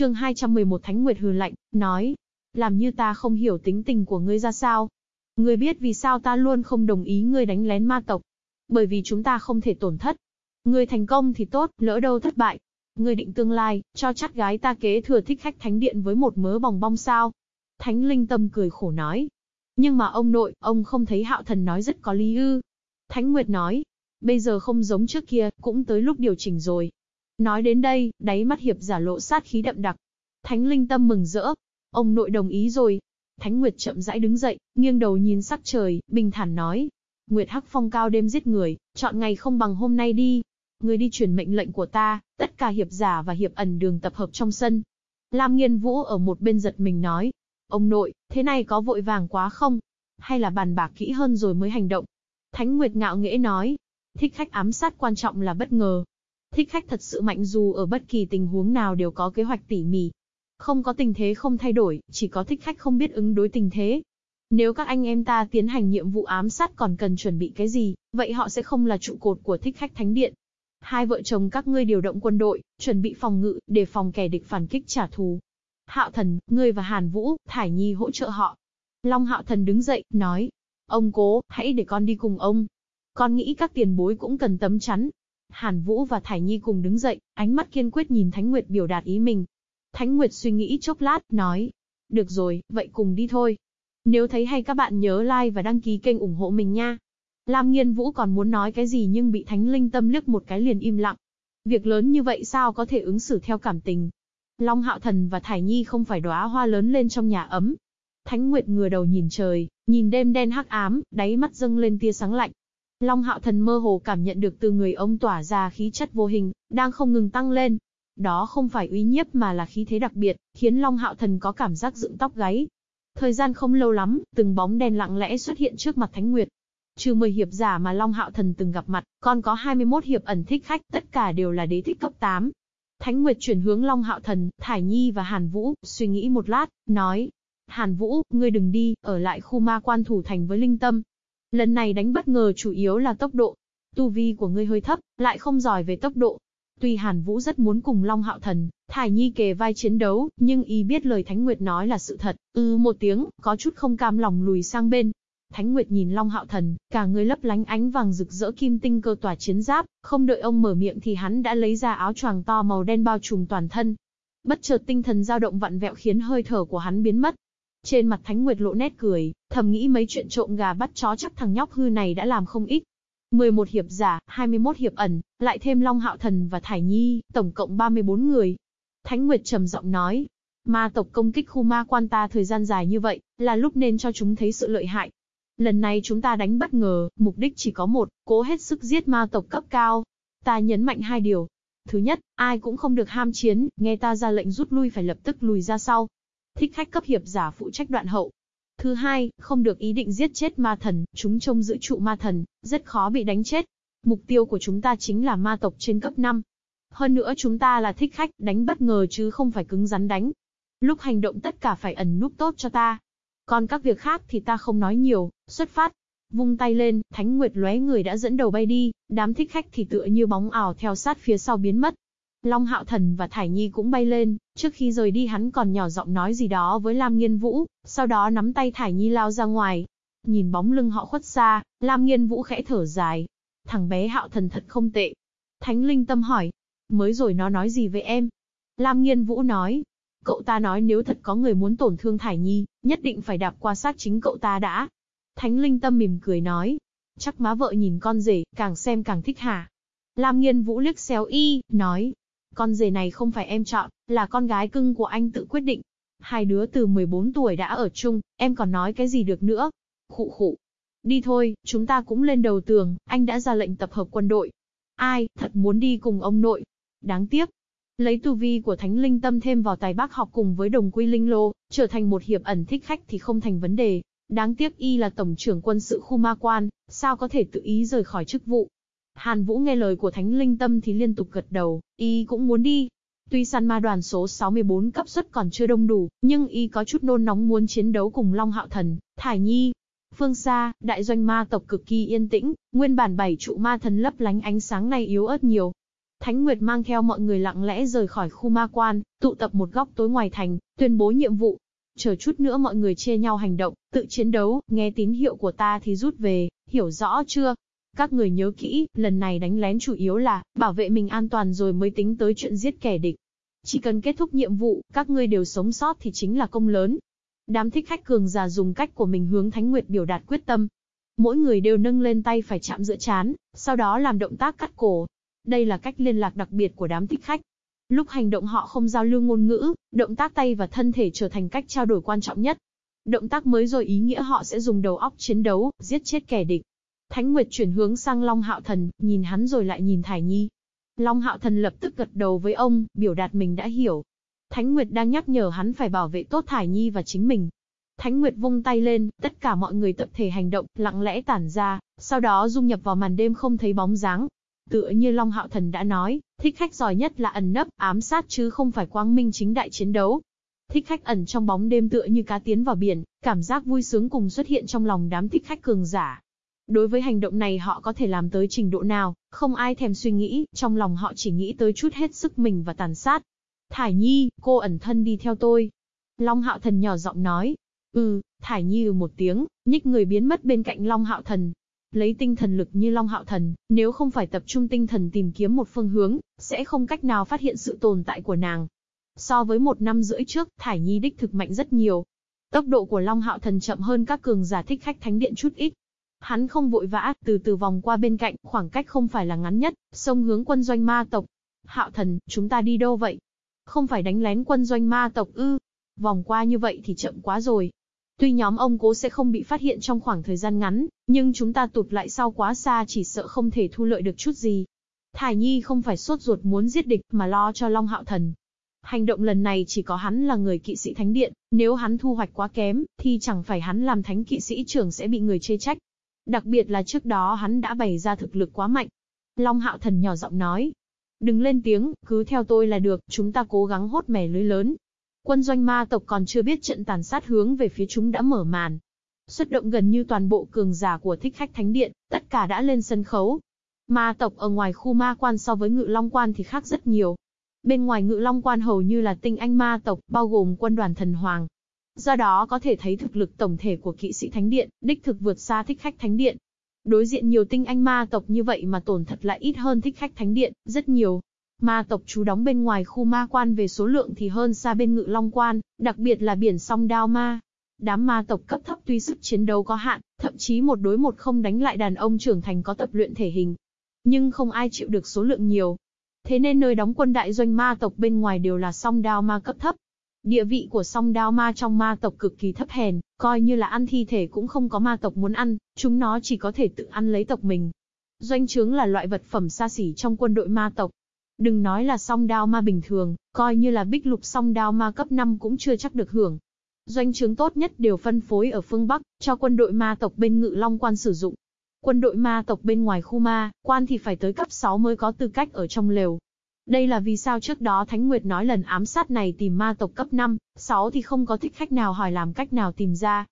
chương 211 Thánh Nguyệt hừ lạnh, nói. Làm như ta không hiểu tính tình của ngươi ra sao. Ngươi biết vì sao ta luôn không đồng ý ngươi đánh lén ma tộc. Bởi vì chúng ta không thể tổn thất. Ngươi thành công thì tốt, lỡ đâu thất bại. Ngươi định tương lai, cho chắt gái ta kế thừa thích khách thánh điện với một mớ bòng bong sao. Thánh linh tâm cười khổ nói. Nhưng mà ông nội, ông không thấy hạo thần nói rất có lý ư. Thánh Nguyệt nói, bây giờ không giống trước kia, cũng tới lúc điều chỉnh rồi. Nói đến đây, đáy mắt hiệp giả lộ sát khí đậm đặc. Thánh linh tâm mừng rỡ. Ông nội đồng ý rồi. Thánh Nguyệt chậm rãi đứng dậy, nghiêng đầu nhìn sắc trời, bình thản nói. Nguyệt Hắc Phong cao đêm giết người, chọn ngày không bằng hôm nay đi. Người đi truyền mệnh lệnh của ta, tất cả hiệp giả và hiệp ẩn đường tập hợp trong sân. Lam Nghiên Vũ ở một bên giật mình nói. Ông nội, thế này có vội vàng quá không? Hay là bàn bạc kỹ hơn rồi mới hành động? Thánh Nguyệt ngạo nghễ nói. Thích khách ám sát quan trọng là bất ngờ, Thích khách thật sự mạnh dù ở bất kỳ tình huống nào đều có kế hoạch tỉ mỉ. Không có tình thế không thay đổi, chỉ có thích khách không biết ứng đối tình thế. Nếu các anh em ta tiến hành nhiệm vụ ám sát còn cần chuẩn bị cái gì, vậy họ sẽ không là trụ cột của thích khách thánh điện. Hai vợ chồng các ngươi điều động quân đội, chuẩn bị phòng ngự, để phòng kẻ địch phản kích trả thù. Hạo thần, ngươi và Hàn Vũ, Thải Nhi hỗ trợ họ. Long Hạo thần đứng dậy, nói. Ông cố, hãy để con đi cùng ông. Con nghĩ các tiền bối cũng cần tấm chắn, Hàn Vũ và Thải Nhi cùng đứng dậy, ánh mắt kiên quyết nhìn Thánh Nguyệt biểu đạt ý mình. Thánh Nguyệt suy nghĩ chốc lát, nói. Được rồi, vậy cùng đi thôi. Nếu thấy hay các bạn nhớ like và đăng ký kênh ủng hộ mình nha. Lam Nghiên Vũ còn muốn nói cái gì nhưng bị Thánh Linh Tâm liếc một cái liền im lặng. Việc lớn như vậy sao có thể ứng xử theo cảm tình. Long Hạo Thần và Thải Nhi không phải đóa hoa lớn lên trong nhà ấm. Thánh Nguyệt ngửa đầu nhìn trời, nhìn đêm đen hắc ám, đáy mắt dâng lên tia sáng lạnh. Long hạo thần mơ hồ cảm nhận được từ người ông tỏa ra khí chất vô hình, đang không ngừng tăng lên. Đó không phải uy nhiếp mà là khí thế đặc biệt, khiến Long hạo thần có cảm giác dựng tóc gáy. Thời gian không lâu lắm, từng bóng đen lặng lẽ xuất hiện trước mặt Thánh Nguyệt. Trừ 10 hiệp giả mà Long Hạo Thần từng gặp mặt, còn có 21 hiệp ẩn thích khách, tất cả đều là đế thích cấp 8. Thánh Nguyệt chuyển hướng Long Hạo Thần, Thải Nhi và Hàn Vũ, suy nghĩ một lát, nói. Hàn Vũ, ngươi đừng đi, ở lại khu ma quan thủ thành với Linh Tâm, Lần này đánh bất ngờ chủ yếu là tốc độ. Tu vi của ngươi hơi thấp, lại không giỏi về tốc độ. Tuy Hàn Vũ rất muốn cùng Long Hạo Thần, Thải Nhi kề vai chiến đấu, nhưng y biết lời Thánh Nguyệt nói là sự thật, ư ừ một tiếng, có chút không cam lòng lùi sang bên. Thánh Nguyệt nhìn Long Hạo Thần, cả người lấp lánh ánh vàng rực rỡ kim tinh cơ tỏa chiến giáp, không đợi ông mở miệng thì hắn đã lấy ra áo choàng to màu đen bao trùm toàn thân. Bất chợt tinh thần dao động vặn vẹo khiến hơi thở của hắn biến mất, trên mặt Thánh Nguyệt lộ nét cười, thầm nghĩ mấy chuyện trộm gà bắt chó chắc thằng nhóc hư này đã làm không ít. 11 hiệp giả, 21 hiệp ẩn, lại thêm Long Hạo Thần và Thải Nhi, tổng cộng 34 người. Thánh Nguyệt trầm giọng nói, ma tộc công kích khu ma quan ta thời gian dài như vậy, là lúc nên cho chúng thấy sự lợi hại. Lần này chúng ta đánh bất ngờ, mục đích chỉ có một, cố hết sức giết ma tộc cấp cao. Ta nhấn mạnh hai điều. Thứ nhất, ai cũng không được ham chiến, nghe ta ra lệnh rút lui phải lập tức lùi ra sau thích khách cấp hiệp giả phụ trách đoạn hậu. Thứ hai, không được ý định giết chết ma thần, chúng trông giữ trụ ma thần, rất khó bị đánh chết. Mục tiêu của chúng ta chính là ma tộc trên cấp 5. Hơn nữa chúng ta là thích khách, đánh bất ngờ chứ không phải cứng rắn đánh. Lúc hành động tất cả phải ẩn núp tốt cho ta. Còn các việc khác thì ta không nói nhiều, xuất phát. Vung tay lên, Thánh Nguyệt lóe người đã dẫn đầu bay đi, đám thích khách thì tựa như bóng ảo theo sát phía sau biến mất. Long Hạo Thần và Thải Nhi cũng bay lên, trước khi rời đi hắn còn nhỏ giọng nói gì đó với Lam Nghiên Vũ, sau đó nắm tay Thải Nhi lao ra ngoài. Nhìn bóng lưng họ khuất xa, Lam Nghiên Vũ khẽ thở dài. Thằng bé Hạo Thần thật không tệ. Thánh Linh Tâm hỏi, mới rồi nó nói gì với em? Lam Nghiên Vũ nói, cậu ta nói nếu thật có người muốn tổn thương Thải Nhi, nhất định phải đạp qua xác chính cậu ta đã. Thánh Linh Tâm mỉm cười nói, chắc má vợ nhìn con rể, càng xem càng thích hả? Lam Nghiên Vũ liếc xéo y, nói, con rể này không phải em chọn, là con gái cưng của anh tự quyết định. Hai đứa từ 14 tuổi đã ở chung, em còn nói cái gì được nữa. Khụ khụ. Đi thôi, chúng ta cũng lên đầu tường, anh đã ra lệnh tập hợp quân đội. Ai, thật muốn đi cùng ông nội. Đáng tiếc. Lấy tu vi của Thánh Linh Tâm thêm vào tài bác học cùng với đồng quy linh lô, trở thành một hiệp ẩn thích khách thì không thành vấn đề. Đáng tiếc y là tổng trưởng quân sự khu ma quan, sao có thể tự ý rời khỏi chức vụ. Hàn Vũ nghe lời của Thánh Linh Tâm thì liên tục gật đầu, y cũng muốn đi. Tuy săn ma đoàn số 64 cấp suất còn chưa đông đủ, nhưng y có chút nôn nóng muốn chiến đấu cùng Long Hạo Thần, Thải Nhi. Phương xa, đại doanh ma tộc cực kỳ yên tĩnh, nguyên bản bảy trụ ma thần lấp lánh ánh sáng này yếu ớt nhiều. Thánh Nguyệt mang theo mọi người lặng lẽ rời khỏi khu ma quan, tụ tập một góc tối ngoài thành, tuyên bố nhiệm vụ. Chờ chút nữa mọi người chia nhau hành động, tự chiến đấu, nghe tín hiệu của ta thì rút về, hiểu rõ chưa? Các người nhớ kỹ, lần này đánh lén chủ yếu là bảo vệ mình an toàn rồi mới tính tới chuyện giết kẻ địch. Chỉ cần kết thúc nhiệm vụ, các ngươi đều sống sót thì chính là công lớn. Đám thích khách cường già dùng cách của mình hướng Thánh Nguyệt biểu đạt quyết tâm. Mỗi người đều nâng lên tay phải chạm giữa chán, sau đó làm động tác cắt cổ. Đây là cách liên lạc đặc biệt của đám thích khách. Lúc hành động họ không giao lưu ngôn ngữ, động tác tay và thân thể trở thành cách trao đổi quan trọng nhất. Động tác mới rồi ý nghĩa họ sẽ dùng đầu óc chiến đấu, giết chết kẻ địch. Thánh Nguyệt chuyển hướng sang Long Hạo Thần, nhìn hắn rồi lại nhìn Thải Nhi. Long Hạo Thần lập tức gật đầu với ông, biểu đạt mình đã hiểu. Thánh Nguyệt đang nhắc nhở hắn phải bảo vệ tốt Thải Nhi và chính mình. Thánh Nguyệt vung tay lên, tất cả mọi người tập thể hành động, lặng lẽ tản ra, sau đó dung nhập vào màn đêm không thấy bóng dáng. Tựa như Long Hạo Thần đã nói, thích khách giỏi nhất là ẩn nấp, ám sát chứ không phải quang minh chính đại chiến đấu. Thích khách ẩn trong bóng đêm tựa như cá tiến vào biển, cảm giác vui sướng cùng xuất hiện trong lòng đám thích khách cường giả. Đối với hành động này họ có thể làm tới trình độ nào, không ai thèm suy nghĩ, trong lòng họ chỉ nghĩ tới chút hết sức mình và tàn sát. Thải Nhi, cô ẩn thân đi theo tôi. Long Hạo Thần nhỏ giọng nói. Ừ, Thải Nhi ừ một tiếng, nhích người biến mất bên cạnh Long Hạo Thần. Lấy tinh thần lực như Long Hạo Thần, nếu không phải tập trung tinh thần tìm kiếm một phương hướng, sẽ không cách nào phát hiện sự tồn tại của nàng. So với một năm rưỡi trước, Thải Nhi đích thực mạnh rất nhiều. Tốc độ của Long Hạo Thần chậm hơn các cường giả thích khách thánh điện chút ít, Hắn không vội vã, từ từ vòng qua bên cạnh, khoảng cách không phải là ngắn nhất, sông hướng quân doanh ma tộc. Hạo thần, chúng ta đi đâu vậy? Không phải đánh lén quân doanh ma tộc ư? Vòng qua như vậy thì chậm quá rồi. Tuy nhóm ông cố sẽ không bị phát hiện trong khoảng thời gian ngắn, nhưng chúng ta tụt lại sau quá xa chỉ sợ không thể thu lợi được chút gì. Thải Nhi không phải sốt ruột muốn giết địch mà lo cho Long Hạo Thần. Hành động lần này chỉ có hắn là người kỵ sĩ thánh điện, nếu hắn thu hoạch quá kém, thì chẳng phải hắn làm thánh kỵ sĩ trưởng sẽ bị người chê trách. Đặc biệt là trước đó hắn đã bày ra thực lực quá mạnh. Long hạo thần nhỏ giọng nói. Đừng lên tiếng, cứ theo tôi là được, chúng ta cố gắng hốt mẻ lưới lớn. Quân doanh ma tộc còn chưa biết trận tàn sát hướng về phía chúng đã mở màn. Xuất động gần như toàn bộ cường giả của thích khách thánh điện, tất cả đã lên sân khấu. Ma tộc ở ngoài khu ma quan so với ngự long quan thì khác rất nhiều. Bên ngoài ngự long quan hầu như là tinh anh ma tộc, bao gồm quân đoàn thần hoàng, Do đó có thể thấy thực lực tổng thể của kỵ sĩ thánh điện, đích thực vượt xa thích khách thánh điện. Đối diện nhiều tinh anh ma tộc như vậy mà tổn thật lại ít hơn thích khách thánh điện, rất nhiều. Ma tộc trú đóng bên ngoài khu ma quan về số lượng thì hơn xa bên ngự long quan, đặc biệt là biển song đao ma. Đám ma tộc cấp thấp tuy sức chiến đấu có hạn, thậm chí một đối một không đánh lại đàn ông trưởng thành có tập luyện thể hình. Nhưng không ai chịu được số lượng nhiều. Thế nên nơi đóng quân đại doanh ma tộc bên ngoài đều là song đao ma cấp thấp, Địa vị của song đao ma trong ma tộc cực kỳ thấp hèn, coi như là ăn thi thể cũng không có ma tộc muốn ăn, chúng nó chỉ có thể tự ăn lấy tộc mình. Doanh trướng là loại vật phẩm xa xỉ trong quân đội ma tộc. Đừng nói là song đao ma bình thường, coi như là bích lục song đao ma cấp 5 cũng chưa chắc được hưởng. Doanh trướng tốt nhất đều phân phối ở phương Bắc, cho quân đội ma tộc bên ngự long quan sử dụng. Quân đội ma tộc bên ngoài khu ma, quan thì phải tới cấp 6 mới có tư cách ở trong lều, đây là vì sao trước đó Thánh Nguyệt nói lần ám sát này tìm ma tộc cấp 5, 6 thì không có thích khách nào hỏi làm cách nào tìm ra.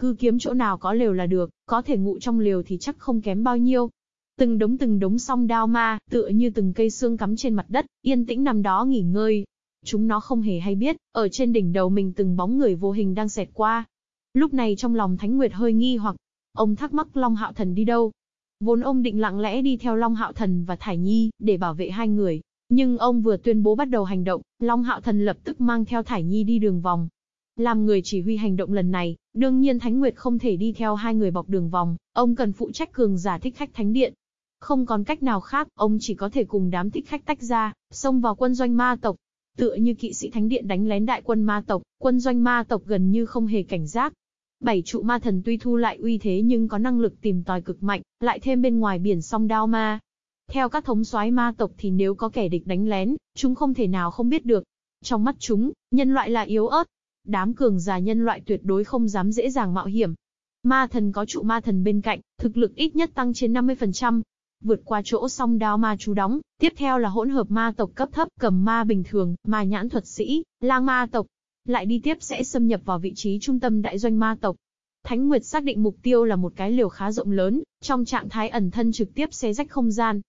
Cứ kiếm chỗ nào có lều là được, có thể ngụ trong lều thì chắc không kém bao nhiêu. Từng đống từng đống song đao ma, tựa như từng cây xương cắm trên mặt đất, yên tĩnh nằm đó nghỉ ngơi. Chúng nó không hề hay biết, ở trên đỉnh đầu mình từng bóng người vô hình đang xẹt qua. Lúc này trong lòng Thánh Nguyệt hơi nghi hoặc, ông thắc mắc Long Hạo Thần đi đâu. Vốn ông định lặng lẽ đi theo Long Hạo Thần và Thải Nhi, để bảo vệ hai người, nhưng ông vừa tuyên bố bắt đầu hành động, Long Hạo Thần lập tức mang theo Thải Nhi đi đường vòng. Làm người chỉ huy hành động lần này, đương nhiên Thánh Nguyệt không thể đi theo hai người bọc đường vòng, ông cần phụ trách cường giả thích khách thánh điện. Không còn cách nào khác, ông chỉ có thể cùng đám thích khách tách ra, xông vào quân doanh ma tộc. Tựa như kỵ sĩ thánh điện đánh lén đại quân ma tộc, quân doanh ma tộc gần như không hề cảnh giác. Bảy trụ ma thần tuy thu lại uy thế nhưng có năng lực tìm tòi cực mạnh, lại thêm bên ngoài biển song đao ma, theo các thống soái ma tộc thì nếu có kẻ địch đánh lén, chúng không thể nào không biết được. Trong mắt chúng, nhân loại là yếu ớt. Đám cường già nhân loại tuyệt đối không dám dễ dàng mạo hiểm. Ma thần có trụ ma thần bên cạnh, thực lực ít nhất tăng trên 50%. Vượt qua chỗ song đao ma chú đóng, tiếp theo là hỗn hợp ma tộc cấp thấp, cầm ma bình thường, ma nhãn thuật sĩ, lang ma tộc. Lại đi tiếp sẽ xâm nhập vào vị trí trung tâm đại doanh ma tộc. Thánh Nguyệt xác định mục tiêu là một cái liều khá rộng lớn, trong trạng thái ẩn thân trực tiếp xé rách không gian,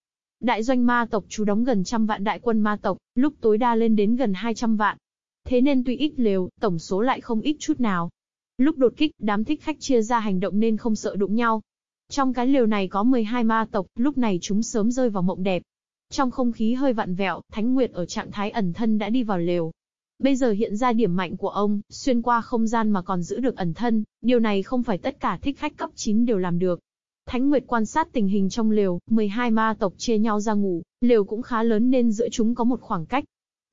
Đại doanh ma tộc chú đóng gần trăm vạn đại quân ma tộc, lúc tối đa lên đến gần 200 vạn. Thế nên tuy ít lều, tổng số lại không ít chút nào. Lúc đột kích, đám thích khách chia ra hành động nên không sợ đụng nhau. Trong cái lều này có 12 ma tộc, lúc này chúng sớm rơi vào mộng đẹp. Trong không khí hơi vặn vẹo, Thánh Nguyệt ở trạng thái ẩn thân đã đi vào lều. Bây giờ hiện ra điểm mạnh của ông, xuyên qua không gian mà còn giữ được ẩn thân, điều này không phải tất cả thích khách cấp 9 đều làm được. Thánh Nguyệt quan sát tình hình trong lều, 12 ma tộc chia nhau ra ngủ, lều cũng khá lớn nên giữa chúng có một khoảng cách.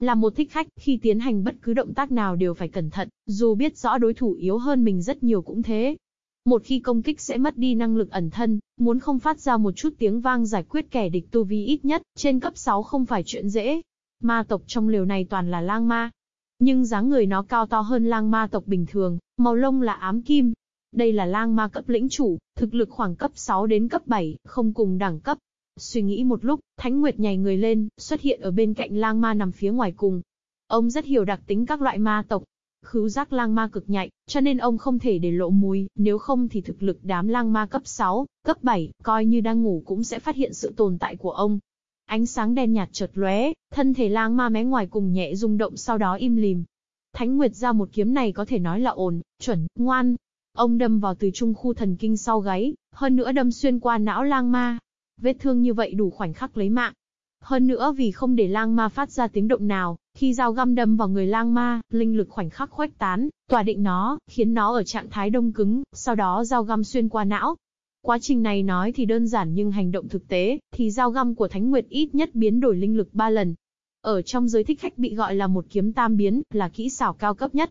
Là một thích khách, khi tiến hành bất cứ động tác nào đều phải cẩn thận, dù biết rõ đối thủ yếu hơn mình rất nhiều cũng thế. Một khi công kích sẽ mất đi năng lực ẩn thân, muốn không phát ra một chút tiếng vang giải quyết kẻ địch tu vi ít nhất, trên cấp 6 không phải chuyện dễ. Ma tộc trong lều này toàn là lang ma. Nhưng dáng người nó cao to hơn lang ma tộc bình thường, màu lông là ám kim. Đây là lang ma cấp lĩnh chủ, thực lực khoảng cấp 6 đến cấp 7, không cùng đẳng cấp. Suy nghĩ một lúc, Thánh Nguyệt nhảy người lên, xuất hiện ở bên cạnh lang ma nằm phía ngoài cùng. Ông rất hiểu đặc tính các loại ma tộc, Khứu giác lang ma cực nhạy, cho nên ông không thể để lộ mùi, nếu không thì thực lực đám lang ma cấp 6, cấp 7, coi như đang ngủ cũng sẽ phát hiện sự tồn tại của ông. Ánh sáng đen nhạt chợt lóe, thân thể lang ma mé ngoài cùng nhẹ rung động sau đó im lìm. Thánh Nguyệt ra một kiếm này có thể nói là ổn, chuẩn, ngoan. Ông đâm vào từ trung khu thần kinh sau gáy, hơn nữa đâm xuyên qua não lang ma. Vết thương như vậy đủ khoảnh khắc lấy mạng. Hơn nữa vì không để lang ma phát ra tiếng động nào, khi dao găm đâm vào người lang ma, linh lực khoảnh khắc khuếch tán, tỏa định nó, khiến nó ở trạng thái đông cứng, sau đó dao găm xuyên qua não. Quá trình này nói thì đơn giản nhưng hành động thực tế, thì dao găm của Thánh Nguyệt ít nhất biến đổi linh lực 3 lần. Ở trong giới thích khách bị gọi là một kiếm tam biến, là kỹ xảo cao cấp nhất.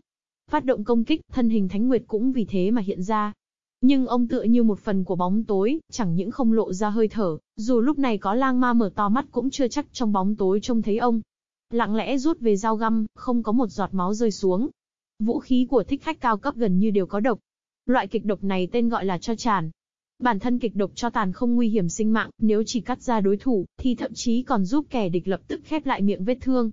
Phát động công kích, thân hình Thánh Nguyệt cũng vì thế mà hiện ra, nhưng ông tựa như một phần của bóng tối, chẳng những không lộ ra hơi thở, dù lúc này có lang ma mở to mắt cũng chưa chắc trong bóng tối trông thấy ông. Lặng lẽ rút về dao găm, không có một giọt máu rơi xuống. Vũ khí của thích khách cao cấp gần như đều có độc. Loại kịch độc này tên gọi là cho tràn. Bản thân kịch độc cho tàn không nguy hiểm sinh mạng, nếu chỉ cắt ra đối thủ, thì thậm chí còn giúp kẻ địch lập tức khép lại miệng vết thương.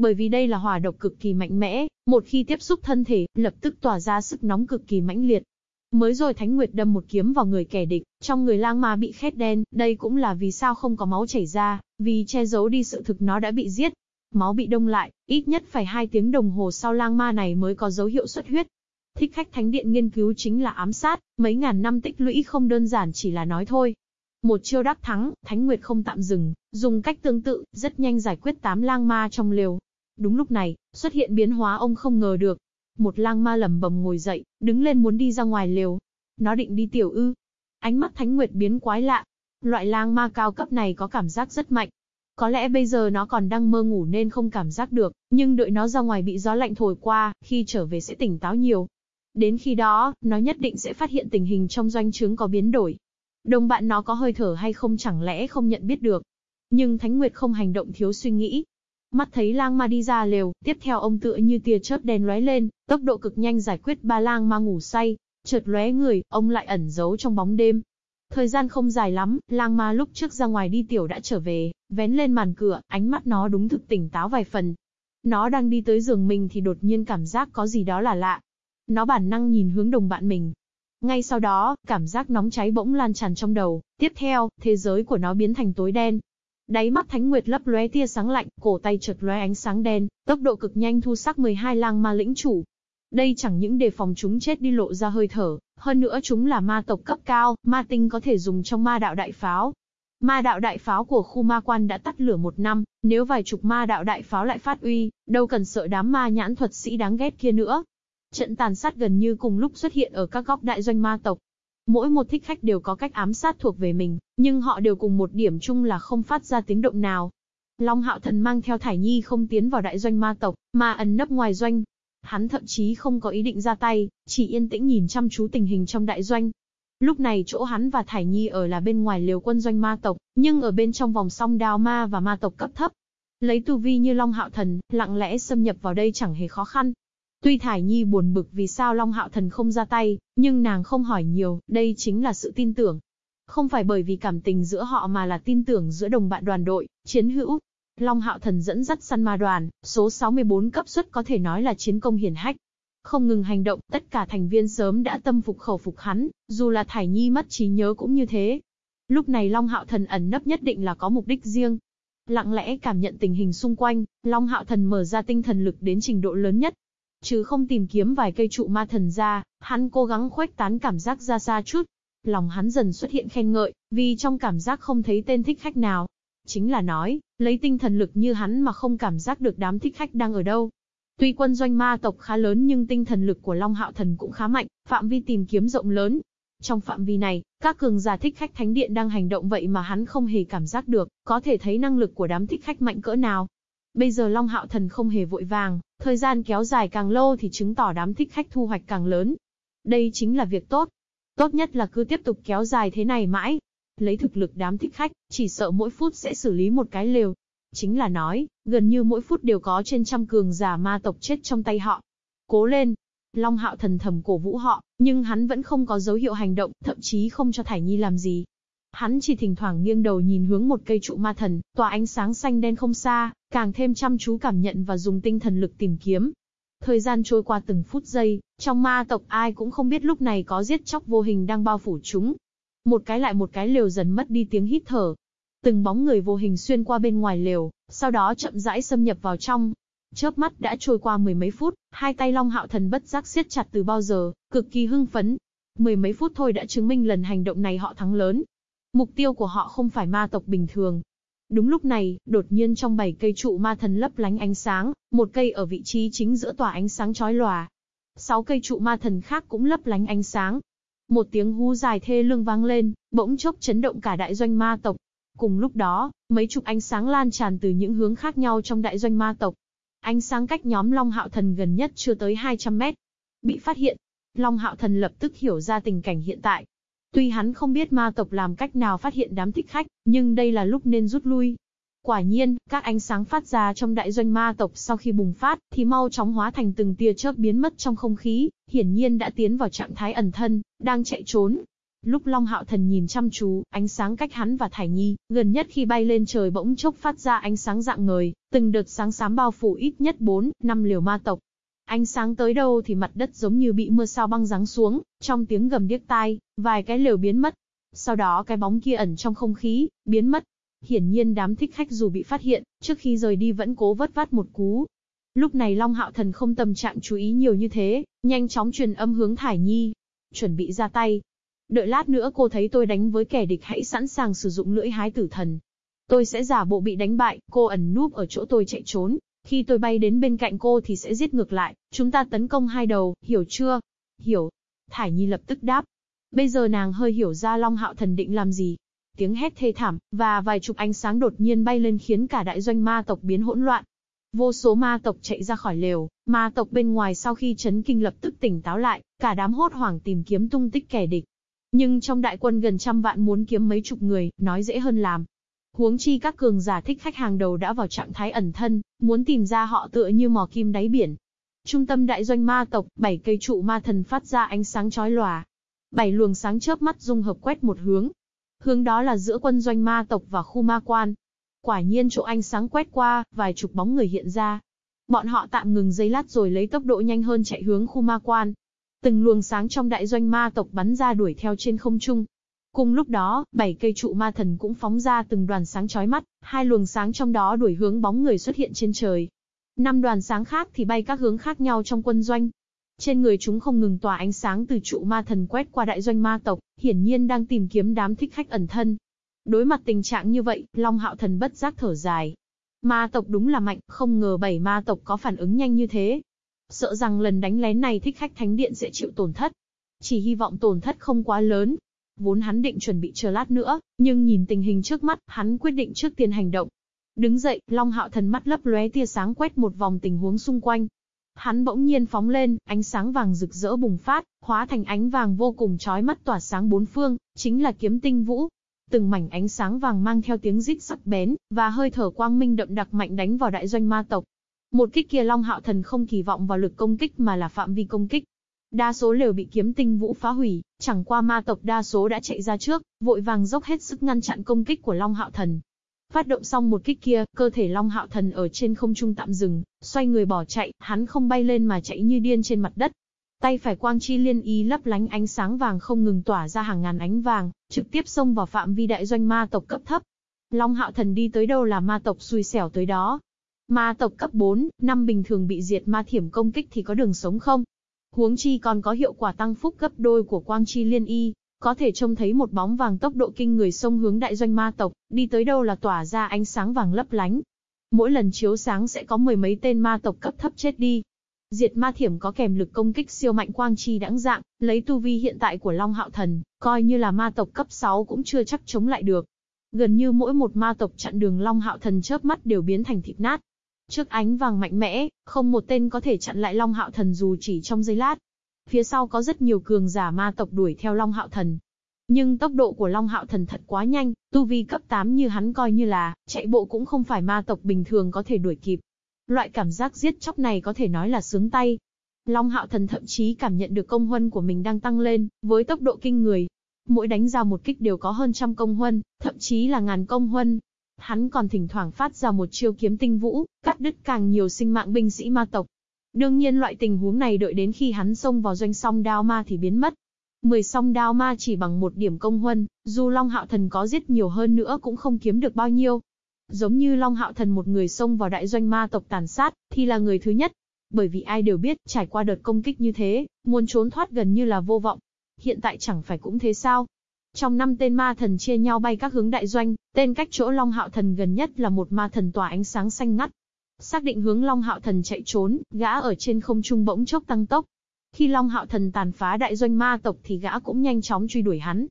Bởi vì đây là hỏa độc cực kỳ mạnh mẽ, một khi tiếp xúc thân thể, lập tức tỏa ra sức nóng cực kỳ mãnh liệt, Mới rồi Thánh Nguyệt đâm một kiếm vào người kẻ địch, trong người lang ma bị khét đen, đây cũng là vì sao không có máu chảy ra, vì che giấu đi sự thực nó đã bị giết. Máu bị đông lại, ít nhất phải hai tiếng đồng hồ sau lang ma này mới có dấu hiệu xuất huyết. Thích khách thánh điện nghiên cứu chính là ám sát, mấy ngàn năm tích lũy không đơn giản chỉ là nói thôi. Một chiêu đắc thắng, Thánh Nguyệt không tạm dừng, dùng cách tương tự, rất nhanh giải quyết tám lang ma trong liều. Đúng lúc này, xuất hiện biến hóa ông không ngờ được, một lang ma lầm bầm ngồi dậy, đứng lên muốn đi ra ngoài lều. Nó định đi tiểu ư. Ánh mắt Thánh Nguyệt biến quái lạ. Loại lang ma cao cấp này có cảm giác rất mạnh. Có lẽ bây giờ nó còn đang mơ ngủ nên không cảm giác được, nhưng đợi nó ra ngoài bị gió lạnh thổi qua, khi trở về sẽ tỉnh táo nhiều. Đến khi đó, nó nhất định sẽ phát hiện tình hình trong doanh trướng có biến đổi. Đồng bạn nó có hơi thở hay không chẳng lẽ không nhận biết được. Nhưng Thánh Nguyệt không hành động thiếu suy nghĩ, Mắt thấy lang ma đi ra lều, tiếp theo ông tựa như tia chớp đèn lóe lên, tốc độ cực nhanh giải quyết ba lang ma ngủ say, chợt lóe người, ông lại ẩn giấu trong bóng đêm. Thời gian không dài lắm, lang ma lúc trước ra ngoài đi tiểu đã trở về, vén lên màn cửa, ánh mắt nó đúng thực tỉnh táo vài phần. Nó đang đi tới giường mình thì đột nhiên cảm giác có gì đó là lạ. Nó bản năng nhìn hướng đồng bạn mình. Ngay sau đó, cảm giác nóng cháy bỗng lan tràn trong đầu, tiếp theo, thế giới của nó biến thành tối đen, Đáy mắt Thánh Nguyệt lấp lóe tia sáng lạnh, cổ tay chợt lóe ánh sáng đen, tốc độ cực nhanh thu sắc 12 lang ma lĩnh chủ. Đây chẳng những đề phòng chúng chết đi lộ ra hơi thở, hơn nữa chúng là ma tộc cấp cao, ma tinh có thể dùng trong ma đạo đại pháo. Ma đạo đại pháo của khu ma quan đã tắt lửa một năm, nếu vài chục ma đạo đại pháo lại phát uy, đâu cần sợ đám ma nhãn thuật sĩ đáng ghét kia nữa. Trận tàn sát gần như cùng lúc xuất hiện ở các góc đại doanh ma tộc, Mỗi một thích khách đều có cách ám sát thuộc về mình, nhưng họ đều cùng một điểm chung là không phát ra tiếng động nào. Long Hạo Thần mang theo Thải Nhi không tiến vào đại doanh ma tộc, mà ẩn nấp ngoài doanh. Hắn thậm chí không có ý định ra tay, chỉ yên tĩnh nhìn chăm chú tình hình trong đại doanh. Lúc này chỗ hắn và Thải Nhi ở là bên ngoài liều quân doanh ma tộc, nhưng ở bên trong vòng song đao ma và ma tộc cấp thấp. Lấy tu vi như Long Hạo Thần, lặng lẽ xâm nhập vào đây chẳng hề khó khăn, Tuy Thải Nhi buồn bực vì sao Long Hạo Thần không ra tay, nhưng nàng không hỏi nhiều, đây chính là sự tin tưởng. Không phải bởi vì cảm tình giữa họ mà là tin tưởng giữa đồng bạn đoàn đội, chiến hữu. Long Hạo Thần dẫn dắt săn ma đoàn, số 64 cấp suất có thể nói là chiến công hiển hách. Không ngừng hành động, tất cả thành viên sớm đã tâm phục khẩu phục hắn, dù là Thải Nhi mất trí nhớ cũng như thế. Lúc này Long Hạo Thần ẩn nấp nhất định là có mục đích riêng. Lặng lẽ cảm nhận tình hình xung quanh, Long Hạo Thần mở ra tinh thần lực đến trình độ lớn nhất. Chứ không tìm kiếm vài cây trụ ma thần ra, hắn cố gắng khuếch tán cảm giác ra xa chút. Lòng hắn dần xuất hiện khen ngợi, vì trong cảm giác không thấy tên thích khách nào. Chính là nói, lấy tinh thần lực như hắn mà không cảm giác được đám thích khách đang ở đâu. Tuy quân doanh ma tộc khá lớn nhưng tinh thần lực của Long Hạo Thần cũng khá mạnh, phạm vi tìm kiếm rộng lớn, trong phạm vi này, các cường giả thích khách thánh điện đang hành động vậy mà hắn không hề cảm giác được, có thể thấy năng lực của đám thích khách mạnh cỡ nào. Bây giờ Long Hạo Thần không hề vội vàng, thời gian kéo dài càng lâu thì chứng tỏ đám thích khách thu hoạch càng lớn. Đây chính là việc tốt. Tốt nhất là cứ tiếp tục kéo dài thế này mãi. Lấy thực lực đám thích khách, chỉ sợ mỗi phút sẽ xử lý một cái lều. Chính là nói, gần như mỗi phút đều có trên trăm cường giả ma tộc chết trong tay họ. Cố lên, Long Hạo thần thầm cổ vũ họ, nhưng hắn vẫn không có dấu hiệu hành động, thậm chí không cho Thải Nhi làm gì. Hắn chỉ thỉnh thoảng nghiêng đầu nhìn hướng một cây trụ ma thần, tỏa ánh sáng xanh đen không xa, càng thêm chăm chú cảm nhận và dùng tinh thần lực tìm kiếm. Thời gian trôi qua từng phút giây, trong ma tộc ai cũng không biết lúc này có giết chóc vô hình đang bao phủ chúng. Một cái lại một cái lều dần mất đi tiếng hít thở. Từng bóng người vô hình xuyên qua bên ngoài lều, sau đó chậm rãi xâm nhập vào trong, Chớp mắt đã trôi qua mười mấy phút, hai tay Long Hạo Thần bất giác siết chặt từ bao giờ, cực kỳ hưng phấn. Mười mấy phút thôi đã chứng minh lần hành động này họ thắng lớn. Mục tiêu của họ không phải ma tộc bình thường. Đúng lúc này, đột nhiên trong bảy cây trụ ma thần lấp lánh ánh sáng, một cây ở vị trí chính giữa tỏa ánh sáng chói lòa. Sáu cây trụ ma thần khác cũng lấp lánh ánh sáng. Một tiếng hú dài thê lương vang lên, bỗng chốc chấn động cả đại doanh ma tộc. Cùng lúc đó, mấy chục ánh sáng lan tràn từ những hướng khác nhau trong đại doanh ma tộc, Ánh sáng cách nhóm Long Hạo Thần gần nhất chưa tới 200 mét. Bị phát hiện. Long Hạo Thần lập tức hiểu ra tình cảnh hiện tại. Tuy hắn không biết ma tộc làm cách nào phát hiện đám thích khách, nhưng đây là lúc nên rút lui. Quả nhiên, các ánh sáng phát ra trong đại doanh ma tộc sau khi bùng phát, thì mau chóng hóa thành từng tia chớp biến mất trong không khí, hiển nhiên đã tiến vào trạng thái ẩn thân, đang chạy trốn. Lúc Long Hạo Thần nhìn chăm chú, ánh sáng cách hắn và Thải Nhi, gần nhất khi bay lên trời bỗng chốc phát ra ánh sáng dạng ngời, từng đợt sáng xám bao phủ ít nhất 4, 5 liều ma tộc. Ánh sáng tới đâu thì mặt đất giống như bị mưa sao băng giáng xuống, trong tiếng gầm điếc tai, vài cái liều biến mất. Sau đó cái bóng kia ẩn trong không khí, biến mất. Hiển nhiên đám thích khách dù bị phát hiện, trước khi rời đi vẫn cố vất vát một cú. Lúc này Long Hạo Thần không tâm trạng chú ý nhiều như thế, nhanh chóng truyền âm hướng Thải Nhi. Chuẩn bị ra tay, Đợi lát nữa cô thấy tôi đánh với kẻ địch hãy sẵn sàng sử dụng lưỡi hái tử thần. Tôi sẽ giả bộ bị đánh bại, cô ẩn núp ở chỗ tôi chạy trốn. Khi tôi bay đến bên cạnh cô thì sẽ giết ngược lại, chúng ta tấn công hai đầu, hiểu chưa? Hiểu. Thải Nhi lập tức đáp. Bây giờ nàng hơi hiểu ra Long Hạo Thần định làm gì. Tiếng hét thê thảm, và vài chục ánh sáng đột nhiên bay lên khiến cả đại doanh ma tộc biến hỗn loạn. Vô số ma tộc chạy ra khỏi lều, ma tộc bên ngoài sau khi chấn kinh lập tức tỉnh táo lại, cả đám hốt hoảng tìm kiếm tung tích kẻ địch. Nhưng trong đại quân gần trăm vạn muốn kiếm mấy chục người, nói dễ hơn làm. Huống chi các cường giả thích khách hàng đầu đã vào trạng thái ẩn thân, muốn tìm ra họ tựa như mò kim đáy biển. Trung tâm đại doanh ma tộc, bảy cây trụ ma thần phát ra ánh sáng chói lòa. Bảy luồng sáng chớp mắt dung hợp quét một hướng. Hướng đó là giữa quân doanh ma tộc và khu ma quan. Quả nhiên chỗ ánh sáng quét qua, vài chục bóng người hiện ra. Bọn họ tạm ngừng giây lát rồi lấy tốc độ nhanh hơn chạy hướng khu ma quan. Từng luồng sáng trong đại doanh ma tộc bắn ra đuổi theo trên không trung. Cùng lúc đó, bảy cây trụ ma thần cũng phóng ra từng đoàn sáng chói mắt, hai luồng sáng trong đó đuổi hướng bóng người xuất hiện trên trời. Năm đoàn sáng khác thì bay các hướng khác nhau trong quân doanh. Trên người chúng không ngừng tỏa ánh sáng từ trụ ma thần quét qua đại doanh ma tộc, hiển nhiên đang tìm kiếm đám thích khách ẩn thân. Đối mặt tình trạng như vậy, Long Hạo Thần bất giác thở dài. Ma tộc đúng là mạnh, không ngờ bảy ma tộc có phản ứng nhanh như thế. Sợ rằng lần đánh lén này thích khách thánh điện sẽ chịu tổn thất. Chỉ hy vọng tổn thất không quá lớn. Vốn hắn định chuẩn bị chờ lát nữa, nhưng nhìn tình hình trước mắt, hắn quyết định trước tiên hành động. Đứng dậy, Long Hạo Thần mắt lấp lóe tia sáng quét một vòng tình huống xung quanh. Hắn bỗng nhiên phóng lên, ánh sáng vàng rực rỡ bùng phát, hóa thành ánh vàng vô cùng chói mắt tỏa sáng bốn phương, chính là kiếm tinh vũ. Từng mảnh ánh sáng vàng mang theo tiếng rít sắc bén, và hơi thở quang minh đậm đặc mạnh đánh vào đại doanh ma tộc. Một kích kia Long Hạo Thần không kỳ vọng vào lực công kích mà là phạm vi công kích. Đa số lều bị kiếm tinh vũ phá hủy, chẳng qua ma tộc đa số đã chạy ra trước, vội vàng dốc hết sức ngăn chặn công kích của Long Hạo Thần. Phát động xong một kích kia, cơ thể Long Hạo Thần ở trên không trung tạm dừng, xoay người bỏ chạy, hắn không bay lên mà chạy như điên trên mặt đất. Tay phải quang chi liên y lấp lánh ánh sáng vàng không ngừng tỏa ra hàng ngàn ánh vàng, trực tiếp xông vào phạm vi đại doanh ma tộc cấp thấp. Long hạo thần đi tới đâu là ma tộc xui xẻo tới đó. Ma tộc cấp 4, năm bình thường bị diệt ma thiểm công kích thì có đường sống không? Huống chi còn có hiệu quả tăng phúc gấp đôi của quang chi liên y, có thể trông thấy một bóng vàng tốc độ kinh người xông hướng đại doanh ma tộc, đi tới đâu là tỏa ra ánh sáng vàng lấp lánh. Mỗi lần chiếu sáng sẽ có mười mấy tên ma tộc cấp thấp chết đi. Diệt ma thiểm có kèm lực công kích siêu mạnh quang chi đãng dạng, lấy tu vi hiện tại của Long Hạo Thần, coi như là ma tộc cấp 6 cũng chưa chắc chống lại được. Gần như mỗi một ma tộc chặn đường Long Hạo Thần chớp mắt đều biến thành thịt nát. Trước ánh vàng mạnh mẽ, không một tên có thể chặn lại Long Hạo Thần dù chỉ trong giây lát. Phía sau có rất nhiều cường giả ma tộc đuổi theo Long Hạo Thần. Nhưng tốc độ của Long Hạo Thần thật quá nhanh, tu vi cấp 8 như hắn coi như là, chạy bộ cũng không phải ma tộc bình thường có thể đuổi kịp. Loại cảm giác giết chóc này có thể nói là sướng tay. Long Hạo Thần thậm chí cảm nhận được công huân của mình đang tăng lên, với tốc độ kinh người. Mỗi đánh ra một kích đều có hơn trăm công huân, thậm chí là ngàn công huân. Hắn còn thỉnh thoảng phát ra một chiêu kiếm tinh vũ, cắt đứt càng nhiều sinh mạng binh sĩ ma tộc. Đương nhiên loại tình huống này đợi đến khi hắn xông vào doanh song đao ma thì biến mất. Mười song đao ma chỉ bằng một điểm công huân, dù Long Hạo Thần có giết nhiều hơn nữa cũng không kiếm được bao nhiêu. Giống như Long Hạo Thần một người xông vào đại doanh ma tộc tàn sát, thì là người thứ nhất. Bởi vì ai đều biết, trải qua đợt công kích như thế, muốn trốn thoát gần như là vô vọng. Hiện tại chẳng phải cũng thế sao? Trong năm tên ma thần chia nhau bay các hướng đại doanh, tên cách chỗ Long Hạo Thần gần nhất là một ma thần tỏa ánh sáng xanh ngắt. Xác định hướng Long Hạo Thần chạy trốn, gã ở trên không trung bỗng chốc tăng tốc. Khi Long Hạo Thần tàn phá đại doanh ma tộc thì gã cũng nhanh chóng truy đuổi hắn.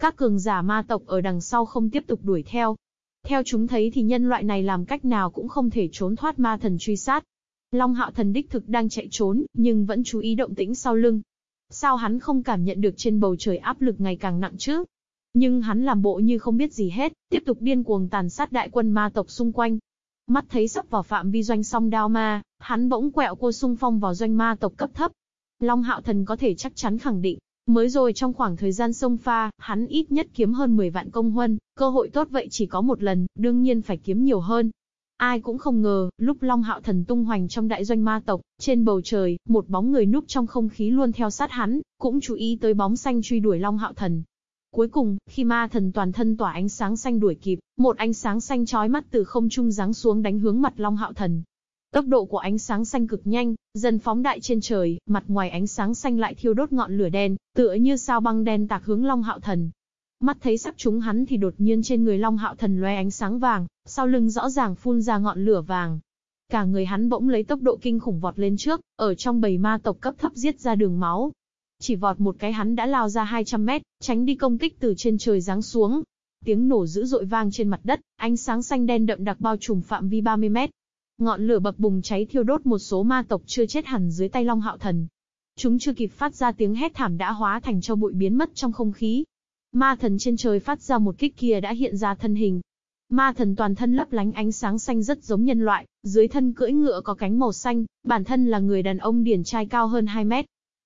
Các cường giả ma tộc ở đằng sau không tiếp tục đuổi theo. Theo chúng thấy thì nhân loại này làm cách nào cũng không thể trốn thoát ma thần truy sát. Long Hạo Thần đích thực đang chạy trốn, nhưng vẫn chú ý động tĩnh sau lưng. Sao hắn không cảm nhận được trên bầu trời áp lực ngày càng nặng chứ? Nhưng hắn làm bộ như không biết gì hết, tiếp tục điên cuồng tàn sát đại quân ma tộc xung quanh. Mắt thấy sắp vào phạm vi doanh song đao ma, hắn bỗng quẹo cô xung phong vào doanh ma tộc cấp thấp. Long Hạo Thần có thể chắc chắn khẳng định, mới rồi trong khoảng thời gian sông pha, hắn ít nhất kiếm hơn 10 vạn công huân, cơ hội tốt vậy chỉ có một lần, đương nhiên phải kiếm nhiều hơn. Ai cũng không ngờ, lúc Long Hạo Thần tung hoành trong đại doanh ma tộc, trên bầu trời, một bóng người núp trong không khí luôn theo sát hắn, cũng chú ý tới bóng xanh truy đuổi Long Hạo Thần. Cuối cùng, khi ma thần toàn thân tỏa ánh sáng xanh đuổi kịp, một ánh sáng xanh chói mắt từ không trung giáng xuống đánh hướng mặt Long Hạo Thần. Tốc độ của ánh sáng xanh cực nhanh, dần phóng đại trên trời, mặt ngoài ánh sáng xanh lại thiêu đốt ngọn lửa đen, tựa như sao băng đen tạc hướng Long Hạo Thần. Mắt thấy sắp trúng hắn thì đột nhiên trên người Long Hạo Thần lóe ánh sáng vàng, sau lưng rõ ràng phun ra ngọn lửa vàng. Cả người hắn bỗng lấy tốc độ kinh khủng vọt lên trước, ở trong bầy ma tộc cấp thấp giết ra đường máu. Chỉ vọt một cái hắn đã lao ra 200 mét, tránh đi công kích từ trên trời giáng xuống. Tiếng nổ dữ dội vang trên mặt đất, ánh sáng xanh đen đậm đặc bao trùm phạm vi 30 mét. Ngọn lửa bập bùng cháy thiêu đốt một số ma tộc chưa chết hẳn dưới tay Long Hạo Thần. Chúng chưa kịp phát ra tiếng hét thảm đã hóa thành cho bụi biến mất trong không khí. Ma thần trên trời phát ra một kích kia đã hiện ra thân hình. Ma thần toàn thân lấp lánh ánh sáng xanh rất giống nhân loại, dưới thân cưỡi ngựa có cánh màu xanh, bản thân là người đàn ông điển trai cao hơn 2 mét.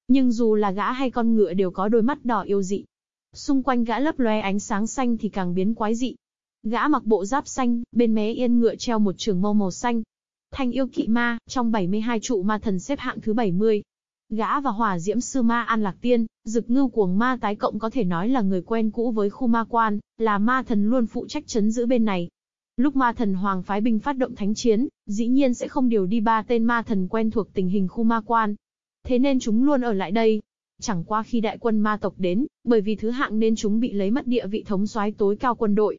Nhưng dù là gã hay con ngựa đều có đôi mắt đỏ yêu dị. Xung quanh gã lấp loe ánh sáng xanh thì càng biến quái dị. Gã mặc bộ giáp xanh, bên mé yên ngựa treo một trường mâu màu xanh, Thanh yêu kỵ ma, trong 72 trụ ma thần xếp hạng thứ 70. Gã và hỏa diễm sư ma An Lạc Tiên, dực ngưu cuồng ma tái cộng có thể nói là người quen cũ với khu ma quan, là ma thần luôn phụ trách chấn giữ bên này. Lúc ma thần hoàng phái binh phát động thánh chiến, dĩ nhiên sẽ không điều đi ba tên ma thần quen thuộc tình hình khu ma quan. Thế nên chúng luôn ở lại đây. Chẳng qua khi đại quân ma tộc đến, bởi vì thứ hạng nên chúng bị lấy mất địa vị thống soái tối cao quân đội,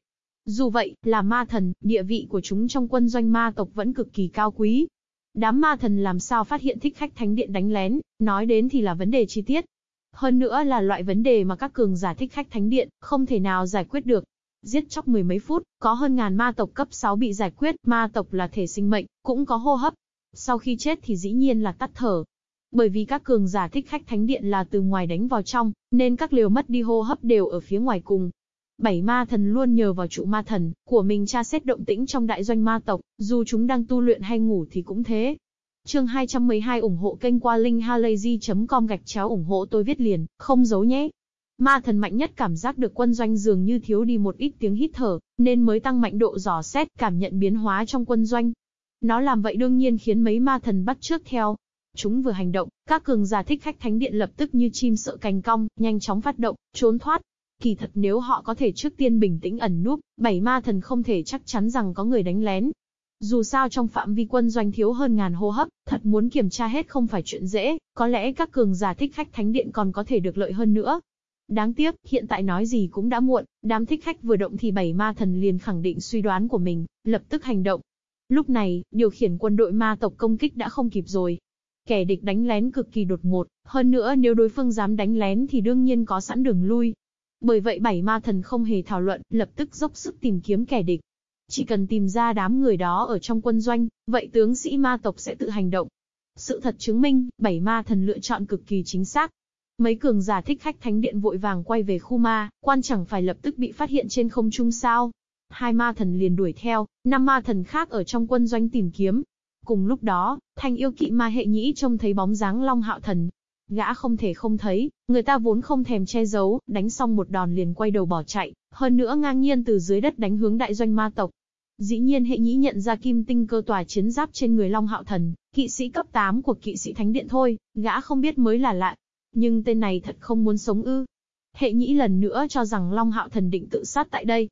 dù vậy, là ma thần, địa vị của chúng trong quân doanh ma tộc vẫn cực kỳ cao quý. Đám ma thần làm sao phát hiện thích khách thánh điện đánh lén, nói đến thì là vấn đề chi tiết. Hơn nữa là loại vấn đề mà các cường giả thích khách thánh điện không thể nào giải quyết được. Giết chóc mười mấy phút, có hơn ngàn ma tộc cấp 6 bị giải quyết, ma tộc là thể sinh mệnh, cũng có hô hấp. Sau khi chết thì dĩ nhiên là tắt thở. Bởi vì các cường giả thích khách thánh điện là từ ngoài đánh vào trong, nên các liều mất đi hô hấp đều ở phía ngoài cùng, Bảy ma thần luôn nhờ vào trụ ma thần của mình tra xét động tĩnh trong đại doanh ma tộc, dù chúng đang tu luyện hay ngủ thì cũng thế. Chương 212 ủng hộ kênh qua linkhalazy.com gạch chéo ủng hộ tôi viết liền, không giấu nhé. Ma thần mạnh nhất cảm giác được quân doanh dường như thiếu đi một ít tiếng hít thở, nên mới tăng mạnh độ dò xét, cảm nhận biến hóa trong quân doanh. Nó làm vậy đương nhiên khiến mấy ma thần bắt trước theo. Chúng vừa hành động, các cường giả thích khách thánh điện lập tức như chim sợ cành cong, nhanh chóng phát động, trốn thoát. Kỳ thật nếu họ có thể trước tiên bình tĩnh ẩn núp, bảy ma thần không thể chắc chắn rằng có người đánh lén. Dù sao trong phạm vi quân doanh thiếu hơn ngàn hô hấp, thật muốn kiểm tra hết không phải chuyện dễ, có lẽ các cường giả thích khách thánh điện còn có thể được lợi hơn nữa. Đáng tiếc, hiện tại nói gì cũng đã muộn, đám thích khách vừa động thì bảy ma thần liền khẳng định suy đoán của mình, lập tức hành động. Lúc này, điều khiển quân đội ma tộc công kích đã không kịp rồi. Kẻ địch đánh lén cực kỳ đột ngột, hơn nữa nếu đối phương dám đánh lén thì đương nhiên có sẵn đường lui. Bởi vậy bảy ma thần không hề thảo luận, lập tức dốc sức tìm kiếm kẻ địch. Chỉ cần tìm ra đám người đó ở trong quân doanh, vậy tướng sĩ ma tộc sẽ tự hành động. Sự thật chứng minh, bảy ma thần lựa chọn cực kỳ chính xác. Mấy cường giả thích khách thánh điện vội vàng quay về khu ma, quan chẳng phải lập tức bị phát hiện trên không trung sao. Hai ma thần liền đuổi theo, năm ma thần khác ở trong quân doanh tìm kiếm. Cùng lúc đó, thanh yêu kỵ ma hệ nhĩ trông thấy bóng dáng Long Hạo Thần. Gã không thể không thấy, người ta vốn không thèm che giấu, đánh xong một đòn liền quay đầu bỏ chạy, hơn nữa ngang nhiên từ dưới đất đánh hướng đại doanh ma tộc. Dĩ nhiên hệ nhĩ nhận ra kim tinh cơ tòa chiến giáp trên người Long Hạo Thần, kỵ sĩ cấp 8 của kỵ sĩ Thánh Điện thôi, gã không biết mới là lạ. Nhưng tên này thật không muốn sống ư. Hệ nhĩ lần nữa cho rằng Long Hạo Thần định tự sát tại đây,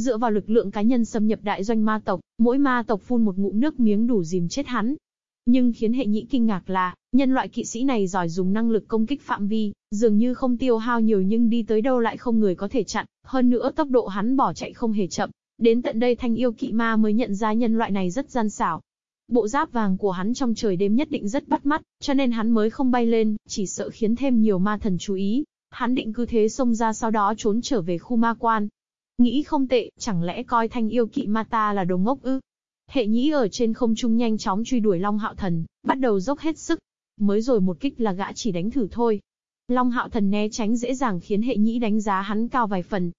Dựa vào lực lượng cá nhân xâm nhập đại doanh ma tộc, mỗi ma tộc phun một ngụm nước miếng đủ dìm chết hắn. Nhưng khiến hệ nhĩ kinh ngạc là, nhân loại kỵ sĩ này giỏi dùng năng lực công kích phạm vi, dường như không tiêu hao nhiều nhưng đi tới đâu lại không người có thể chặn, hơn nữa tốc độ hắn bỏ chạy không hề chậm. Đến tận đây thanh yêu kỵ ma mới nhận ra nhân loại này rất gian xảo. Bộ giáp vàng của hắn trong trời đêm nhất định rất bắt mắt, cho nên hắn mới không bay lên, chỉ sợ khiến thêm nhiều ma thần chú ý. Hắn định cứ thế xông ra sau đó trốn trở về khu ma quan, Nghĩ không tệ, chẳng lẽ coi thanh yêu kỵ ma ta là đồ ngốc ư? Hệ nhĩ ở trên không trung nhanh chóng truy đuổi Long Hạo Thần, bắt đầu dốc hết sức. Mới rồi một kích là gã chỉ đánh thử thôi. Long Hạo Thần né tránh dễ dàng khiến hệ nhĩ đánh giá hắn cao vài phần.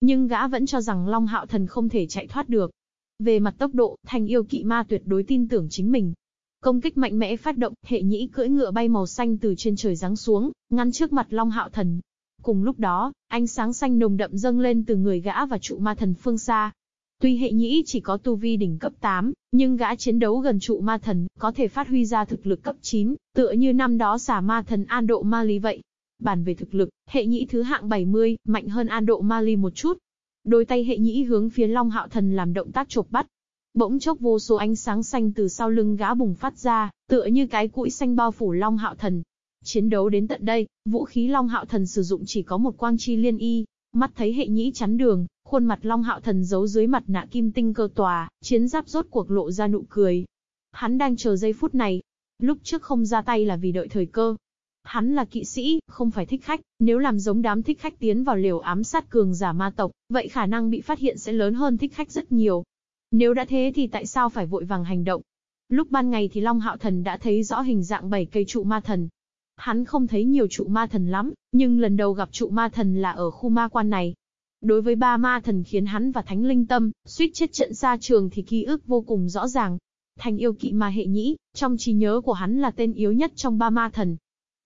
Nhưng gã vẫn cho rằng Long Hạo Thần không thể chạy thoát được. Về mặt tốc độ, thanh yêu kỵ ma tuyệt đối tin tưởng chính mình. Công kích mạnh mẽ phát động, hệ nhĩ cưỡi ngựa bay màu xanh từ trên trời giáng xuống, ngăn trước mặt Long Hạo Thần, Cùng lúc đó, ánh sáng xanh nồng đậm dâng lên từ người gã và trụ ma thần phương xa. Tuy hệ nhĩ chỉ có tu vi đỉnh cấp 8, nhưng gã chiến đấu gần trụ ma thần, có thể phát huy ra thực lực cấp 9, tựa như năm đó xả ma thần An Độ Ma Ly vậy. Bàn về thực lực, hệ nhĩ thứ hạng 70, mạnh hơn An Độ Ma Ly một chút. Đôi tay hệ nhĩ hướng phía Long Hạo Thần làm động tác chộp bắt. Bỗng chốc vô số ánh sáng xanh từ sau lưng gã bùng phát ra, tựa như cái cũi xanh bao phủ Long Hạo Thần, Chiến đấu đến tận đây, vũ khí Long Hạo Thần sử dụng chỉ có một quang chi liên y, mắt thấy hệ nhĩ chắn đường, khuôn mặt Long Hạo Thần giấu dưới mặt nạ kim tinh cơ tòa, chiến giáp rốt cuộc lộ ra nụ cười. Hắn đang chờ giây phút này. Lúc trước không ra tay là vì đợi thời cơ. Hắn là kỵ sĩ, không phải thích khách, nếu làm giống đám thích khách tiến vào liều ám sát cường giả ma tộc, vậy khả năng bị phát hiện sẽ lớn hơn thích khách rất nhiều. Nếu đã thế thì tại sao phải vội vàng hành động? Lúc ban ngày thì Long Hạo Thần đã thấy rõ hình dạng bảy cây trụ ma thần, Hắn không thấy nhiều trụ ma thần lắm, nhưng lần đầu gặp trụ ma thần là ở khu ma quan này. Đối với ba ma thần khiến hắn và thánh linh tâm, suýt chết trận xa trường thì ký ức vô cùng rõ ràng. Thành yêu kỵ ma hệ nhĩ, trong trí nhớ của hắn là tên yếu nhất trong ba ma thần.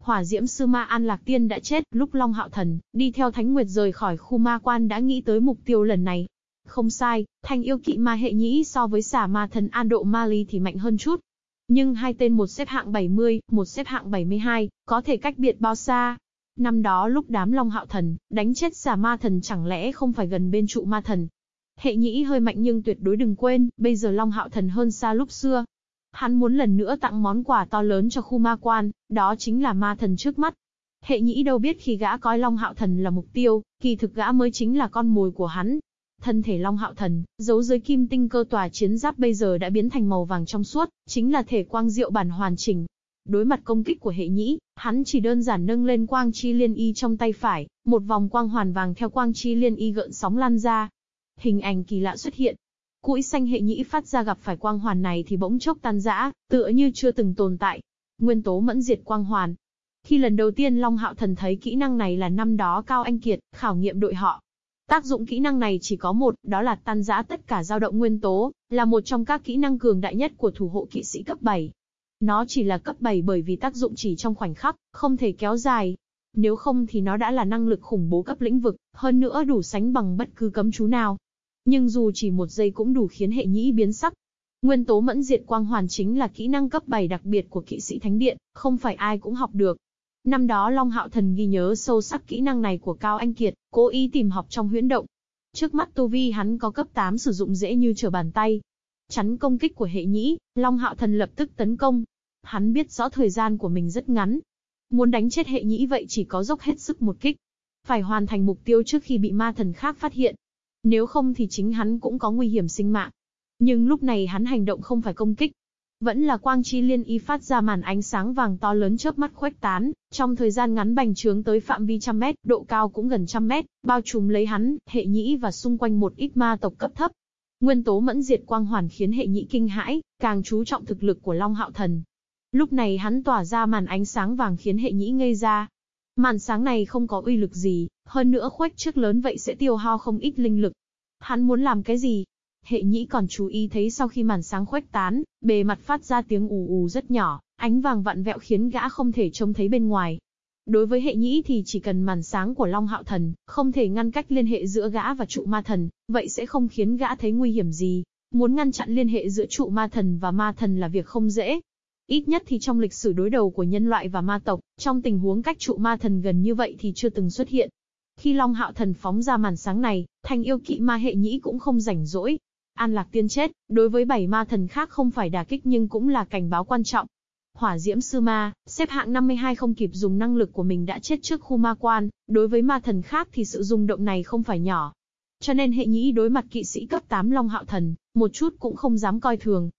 Hỏa diễm sư ma An Lạc Tiên đã chết, lúc Long Hạo Thần, đi theo Thánh Nguyệt rời khỏi khu ma quan đã nghĩ tới mục tiêu lần này. Không sai, thanh yêu kỵ ma hệ nhĩ so với xả ma thần An Độ Ma Ly thì mạnh hơn chút. Nhưng hai tên một xếp hạng 70, một xếp hạng 72, có thể cách biệt bao xa? Năm đó lúc đám Long Hạo Thần, đánh chết xà ma thần chẳng lẽ không phải gần bên trụ ma thần? Hệ nhĩ hơi mạnh nhưng tuyệt đối đừng quên, bây giờ Long Hạo Thần hơn xa lúc xưa. Hắn muốn lần nữa tặng món quà to lớn cho khu ma quan, đó chính là ma thần trước mắt. Hệ nhĩ đâu biết khi gã coi Long Hạo Thần là mục tiêu, kỳ thực gã mới chính là con mồi của hắn. Thân thể Long Hạo Thần, giấu dưới kim tinh cơ tòa chiến giáp bây giờ đã biến thành màu vàng trong suốt, chính là thể quang diệu bản hoàn chỉnh. Đối mặt công kích của hệ nhĩ, hắn chỉ đơn giản nâng lên quang chi liên y trong tay phải, một vòng quang hoàn vàng theo quang chi liên y gợn sóng lan ra. Hình ảnh kỳ lạ xuất hiện. Cũi xanh hệ nhĩ phát ra gặp phải quang hoàn này thì bỗng chốc tan rã, tựa như chưa từng tồn tại. Nguyên tố mẫn diệt quang hoàn, khi lần đầu tiên Long Hạo Thần thấy kỹ năng này là năm đó Cao Anh Kiệt, khảo nghiệm đội họ, Tác dụng kỹ năng này chỉ có một, đó là tan rã tất cả dao động nguyên tố, là một trong các kỹ năng cường đại nhất của thủ hộ kỵ sĩ cấp 7. Nó chỉ là cấp 7 bởi vì tác dụng chỉ trong khoảnh khắc, không thể kéo dài. Nếu không thì nó đã là năng lực khủng bố cấp lĩnh vực, hơn nữa đủ sánh bằng bất cứ cấm chú nào. Nhưng dù chỉ một giây cũng đủ khiến hệ nhĩ biến sắc. Nguyên tố mẫn diệt quang hoàn chính là kỹ năng cấp 7 đặc biệt của kỵ sĩ thánh điện, không phải ai cũng học được. Năm đó Long Hạo Thần ghi nhớ sâu sắc kỹ năng này của Cao Anh Kiệt, cố ý tìm học trong huyễn động. Trước mắt tu vi hắn có cấp 8 sử dụng dễ như trở bàn tay. Chắn công kích của hệ nhĩ, Long Hạo Thần lập tức tấn công. Hắn biết rõ thời gian của mình rất ngắn. Muốn đánh chết hệ nhĩ vậy chỉ có dốc hết sức một kích. Phải hoàn thành mục tiêu trước khi bị ma thần khác phát hiện. Nếu không thì chính hắn cũng có nguy hiểm sinh mạng. Nhưng lúc này hắn hành động không phải công kích, vẫn là quang chi liên y phát ra màn ánh sáng vàng to lớn chớp mắt khuếch tán, trong thời gian ngắn bành trướng tới phạm vi trăm mét, độ cao cũng gần trăm mét, bao trùm lấy hắn, hệ nhĩ và xung quanh một ít ma tộc cấp thấp. Nguyên tố mẫn diệt quang hoàn khiến hệ nhĩ kinh hãi, càng chú trọng thực lực của Long Hạo Thần. Lúc này hắn tỏa ra màn ánh sáng vàng khiến hệ nhĩ ngây ra. Màn sáng này không có uy lực gì, hơn nữa khuếch trước lớn vậy sẽ tiêu hao không ít linh lực. Hắn muốn làm cái gì? Hệ nhĩ còn chú ý thấy sau khi màn sáng khuếch tán, bề mặt phát ra tiếng ù ù rất nhỏ, ánh vàng vặn vẹo khiến gã không thể trông thấy bên ngoài. Đối với hệ nhĩ thì chỉ cần màn sáng của Long Hạo Thần, không thể ngăn cách liên hệ giữa gã và trụ ma thần, vậy sẽ không khiến gã thấy nguy hiểm gì. Muốn ngăn chặn liên hệ giữa trụ ma thần và ma thần là việc không dễ. Ít nhất thì trong lịch sử đối đầu của nhân loại và ma tộc, trong tình huống cách trụ ma thần gần như vậy thì chưa từng xuất hiện. Khi Long Hạo Thần phóng ra màn sáng này, thanh yêu kỵ ma hệ nhĩ cũng không rảnh rỗi, An Lạc Tiên chết, đối với bảy ma thần khác không phải đả kích nhưng cũng là cảnh báo quan trọng. Hỏa Diễm Sư Ma, xếp hạng 52 không kịp dùng năng lực của mình đã chết trước khu ma quan, đối với ma thần khác thì sự rung động này không phải nhỏ. Cho nên hệ nhĩ đối mặt kỵ sĩ cấp 8 Long Hạo Thần, một chút cũng không dám coi thường.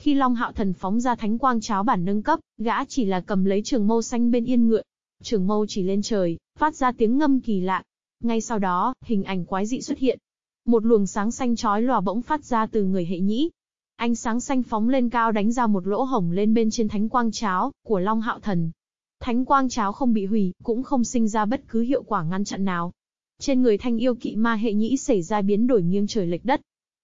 Khi Long Hạo Thần phóng ra thánh quang cháo bản nâng cấp, gã chỉ là cầm lấy trường mâu xanh bên yên ngựa. Trường mâu chỉ lên trời, phát ra tiếng ngâm kỳ lạ. Ngay sau đó, hình ảnh quái dị xuất hiện, một luồng sáng xanh chói lòa bỗng phát ra từ người hệ nhĩ. Ánh sáng xanh phóng lên cao đánh ra một lỗ hổng lên bên trên thánh quang cháo của Long Hạo Thần. Thánh quang cháo không bị hủy, cũng không sinh ra bất cứ hiệu quả ngăn chặn nào. Trên người thanh yêu kỵ ma hệ nhĩ xảy ra biến đổi nghiêng trời lệch đất.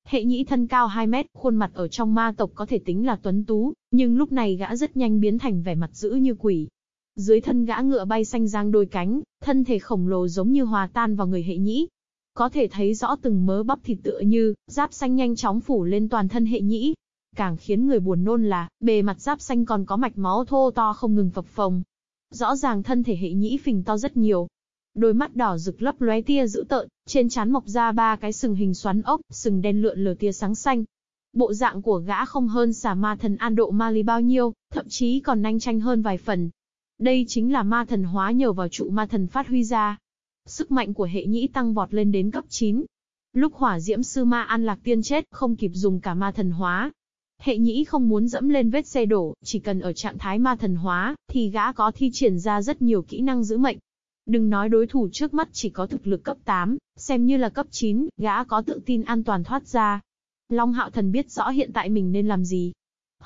Hệ nhĩ thân cao 2 mét, khuôn mặt ở trong ma tộc có thể tính là tuấn tú, nhưng lúc này gã rất nhanh biến thành vẻ mặt dữ như quỷ. Dưới thân gã ngựa bay xanh giang đôi cánh, thân thể khổng lồ giống như hòa tan vào người hệ nhĩ, có thể thấy rõ từng mớ bắp thịt tựa như, giáp xanh nhanh chóng phủ lên toàn thân hệ nhĩ. Càng khiến người buồn nôn là, bề mặt giáp xanh còn có mạch máu thô to không ngừng phập phồng. Rõ ràng thân thể hệ nhĩ phình to rất nhiều. Đôi mắt đỏ rực lấp lóe tia dữ tợn, trên trán mọc ra ba cái sừng hình xoắn ốc, sừng đen lượn lờ tia sáng xanh. Bộ dạng của gã không hơn xà ma thần an độ Mali bao nhiêu, thậm chí còn nhanh tranh hơn vài phần. Đây chính là ma thần hóa nhờ vào trụ ma thần phát huy ra. Sức mạnh của hệ nhĩ tăng vọt lên đến cấp 9. Lúc hỏa diễm sư ma an lạc tiên chết, không kịp dùng cả ma thần hóa. Hệ nhĩ không muốn dẫm lên vết xe đổ, chỉ cần ở trạng thái ma thần hóa, thì gã có thi triển ra rất nhiều kỹ năng giữ mệnh. Đừng nói đối thủ trước mắt chỉ có thực lực cấp 8, xem như là cấp 9, gã có tự tin an toàn thoát ra. Long hạo thần biết rõ hiện tại mình nên làm gì,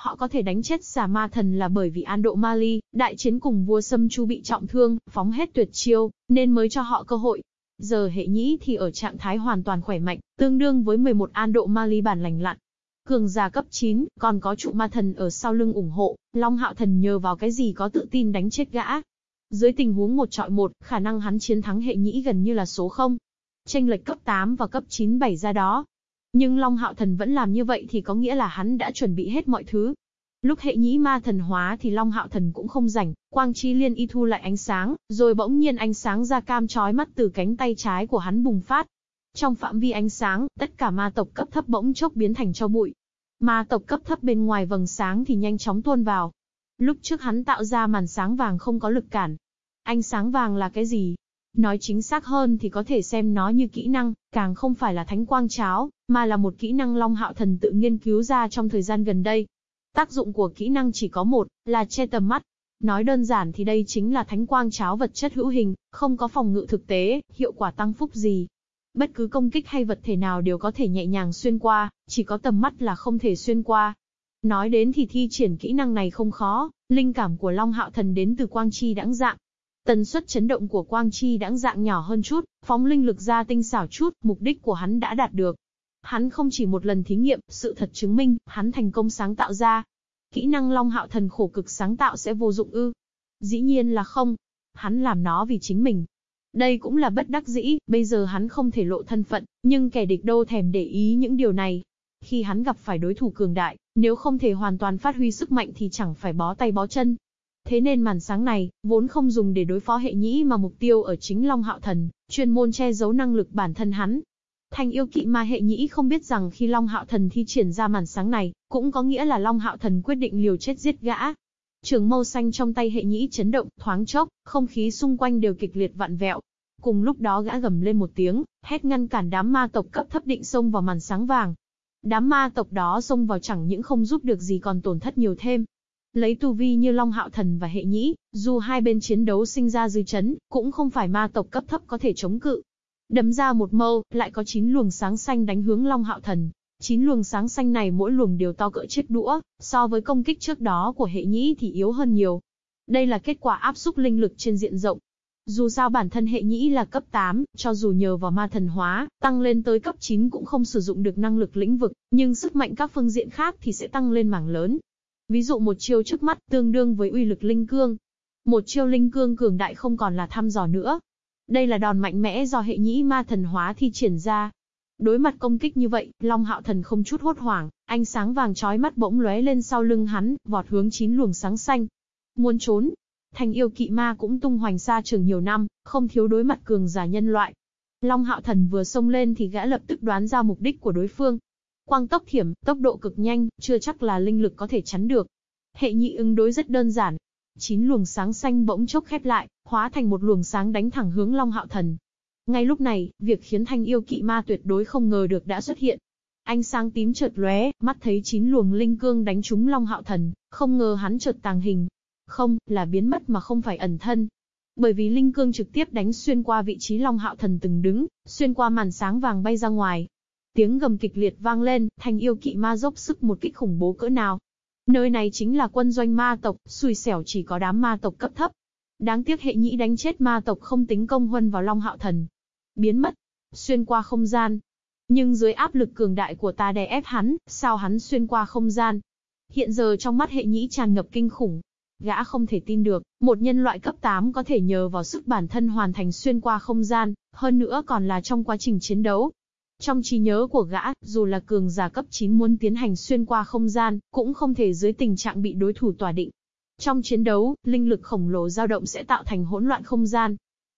Họ có thể đánh chết xà ma thần là bởi vì An Độ Mali, đại chiến cùng vua Sâm Chu bị trọng thương, phóng hết tuyệt chiêu, nên mới cho họ cơ hội. Giờ hệ nhĩ thì ở trạng thái hoàn toàn khỏe mạnh, tương đương với 11 An Độ Mali bản lành lặn. Cường già cấp 9, còn có trụ ma thần ở sau lưng ủng hộ, Long Hạo Thần nhờ vào cái gì có tự tin đánh chết gã. Dưới tình huống một trọi một, khả năng hắn chiến thắng hệ nhĩ gần như là số 0. Tranh lệch cấp 8 và cấp 9 bảy ra đó, nhưng Long Hạo Thần vẫn làm như vậy thì có nghĩa là hắn đã chuẩn bị hết mọi thứ. Lúc hệ nhĩ ma thần hóa thì Long Hạo Thần cũng không rảnh, quang chi liên y thu lại ánh sáng, rồi bỗng nhiên ánh sáng ra cam chói mắt từ cánh tay trái của hắn bùng phát. Trong phạm vi ánh sáng, tất cả ma tộc cấp thấp bỗng chốc biến thành cho bụi. Ma tộc cấp thấp bên ngoài vầng sáng thì nhanh chóng tuôn vào. Lúc trước hắn tạo ra màn sáng vàng không có lực cản. Ánh sáng vàng là cái gì? Nói chính xác hơn thì có thể xem nó như kỹ năng, càng không phải là thánh quang cháo, mà là một kỹ năng Long Hạo Thần tự nghiên cứu ra trong thời gian gần đây. Tác dụng của kỹ năng chỉ có một, là che tầm mắt. Nói đơn giản thì đây chính là thánh quang cháo vật chất hữu hình, không có phòng ngự thực tế, hiệu quả tăng phúc gì. Bất cứ công kích hay vật thể nào đều có thể nhẹ nhàng xuyên qua, chỉ có tầm mắt là không thể xuyên qua. Nói đến thì thi triển kỹ năng này không khó, linh cảm của Long Hạo Thần đến từ quang chi đãng dạng, Tần suất chấn động của quang chi đãng dạng nhỏ hơn chút, phóng linh lực ra tinh xảo chút, mục đích của hắn đã đạt được. Hắn không chỉ một lần thí nghiệm, sự thật chứng minh, hắn thành công sáng tạo ra. Kỹ năng Long Hạo Thần khổ cực sáng tạo sẽ vô dụng ư? Dĩ nhiên là không. Hắn làm nó vì chính mình. Đây cũng là bất đắc dĩ, bây giờ hắn không thể lộ thân phận, nhưng kẻ địch đâu thèm để ý những điều này. Khi hắn gặp phải đối thủ cường đại, nếu không thể hoàn toàn phát huy sức mạnh thì chẳng phải bó tay bó chân. Thế nên màn sáng này, vốn không dùng để đối phó hệ nhĩ mà mục tiêu ở chính Long Hạo Thần, chuyên môn che giấu năng lực bản thân hắn. Thanh yêu kỵ ma hệ nhĩ không biết rằng khi Long Hạo Thần thi triển ra màn sáng này, cũng có nghĩa là Long Hạo Thần quyết định liều chết giết gã. Trường mâu xanh trong tay hệ nhĩ chấn động, thoáng chốc, không khí xung quanh đều kịch liệt vặn vẹo. Cùng lúc đó gã gầm lên một tiếng, hét ngăn cản đám ma tộc cấp thấp định xông vào màn sáng vàng. Đám ma tộc đó xông vào chẳng những không giúp được gì còn tổn thất nhiều thêm. Lấy tu vi như Long Hạo Thần và Hệ Nhĩ, dù hai bên chiến đấu sinh ra dư chấn, cũng không phải ma tộc cấp thấp có thể chống cự. Đấm ra một mâu, lại có chín luồng sáng xanh đánh hướng Long Hạo Thần. Chín luồng sáng xanh này mỗi luồng đều to cỡ chiếc đũa, so với công kích trước đó của hệ nhĩ thì yếu hơn nhiều. Đây là kết quả áp xúc linh lực trên diện rộng. Dù sao bản thân hệ nhĩ là cấp 8, cho dù nhờ vào ma thần hóa, tăng lên tới cấp 9 cũng không sử dụng được năng lực lĩnh vực, nhưng sức mạnh các phương diện khác thì sẽ tăng lên mảng lớn. Ví dụ một chiêu trước mắt tương đương với uy lực linh cương. Một chiêu linh cương cường đại không còn là thăm dò nữa. Đây là đòn mạnh mẽ do hệ nhĩ ma thần hóa thi triển ra, Đối mặt công kích như vậy, Long Hạo Thần không chút hốt hoảng, ánh sáng vàng chói mắt bỗng lóe lên sau lưng hắn, vọt hướng chín luồng sáng xanh. Muốn trốn, Thanh yêu kỵ ma cũng tung hoành xa trường nhiều năm, không thiếu đối mặt cường giả nhân loại. Long Hạo Thần vừa xông lên thì gã lập tức đoán ra mục đích của đối phương. Quang tốc thiểm, tốc độ cực nhanh, chưa chắc là linh lực có thể chắn được. Hệ nhị ứng đối rất đơn giản. Chín luồng sáng xanh bỗng chốc khép lại, hóa thành một luồng sáng đánh thẳng hướng Long Hạo Thần. Ngay lúc này, việc khiến thanh yêu kỵ ma tuyệt đối không ngờ được đã xuất hiện. Ánh sáng tím chợt lóe, mắt thấy chín luồng linh cương đánh trúng Long Hạo Thần, không ngờ hắn chợt tàng hình. Không, là biến mất mà không phải ẩn thân. Bởi vì linh cương trực tiếp đánh xuyên qua vị trí Long Hạo Thần từng đứng, xuyên qua màn sáng vàng bay ra ngoài. Tiếng gầm kịch liệt vang lên, thành yêu kỵ ma dốc sức một kích khủng bố cỡ nào. Nơi này chính là quân doanh ma tộc, xui xẻo chỉ có đám ma tộc cấp thấp. Đáng tiếc hệ nhĩ đánh chết ma tộc không tính công huân vào Long Hạo Thần, biến mất, xuyên qua không gian. Nhưng dưới áp lực cường đại của ta đè ép hắn, sao hắn xuyên qua không gian? Hiện giờ trong mắt hệ nhĩ tràn ngập kinh khủng. Gã không thể tin được, một nhân loại cấp 8 có thể nhờ vào sức bản thân hoàn thành xuyên qua không gian, hơn nữa còn là trong quá trình chiến đấu. Trong trí nhớ của gã, dù là cường giả cấp 9 muốn tiến hành xuyên qua không gian, cũng không thể dưới tình trạng bị đối thủ tỏa định. Trong chiến đấu, linh lực khổng lồ dao động sẽ tạo thành hỗn loạn không gian,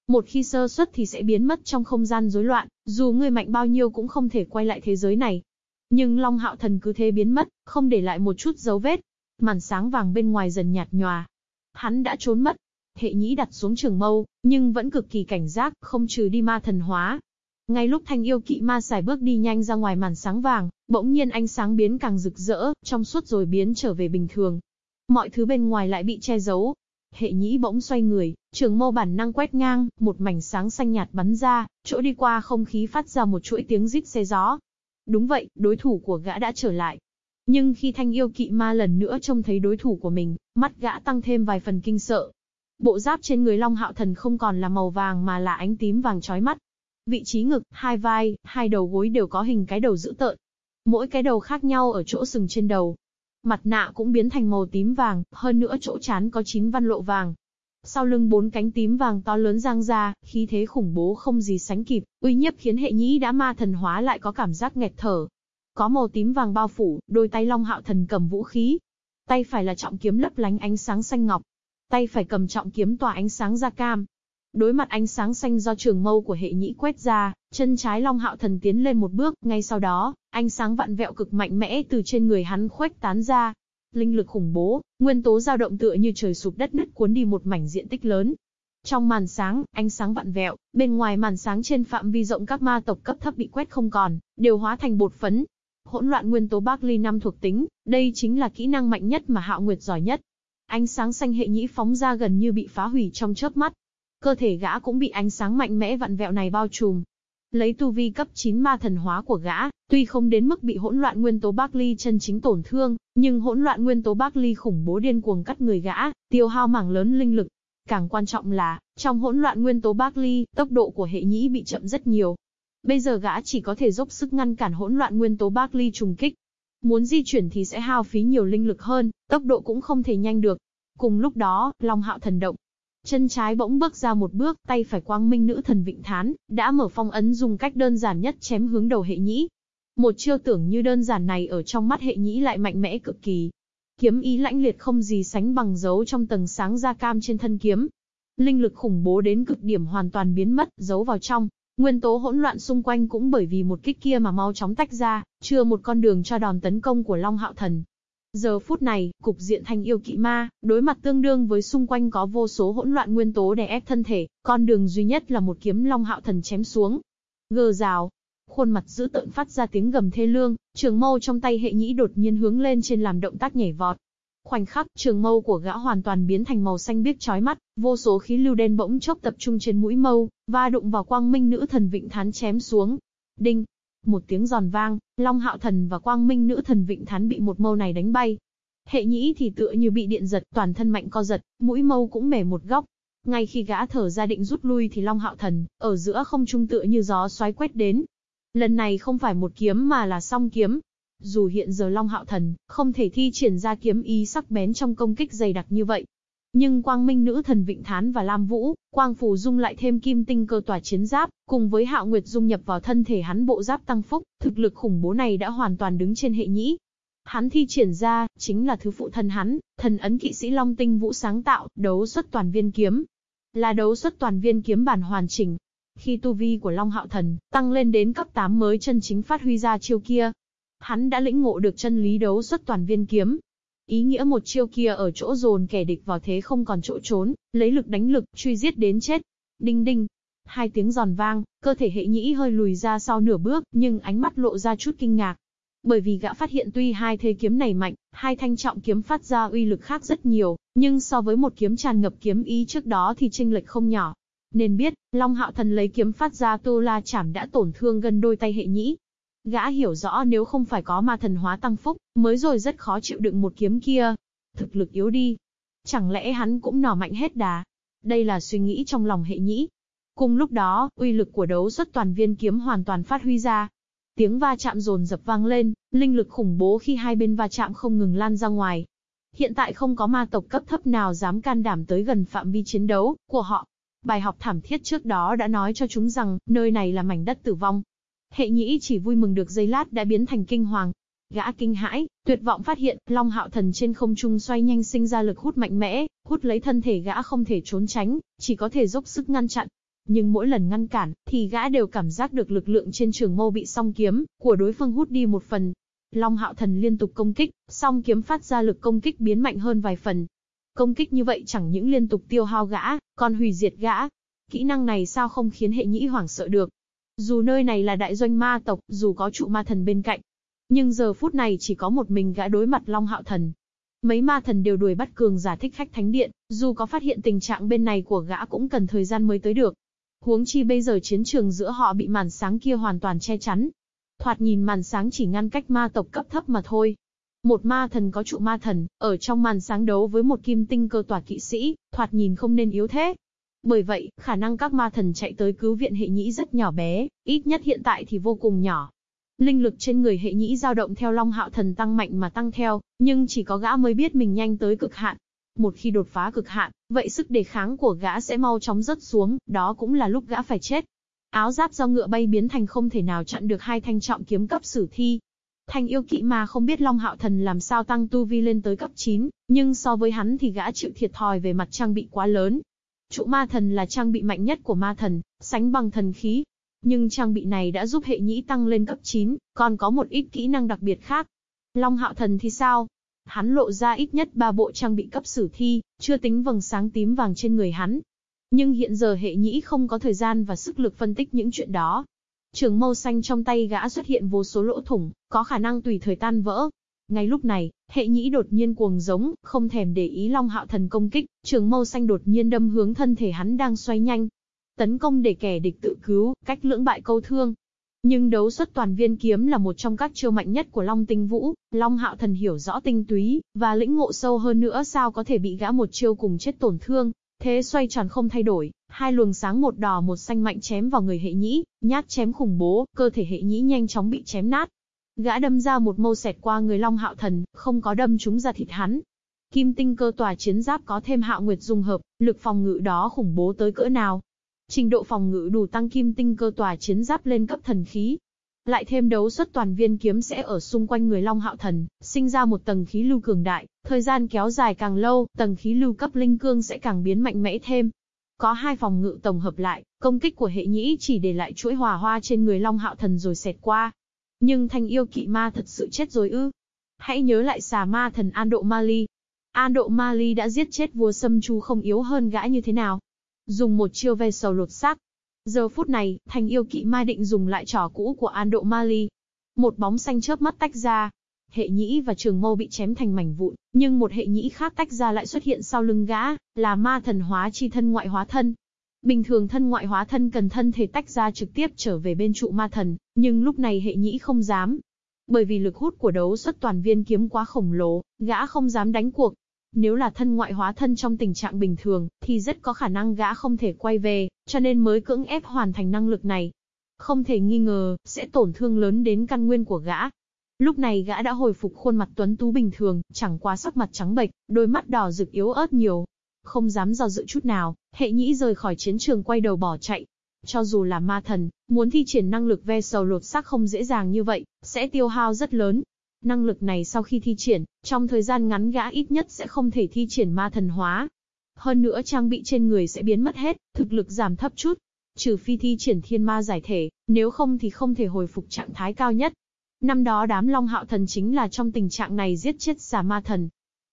một khi sơ suất thì sẽ biến mất trong không gian rối loạn, dù người mạnh bao nhiêu cũng không thể quay lại thế giới này. Nhưng Long Hạo Thần cứ thế biến mất, không để lại một chút dấu vết. Màn sáng vàng bên ngoài dần nhạt nhòa. Hắn đã trốn mất. Hệ nhĩ đặt xuống trường mâu, nhưng vẫn cực kỳ cảnh giác, không trừ đi ma thần hóa. Ngay lúc thanh yêu kỵ ma xài bước đi nhanh ra ngoài màn sáng vàng, bỗng nhiên ánh sáng biến càng rực rỡ, trong suốt rồi biến trở về bình thường. Mọi thứ bên ngoài lại bị che giấu, Hệ nhĩ bỗng xoay người, trường mâu bản năng quét ngang, một mảnh sáng xanh nhạt bắn ra, chỗ đi qua không khí phát ra một chuỗi tiếng rít xe gió. Đúng vậy, đối thủ của gã đã trở lại. Nhưng khi thanh yêu kỵ ma lần nữa trông thấy đối thủ của mình, mắt gã tăng thêm vài phần kinh sợ. Bộ giáp trên người Long Hạo Thần không còn là màu vàng mà là ánh tím vàng chói mắt. Vị trí ngực, hai vai, hai đầu gối đều có hình cái đầu dữ tợn. Mỗi cái đầu khác nhau ở chỗ sừng trên đầu, Mặt nạ cũng biến thành màu tím vàng, hơn nữa chỗ chán có chín văn lộ vàng. Sau lưng bốn cánh tím vàng to lớn giang ra, khí thế khủng bố không gì sánh kịp, uy nhiếp khiến hệ nhĩ đã ma thần hóa lại có cảm giác nghẹt thở. Có màu tím vàng bao phủ, đôi tay long hạo thần cầm vũ khí. Tay phải là trọng kiếm lấp lánh ánh sáng xanh ngọc. Tay phải cầm trọng kiếm tỏa ánh sáng da cam. Đối mặt ánh sáng xanh do trường mâu của hệ nhĩ quét ra, chân trái Long Hạo Thần tiến lên một bước, ngay sau đó, ánh sáng vạn vẹo cực mạnh mẽ từ trên người hắn khuếch tán ra. Linh lực khủng bố, nguyên tố dao động tựa như trời sụp đất nứt cuốn đi một mảnh diện tích lớn. Trong màn sáng, ánh sáng vạn vẹo, bên ngoài màn sáng trên phạm vi rộng các ma tộc cấp thấp bị quét không còn, đều hóa thành bột phấn. Hỗn loạn nguyên tố Barkley năm thuộc tính, đây chính là kỹ năng mạnh nhất mà Hạo Nguyệt giỏi nhất. Ánh sáng xanh hệ nhĩ phóng ra gần như bị phá hủy trong chớp mắt, Cơ thể gã cũng bị ánh sáng mạnh mẽ vặn vẹo này bao trùm. Lấy tu vi cấp 9 ma thần hóa của gã, tuy không đến mức bị hỗn loạn nguyên tố Barkley chân chính tổn thương, nhưng hỗn loạn nguyên tố Barkley khủng bố điên cuồng cắt người gã, tiêu hao mảng lớn linh lực. Càng quan trọng là, trong hỗn loạn nguyên tố Barkley, tốc độ của hệ nhĩ bị chậm rất nhiều. Bây giờ gã chỉ có thể dốc sức ngăn cản hỗn loạn nguyên tố Barkley trùng kích. Muốn di chuyển thì sẽ hao phí nhiều linh lực hơn, tốc độ cũng không thể nhanh được. Cùng lúc đó, Long Hạo thần động, Chân trái bỗng bước ra một bước, tay phải quang minh nữ thần vịnh thán, đã mở phong ấn dùng cách đơn giản nhất chém hướng đầu hệ nhĩ. Một chiêu tưởng như đơn giản này ở trong mắt hệ nhĩ lại mạnh mẽ cực kỳ. Kiếm ý lãnh liệt không gì sánh bằng dấu trong tầng sáng da cam trên thân kiếm. Linh lực khủng bố đến cực điểm hoàn toàn biến mất, giấu vào trong. Nguyên tố hỗn loạn xung quanh cũng bởi vì một kích kia mà mau chóng tách ra, chưa một con đường cho đòn tấn công của Long Hạo Thần. Giờ phút này, cục diện thanh yêu kỵ ma, đối mặt tương đương với xung quanh có vô số hỗn loạn nguyên tố đè ép thân thể, con đường duy nhất là một kiếm Long Hạo Thần chém xuống. Gờ rào, khuôn mặt dữ tợn phát ra tiếng gầm thê lương, trường mâu trong tay hệ nhĩ đột nhiên hướng lên trên làm động tác nhảy vọt. Khoảnh khắc, trường mâu của gã hoàn toàn biến thành màu xanh biếc chói mắt, vô số khí lưu đen bỗng chốc tập trung trên mũi mâu, và đụng vào quang minh nữ thần vịnh thán chém xuống. Đinh! Một tiếng giòn vang, Long Hạo Thần và quang minh nữ thần vịnh thán bị một mâu này đánh bay. Hệ nhĩ thì tựa như bị điện giật, toàn thân mạnh co giật, mũi mâu cũng mẻ một góc, ngay khi gã thở ra định rút lui thì Long Hạo Thần, ở giữa không trung tựa như gió xoáy quét đến, Lần này không phải một kiếm mà là song kiếm. Dù hiện giờ Long Hạo Thần không thể thi triển ra kiếm ý sắc bén trong công kích dày đặc như vậy, nhưng Quang Minh Nữ Thần Vịnh Thán và Lam Vũ, Quang Phù Dung lại thêm kim tinh cơ tỏa chiến giáp, cùng với Hạo Nguyệt dung nhập vào thân thể hắn bộ giáp tăng phúc, thực lực khủng bố này đã hoàn toàn đứng trên hệ nhĩ. Hắn thi triển ra, chính là thứ phụ thân hắn, thần ấn kỵ sĩ Long Tinh Vũ sáng tạo, đấu xuất toàn viên kiếm. Là đấu xuất toàn viên kiếm bản hoàn chỉnh, khi tu vi của Long Hạo Thần tăng lên đến cấp 8 mới chân chính phát huy ra chiêu kia. Hắn đã lĩnh ngộ được chân lý đấu xuất toàn viên kiếm. Ý nghĩa một chiêu kia ở chỗ dồn kẻ địch vào thế không còn chỗ trốn, lấy lực đánh lực, truy giết đến chết. Đinh đinh. Hai tiếng giòn vang, cơ thể hệ nhĩ hơi lùi ra sau nửa bước, nhưng ánh mắt lộ ra chút kinh ngạc. Bởi vì gã phát hiện tuy hai thế kiếm này mạnh, hai thanh trọng kiếm phát ra uy lực khác rất nhiều, nhưng so với một kiếm tràn ngập kiếm ý trước đó thì chênh lệch không nhỏ. Nên biết, Long Hạo Thần lấy kiếm phát ra tu la chảm đã tổn thương gần đôi tay hệ nhĩ. Gã hiểu rõ nếu không phải có ma thần hóa tăng phúc, mới rồi rất khó chịu đựng một kiếm kia. Thực lực yếu đi. Chẳng lẽ hắn cũng nỏ mạnh hết đà? Đây là suy nghĩ trong lòng hệ nhĩ. Cùng lúc đó, uy lực của đấu xuất toàn viên kiếm hoàn toàn phát huy ra. Tiếng va chạm rồn dập vang lên, linh lực khủng bố khi hai bên va chạm không ngừng lan ra ngoài. Hiện tại không có ma tộc cấp thấp nào dám can đảm tới gần phạm vi chiến đấu của họ. Bài học thảm thiết trước đó đã nói cho chúng rằng, nơi này là mảnh đất tử vong. Hệ nhĩ chỉ vui mừng được giây lát đã biến thành kinh hoàng. Gã kinh hãi, tuyệt vọng phát hiện, Long Hạo Thần trên không trung xoay nhanh sinh ra lực hút mạnh mẽ, hút lấy thân thể gã không thể trốn tránh, chỉ có thể dốc sức ngăn chặn. Nhưng mỗi lần ngăn cản, thì gã đều cảm giác được lực lượng trên trường mâu bị song kiếm của đối phương hút đi một phần. Long Hạo Thần liên tục công kích, song kiếm phát ra lực công kích biến mạnh hơn vài phần, Công kích như vậy chẳng những liên tục tiêu hao gã, còn hủy diệt gã. Kỹ năng này sao không khiến hệ nhĩ hoảng sợ được. Dù nơi này là đại doanh ma tộc, dù có trụ ma thần bên cạnh. Nhưng giờ phút này chỉ có một mình gã đối mặt Long Hạo Thần. Mấy ma thần đều đuổi bắt cường giả thích khách thánh điện, dù có phát hiện tình trạng bên này của gã cũng cần thời gian mới tới được. Huống chi bây giờ chiến trường giữa họ bị màn sáng kia hoàn toàn che chắn. Thoạt nhìn màn sáng chỉ ngăn cách ma tộc cấp thấp mà thôi. Một ma thần có trụ ma thần, ở trong màn sáng đấu với một kim tinh cơ tòa kỵ sĩ, thoạt nhìn không nên yếu thế. Bởi vậy, khả năng các ma thần chạy tới cứu viện hệ nhĩ rất nhỏ bé, ít nhất hiện tại thì vô cùng nhỏ. Linh lực trên người hệ nhĩ dao động theo long hạo thần tăng mạnh mà tăng theo, nhưng chỉ có gã mới biết mình nhanh tới cực hạn. Một khi đột phá cực hạn, vậy sức đề kháng của gã sẽ mau chóng rớt xuống, đó cũng là lúc gã phải chết. Áo giáp do ngựa bay biến thành không thể nào chặn được hai thanh trọng kiếm cấp sử thi, Thanh yêu kỵ mà không biết Long Hạo Thần làm sao tăng tu vi lên tới cấp 9, nhưng so với hắn thì gã chịu thiệt thòi về mặt trang bị quá lớn. Trụ ma thần là trang bị mạnh nhất của ma thần, sánh bằng thần khí. Nhưng trang bị này đã giúp hệ nhĩ tăng lên cấp 9, còn có một ít kỹ năng đặc biệt khác. Long Hạo Thần thì sao? Hắn lộ ra ít nhất 3 bộ trang bị cấp sử thi, chưa tính vầng sáng tím vàng trên người hắn. Nhưng hiện giờ hệ nhĩ không có thời gian và sức lực phân tích những chuyện đó, Trường mâu xanh trong tay gã xuất hiện vô số lỗ thủng, có khả năng tùy thời tan vỡ. Ngay lúc này, hệ nhĩ đột nhiên cuồng giống, không thèm để ý Long Hạo Thần công kích, trường mâu xanh đột nhiên đâm hướng thân thể hắn đang xoay nhanh. Tấn công để kẻ địch tự cứu, cách lưỡng bại câu thương. Nhưng đấu xuất toàn viên kiếm là một trong các chiêu mạnh nhất của Long Tinh Vũ, Long Hạo Thần hiểu rõ tinh túy, và lĩnh ngộ sâu hơn nữa sao có thể bị gã một chiêu cùng chết tổn thương. Thế xoay tròn không thay đổi, hai luồng sáng một đỏ một xanh mạnh chém vào người hệ nhĩ, nhát chém khủng bố, cơ thể hệ nhĩ nhanh chóng bị chém nát. Gã đâm ra một mâu xẹt qua người Long Hạo Thần, không có đâm trúng ra thịt hắn. Kim tinh cơ tòa chiến giáp có thêm Hạo Nguyệt dung hợp, lực phòng ngự đó khủng bố tới cỡ nào. Trình độ phòng ngự đủ tăng kim tinh cơ tòa chiến giáp lên cấp thần khí. lại thêm đấu xuất toàn viên kiếm sẽ ở xung quanh người Long Hạo Thần, sinh ra một tầng khí lưu cường đại, thời gian kéo dài càng lâu, tầng khí lưu cấp linh cương sẽ càng biến mạnh mẽ thêm. Có hai phòng ngự tổng hợp lại, công kích của hệ nhĩ chỉ để lại chuỗi hòa hoa trên người Long Hạo Thần rồi xẹt qua. Nhưng thanh yêu kỵ ma thật sự chết rồi ư. Hãy nhớ lại xà ma thần An Độ Mali. An Độ Mali đã giết chết vua Sâm Chu không yếu hơn gã như thế nào. Dùng một chiêu ve sầu lột xác, Giờ phút này, thanh yêu kỵ ma định dùng lại trò cũ của An Độ Mali. Một bóng xanh chớp mắt tách ra. Hệ nhĩ và trường mâu bị chém thành mảnh vụn, nhưng một hệ nhĩ khác tách ra lại xuất hiện sau lưng gã, là ma thần hóa chi thân ngoại hóa thân. Bình thường thân ngoại hóa thân cần thân thể tách ra trực tiếp trở về bên trụ ma thần, nhưng lúc này hệ nhĩ không dám. Bởi vì lực hút của đấu xuất toàn viên kiếm quá khổng lồ, gã không dám đánh cuộc, nếu là thân ngoại hóa thân trong tình trạng bình thường, thì rất có khả năng gã không thể quay về, cho nên mới cưỡng ép hoàn thành năng lực này. Không thể nghi ngờ, sẽ tổn thương lớn đến căn nguyên của gã. Lúc này gã đã hồi phục khuôn mặt tuấn tú bình thường, chẳng qua sắc mặt trắng bệch, đôi mắt đỏ rực yếu ớt nhiều. Không dám do dự chút nào, hệ nhĩ rời khỏi chiến trường quay đầu bỏ chạy. Cho dù là ma thần, muốn thi triển năng lực ve sầu lột xác không dễ dàng như vậy, sẽ tiêu hao rất lớn, Năng lực này sau khi thi triển, trong thời gian ngắn gã ít nhất sẽ không thể thi triển ma thần hóa. Hơn nữa trang bị trên người sẽ biến mất hết, thực lực giảm thấp chút. Trừ phi thi triển thiên ma giải thể, nếu không thì không thể hồi phục trạng thái cao nhất. Năm đó đám Long Hạo Thần chính là trong tình trạng này giết chết xà ma thần.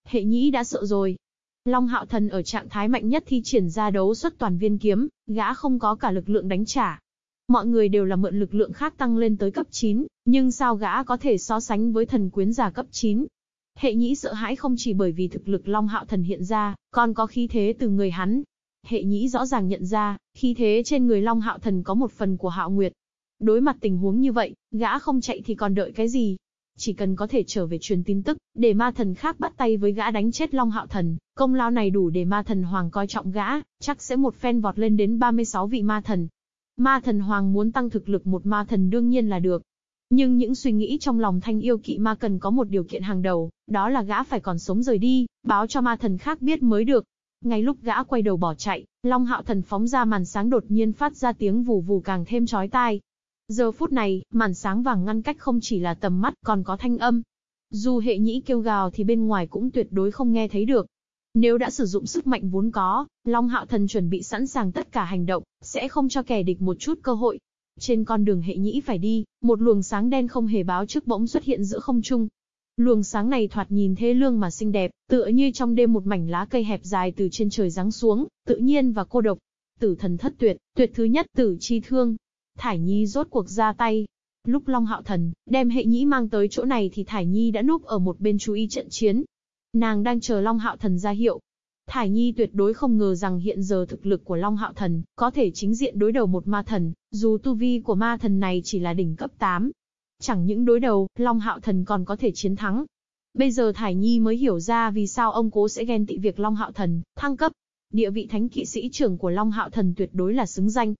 Hệ nhĩ đã sợ rồi. Long Hạo Thần ở trạng thái mạnh nhất thi triển ra đấu xuất toàn viên kiếm, gã không có cả lực lượng đánh trả, Mọi người đều là mượn lực lượng khác tăng lên tới cấp 9, nhưng sao gã có thể so sánh với thần quyến giả cấp 9? Hệ nhĩ sợ hãi không chỉ bởi vì thực lực Long Hạo Thần hiện ra, còn có khí thế từ người hắn. Hệ nhĩ rõ ràng nhận ra, khí thế trên người Long Hạo Thần có một phần của Hạo Nguyệt. Đối mặt tình huống như vậy, gã không chạy thì còn đợi cái gì? Chỉ cần có thể trở về truyền tin tức, để ma thần khác bắt tay với gã đánh chết Long Hạo Thần, công lao này đủ để ma thần hoàng coi trọng gã, chắc sẽ một phen vọt lên đến 36 vị ma thần, Ma thần hoàng muốn tăng thực lực một ma thần đương nhiên là được. Nhưng những suy nghĩ trong lòng thanh yêu kỵ ma cần có một điều kiện hàng đầu, đó là gã phải còn sống rời đi, báo cho ma thần khác biết mới được. Ngay lúc gã quay đầu bỏ chạy, Long Hạo Thần phóng ra màn sáng đột nhiên phát ra tiếng vù vù càng thêm chói tai. Giờ phút này, màn sáng vàng ngăn cách không chỉ là tầm mắt còn có thanh âm. Dù hệ nhĩ kêu gào thì bên ngoài cũng tuyệt đối không nghe thấy được, nếu đã sử dụng sức mạnh vốn có, Long Hạo Thần chuẩn bị sẵn sàng tất cả hành động, sẽ không cho kẻ địch một chút cơ hội. Trên con đường hệ nhĩ phải đi, một luồng sáng đen không hề báo trước bỗng xuất hiện giữa không trung. Luồng sáng này thoạt nhìn thế lương mà xinh đẹp, tựa như trong đêm một mảnh lá cây hẹp dài từ trên trời giáng xuống, tự nhiên và cô độc. Tử thần thất tuyệt, tuyệt thứ nhất tử chi thương. Thải Nhi rốt cuộc ra tay. Lúc Long Hạo Thần đem hệ nhĩ mang tới chỗ này thì Thải Nhi đã núp ở một bên chú ý trận chiến, Nàng đang chờ Long Hạo Thần ra hiệu. Thải Nhi tuyệt đối không ngờ rằng hiện giờ thực lực của Long Hạo Thần có thể chính diện đối đầu một ma thần, dù tu vi của ma thần này chỉ là đỉnh cấp 8. Chẳng những đối đầu, Long Hạo Thần còn có thể chiến thắng. Bây giờ Thải Nhi mới hiểu ra vì sao ông cố sẽ ghen tị việc Long Hạo Thần thăng cấp. Địa vị thánh kỵ sĩ trưởng của Long Hạo Thần tuyệt đối là xứng danh.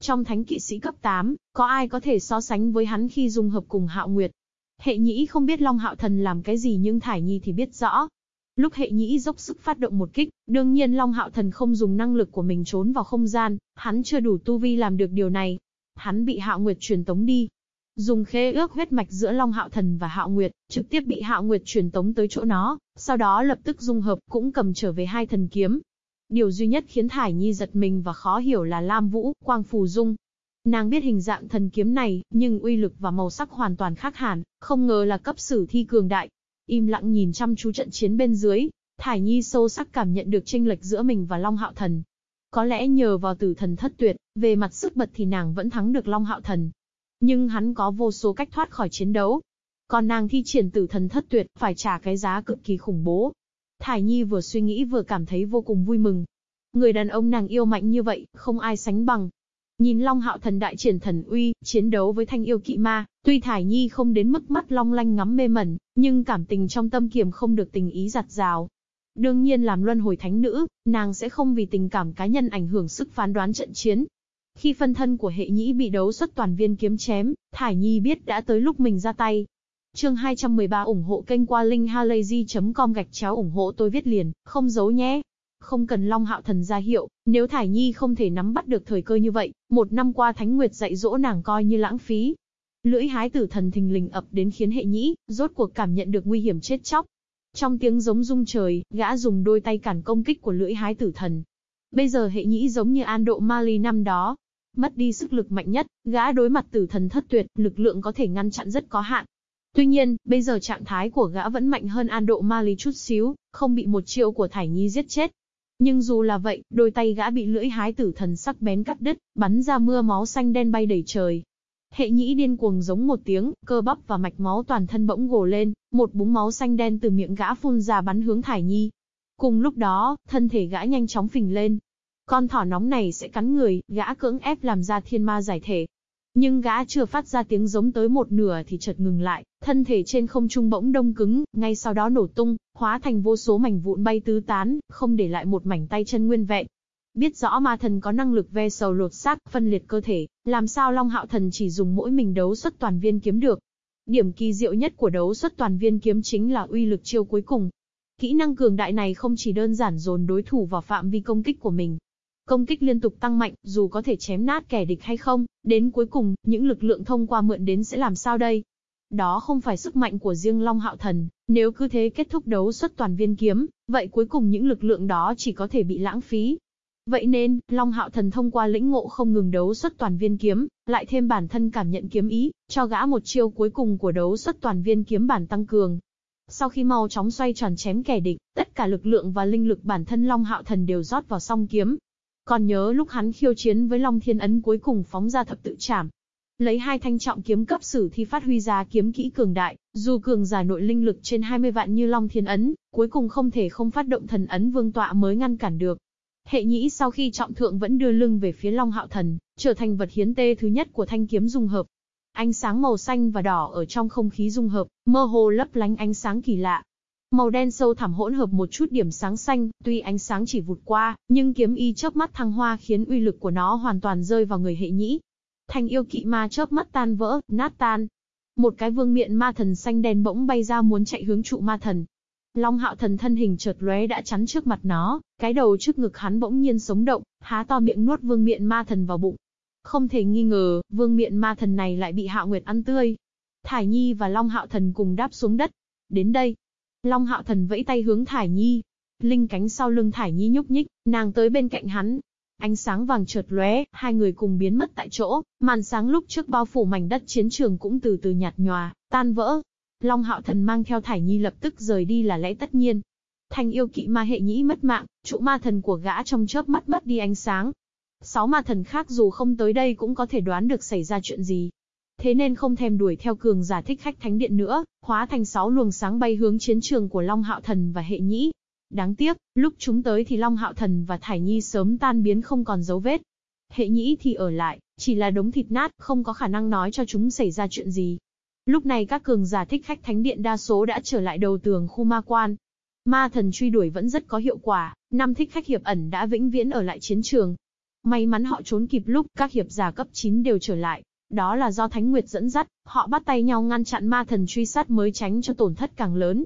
Trong thánh kỵ sĩ cấp 8, có ai có thể so sánh với hắn khi dung hợp cùng Hạo Nguyệt? Hệ nhĩ không biết Long Hạo Thần làm cái gì nhưng Thải Nhi thì biết rõ. Lúc hệ nhĩ dốc sức phát động một kích, đương nhiên Long Hạo Thần không dùng năng lực của mình trốn vào không gian, hắn chưa đủ tu vi làm được điều này. Hắn bị Hạo Nguyệt truyền tống đi. Dùng khế ước huyết mạch giữa Long Hạo Thần và Hạo Nguyệt, trực tiếp bị Hạo Nguyệt truyền tống tới chỗ nó, sau đó lập tức dung hợp cũng cầm trở về hai thần kiếm. Điều duy nhất khiến Thải Nhi giật mình và khó hiểu là Lam Vũ, Quang Phù Dung, Nàng biết hình dạng thần kiếm này, nhưng uy lực và màu sắc hoàn toàn khác hẳn, không ngờ là cấp sử thi cường đại, Im lặng nhìn chăm chú trận chiến bên dưới, Thải Nhi sâu sắc cảm nhận được chênh lệch giữa mình và Long Hạo Thần. Có lẽ nhờ vào tử thần thất tuyệt, về mặt sức bật thì nàng vẫn thắng được Long Hạo Thần. Nhưng hắn có vô số cách thoát khỏi chiến đấu. Còn nàng thi triển tử thần thất tuyệt, phải trả cái giá cực kỳ khủng bố. Thải Nhi vừa suy nghĩ vừa cảm thấy vô cùng vui mừng. Người đàn ông nàng yêu mạnh như vậy, không ai sánh bằng. Nhìn Long Hạo Thần đại triển thần uy, chiến đấu với thanh yêu kỵ ma, tuy Thải Nhi không đến mức mắt long lanh ngắm mê mẩn, nhưng cảm tình trong tâm kiềm không được tình ý giặt rào. Đương nhiên làm luân hồi thánh nữ, nàng sẽ không vì tình cảm cá nhân ảnh hưởng sức phán đoán trận chiến. Khi phân thân của hệ nhĩ bị đấu xuất toàn viên kiếm chém, Thải Nhi biết đã tới lúc mình ra tay. Chương 213 ủng hộ kênh qua linkhalazy.com gạch chéo ủng hộ tôi viết liền, không giấu nhé. Không cần Long Hạo Thần ra hiệu, nếu Thải Nhi không thể nắm bắt được thời cơ như vậy, một năm qua Thánh Nguyệt dạy dỗ nàng coi như lãng phí. lưỡi hái tử thần thình lình ập đến khiến hệ nhĩ, rốt cuộc cảm nhận được nguy hiểm chết chóc. Trong tiếng giống rung trời, gã dùng đôi tay cản công kích của lưỡi hái tử thần. Bây giờ hệ nhĩ giống như an độ Mali năm đó. Mất đi sức lực mạnh nhất, gã đối mặt tử thần thất tuyệt, lực lượng có thể ngăn chặn rất có hạn. Tuy nhiên, bây giờ trạng thái của gã vẫn mạnh hơn an độ Mali chút xíu, không bị một chiêu của Thải Nhi giết chết. Nhưng dù là vậy, đôi tay gã bị lưỡi hái tử thần sắc bén cắt đứt, bắn ra mưa máu xanh đen bay đầy trời. Hệ nhĩ điên cuồng giống một tiếng, cơ bắp và mạch máu toàn thân bỗng gồ lên, một búng máu xanh đen từ miệng gã phun ra bắn hướng Thải Nhi. Cùng lúc đó, thân thể gã nhanh chóng phình lên. Con thỏ nóng này sẽ cắn người, gã cưỡng ép làm ra thiên ma giải thể. Nhưng gã chưa phát ra tiếng giống tới một nửa thì chợt ngừng lại, thân thể trên không trung bỗng đông cứng, ngay sau đó nổ tung, hóa thành vô số mảnh vụn bay tứ tán, không để lại một mảnh tay chân nguyên vẹn. Biết rõ ma thần có năng lực ve sầu lột xác, phân liệt cơ thể, làm sao Long Hạo Thần chỉ dùng mỗi mình đấu xuất toàn viên kiếm được. Điểm kỳ diệu nhất của đấu xuất toàn viên kiếm chính là uy lực chiêu cuối cùng. Kỹ năng cường đại này không chỉ đơn giản dồn đối thủ vào phạm vi công kích của mình. Công kích liên tục tăng mạnh, dù có thể chém nát kẻ địch hay không, đến cuối cùng, những lực lượng thông qua mượn đến sẽ làm sao đây? Đó không phải sức mạnh của riêng Long Hạo Thần, nếu cứ thế kết thúc đấu xuất toàn viên kiếm, vậy cuối cùng những lực lượng đó chỉ có thể bị lãng phí. Vậy nên, Long Hạo Thần thông qua lĩnh ngộ không ngừng đấu xuất toàn viên kiếm, lại thêm bản thân cảm nhận kiếm ý, cho gã một chiêu cuối cùng của đấu xuất toàn viên kiếm bản tăng cường. Sau khi mau chóng xoay tròn chém kẻ địch, tất cả lực lượng và linh lực bản thân Long Hạo Thần đều rót vào song kiếm. Còn nhớ lúc hắn khiêu chiến với Long Thiên Ấn cuối cùng phóng ra thập tự trảm, Lấy hai thanh trọng kiếm cấp sử thi phát huy ra kiếm kỹ cường đại, dù cường giả nội linh lực trên 20 vạn như Long Thiên Ấn, cuối cùng không thể không phát động thần ấn vương tọa mới ngăn cản được. Hệ nhĩ sau khi trọng thượng vẫn đưa lưng về phía Long Hạo Thần, trở thành vật hiến tê thứ nhất của thanh kiếm dung hợp. Ánh sáng màu xanh và đỏ ở trong không khí dung hợp, mơ hồ lấp lánh ánh sáng kỳ lạ. Màu đen sâu thẳm hỗn hợp một chút điểm sáng xanh, tuy ánh sáng chỉ vụt qua, nhưng kiếm y chớp mắt thăng hoa khiến uy lực của nó hoàn toàn rơi vào người hệ nhĩ, Thanh yêu kỵ ma chớp mắt tan vỡ, nát tan. Một cái vương miện ma thần xanh đen bỗng bay ra muốn chạy hướng trụ ma thần. Long hạo thần thân hình chợt lóe đã chắn trước mặt nó, cái đầu trước ngực hắn bỗng nhiên sống động, há to miệng nuốt vương miện ma thần vào bụng. Không thể nghi ngờ, vương miện ma thần này lại bị hạo nguyệt ăn tươi. Thải Nhi và Long hạo thần cùng đáp xuống đất. Đến đây. Long hạo thần vẫy tay hướng Thải Nhi. Linh cánh sau lưng Thải Nhi nhúc nhích, nàng tới bên cạnh hắn, Ánh sáng vàng chợt lóe, hai người cùng biến mất tại chỗ, màn sáng lúc trước bao phủ mảnh đất chiến trường cũng từ từ nhạt nhòa, tan vỡ. Long Hạo Thần mang theo Thải Nhi lập tức rời đi là lẽ tất nhiên. Thanh yêu kỵ ma hệ nhĩ mất mạng, trụ ma thần của gã trong chớp mắt mất đi ánh sáng. Sáu ma thần khác dù không tới đây cũng có thể đoán được xảy ra chuyện gì. Thế nên không thèm đuổi theo cường giả thích khách thánh điện nữa, hóa thành sáu luồng sáng bay hướng chiến trường của Long Hạo Thần và hệ nhĩ, Đáng tiếc, lúc chúng tới thì Long Hạo Thần và Thải Nhi sớm tan biến không còn dấu vết. Hệ nhĩ thì ở lại, chỉ là đống thịt nát, không có khả năng nói cho chúng xảy ra chuyện gì. Lúc này các cường giả thích khách thánh điện đa số đã trở lại đầu tường khu ma quan. Ma thần truy đuổi vẫn rất có hiệu quả, năm thích khách hiệp ẩn đã vĩnh viễn ở lại chiến trường. May mắn họ trốn kịp lúc các hiệp giả cấp 9 đều trở lại. Đó là do Thánh Nguyệt dẫn dắt, họ bắt tay nhau ngăn chặn ma thần truy sát mới tránh cho tổn thất càng lớn.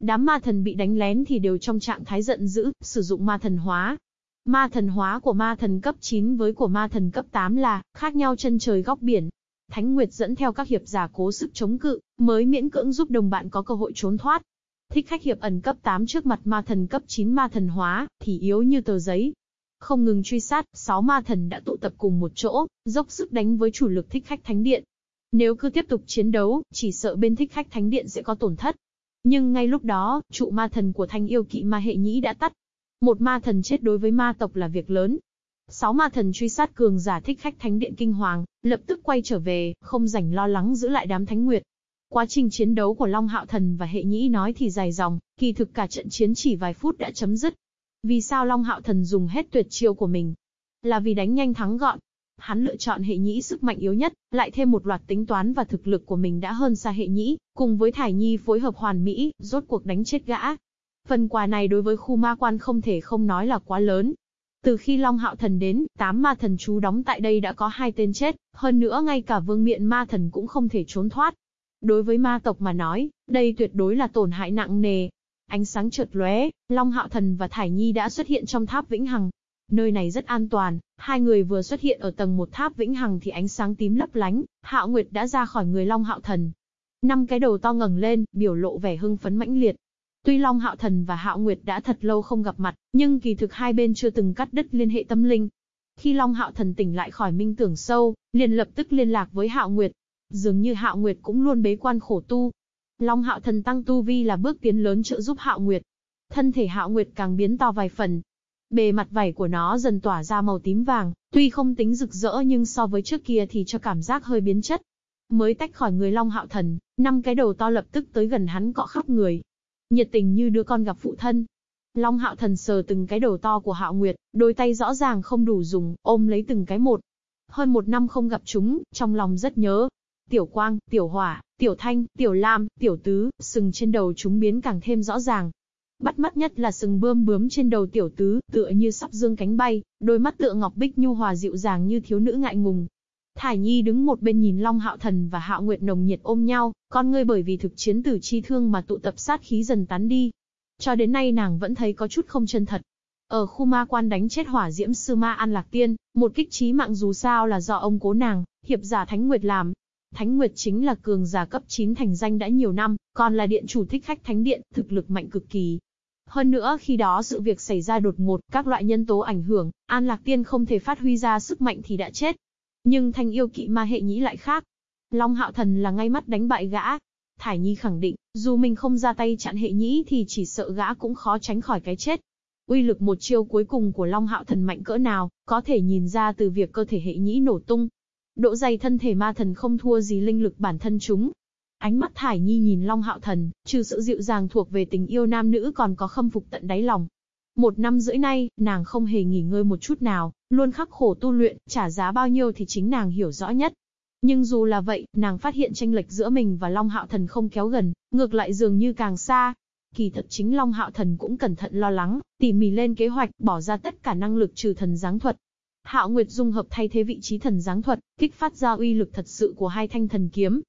Đám ma thần bị đánh lén thì đều trong trạng thái giận dữ, sử dụng ma thần hóa. Ma thần hóa của ma thần cấp 9 với của ma thần cấp 8 là khác nhau chân trời góc biển. Thánh Nguyệt dẫn theo các hiệp giả cố sức chống cự, mới miễn cưỡng giúp đồng bạn có cơ hội trốn thoát. Thích khách hiệp ẩn cấp 8 trước mặt ma thần cấp 9 ma thần hóa, thì yếu như tờ giấy. Không ngừng truy sát, sáu ma thần đã tụ tập cùng một chỗ, dốc sức đánh với chủ lực thích khách thánh điện. Nếu cứ tiếp tục chiến đấu, chỉ sợ bên thích khách thánh điện sẽ có tổn thất. Nhưng ngay lúc đó, trụ ma thần của thanh yêu kỵ ma hệ nhĩ đã tắt. Một ma thần chết đối với ma tộc là việc lớn. Sáu ma thần truy sát cường giả thích khách thánh điện kinh hoàng, lập tức quay trở về, không rảnh lo lắng giữ lại đám thánh nguyệt. Quá trình chiến đấu của Long Hạo Thần và hệ nhĩ nói thì dài dòng, kỳ thực cả trận chiến chỉ vài phút đã chấm dứt. Vì sao Long Hạo Thần dùng hết tuyệt chiêu của mình? Là vì đánh nhanh thắng gọn, Hắn lựa chọn hệ nhĩ sức mạnh yếu nhất, lại thêm một loạt tính toán và thực lực của mình đã hơn xa hệ nhĩ, cùng với Thải Nhi phối hợp hoàn mỹ, rốt cuộc đánh chết gã. Phần quà này đối với khu ma quan không thể không nói là quá lớn. Từ khi Long Hạo Thần đến, tám ma thần chú đóng tại đây đã có hai tên chết, hơn nữa ngay cả vương miện ma thần cũng không thể trốn thoát. Đối với ma tộc mà nói, đây tuyệt đối là tổn hại nặng nề. Ánh sáng chợt lóe, Long Hạo Thần và Thải Nhi đã xuất hiện trong tháp vĩnh hằng, Nơi này rất an toàn, hai người vừa xuất hiện ở tầng một tháp vĩnh hằng thì ánh sáng tím lấp lánh, Hạo Nguyệt đã ra khỏi người Long Hạo Thần. Năm cái đầu to ngẩng lên, biểu lộ vẻ hưng phấn mãnh liệt. Tuy Long Hạo Thần và Hạo Nguyệt đã thật lâu không gặp mặt, nhưng kỳ thực hai bên chưa từng cắt đứt liên hệ tâm linh. Khi Long Hạo Thần tỉnh lại khỏi minh tưởng sâu, liền lập tức liên lạc với Hạo Nguyệt. Dường như Hạo Nguyệt cũng luôn bế quan khổ tu. Long Hạo Thần tăng tu vi là bước tiến lớn trợ giúp Hạo Nguyệt. Thân thể Hạo Nguyệt càng biến to vài phần, Bề mặt vảy của nó dần tỏa ra màu tím vàng, tuy không tính rực rỡ nhưng so với trước kia thì cho cảm giác hơi biến chất. Mới tách khỏi người Long Hạo Thần, năm cái đầu to lập tức tới gần hắn cọ khắp người. Nhiệt tình như đứa con gặp phụ thân. Long Hạo Thần sờ từng cái đầu to của Hạo Nguyệt, đôi tay rõ ràng không đủ dùng, ôm lấy từng cái một. Hơn một năm không gặp chúng, trong lòng rất nhớ. Tiểu Quang, Tiểu Hỏa, Tiểu Thanh, Tiểu Lam, Tiểu Tứ, sừng trên đầu chúng biến càng thêm rõ ràng, Bắt mắt nhất là sừng bươm bướm trên đầu tiểu tứ, tựa như sắp dương cánh bay, đôi mắt tựa ngọc bích nhu hòa dịu dàng như thiếu nữ ngại ngùng. Thải Nhi đứng một bên nhìn Long Hạo Thần và Hạo Nguyệt nồng nhiệt ôm nhau, con ngươi bởi vì thực chiến tử chi thương mà tụ tập sát khí dần tán đi. Cho đến nay nàng vẫn thấy có chút không chân thật. Ở khu ma quan đánh chết hỏa diễm sư ma An Lạc Tiên, một kích trí mạng dù sao là do ông cố nàng, hiệp giả Thánh Nguyệt làm, Thánh Nguyệt chính là cường giả cấp 9 thành danh đã nhiều năm, còn là điện chủ thích khách thánh điện, thực lực mạnh cực kỳ, hơn nữa khi đó sự việc xảy ra đột ngột, các loại nhân tố ảnh hưởng, An Lạc Tiên không thể phát huy ra sức mạnh thì đã chết. Nhưng thanh yêu kỵ ma hệ nhĩ lại khác. Long Hạo Thần là ngay mắt đánh bại gã. Thải Nhi khẳng định, dù mình không ra tay chặn hệ nhĩ thì chỉ sợ gã cũng khó tránh khỏi cái chết. Uy lực một chiêu cuối cùng của Long Hạo Thần mạnh cỡ nào, có thể nhìn ra từ việc cơ thể hệ nhĩ nổ tung. Độ dày thân thể ma thần không thua gì linh lực bản thân chúng, Ánh mắt Thải Nhi nhìn Long Hạo Thần, trừ sự dịu dàng thuộc về tình yêu nam nữ còn có khâm phục tận đáy lòng. Một năm rưỡi nay, nàng không hề nghỉ ngơi một chút nào, luôn khắc khổ tu luyện, trả giá bao nhiêu thì chính nàng hiểu rõ nhất. Nhưng dù là vậy, nàng phát hiện tranh lệch giữa mình và Long Hạo Thần không kéo gần, ngược lại dường như càng xa. Kỳ thật chính Long Hạo Thần cũng cẩn thận lo lắng, tỉ mỉ lên kế hoạch, bỏ ra tất cả năng lực trừ thần giáng thuật. Hạo Nguyệt dung hợp thay thế vị trí thần giáng thuật, kích phát ra uy lực thật sự của hai thanh thần kiếm,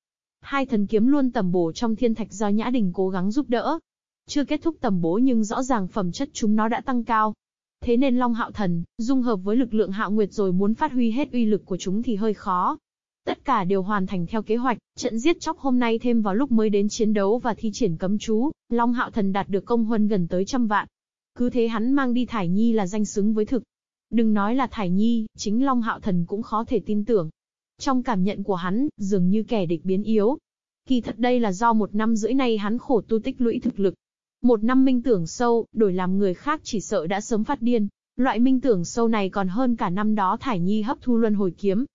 Hai thần kiếm luôn tầm bổ trong thiên thạch do Nhã Đình cố gắng giúp đỡ. Chưa kết thúc tầm bổ nhưng rõ ràng phẩm chất chúng nó đã tăng cao. Thế nên Long Hạo Thần, dung hợp với lực lượng Hạo Nguyệt rồi muốn phát huy hết uy lực của chúng thì hơi khó. Tất cả đều hoàn thành theo kế hoạch, trận giết chóc hôm nay thêm vào lúc mới đến chiến đấu và thi triển cấm chú, Long Hạo Thần đạt được công huân gần tới trăm vạn. Cứ thế hắn mang đi Thải Nhi là danh xứng với thực. Đừng nói là Thải Nhi, chính Long Hạo Thần cũng khó thể tin tưởng, trong cảm nhận của hắn, dường như kẻ địch biến yếu. Kỳ thật đây là do một năm rưỡi nay hắn khổ tu tích lũy thực lực. Một năm minh tưởng sâu, đổi làm người khác chỉ sợ đã sớm phát điên. Loại minh tưởng sâu này còn hơn cả năm đó Thải Nhi hấp thu luân hồi kiếm.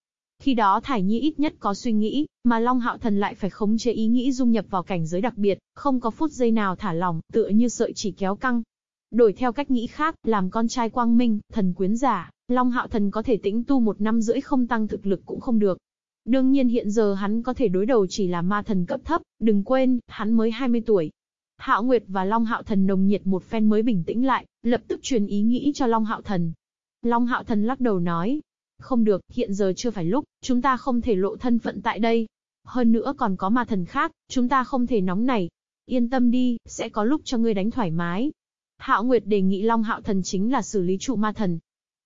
Khi đó Thải Nhi ít nhất có suy nghĩ, mà Long Hạo Thần lại phải khống chế ý nghĩ dung nhập vào cảnh giới đặc biệt, không có phút giây nào thả lỏng, tựa như sợi chỉ kéo căng. Đổi theo cách nghĩ khác, làm con trai quang minh, thần quyến giả, Long Hạo Thần có thể tĩnh tu một năm rưỡi không tăng thực lực cũng không được. Đương nhiên hiện giờ hắn có thể đối đầu chỉ là ma thần cấp thấp, đừng quên, hắn mới 20 tuổi. Hạo Nguyệt và Long Hạo Thần nồng nhiệt một phen mới bình tĩnh lại, lập tức truyền ý nghĩ cho Long Hạo Thần. Long Hạo Thần lắc đầu nói, không được, hiện giờ chưa phải lúc, chúng ta không thể lộ thân phận tại đây. Hơn nữa còn có ma thần khác, chúng ta không thể nóng này. Yên tâm đi, sẽ có lúc cho ngươi đánh thoải mái. Hạo Nguyệt đề nghị Long Hạo Thần chính là xử lý trụ ma thần,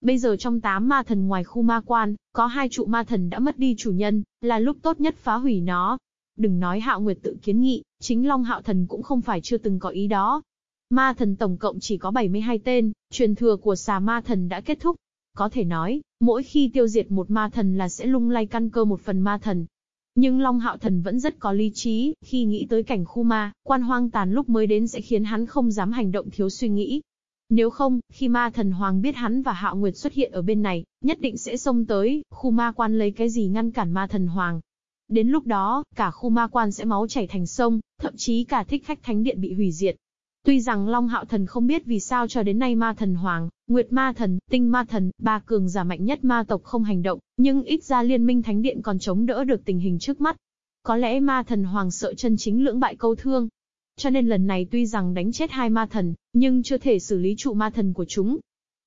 Bây giờ trong tám ma thần ngoài khu ma quan, có hai trụ ma thần đã mất đi chủ nhân, là lúc tốt nhất phá hủy nó. Đừng nói Hạo Nguyệt tự kiến nghị, chính Long Hạo Thần cũng không phải chưa từng có ý đó. Ma thần tổng cộng chỉ có 72 tên, truyền thừa của xà ma thần đã kết thúc. Có thể nói, mỗi khi tiêu diệt một ma thần là sẽ lung lay căn cơ một phần ma thần. Nhưng Long Hạo Thần vẫn rất có lý trí, khi nghĩ tới cảnh khu ma, quan hoang tàn lúc mới đến sẽ khiến hắn không dám hành động thiếu suy nghĩ. Nếu không, khi ma thần hoàng biết hắn và Hạo Nguyệt xuất hiện ở bên này, nhất định sẽ xông tới, khu ma quan lấy cái gì ngăn cản ma thần hoàng. Đến lúc đó, cả khu ma quan sẽ máu chảy thành sông, thậm chí cả thích khách thánh điện bị hủy diệt. Tuy rằng Long Hạo Thần không biết vì sao cho đến nay ma thần hoàng, nguyệt ma thần, tinh ma thần, ba cường giả mạnh nhất ma tộc không hành động, nhưng ít ra liên minh thánh điện còn chống đỡ được tình hình trước mắt. Có lẽ ma thần hoàng sợ chân chính lưỡng bại câu thương, cho nên lần này tuy rằng đánh chết hai ma thần, nhưng chưa thể xử lý trụ ma thần của chúng.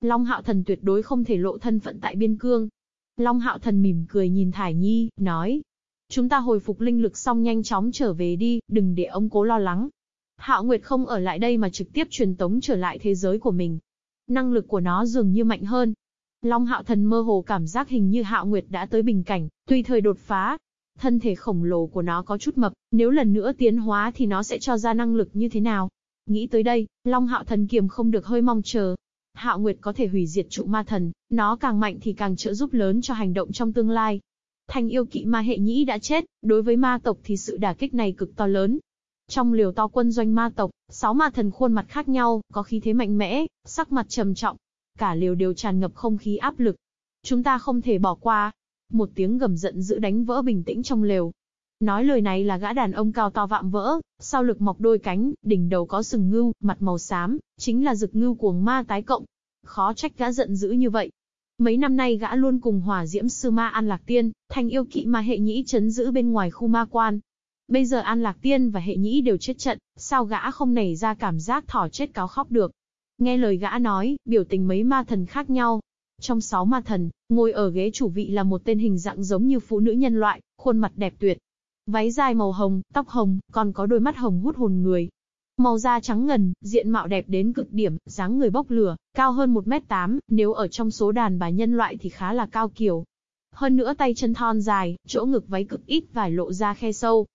Long Hạo Thần tuyệt đối không thể lộ thân phận tại biên cương. Long Hạo Thần mỉm cười nhìn Thải Nhi, nói. Chúng ta hồi phục linh lực xong nhanh chóng trở về đi, đừng để ông cố lo lắng. Hạo Nguyệt không ở lại đây mà trực tiếp truyền tống trở lại thế giới của mình. Năng lực của nó dường như mạnh hơn. Long Hạo Thần mơ hồ cảm giác hình như Hạo Nguyệt đã tới bình cảnh, tùy thời đột phá. Thân thể khổng lồ của nó có chút mập, nếu lần nữa tiến hóa thì nó sẽ cho ra năng lực như thế nào? Nghĩ tới đây, Long Hạo Thần kiềm không được hơi mong chờ. Hạo Nguyệt có thể hủy diệt trụ ma thần, nó càng mạnh thì càng trợ giúp lớn cho hành động trong tương lai. Thanh yêu kỵ ma hệ nhĩ đã chết, đối với ma tộc thì sự đả kích này cực to lớn. Trong liều to quân doanh ma tộc, sáu ma thần khuôn mặt khác nhau, có khí thế mạnh mẽ, sắc mặt trầm trọng. Cả liều đều tràn ngập không khí áp lực. Chúng ta không thể bỏ qua. Một tiếng gầm giận dữ đánh vỡ bình tĩnh trong liều. Nói lời này là gã đàn ông cao to vạm vỡ, sau lực mọc đôi cánh, đỉnh đầu có sừng ngưu, mặt màu xám, chính là rực ngưu cuồng ma tái cộng. Khó trách gã giận dữ như vậy, Mấy năm nay gã luôn cùng hỏa diễm sư ma An Lạc Tiên, thành yêu kỵ ma hệ nhĩ chấn giữ bên ngoài khu ma quan. Bây giờ An Lạc Tiên và hệ nhĩ đều chết trận, sao gã không nảy ra cảm giác thỏ chết cáo khóc được. Nghe lời gã nói, biểu tình mấy ma thần khác nhau. Trong sáu ma thần, ngồi ở ghế chủ vị là một tên hình dạng giống như phụ nữ nhân loại, khuôn mặt đẹp tuyệt. Váy dài màu hồng, tóc hồng, còn có đôi mắt hồng hút hồn người, Màu da trắng ngần, diện mạo đẹp đến cực điểm, dáng người bốc lửa, cao hơn 1m8, nếu ở trong số đàn bà nhân loại thì khá là cao kiểu. Hơn nữa tay chân thon dài, chỗ ngực váy cực ít vải lộ ra khe sâu.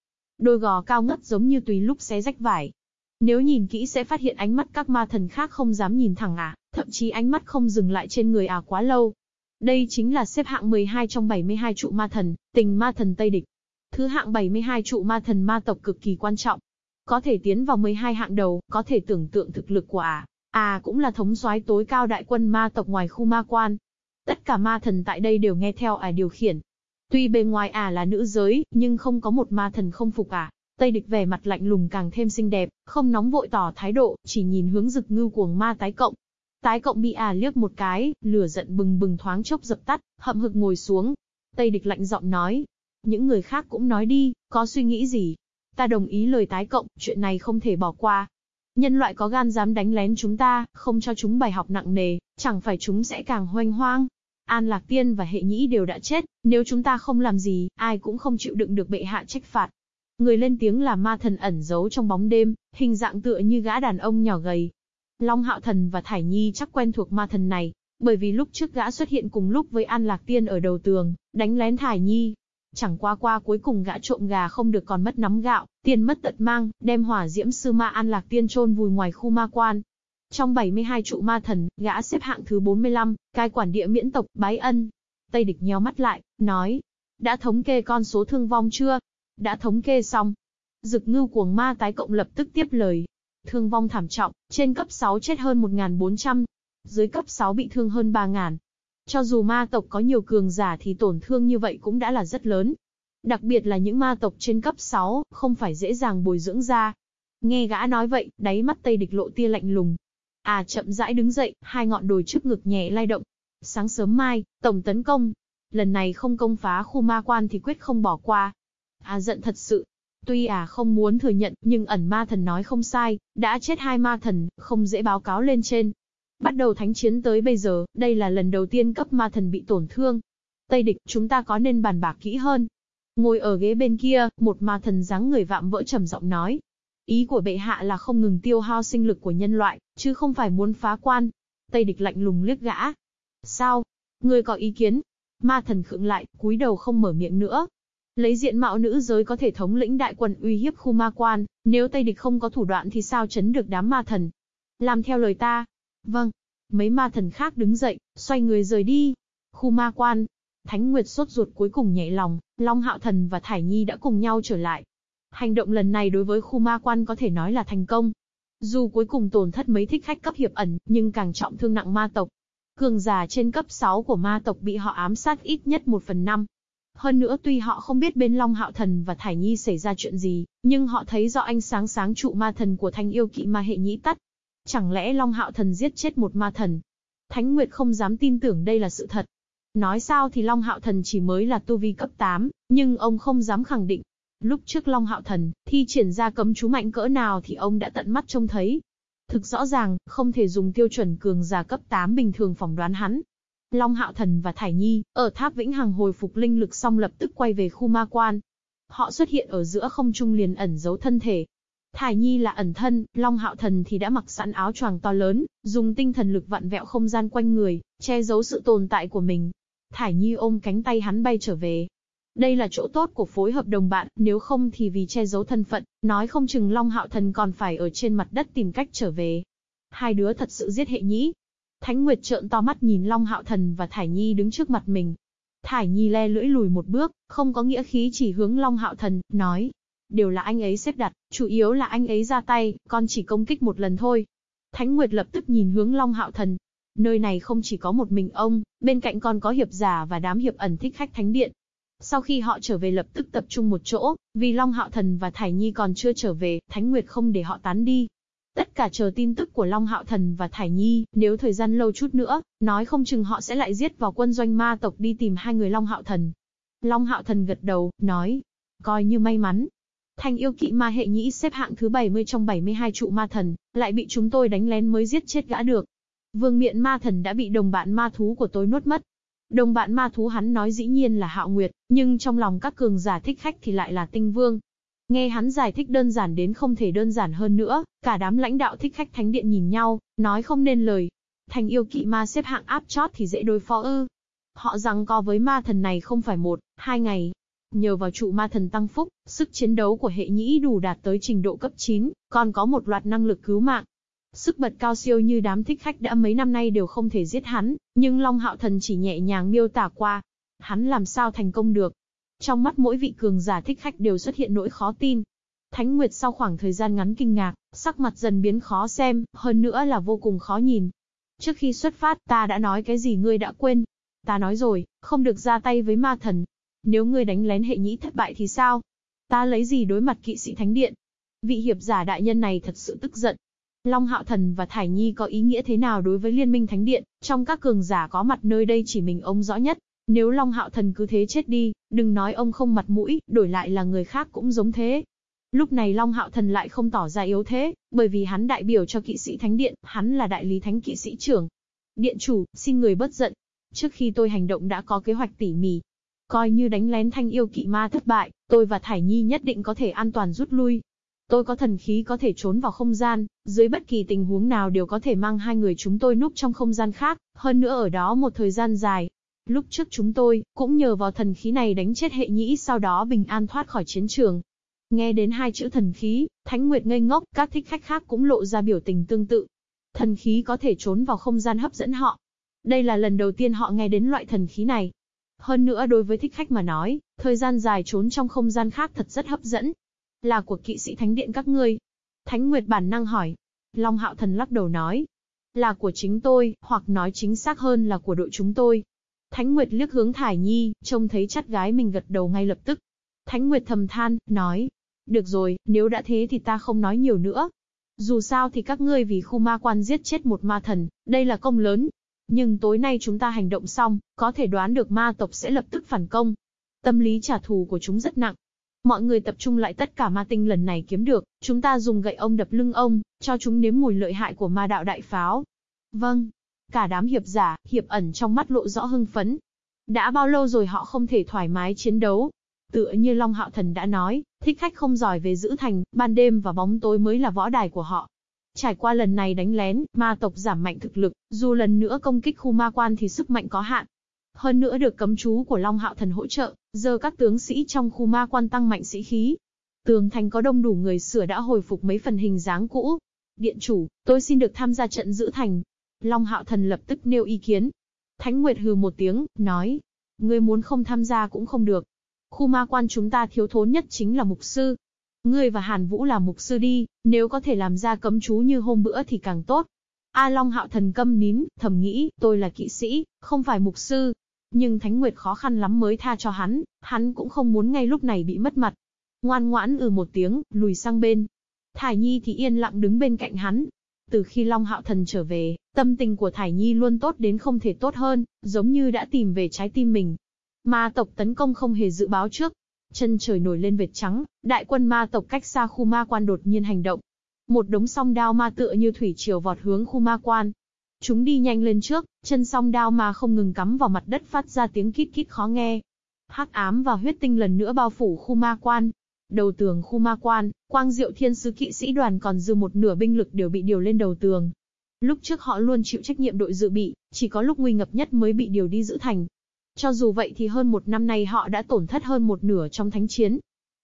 Đôi gò cao ngất giống như tùy lúc xé rách vải. Nếu nhìn kỹ sẽ phát hiện ánh mắt các ma thần khác không dám nhìn thẳng à, thậm chí ánh mắt không dừng lại trên người à quá lâu. Đây chính là xếp hạng 12 trong 72 trụ ma thần, tình ma thần Tây Địch. Thứ hạng 72 trụ ma thần ma tộc cực kỳ quan trọng, có thể tiến vào 12 hạng đầu, có thể tưởng tượng thực lực của ả. À cũng là thống soái tối cao đại quân ma tộc ngoài khu ma quan. Tất cả ma thần tại đây đều nghe theo ả điều khiển. Tuy bề ngoài ả là nữ giới, nhưng không có một ma thần không phục ả. Tây địch vẻ mặt lạnh lùng càng thêm xinh đẹp, không nóng vội tỏ thái độ, chỉ nhìn hướng rực ngưu cuồng ma tái cộng. Tái cộng bị ả liếc một cái, lửa giận bừng bừng thoáng chốc dập tắt, hậm hực ngồi xuống. Tây địch lạnh giọng nói. Những người khác cũng nói đi, có suy nghĩ gì, Ta đồng ý lời tái cộng, chuyện này không thể bỏ qua. Nhân loại có gan dám đánh lén chúng ta, không cho chúng bài học nặng nề, chẳng phải chúng sẽ càng hoanh hoang. An Lạc Tiên và Hệ Nhĩ đều đã chết, nếu chúng ta không làm gì, ai cũng không chịu đựng được bệ hạ trách phạt. Người lên tiếng là ma thần ẩn giấu trong bóng đêm, hình dạng tựa như gã đàn ông nhỏ gầy. Long Hạo Thần và Thải Nhi chắc quen thuộc ma thần này, bởi vì lúc trước gã xuất hiện cùng lúc với An Lạc Tiên ở đầu tường, đánh lén Thải Nhi, Chẳng qua qua cuối cùng gã trộm gà không được còn mất nắm gạo, tiền mất tật mang, đem hỏa diễm sư ma an lạc tiên chôn vùi ngoài khu ma quan. Trong 72 trụ ma thần, gã xếp hạng thứ 45, cai quản địa miễn tộc, bái ân. Tây địch nheo mắt lại, nói. Đã thống kê con số thương vong chưa? Đã thống kê xong. Dực ngưu cuồng ma tái cộng lập tức tiếp lời. Thương vong thảm trọng, trên cấp 6 chết hơn 1.400. Dưới cấp 6 bị thương hơn 3.000. Cho dù ma tộc có nhiều cường giả thì tổn thương như vậy cũng đã là rất lớn. Đặc biệt là những ma tộc trên cấp 6, không phải dễ dàng bồi dưỡng ra. Nghe gã nói vậy, đáy mắt Tây Địch lộ tia lạnh lùng. À chậm rãi đứng dậy, hai ngọn đồi trước ngực nhẹ lay động. Sáng sớm mai, tổng tấn công. Lần này không công phá khu ma quan thì quyết không bỏ qua. À giận thật sự. Tuy à không muốn thừa nhận, nhưng ẩn ma thần nói không sai, đã chết hai ma thần, không dễ báo cáo lên trên. Bắt đầu thánh chiến tới bây giờ, đây là lần đầu tiên cấp ma thần bị tổn thương. Tây địch, chúng ta có nên bàn bạc kỹ hơn. Ngồi ở ghế bên kia, một ma thần dáng người vạm vỡ trầm giọng nói. Ý của bệ hạ là không ngừng tiêu hao sinh lực của nhân loại, chứ không phải muốn phá quan. Tây địch lạnh lùng liếc gã. Sao? Ngươi có ý kiến? Ma thần khựng lại, cúi đầu không mở miệng nữa. Lấy diện mạo nữ giới có thể thống lĩnh đại quân uy hiếp khu ma quan, nếu Tây địch không có thủ đoạn thì sao chấn được đám ma thần? Làm theo lời ta, Vâng. Mấy ma thần khác đứng dậy, xoay người rời đi. Khu ma quan. Thánh Nguyệt sốt ruột cuối cùng nhảy lòng, Long Hạo Thần và Thải Nhi đã cùng nhau trở lại. Hành động lần này đối với khu ma quan có thể nói là thành công. Dù cuối cùng tổn thất mấy thích khách cấp hiệp ẩn, nhưng càng trọng thương nặng ma tộc. Cường giả trên cấp 6 của ma tộc bị họ ám sát ít nhất 1 phần 5. Hơn nữa tuy họ không biết bên Long Hạo Thần và Thải Nhi xảy ra chuyện gì, nhưng họ thấy do ánh sáng sáng trụ ma thần của thanh yêu kỵ ma hệ nhĩ tắt, Chẳng lẽ Long Hạo Thần giết chết một ma thần? Thánh Nguyệt không dám tin tưởng đây là sự thật. Nói sao thì Long Hạo Thần chỉ mới là tu vi cấp 8, nhưng ông không dám khẳng định. Lúc trước Long Hạo Thần, thi triển ra cấm chú mạnh cỡ nào thì ông đã tận mắt trông thấy. Thực rõ ràng, không thể dùng tiêu chuẩn cường giả cấp 8 bình thường phỏng đoán hắn. Long Hạo Thần và Thải Nhi, ở tháp Vĩnh Hằng hồi phục linh lực xong lập tức quay về khu ma quan. Họ xuất hiện ở giữa không trung liền ẩn giấu thân thể, Thải Nhi là ẩn thân, Long Hạo Thần thì đã mặc sẵn áo choàng to lớn, dùng tinh thần lực vặn vẹo không gian quanh người, che giấu sự tồn tại của mình. Thải Nhi ôm cánh tay hắn bay trở về. Đây là chỗ tốt của phối hợp đồng bạn, nếu không thì vì che giấu thân phận, nói không chừng Long Hạo Thần còn phải ở trên mặt đất tìm cách trở về. Hai đứa thật sự giết hệ nhĩ. Thánh Nguyệt trợn to mắt nhìn Long Hạo Thần và Thải Nhi đứng trước mặt mình. Thải Nhi le lưỡi lùi một bước, không có nghĩa khí chỉ hướng Long Hạo Thần, nói, đều là anh ấy xếp đặt, chủ yếu là anh ấy ra tay, con chỉ công kích một lần thôi. Thánh Nguyệt lập tức nhìn hướng Long Hạo Thần. Nơi này không chỉ có một mình ông, bên cạnh còn có hiệp giả và đám hiệp ẩn thích khách thánh điện. Sau khi họ trở về lập tức tập trung một chỗ, vì Long Hạo Thần và Thải Nhi còn chưa trở về, Thánh Nguyệt không để họ tán đi. Tất cả chờ tin tức của Long Hạo Thần và Thải Nhi, nếu thời gian lâu chút nữa, nói không chừng họ sẽ lại giết vào quân doanh ma tộc đi tìm hai người Long Hạo Thần. Long Hạo Thần gật đầu, nói, coi như may mắn, Thanh yêu kỵ ma hệ nhĩ xếp hạng thứ 70 trong 72 trụ ma thần, lại bị chúng tôi đánh lén mới giết chết gã được. Vương miện ma thần đã bị đồng bạn ma thú của tôi nuốt mất. Đồng bạn ma thú hắn nói dĩ nhiên là hạo nguyệt, nhưng trong lòng các cường giả thích khách thì lại là tinh vương. Nghe hắn giải thích đơn giản đến không thể đơn giản hơn nữa, cả đám lãnh đạo thích khách thánh điện nhìn nhau, nói không nên lời. Thành yêu kỵ ma xếp hạng áp chót thì dễ đối phó ư. Họ rằng co với ma thần này không phải một, hai ngày, Nhờ vào trụ ma thần tăng phúc, sức chiến đấu của hệ nhĩ đủ đạt tới trình độ cấp 9, còn có một loạt năng lực cứu mạng. Sức bật cao siêu như đám thích khách đã mấy năm nay đều không thể giết hắn, nhưng Long Hạo Thần chỉ nhẹ nhàng miêu tả qua. Hắn làm sao thành công được? Trong mắt mỗi vị cường giả thích khách đều xuất hiện nỗi khó tin. Thánh Nguyệt sau khoảng thời gian ngắn kinh ngạc, sắc mặt dần biến khó xem, hơn nữa là vô cùng khó nhìn. Trước khi xuất phát, ta đã nói cái gì ngươi đã quên. Ta nói rồi, không được ra tay với ma thần, nếu ngươi đánh lén hệ nhĩ thất bại thì sao? Ta lấy gì đối mặt kỵ sĩ thánh điện? Vị hiệp giả đại nhân này thật sự tức giận. Long Hạo Thần và Thải Nhi có ý nghĩa thế nào đối với liên minh thánh điện, trong các cường giả có mặt nơi đây chỉ mình ông rõ nhất. Nếu Long Hạo Thần cứ thế chết đi, đừng nói ông không mặt mũi, đổi lại là người khác cũng giống thế. Lúc này Long Hạo Thần lại không tỏ ra yếu thế, bởi vì hắn đại biểu cho kỵ sĩ thánh điện, hắn là đại lý thánh kỵ sĩ trưởng. Điện chủ, xin người bất giận. Trước khi tôi hành động đã có kế hoạch tỉ mỉ, Coi như đánh lén thanh yêu kỵ ma thất bại, tôi và Thải Nhi nhất định có thể an toàn rút lui. Tôi có thần khí có thể trốn vào không gian, dưới bất kỳ tình huống nào đều có thể mang hai người chúng tôi núp trong không gian khác, hơn nữa ở đó một thời gian dài. Lúc trước chúng tôi, cũng nhờ vào thần khí này đánh chết hệ nhĩ sau đó bình an thoát khỏi chiến trường. Nghe đến hai chữ thần khí, Thánh Nguyệt ngây ngốc, các thích khách khác cũng lộ ra biểu tình tương tự. Thần khí có thể trốn vào không gian hấp dẫn họ. Đây là lần đầu tiên họ nghe đến loại thần khí này. Hơn nữa đối với thích khách mà nói, thời gian dài trốn trong không gian khác thật rất hấp dẫn. Là của kỵ sĩ thánh điện các ngươi. Thánh Nguyệt bản năng hỏi. Long Hạo Thần lắc đầu nói. Là của chính tôi, hoặc nói chính xác hơn là của đội chúng tôi. Thánh Nguyệt liếc hướng Thải Nhi, trông thấy chắt gái mình gật đầu ngay lập tức. Thánh Nguyệt thầm than, nói. Được rồi, nếu đã thế thì ta không nói nhiều nữa. Dù sao thì các ngươi vì khu ma quan giết chết một ma thần, đây là công lớn, nhưng tối nay chúng ta hành động xong, có thể đoán được ma tộc sẽ lập tức phản công. Tâm lý trả thù của chúng rất nặng. Mọi người tập trung lại tất cả ma tinh lần này kiếm được, chúng ta dùng gậy ông đập lưng ông, cho chúng nếm mùi lợi hại của ma đạo đại pháo. Vâng. Cả đám hiệp giả, hiệp ẩn trong mắt lộ rõ hưng phấn. Đã bao lâu rồi họ không thể thoải mái chiến đấu. Tựa như Long Hạo Thần đã nói, thích khách không giỏi về giữ thành, ban đêm và bóng tối mới là võ đài của họ. Trải qua lần này đánh lén, ma tộc giảm mạnh thực lực, dù lần nữa công kích khu ma quan thì sức mạnh có hạn. Hơn nữa được cấm chú của Long Hạo Thần hỗ trợ, giờ các tướng sĩ trong khu ma quan tăng mạnh sĩ khí. Tường thành có đông đủ người sửa đã hồi phục mấy phần hình dáng cũ. Điện chủ, tôi xin được tham gia trận giữ thành. Long Hạo Thần lập tức nêu ý kiến. Thánh Nguyệt hừ một tiếng, nói. Ngươi muốn không tham gia cũng không được. Khu ma quan chúng ta thiếu thốn nhất chính là mục sư, Ngươi và Hàn Vũ là mục sư đi, nếu có thể làm ra cấm chú như hôm bữa thì càng tốt. A Long hạo thần câm nín, thầm nghĩ, tôi là kỵ sĩ, không phải mục sư. Nhưng Thánh Nguyệt khó khăn lắm mới tha cho hắn, hắn cũng không muốn ngay lúc này bị mất mặt. Ngoan ngoãn ừ một tiếng, lùi sang bên. Thải Nhi thì yên lặng đứng bên cạnh hắn. Từ khi Long Hạo Thần trở về, tâm tình của Thải Nhi luôn tốt đến không thể tốt hơn, giống như đã tìm về trái tim mình. Ma tộc tấn công không hề dự báo trước, Chân trời nổi lên vệt trắng, đại quân ma tộc cách xa khu ma quan đột nhiên hành động. Một đống song đao ma tựa như thủy triều vọt hướng khu ma quan. Chúng đi nhanh lên trước, chân song đao mà không ngừng cắm vào mặt đất phát ra tiếng kít kít khó nghe. Hắc ám và huyết tinh lần nữa bao phủ khu ma quan. Đầu tường khu ma quan, quang diệu thiên sứ kỵ sĩ đoàn còn dư một nửa binh lực đều bị điều lên đầu tường. Lúc trước họ luôn chịu trách nhiệm đội dự bị, chỉ có lúc nguy ngập nhất mới bị điều đi giữ thành. Cho dù vậy thì hơn một năm nay họ đã tổn thất hơn một nửa trong thánh chiến.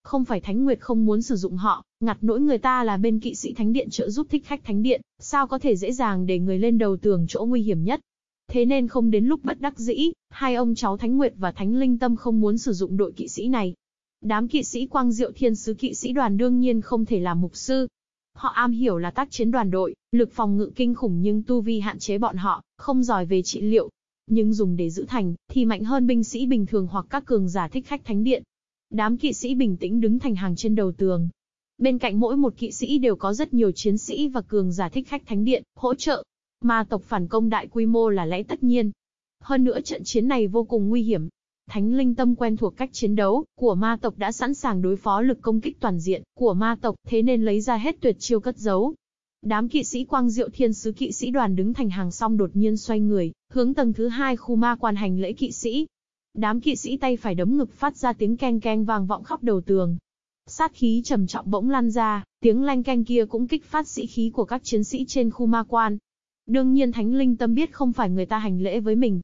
Không phải Thánh Nguyệt không muốn sử dụng họ, ngặt nỗi người ta là bên kỵ sĩ Thánh Điện trợ giúp thích khách Thánh Điện, sao có thể dễ dàng để người lên đầu tường chỗ nguy hiểm nhất. Thế nên không đến lúc bất đắc dĩ, hai ông cháu Thánh Nguyệt và Thánh Linh Tâm không muốn sử dụng đội kỵ sĩ này. Đám kỵ sĩ Quang Diệu Thiên Sứ kỵ sĩ đoàn đương nhiên không thể làm mục sư. Họ am hiểu là tác chiến đoàn đội, lực phòng ngự kinh khủng nhưng tu vi hạn chế bọn họ, không giỏi về trị liệu. Nhưng dùng để giữ thành, thì mạnh hơn binh sĩ bình thường hoặc các cường giả thích khách thánh điện. Đám kỵ sĩ bình tĩnh đứng thành hàng trên đầu tường. Bên cạnh mỗi một kỵ sĩ đều có rất nhiều chiến sĩ và cường giả thích khách thánh điện, hỗ trợ. Ma tộc phản công đại quy mô là lẽ tất nhiên. Hơn nữa trận chiến này vô cùng nguy hiểm, Thánh linh tâm quen thuộc cách chiến đấu của ma tộc đã sẵn sàng đối phó lực công kích toàn diện của ma tộc, thế nên lấy ra hết tuyệt chiêu cất giấu. Đám kỵ sĩ quang diệu thiên sứ kỵ sĩ đoàn đứng thành hàng song đột nhiên xoay người, hướng tầng thứ hai khu ma quan hành lễ kỵ sĩ. Đám kỵ sĩ tay phải đấm ngực phát ra tiếng keng keng vang vọng khắp đầu tường. Sát khí trầm trọng bỗng lan ra, tiếng lanh keng kia cũng kích phát sĩ khí của các chiến sĩ trên khu ma quan. Đương nhiên Thánh Linh Tâm biết không phải người ta hành lễ với mình,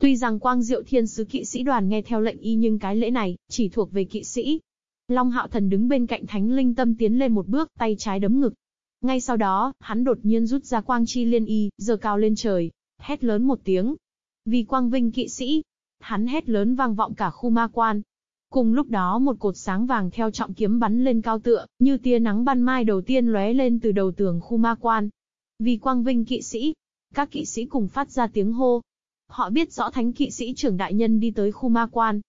Tuy rằng quang diệu thiên sứ kỵ sĩ đoàn nghe theo lệnh y nhưng cái lễ này, chỉ thuộc về kỵ sĩ. Long hạo thần đứng bên cạnh thánh linh tâm tiến lên một bước, tay trái đấm ngực. Ngay sau đó, hắn đột nhiên rút ra quang chi liên y, giơ cao lên trời, hét lớn một tiếng. Vì quang vinh kỵ sĩ, hắn hét lớn vang vọng cả khu ma quan. Cùng lúc đó một cột sáng vàng theo trọng kiếm bắn lên cao tựa, như tia nắng ban mai đầu tiên lóe lên từ đầu tường khu ma quan. Vì quang vinh kỵ sĩ, các kỵ sĩ cùng phát ra tiếng hô, Họ biết rõ thánh kỵ sĩ trưởng đại nhân đi tới khu ma quan.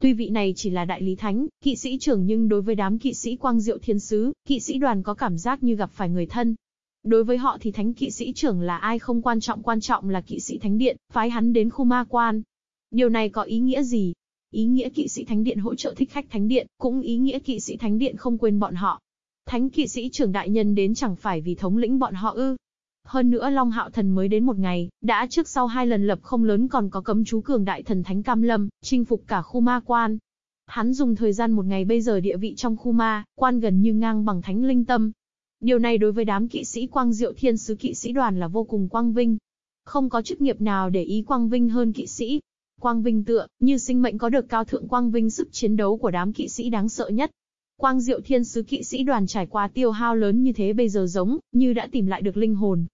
Tuy vị này chỉ là đại lý thánh, kỵ sĩ trưởng nhưng đối với đám kỵ sĩ quang diệu thiên sứ, kỵ sĩ đoàn có cảm giác như gặp phải người thân. Đối với họ thì thánh kỵ sĩ trưởng là ai không quan trọng quan trọng là kỵ sĩ thánh điện, phái hắn đến khu ma quan. Điều này có ý nghĩa gì? Ý nghĩa kỵ sĩ thánh điện hỗ trợ thích khách thánh điện, cũng ý nghĩa kỵ sĩ thánh điện không quên bọn họ. Thánh kỵ sĩ trưởng đại nhân đến chẳng phải vì thống lĩnh bọn họ ư. Hơn nữa Long Hạo Thần mới đến một ngày, đã trước sau hai lần lập không lớn còn có cấm chú cường đại thần thánh cam lâm, chinh phục cả khu ma quan. Hắn dùng thời gian một ngày bây giờ địa vị trong khu ma, quan gần như ngang bằng thánh linh tâm. Điều này đối với đám kỵ sĩ quang diệu thiên sứ kỵ sĩ đoàn là vô cùng quang vinh. Không có chức nghiệp nào để ý quang vinh hơn kỵ sĩ. Quang vinh tựa, như sinh mệnh có được cao thượng quang vinh sức chiến đấu của đám kỵ sĩ đáng sợ nhất. Quang diệu thiên sứ kỵ sĩ đoàn trải qua tiêu hao lớn như thế bây giờ giống, như đã tìm lại được linh hồn,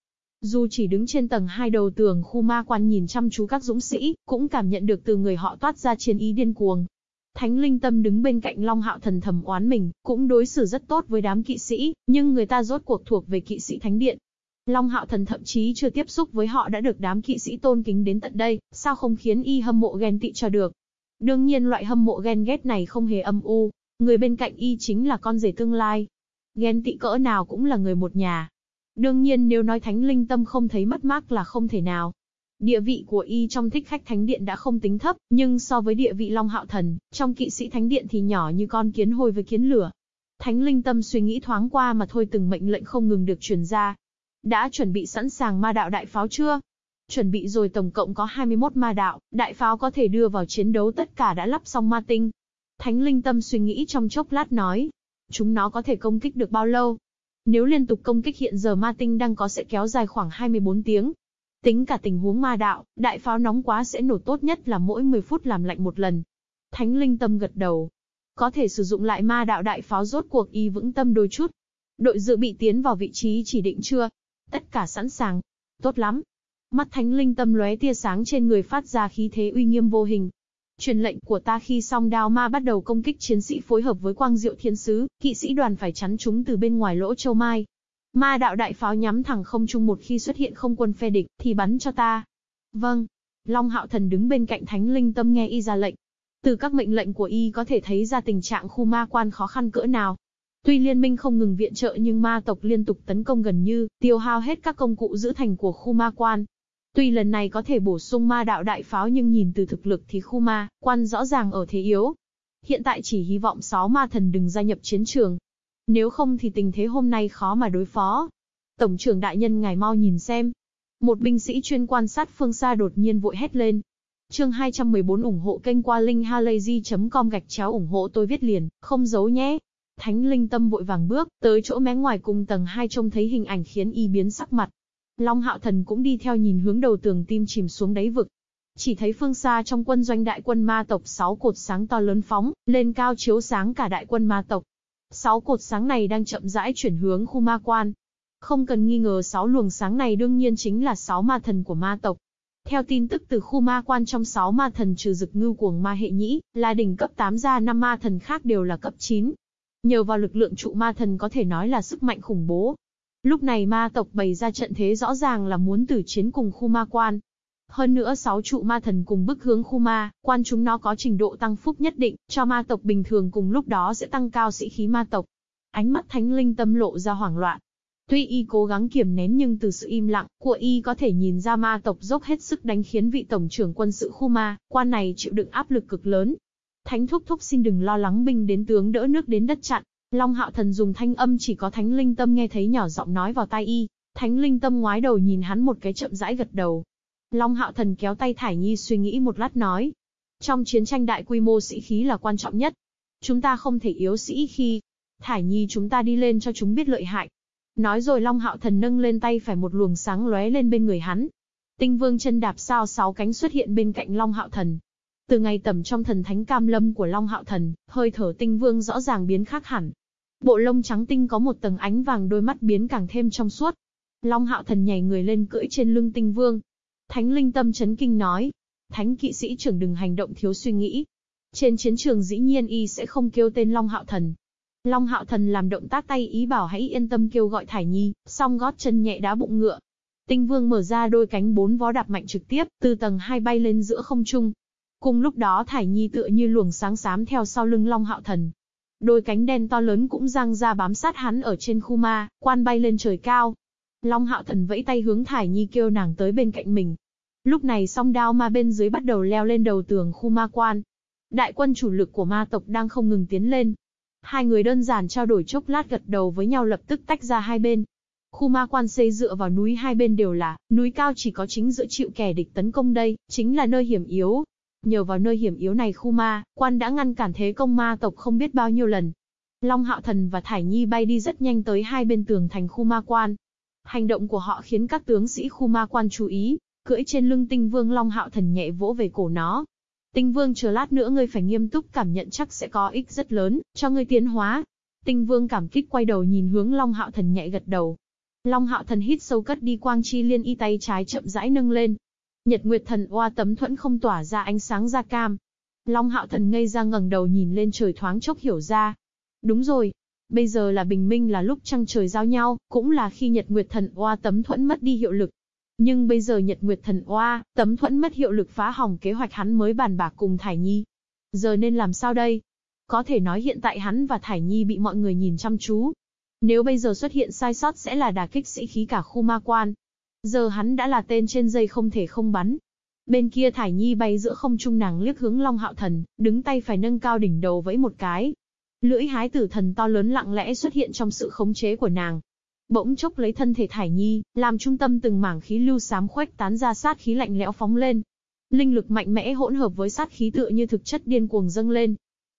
dù chỉ đứng trên tầng hai đầu tường khu ma quan nhìn chăm chú các dũng sĩ, cũng cảm nhận được từ người họ toát ra chiến ý điên cuồng. Thánh Linh Tâm đứng bên cạnh Long Hạo Thần thầm oán mình, cũng đối xử rất tốt với đám kỵ sĩ, nhưng người ta rốt cuộc thuộc về kỵ sĩ Thánh Điện. Long Hạo Thần thậm chí chưa tiếp xúc với họ đã được đám kỵ sĩ tôn kính đến tận đây, sao không khiến y hâm mộ ghen tị cho được. Đương nhiên loại hâm mộ ghen ghét này không hề âm u, người bên cạnh y chính là con rể tương lai. Ghen tị cỡ nào cũng là người một nhà, Đương nhiên nếu nói thánh linh tâm không thấy mất mát là không thể nào. Địa vị của y trong thích khách thánh điện đã không tính thấp, nhưng so với địa vị Long Hạo Thần, trong kỵ sĩ thánh điện thì nhỏ như con kiến hôi với kiến lửa. Thánh linh tâm suy nghĩ thoáng qua mà thôi từng mệnh lệnh không ngừng được truyền ra. Đã chuẩn bị sẵn sàng ma đạo đại pháo chưa? Chuẩn bị rồi tổng cộng có 21 ma đạo, đại pháo có thể đưa vào chiến đấu tất cả đã lắp xong ma tinh. Thánh linh tâm suy nghĩ trong chốc lát nói. Chúng nó có thể công kích được bao lâu? Nếu liên tục công kích hiện giờ ma tinh đang có sẽ kéo dài khoảng 24 tiếng. Tính cả tình huống ma đạo, đại pháo nóng quá sẽ nổ tốt nhất là mỗi 10 phút làm lạnh một lần. Thánh linh tâm gật đầu. Có thể sử dụng lại ma đạo đại pháo rốt cuộc y vững tâm đôi chút. Đội dự bị tiến vào vị trí chỉ định chưa? Tất cả sẵn sàng. Tốt lắm. Mắt thánh linh tâm lóe tia sáng trên người phát ra khí thế uy nghiêm vô hình, Truyền lệnh của ta khi song đao ma bắt đầu công kích chiến sĩ phối hợp với quang diệu thiên sứ, kỵ sĩ đoàn phải chắn chúng từ bên ngoài lỗ châu mai. Ma đạo đại pháo nhắm thẳng không trung một khi xuất hiện không quân phe địch, thì bắn cho ta. Vâng. Long hạo thần đứng bên cạnh thánh linh tâm nghe y ra lệnh. Từ các mệnh lệnh của y có thể thấy ra tình trạng khu ma quan khó khăn cỡ nào. Tuy liên minh không ngừng viện trợ nhưng ma tộc liên tục tấn công gần như, tiêu hao hết các công cụ giữ thành của khu ma quan. Tuy lần này có thể bổ sung ma đạo đại pháo nhưng nhìn từ thực lực thì khu ma, quan rõ ràng ở thế yếu. Hiện tại chỉ hy vọng sáu ma thần đừng gia nhập chiến trường. Nếu không thì tình thế hôm nay khó mà đối phó. Tổng trưởng đại nhân ngài mau nhìn xem. Một binh sĩ chuyên quan sát phương xa đột nhiên vội hét lên. Chương 214 ủng hộ kênh qua linkhalazy.com gạch chéo ủng hộ tôi viết liền, không giấu nhé. Thánh linh tâm vội vàng bước, tới chỗ mé ngoài cùng tầng 2 trông thấy hình ảnh khiến y biến sắc mặt. Long hạo thần cũng đi theo nhìn hướng đầu tường tim chìm xuống đáy vực. Chỉ thấy phương xa trong quân doanh đại quân ma tộc sáu cột sáng to lớn phóng, lên cao chiếu sáng cả đại quân ma tộc. Sáu cột sáng này đang chậm rãi chuyển hướng khu ma quan. Không cần nghi ngờ sáu luồng sáng này đương nhiên chính là sáu ma thần của ma tộc. Theo tin tức từ khu ma quan trong 6 ma thần trừ dực ngư cuồng ma hệ nhĩ, là đỉnh cấp 8 ra 5 ma thần khác đều là cấp 9. Nhờ vào lực lượng trụ ma thần có thể nói là sức mạnh khủng bố. Lúc này ma tộc bày ra trận thế rõ ràng là muốn tử chiến cùng khu ma quan. Hơn nữa sáu trụ ma thần cùng bức hướng khu ma, quan chúng nó có trình độ tăng phúc nhất định, cho ma tộc bình thường cùng lúc đó sẽ tăng cao sĩ khí ma tộc. Ánh mắt thánh linh tâm lộ ra hoảng loạn, Tuy y cố gắng kiềm nén nhưng từ sự im lặng của y có thể nhìn ra ma tộc dốc hết sức đánh khiến vị tổng trưởng quân sự khu ma, quan này chịu đựng áp lực cực lớn. Thánh thúc thúc xin đừng lo lắng binh đến tướng đỡ nước đến đất chặn. Long hạo thần dùng thanh âm chỉ có thánh linh tâm nghe thấy nhỏ giọng nói vào tai y. Thánh linh tâm ngoái đầu nhìn hắn một cái chậm rãi gật đầu. Long hạo thần kéo tay Thải Nhi suy nghĩ một lát nói. Trong chiến tranh đại quy mô sĩ khí là quan trọng nhất. Chúng ta không thể yếu sĩ khi Thải Nhi chúng ta đi lên cho chúng biết lợi hại, Nói rồi Long Hạo Thần nâng lên tay phải một luồng sáng lóe lên bên người hắn. Tinh Vương chân đạp sao sáu cánh xuất hiện bên cạnh Long Hạo Thần. Từ ngày tầm trong thần thánh cam lâm của Long Hạo Thần, hơi thở Tinh Vương rõ ràng biến khác hẳn. Bộ lông trắng tinh có một tầng ánh vàng đôi mắt biến càng thêm trong suốt. Long Hạo Thần nhảy người lên cưỡi trên lưng Tinh Vương. Thánh Linh Tâm chấn kinh nói, Thánh kỵ sĩ trưởng đừng hành động thiếu suy nghĩ. Trên chiến trường dĩ nhiên y sẽ không kêu tên Long Hạo Thần, Long Hạo Thần làm động tác tay ý bảo hãy yên tâm kêu gọi Thải Nhi, song gót chân nhẹ đá bụng ngựa. Tinh Vương mở ra đôi cánh bốn vó đạp mạnh trực tiếp, từ tầng hai bay lên giữa không trung. Cùng lúc đó Thải Nhi tựa như luồng sáng xám theo sau lưng Long Hạo Thần. Đôi cánh đen to lớn cũng giang ra bám sát hắn ở trên khu ma, quan bay lên trời cao. Long Hạo Thần vẫy tay hướng Thải Nhi kêu nàng tới bên cạnh mình. Lúc này song đao ma bên dưới bắt đầu leo lên đầu tường khu ma quan. Đại quân chủ lực của ma tộc đang không ngừng tiến lên, Hai người đơn giản trao đổi chốc lát gật đầu với nhau lập tức tách ra hai bên. Khu ma quan xây dựa vào núi hai bên đều là, núi cao chỉ có chính giữa chịu kẻ địch tấn công đây, chính là nơi hiểm yếu. Nhờ vào nơi hiểm yếu này khu ma, quan đã ngăn cản thế công ma tộc không biết bao nhiêu lần. Long Hạo Thần và Thải Nhi bay đi rất nhanh tới hai bên tường thành khu ma quan. Hành động của họ khiến các tướng sĩ khu ma quan chú ý, cưỡi trên lưng tinh vương Long Hạo Thần nhẹ vỗ về cổ nó, Tinh Vương chờ lát nữa ngươi phải nghiêm túc cảm nhận chắc sẽ có ích rất lớn, cho ngươi tiến hóa. Tinh Vương cảm kích quay đầu nhìn hướng Long Hạo Thần nhẹ gật đầu. Long Hạo Thần hít sâu cất đi quang chi liên y tay trái chậm rãi nâng lên. Nhật Nguyệt Thần oa tấm thuẫn không tỏa ra ánh sáng da cam. Long Hạo Thần ngây ra ngẩng đầu nhìn lên trời thoáng chốc hiểu ra. Đúng rồi, bây giờ là bình minh là lúc trăng trời giao nhau, cũng là khi Nhật Nguyệt Thần oa tấm thuẫn mất đi hiệu lực. Nhưng bây giờ Nhật Nguyệt Thần Oa, tấm thuẫn mất hiệu lực phá hỏng kế hoạch hắn mới bàn bạc cùng Thải Nhi. Giờ nên làm sao đây? Có thể nói hiện tại hắn và Thải Nhi bị mọi người nhìn chăm chú. Nếu bây giờ xuất hiện sai sót sẽ là đả kích sĩ khí cả khu ma quan. Giờ hắn đã là tên trên dây không thể không bắn. Bên kia Thải Nhi bay giữa không trung nàng liếc hướng Long Hạo Thần, đứng tay phải nâng cao đỉnh đầu vẫy một cái. Lưỡi hái tử thần to lớn lặng lẽ xuất hiện trong sự khống chế của nàng, bỗng chốc lấy thân thể thải nhi, làm trung tâm từng mảng khí lưu xám khuếch tán ra sát khí lạnh lẽo phóng lên. Linh lực mạnh mẽ hỗn hợp với sát khí tựa như thực chất điên cuồng dâng lên.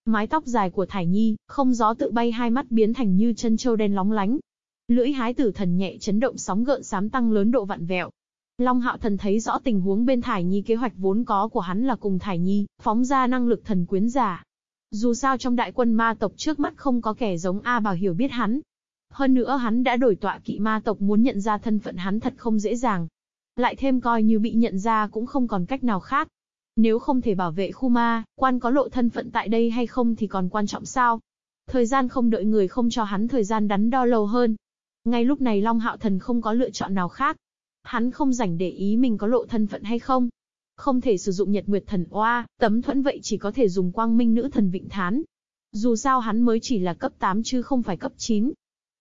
Mái tóc dài của thải nhi, không gió tự bay hai mắt biến thành như chân châu đen lóng lánh. Lưỡi hái tử thần nhẹ chấn động sóng gợn xám tăng lớn độ vặn vẹo. Long hạo thần thấy rõ tình huống bên thải nhi kế hoạch vốn có của hắn là cùng thải nhi, phóng ra năng lực thần quyến giả, dù sao trong đại quân ma tộc trước mắt không có kẻ giống A Bảo hiểu biết hắn, hơn nữa hắn đã đổi tọa kỵ ma tộc muốn nhận ra thân phận hắn thật không dễ dàng. Lại thêm coi như bị nhận ra cũng không còn cách nào khác. Nếu không thể bảo vệ khu ma, quan có lộ thân phận tại đây hay không thì còn quan trọng sao? Thời gian không đợi người không cho hắn thời gian đắn đo lâu hơn. Ngay lúc này Long Hạo Thần không có lựa chọn nào khác. Hắn không rảnh để ý mình có lộ thân phận hay không. Không thể sử dụng Nhật Nguyệt Thần Oa, tấm thuẫn vậy chỉ có thể dùng Quang Minh Nữ Thần Vịnh Thán. Dù sao hắn mới chỉ là cấp 8 chứ không phải cấp 9,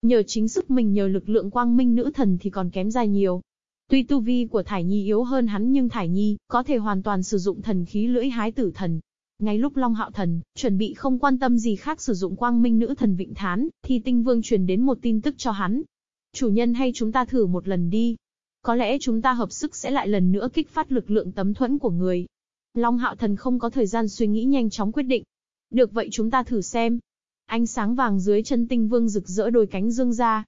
Nhờ chính sức mình nhờ lực lượng quang minh nữ thần thì còn kém dài nhiều. Tuy tu vi của Thải Nhi yếu hơn hắn nhưng Thải Nhi có thể hoàn toàn sử dụng thần khí lưỡi hái tử thần. Ngay lúc Long Hạo Thần chuẩn bị không quan tâm gì khác sử dụng quang minh nữ thần vịnh thán, thì Tinh Vương truyền đến một tin tức cho hắn. Chủ nhân hay chúng ta thử một lần đi. Có lẽ chúng ta hợp sức sẽ lại lần nữa kích phát lực lượng tấm thuẫn của người. Long Hạo Thần không có thời gian suy nghĩ nhanh chóng quyết định. Được vậy chúng ta thử xem. Ánh sáng vàng dưới chân tinh vương rực rỡ đôi cánh dương ra.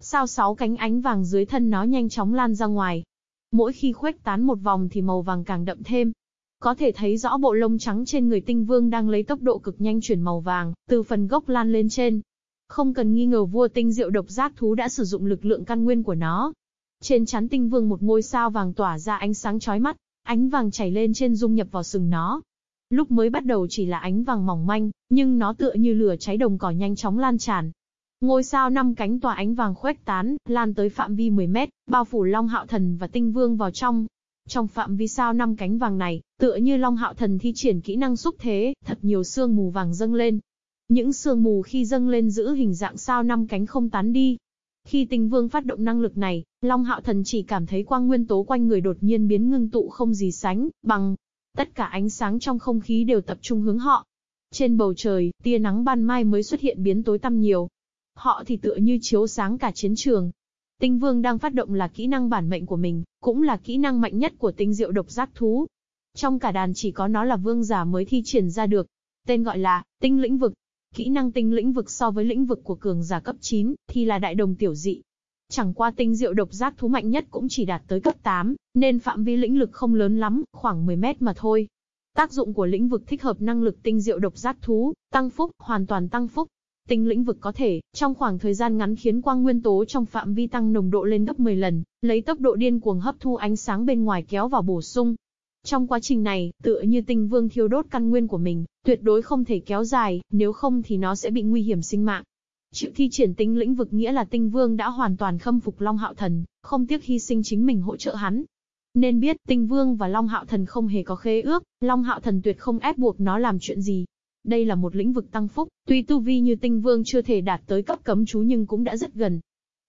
Sao sáu cánh ánh vàng dưới thân nó nhanh chóng lan ra ngoài. Mỗi khi khuếch tán một vòng thì màu vàng càng đậm thêm. Có thể thấy rõ bộ lông trắng trên người tinh vương đang lấy tốc độ cực nhanh chuyển màu vàng, từ phần gốc lan lên trên. Không cần nghi ngờ vua tinh diệu độc giác thú đã sử dụng lực lượng căn nguyên của nó. Trên chắn tinh vương một ngôi sao vàng tỏa ra ánh sáng chói mắt, ánh vàng chảy lên trên dung nhập vào sừng nó. Lúc mới bắt đầu chỉ là ánh vàng mỏng manh, nhưng nó tựa như lửa cháy đồng cỏ nhanh chóng lan tràn. Ngôi sao năm cánh tỏa ánh vàng khuếch tán, lan tới phạm vi 10 mét, bao phủ Long Hạo Thần và Tinh Vương vào trong. Trong phạm vi sao năm cánh vàng này, tựa như Long Hạo Thần thi triển kỹ năng xúc thế, thật nhiều xương mù vàng dâng lên. Những sương mù khi dâng lên giữ hình dạng sao năm cánh không tán đi. Khi Tinh Vương phát động năng lực này, Long Hạo Thần chỉ cảm thấy quang nguyên tố quanh người đột nhiên biến ngưng tụ không gì sánh bằng Tất cả ánh sáng trong không khí đều tập trung hướng họ. Trên bầu trời, tia nắng ban mai mới xuất hiện biến tối tăm nhiều. Họ thì tựa như chiếu sáng cả chiến trường. Tinh Vương đang phát động là kỹ năng bản mệnh của mình, cũng là kỹ năng mạnh nhất của tinh diệu độc giác thú. Trong cả đàn chỉ có nó là vương giả mới thi triển ra được. Tên gọi là, tinh lĩnh vực. Kỹ năng tinh lĩnh vực so với lĩnh vực của cường giả cấp 9, thì là đại đồng tiểu dị. Chẳng qua tinh diệu độc giác thú mạnh nhất cũng chỉ đạt tới cấp 8, nên phạm vi lĩnh lực không lớn lắm, khoảng 10 mét mà thôi. Tác dụng của lĩnh vực thích hợp năng lực tinh diệu độc giác thú, tăng phúc, hoàn toàn tăng phúc. Tinh lĩnh vực có thể, trong khoảng thời gian ngắn khiến quang nguyên tố trong phạm vi tăng nồng độ lên gấp 10 lần, lấy tốc độ điên cuồng hấp thu ánh sáng bên ngoài kéo vào bổ sung. Trong quá trình này, tựa như tinh vương thiêu đốt căn nguyên của mình, tuyệt đối không thể kéo dài, nếu không thì nó sẽ bị nguy hiểm sinh mạng. Chịu thi triển tinh lĩnh vực nghĩa là tinh vương đã hoàn toàn khâm phục Long Hạo Thần, không tiếc hy sinh chính mình hỗ trợ hắn. Nên biết, tinh vương và Long Hạo Thần không hề có khế ước, Long Hạo Thần tuyệt không ép buộc nó làm chuyện gì. Đây là một lĩnh vực tăng phúc, tuy tu vi như tinh vương chưa thể đạt tới cấp cấm chú nhưng cũng đã rất gần.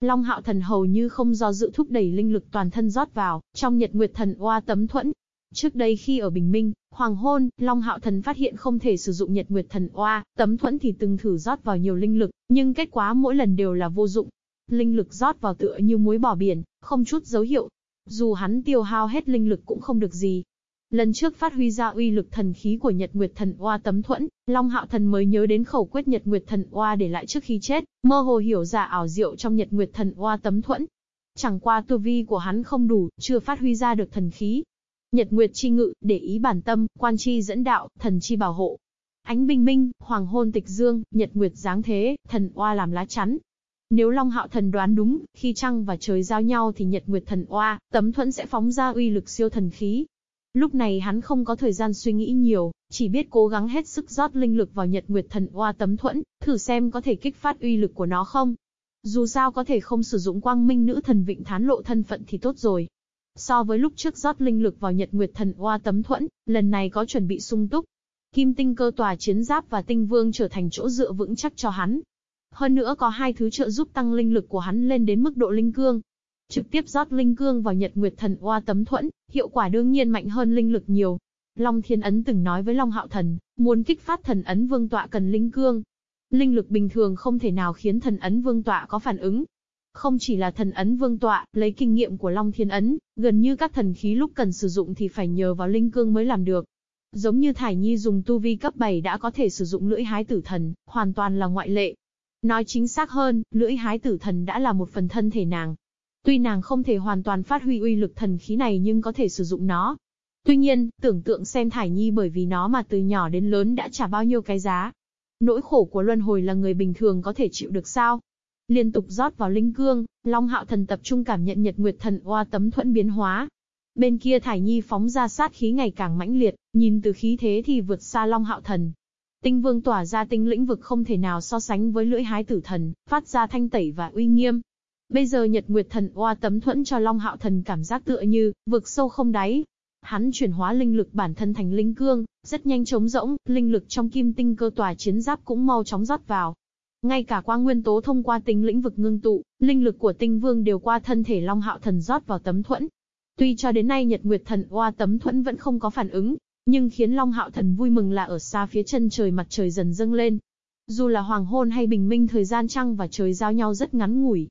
Long Hạo Thần hầu như không do dự thúc đẩy linh lực toàn thân rót vào, trong Nhật Nguyệt Thần Oa tấm thuẫn, Trước đây khi ở Bình Minh, Hoàng Hôn, Long Hạo Thần phát hiện không thể sử dụng Nhật Nguyệt Thần Oa, tấm thuẫn thì từng thử rót vào nhiều linh lực, nhưng kết quả mỗi lần đều là vô dụng. Linh lực rót vào tựa như muối bỏ biển, không chút dấu hiệu. Dù hắn tiêu hao hết linh lực cũng không được gì. Lần trước phát huy ra uy lực thần khí của Nhật Nguyệt Thần Oa tấm thuẫn, Long Hạo Thần mới nhớ đến khẩu quyết Nhật Nguyệt Thần Oa để lại trước khi chết, mơ hồ hiểu ra ảo diệu trong Nhật Nguyệt Thần Oa tấm thuẫn. Chẳng qua tu vi của hắn không đủ, chưa phát huy ra được thần khí, Nhật Nguyệt chi ngự, để ý bản tâm, quan chi dẫn đạo, thần chi bảo hộ. Ánh bình minh, hoàng hôn tịch dương, Nhật Nguyệt giáng thế, thần oa làm lá chắn. Nếu Long Hạo Thần đoán đúng, khi trăng và trời giao nhau thì Nhật Nguyệt thần oa, tấm thuẫn sẽ phóng ra uy lực siêu thần khí. Lúc này hắn không có thời gian suy nghĩ nhiều, chỉ biết cố gắng hết sức rót linh lực vào Nhật Nguyệt thần oa tấm thuẫn, thử xem có thể kích phát uy lực của nó không. Dù sao có thể không sử dụng quang minh nữ thần vịnh thán lộ thân phận thì tốt rồi, So với lúc trước rót linh lực vào Nhật Nguyệt Thần Oa tấm thuẫn, lần này có chuẩn bị sung túc. Kim tinh cơ tòa chiến giáp và tinh vương trở thành chỗ dựa vững chắc cho hắn. Hơn nữa có hai thứ trợ giúp tăng linh lực của hắn lên đến mức độ linh cương. Trực tiếp rót linh cương vào Nhật Nguyệt Thần Oa tấm thuẫn, hiệu quả đương nhiên mạnh hơn linh lực nhiều. Long Thiên Ấn từng nói với Long Hạo Thần, muốn kích phát thần ấn vương tọa cần linh cương. Linh lực bình thường không thể nào khiến thần ấn vương tọa có phản ứng, không chỉ là thần ấn vương tọa, lấy kinh nghiệm của Long Thiên Ấn, gần như các thần khí lúc cần sử dụng thì phải nhờ vào linh cương mới làm được. Giống như Thải Nhi dùng tu vi cấp 7 đã có thể sử dụng lưỡi hái tử thần, hoàn toàn là ngoại lệ. Nói chính xác hơn, lưỡi hái tử thần đã là một phần thân thể nàng. Tuy nàng không thể hoàn toàn phát huy uy lực thần khí này nhưng có thể sử dụng nó. Tuy nhiên, tưởng tượng xem Thải Nhi bởi vì nó mà từ nhỏ đến lớn đã trả bao nhiêu cái giá. Nỗi khổ của luân hồi là người bình thường có thể chịu được sao? Liên tục rót vào linh cương, Long Hạo Thần tập trung cảm nhận Nhật Nguyệt Thần Oa tấm thuẫn biến hóa. Bên kia Thải Nhi phóng ra sát khí ngày càng mãnh liệt, nhìn từ khí thế thì vượt xa Long Hạo Thần. Tinh Vương tỏa ra tinh lĩnh vực không thể nào so sánh với lưỡi hái tử thần, phát ra thanh tẩy và uy nghiêm. Bây giờ Nhật Nguyệt Thần Oa tấm thuẫn cho Long Hạo Thần cảm giác tựa như vực sâu không đáy. Hắn chuyển hóa linh lực bản thân thành linh cương, rất nhanh trống rỗng, linh lực trong kim tinh cơ tòa chiến giáp cũng mau chóng rót vào, ngay cả quang nguyên tố thông qua tính lĩnh vực ngưng tụ, linh lực của tinh vương đều qua thân thể Long Hạo Thần rót vào tấm thuẫn. Tuy cho đến nay Nhật Nguyệt Thần qua tấm thuẫn vẫn không có phản ứng, nhưng khiến Long Hạo Thần vui mừng là ở xa phía chân trời mặt trời dần dâng lên. Dù là hoàng hôn hay bình minh thời gian trăng và trời giao nhau rất ngắn ngủi.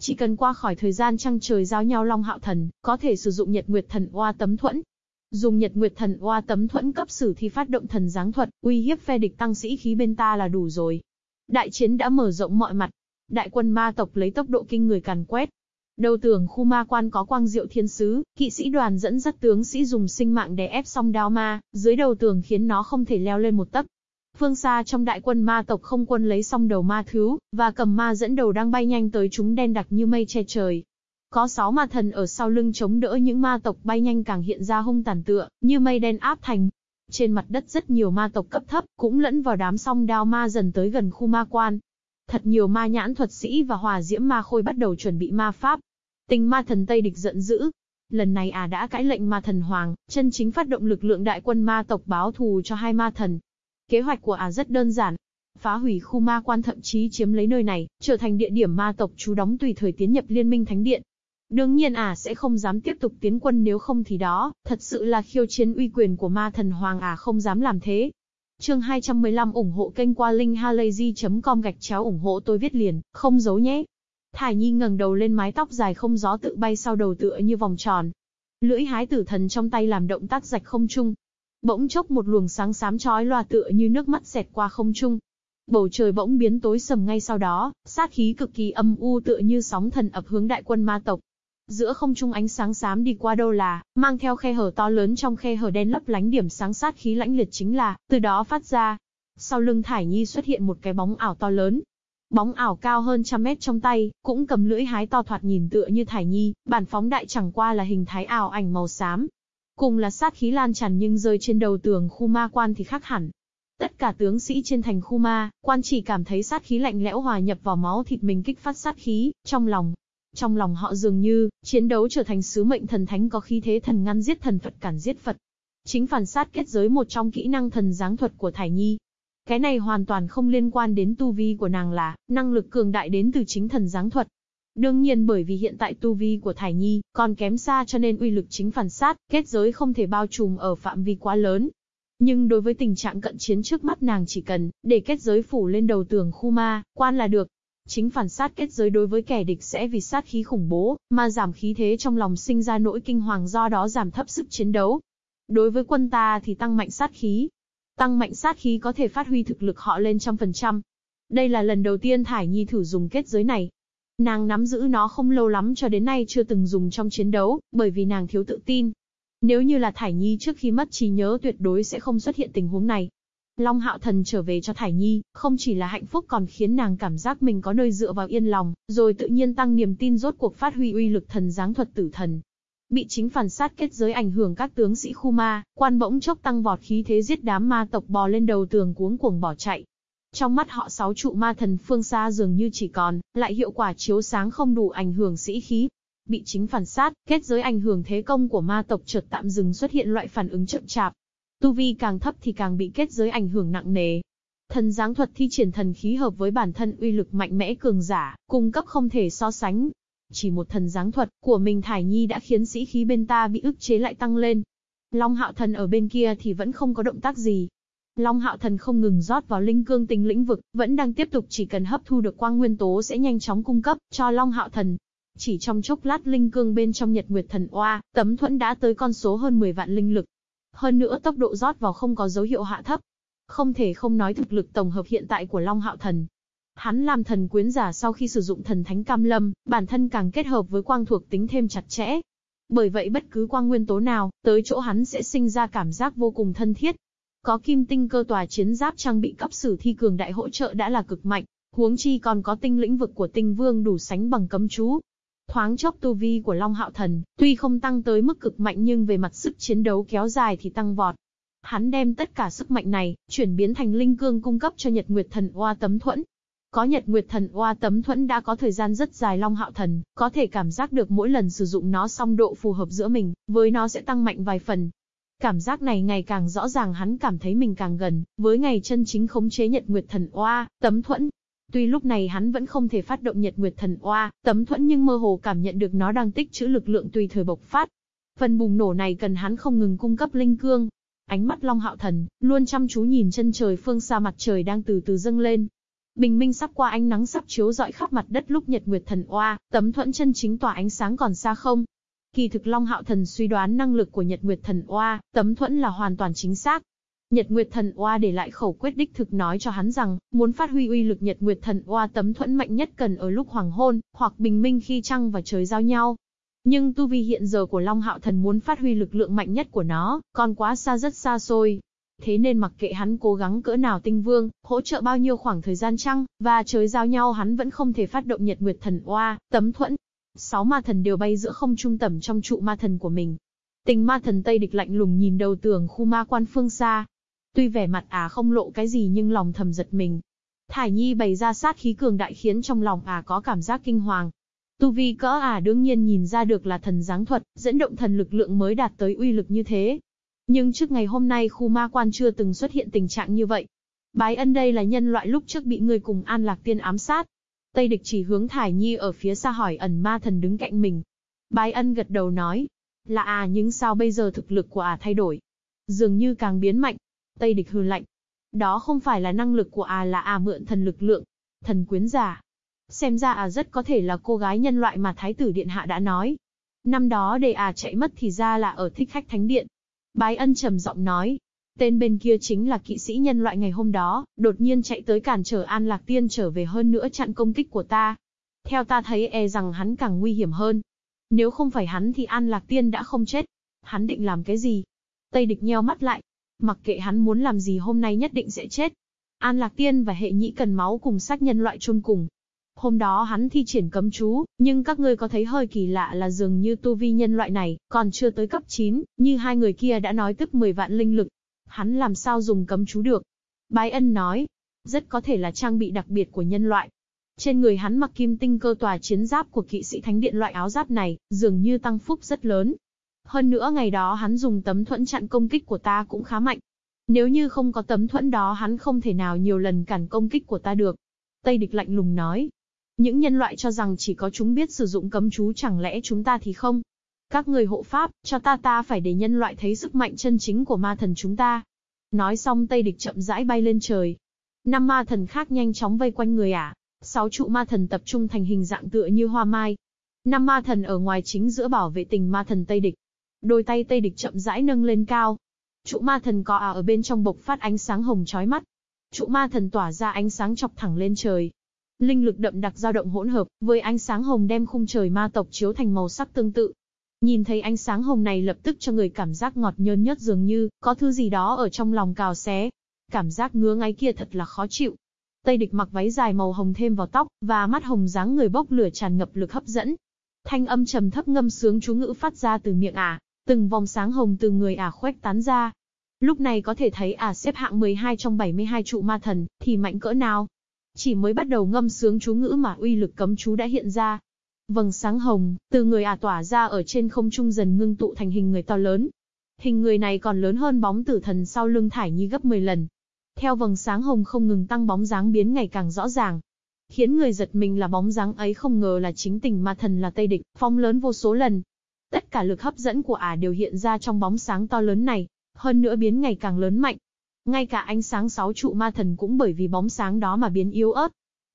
Chỉ cần qua khỏi thời gian trăng trời giao nhau Long Hạo Thần, có thể sử dụng Nhật Nguyệt Thần qua tấm thuẫn. Dùng Nhật Nguyệt Thần qua tấm thuẫn cấp sử thì phát động thần giáng thuật, uy hiếp phe địch tăng sĩ khí bên ta là đủ rồi. Đại chiến đã mở rộng mọi mặt. Đại quân ma tộc lấy tốc độ kinh người càn quét. Đầu tường khu ma quan có quang diệu thiên sứ, kỵ sĩ đoàn dẫn dắt tướng sĩ dùng sinh mạng để ép song đao ma, dưới đầu tường khiến nó không thể leo lên một tấc. Phương xa trong đại quân ma tộc không quân lấy song đầu ma thứ, và cầm ma dẫn đầu đang bay nhanh tới chúng đen đặc như mây che trời. Có sáu ma thần ở sau lưng chống đỡ những ma tộc bay nhanh càng hiện ra hung tàn tựa, như mây đen áp thành. Trên mặt đất rất nhiều ma tộc cấp thấp, cũng lẫn vào đám song đao ma dần tới gần khu ma quan. Thật nhiều ma nhãn thuật sĩ và hòa diễm ma khôi bắt đầu chuẩn bị ma pháp. Tình ma thần Tây địch giận dữ. Lần này à đã cãi lệnh ma thần hoàng, chân chính phát động lực lượng đại quân ma tộc báo thù cho hai ma thần. Kế hoạch của à rất đơn giản, phá hủy khu ma quan thậm chí chiếm lấy nơi này, trở thành địa điểm ma tộc trú đóng tùy thời tiến nhập liên minh thánh điện. Đương nhiên à sẽ không dám tiếp tục tiến quân nếu không thì đó, thật sự là khiêu chiến uy quyền của ma thần hoàng à không dám làm thế. Chương 215 ủng hộ kênh qua linkhalazy.com gạch chéo ủng hộ tôi viết liền, không giấu nhé. Thải Nhi ngẩng đầu lên mái tóc dài không gió tự bay sau đầu tựa như vòng tròn. Lưỡi hái tử thần trong tay làm động tác rạch không trung. Bỗng chốc một luồng sáng xám chói loa tựa như nước mắt xẹt qua không trung. Bầu trời bỗng biến tối sầm ngay sau đó, sát khí cực kỳ âm u tựa như sóng thần ập hướng đại quân ma tộc. Giữa không trung ánh sáng xám đi qua đâu là, mang theo khe hở to lớn trong khe hở đen lấp lánh điểm sáng sát khí lãnh liệt chính là, từ đó phát ra. Sau lưng Thải Nhi xuất hiện một cái bóng ảo to lớn. Bóng ảo cao hơn trăm mét trong tay, cũng cầm lưỡi hái to thoạt nhìn tựa như Thải Nhi, bản phóng đại chẳng qua là hình thái ảo ảnh màu xám. Cùng là sát khí lan tràn nhưng rơi trên đầu tường khu ma quan thì khác hẳn. Tất cả tướng sĩ trên thành khu ma, quan chỉ cảm thấy sát khí lạnh lẽo hòa nhập vào máu thịt mình kích phát sát khí, trong lòng, trong lòng họ dường như, chiến đấu trở thành sứ mệnh thần thánh có khí thế thần ngăn giết thần Phật cản giết Phật. Chính phản sát kết giới một trong kỹ năng thần giáng thuật của Thải Nhi. Cái này hoàn toàn không liên quan đến tu vi của nàng là, năng lực cường đại đến từ chính thần giáng thuật. Đương nhiên bởi vì hiện tại tu vi của Thải Nhi còn kém xa cho nên uy lực chính phản sát, kết giới không thể bao trùm ở phạm vi quá lớn. Nhưng đối với tình trạng cận chiến trước mắt nàng chỉ cần, để kết giới phủ lên đầu tường khu ma, quan là được. Chính phản sát kết giới đối với kẻ địch sẽ vì sát khí khủng bố, mà giảm khí thế trong lòng sinh ra nỗi kinh hoàng do đó giảm thấp sức chiến đấu. Đối với quân ta thì tăng mạnh sát khí. Tăng mạnh sát khí có thể phát huy thực lực họ lên trăm phần trăm. Đây là lần đầu tiên Thải Nhi thử dùng kết giới này. Nàng nắm giữ nó không lâu lắm cho đến nay chưa từng dùng trong chiến đấu, bởi vì nàng thiếu tự tin. Nếu như là Thải Nhi trước khi mất trí nhớ tuyệt đối sẽ không xuất hiện tình huống này. Long Hạo Thần trở về cho Thải Nhi, không chỉ là hạnh phúc còn khiến nàng cảm giác mình có nơi dựa vào yên lòng, rồi tự nhiên tăng niềm tin rốt cuộc phát huy uy lực thần giáng thuật tử thần. Bị chính phản sát kết giới ảnh hưởng các tướng sĩ khu ma, quan bỗng chốc tăng vọt khí thế giết đám ma tộc bò lên đầu tường cuống cuồng bỏ chạy. Trong mắt họ sáu trụ ma thần phương xa dường như chỉ còn, lại hiệu quả chiếu sáng không đủ ảnh hưởng sĩ khí. Bị chính phản sát, kết giới ảnh hưởng thế công của ma tộc chợt tạm dừng xuất hiện loại phản ứng chậm chạp, Tu vi càng thấp thì càng bị kết giới ảnh hưởng nặng nề. Thần giáng thuật thi triển thần khí hợp với bản thân uy lực mạnh mẽ cường giả, cung cấp không thể so sánh. Chỉ một thần giáng thuật của mình Thải Nhi đã khiến sĩ khí bên ta bị ức chế lại tăng lên. Long hạo thần ở bên kia thì vẫn không có động tác gì. Long hạo thần không ngừng rót vào linh cương tinh lĩnh vực, vẫn đang tiếp tục chỉ cần hấp thu được quang nguyên tố sẽ nhanh chóng cung cấp cho Long hạo thần. Chỉ trong chốc lát linh cương bên trong nhật nguyệt thần oa, tấm thuẫn đã tới con số hơn 10 vạn linh lực. Hơn nữa tốc độ rót vào không có dấu hiệu hạ thấp. Không thể không nói thực lực tổng hợp hiện tại của Long Hạo Thần. Hắn làm thần quyến giả sau khi sử dụng thần thánh cam lâm, bản thân càng kết hợp với quang thuộc tính thêm chặt chẽ. Bởi vậy bất cứ quang nguyên tố nào, tới chỗ hắn sẽ sinh ra cảm giác vô cùng thân thiết. Có kim tinh cơ tòa chiến giáp trang bị cấp sử thi cường đại hỗ trợ đã là cực mạnh, huống chi còn có tinh lĩnh vực của tinh vương đủ sánh bằng cấm chú, Thoáng chốc tu vi của Long Hạo Thần, tuy không tăng tới mức cực mạnh nhưng về mặt sức chiến đấu kéo dài thì tăng vọt. Hắn đem tất cả sức mạnh này, chuyển biến thành linh cương cung cấp cho Nhật Nguyệt Thần Oa tấm thuẫn. Có Nhật Nguyệt Thần Oa tấm thuẫn đã có thời gian rất dài Long Hạo Thần, có thể cảm giác được mỗi lần sử dụng nó xong độ phù hợp giữa mình, với nó sẽ tăng mạnh vài phần. Cảm giác này ngày càng rõ ràng hắn cảm thấy mình càng gần, với ngày chân chính khống chế Nhật Nguyệt Thần Oa, tấm thuẫn, Tuy lúc này hắn vẫn không thể phát động Nhật Nguyệt Thần Oa, tấm thuẫn nhưng mơ hồ cảm nhận được nó đang tích trữ lực lượng tùy thời bộc phát. Phần bùng nổ này cần hắn không ngừng cung cấp linh cương. Ánh mắt Long Hạo Thần luôn chăm chú nhìn chân trời phương xa mặt trời đang từ từ dâng lên. Bình minh sắp qua ánh nắng sắp chiếu rọi khắp mặt đất lúc Nhật Nguyệt Thần Oa, tấm thuẫn chân chính tỏa ánh sáng còn xa không. Kỳ thực Long Hạo Thần suy đoán năng lực của Nhật Nguyệt Thần Oa, tấm thuẫn là hoàn toàn chính xác. Nhật Nguyệt Thần Oa để lại khẩu quyết đích thực nói cho hắn rằng, muốn phát huy uy lực Nhật Nguyệt Thần Oa tấm thuẫn mạnh nhất cần ở lúc hoàng hôn, hoặc bình minh khi trăng và trời giao nhau. Nhưng tu vi hiện giờ của Long Hạo Thần muốn phát huy lực lượng mạnh nhất của nó, còn quá xa rất xa xôi. Thế nên mặc kệ hắn cố gắng cỡ nào tinh vương, hỗ trợ bao nhiêu khoảng thời gian trăng, và trời giao nhau hắn vẫn không thể phát động Nhật Nguyệt Thần Oa, tấm thuẫn. Sáu ma thần đều bay giữa không trung tầm trong trụ ma thần của mình. Tình ma thần Tây Địch lạnh lùng nhìn đầu tường khu ma quan phương xa, Tuy vẻ mặt à không lộ cái gì nhưng lòng thầm giật mình. Thải Nhi bày ra sát khí cường đại khiến trong lòng à có cảm giác kinh hoàng. Tu vi cỡ à đương nhiên nhìn ra được là thần giáng thuật, dẫn động thần lực lượng mới đạt tới uy lực như thế. Nhưng trước ngày hôm nay khu ma quan chưa từng xuất hiện tình trạng như vậy. Bái ân đây là nhân loại lúc trước bị người cùng An Lạc Tiên ám sát. Tây địch chỉ hướng Thải Nhi ở phía xa hỏi ẩn ma thần đứng cạnh mình. Bái ân gật đầu nói. Là à nhưng sao bây giờ thực lực của à thay đổi? Dường như càng biến mạnh. Tây địch hừ lạnh. Đó không phải là năng lực của à là à mượn thần lực lượng. Thần quyến giả. Xem ra à rất có thể là cô gái nhân loại mà Thái tử Điện Hạ đã nói. Năm đó để à chạy mất thì ra là ở thích khách thánh điện. Bái ân trầm giọng nói. Tên bên kia chính là kỵ sĩ nhân loại ngày hôm đó, đột nhiên chạy tới cản trở An Lạc Tiên trở về hơn nữa chặn công kích của ta. Theo ta thấy e rằng hắn càng nguy hiểm hơn. Nếu không phải hắn thì An Lạc Tiên đã không chết. Hắn định làm cái gì? Tây địch nheo mắt lại, Mặc kệ hắn muốn làm gì hôm nay nhất định sẽ chết. An Lạc Tiên và hệ nhĩ cần máu cùng xác nhân loại chôn cùng. Hôm đó hắn thi triển cấm chú, nhưng các ngươi có thấy hơi kỳ lạ là dường như tu vi nhân loại này, còn chưa tới cấp 9, như hai người kia đã nói tức 10 vạn linh lực. Hắn làm sao dùng cấm chú được? Bái ân nói, rất có thể là trang bị đặc biệt của nhân loại. Trên người hắn mặc kim tinh cơ tòa chiến giáp của kỵ sĩ thánh điện loại áo giáp này, dường như tăng phúc rất lớn. Hơn nữa ngày đó hắn dùng tấm thuẫn chặn công kích của ta cũng khá mạnh. Nếu như không có tấm thuẫn đó hắn không thể nào nhiều lần cản công kích của ta được. Tây địch lạnh lùng nói. Những nhân loại cho rằng chỉ có chúng biết sử dụng cấm chú chẳng lẽ chúng ta thì không? Các người hộ pháp, cho ta ta phải để nhân loại thấy sức mạnh chân chính của ma thần chúng ta. Nói xong Tây địch chậm rãi bay lên trời. Năm ma thần khác nhanh chóng vây quanh người ả. Sáu trụ ma thần tập trung thành hình dạng tựa như hoa mai. Năm ma thần ở ngoài chính giữa bảo vệ tình ma thần Tây địch. Đôi tay Tây Địch chậm rãi nâng lên cao. Trụ ma thần có à ở bên trong bộc phát ánh sáng hồng chói mắt. Trụ ma thần tỏa ra ánh sáng chọc thẳng lên trời. Linh lực đậm đặc dao động hỗn hợp, với ánh sáng hồng đem khung trời ma tộc chiếu thành màu sắc tương tự. Nhìn thấy ánh sáng hồng này lập tức cho người cảm giác ngọt nhơn nhất dường như, có thứ gì đó ở trong lòng cào xé. Cảm giác ngứa ngáy kia thật là khó chịu. Tây địch mặc váy dài màu hồng thêm vào tóc, và mắt hồng dáng người bốc lửa tràn ngập lực hấp dẫn. Thanh âm trầm thấp ngâm sướng chú ngữ phát ra từ miệng ả, Từng vòng sáng hồng từ người ả khoách tán ra. Lúc này có thể thấy ả xếp hạng 12 trong 72 trụ ma thần, thì mạnh cỡ nào. Chỉ mới bắt đầu ngâm sướng chú ngữ mà uy lực cấm chú đã hiện ra. Vầng sáng hồng, từ người ả tỏa ra ở trên không trung dần ngưng tụ thành hình người to lớn. Hình người này còn lớn hơn bóng tử thần sau lưng thải nhi gấp 10 lần. Theo vầng sáng hồng không ngừng tăng bóng dáng biến ngày càng rõ ràng, khiến người giật mình là bóng dáng ấy không ngờ là chính tình ma thần là Tây Địch, phong lớn vô số lần, Tất cả lực hấp dẫn của ả đều hiện ra trong bóng sáng to lớn này, hơn nữa biến ngày càng lớn mạnh. Ngay cả ánh sáng sáu trụ ma thần cũng bởi vì bóng sáng đó mà biến yếu ớt.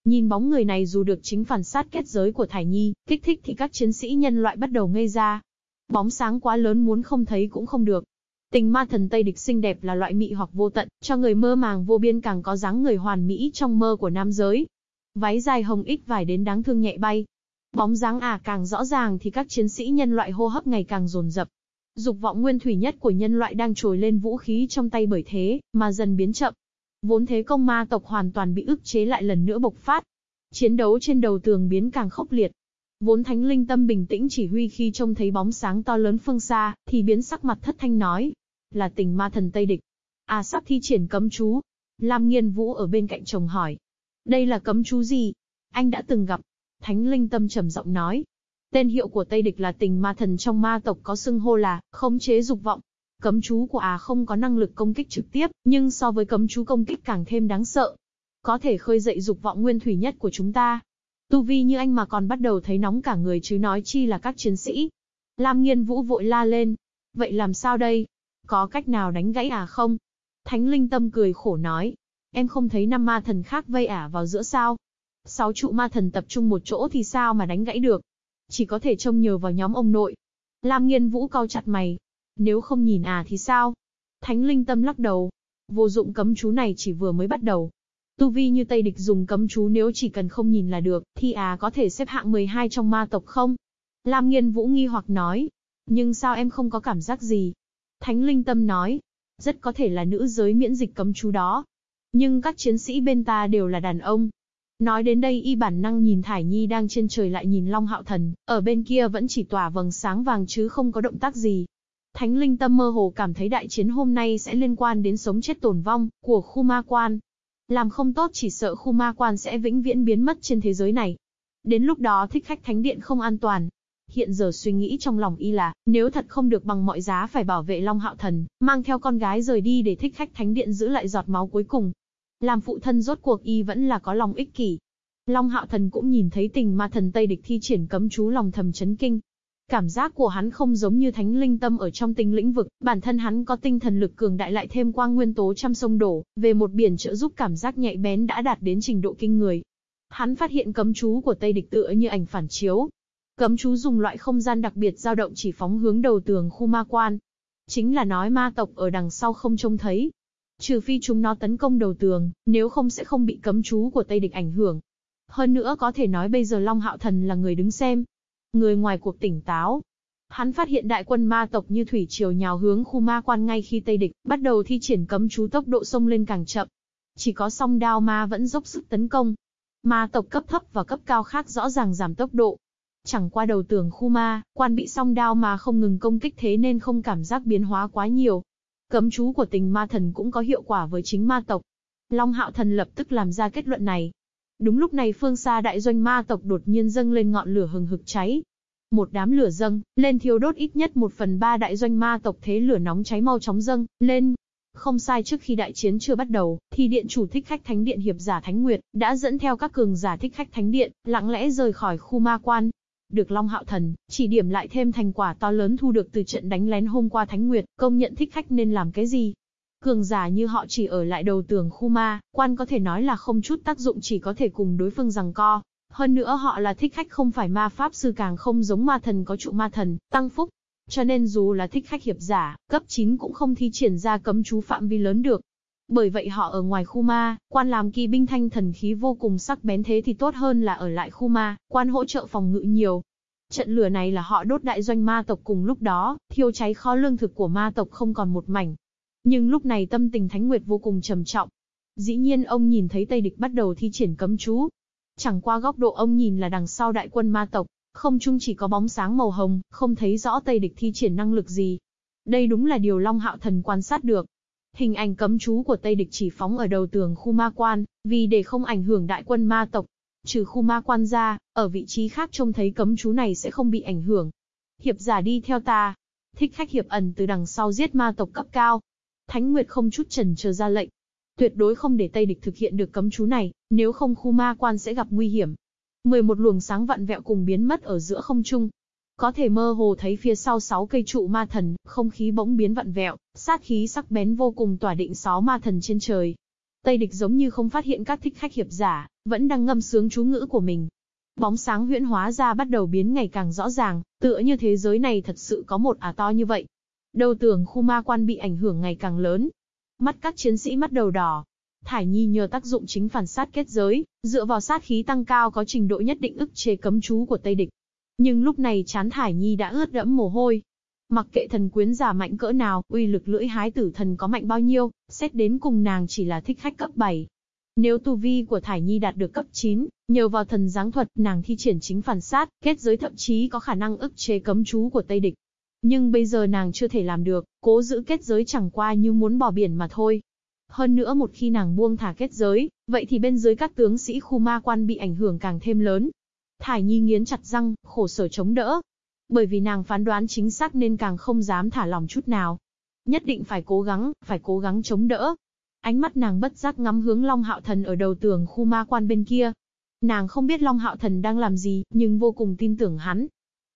Nhìn bóng người này dù được chính phản sát kết giới của Thải Nhi, kích thích thì các chiến sĩ nhân loại bắt đầu ngây ra. Bóng sáng quá lớn muốn không thấy cũng không được. Tình ma thần Tây địch xinh đẹp là loại mị hoặc vô tận, cho người mơ màng vô biên càng có dáng người hoàn mỹ trong mơ của nam giới. Váy dài hồng ích vải đến đáng thương nhẹ bay, Bóng dáng à càng rõ ràng thì các chiến sĩ nhân loại hô hấp ngày càng dồn dập. Dục vọng nguyên thủy nhất của nhân loại đang trồi lên vũ khí trong tay bởi thế, mà dần biến chậm. Vốn thế công ma tộc hoàn toàn bị ức chế lại lần nữa bộc phát. Chiến đấu trên đầu tường biến càng khốc liệt. Vốn thánh linh tâm bình tĩnh chỉ huy khi trông thấy bóng sáng to lớn phương xa, thì biến sắc mặt thất thanh nói. Là tình ma thần Tây Địch. À sắp thi triển cấm chú. Lam nghiên vũ ở bên cạnh chồng hỏi. Đây là cấm chú gì? Anh đã từng gặp. Thánh linh tâm trầm giọng nói. Tên hiệu của Tây Địch là tình ma thần trong ma tộc có xưng hô là, khống chế dục vọng. Cấm chú của à không có năng lực công kích trực tiếp, nhưng so với cấm chú công kích càng thêm đáng sợ. Có thể khơi dậy dục vọng nguyên thủy nhất của chúng ta. Tu vi như anh mà còn bắt đầu thấy nóng cả người chứ nói chi là các chiến sĩ. Lam nghiên vũ vội la lên. Vậy làm sao đây? Có cách nào đánh gãy à không? Thánh linh tâm cười khổ nói. Em không thấy năm ma thần khác vây ả vào giữa sao? Sáu trụ ma thần tập trung một chỗ thì sao mà đánh gãy được. Chỉ có thể trông nhờ vào nhóm ông nội. Lam nghiên vũ cau chặt mày. Nếu không nhìn à thì sao? Thánh linh tâm lắc đầu. Vô dụng cấm chú này chỉ vừa mới bắt đầu. Tu vi như Tây Địch dùng cấm chú nếu chỉ cần không nhìn là được, thì à có thể xếp hạng 12 trong ma tộc không? Lam Nghiên Vũ nghi hoặc nói. Nhưng sao em không có cảm giác gì? Thánh Linh Tâm nói. Rất có thể là nữ giới miễn dịch cấm chú đó. Nhưng các chiến sĩ bên ta đều là đàn ông. Nói đến đây y bản năng nhìn Thải Nhi đang trên trời lại nhìn Long Hạo Thần, ở bên kia vẫn chỉ tỏa vầng sáng vàng chứ không có động tác gì. Thánh linh tâm mơ hồ cảm thấy đại chiến hôm nay sẽ liên quan đến sống chết tồn vong của khu ma quan. Làm không tốt chỉ sợ khu ma quan sẽ vĩnh viễn biến mất trên thế giới này. Đến lúc đó thích khách thánh điện không an toàn. Hiện giờ suy nghĩ trong lòng y là, nếu thật không được bằng mọi giá phải bảo vệ Long Hạo Thần, mang theo con gái rời đi để thích khách thánh điện giữ lại giọt máu cuối cùng. Làm phụ thân rốt cuộc y vẫn là có lòng ích kỷ. Long Hạo Thần cũng nhìn thấy tình ma thần Tây Địch thi triển cấm chú lòng thầm chấn kinh. Cảm giác của hắn không giống như thánh linh tâm ở trong tinh lĩnh vực, bản thân hắn có tinh thần lực cường đại lại thêm quang nguyên tố trăm sông đổ, về một biển trợ giúp cảm giác nhạy bén đã đạt đến trình độ kinh người. Hắn phát hiện cấm chú của Tây địch tựa như ảnh phản chiếu. Cấm chú dùng loại không gian đặc biệt dao động chỉ phóng hướng đầu tường khu ma quan. Chính là nói ma tộc ở đằng sau không trông thấy. Trừ phi chúng nó tấn công đầu tường, nếu không sẽ không bị cấm chú của Tây địch ảnh hưởng. Hơn nữa có thể nói bây giờ Long Hạo Thần là người đứng xem, Người ngoài cuộc tỉnh táo. Hắn phát hiện đại quân ma tộc như thủy triều nhào hướng khu ma quan ngay khi Tây địch bắt đầu thi triển cấm chú tốc độ sông lên càng chậm. Chỉ có song đao ma vẫn dốc sức tấn công. Ma tộc cấp thấp và cấp cao khác rõ ràng giảm tốc độ. Chẳng qua đầu tường khu ma, quan bị song đao mà không ngừng công kích thế nên không cảm giác biến hóa quá nhiều. Cấm chú của tình ma thần cũng có hiệu quả với chính ma tộc. Long hạo thần lập tức làm ra kết luận này. Đúng lúc này phương xa đại doanh ma tộc đột nhiên dâng lên ngọn lửa hừng hực cháy. Một đám lửa dâng, lên thiêu đốt ít nhất một phần ba đại doanh ma tộc thế lửa nóng cháy mau chóng dâng, lên. Không sai trước khi đại chiến chưa bắt đầu, thì điện chủ thích khách thánh điện hiệp giả Thánh Nguyệt, đã dẫn theo các cường giả thích khách thánh điện, lặng lẽ rời khỏi khu ma quan. Được Long Hạo Thần, chỉ điểm lại thêm thành quả to lớn thu được từ trận đánh lén hôm qua Thánh Nguyệt, công nhận thích khách nên làm cái gì, Cường giả như họ chỉ ở lại đầu tường khu ma, quan có thể nói là không chút tác dụng chỉ có thể cùng đối phương rằng co. Hơn nữa họ là thích khách không phải ma pháp sư càng không giống ma thần có trụ ma thần, tăng phúc. Cho nên dù là thích khách hiệp giả, cấp 9 cũng không thi triển ra cấm chú phạm vi lớn được. Bởi vậy họ ở ngoài khu ma, quan làm kỳ binh thanh thần khí vô cùng sắc bén thế thì tốt hơn là ở lại khu ma, quan hỗ trợ phòng ngự nhiều. Trận lửa này là họ đốt đại doanh ma tộc cùng lúc đó, thiêu cháy kho lương thực của ma tộc không còn một mảnh, nhưng lúc này tâm tình Thánh Nguyệt vô cùng trầm trọng. Dĩ nhiên ông nhìn thấy Tây Địch bắt đầu thi triển cấm chú. Chẳng qua góc độ ông nhìn là đằng sau đại quân ma tộc, không chung chỉ có bóng sáng màu hồng, không thấy rõ Tây Địch thi triển năng lực gì. Đây đúng là điều Long Hạo Thần quan sát được. Hình ảnh cấm chú của Tây Địch chỉ phóng ở đầu tường khu ma quan, vì để không ảnh hưởng đại quân ma tộc. Trừ khu ma quan ra, ở vị trí khác trông thấy cấm chú này sẽ không bị ảnh hưởng. Hiệp giả đi theo ta. Thích khách hiệp ẩn từ đằng sau giết ma tộc cấp cao, Thánh Nguyệt không chút chần chờ ra lệnh. Tuyệt đối không để Tây Địch thực hiện được cấm chú này, nếu không khu ma quan sẽ gặp nguy hiểm. 11 luồng sáng vặn vẹo cùng biến mất ở giữa không trung. Có thể mơ hồ thấy phía sau 6 cây trụ ma thần, không khí bỗng biến vặn vẹo, sát khí sắc bén vô cùng tỏa định 6 ma thần trên trời. Tây địch giống như không phát hiện các thích khách hiệp giả, vẫn đang ngâm sướng chú ngữ của mình. Bóng sáng huyễn hóa ra bắt đầu biến ngày càng rõ ràng, tựa như thế giới này thật sự có một ả to như vậy, Đầu tưởng khu ma quan bị ảnh hưởng ngày càng lớn. Mắt các chiến sĩ mắt đầu đỏ. Thải Nhi nhờ tác dụng chính phản sát kết giới, dựa vào sát khí tăng cao có trình độ nhất định ức chế cấm chú của Tây địch. Nhưng lúc này chán Thải Nhi đã ướt đẫm mồ hôi. Mặc kệ thần quyến giả mạnh cỡ nào, uy lực lưỡi hái tử thần có mạnh bao nhiêu, xét đến cùng nàng chỉ là thích khách cấp 7. Nếu tu vi của Thải Nhi đạt được cấp 9, nhờ vào thần giáng thuật, nàng thi triển chính phản sát, kết giới thậm chí có khả năng ức chế cấm chú của Tây địch. Nhưng bây giờ nàng chưa thể làm được, cố giữ kết giới chẳng qua như muốn bỏ biển mà thôi. Hơn nữa một khi nàng buông thả kết giới, vậy thì bên dưới các tướng sĩ khu ma quan bị ảnh hưởng càng thêm lớn. Thải Nhi nghiến chặt răng, khổ sở chống đỡ. Bởi vì nàng phán đoán chính xác nên càng không dám thả lòng chút nào. Nhất định phải cố gắng, phải cố gắng chống đỡ. Ánh mắt nàng bất giác ngắm hướng Long Hạo Thần ở đầu tường khu ma quan bên kia. Nàng không biết Long Hạo Thần đang làm gì, nhưng vô cùng tin tưởng hắn,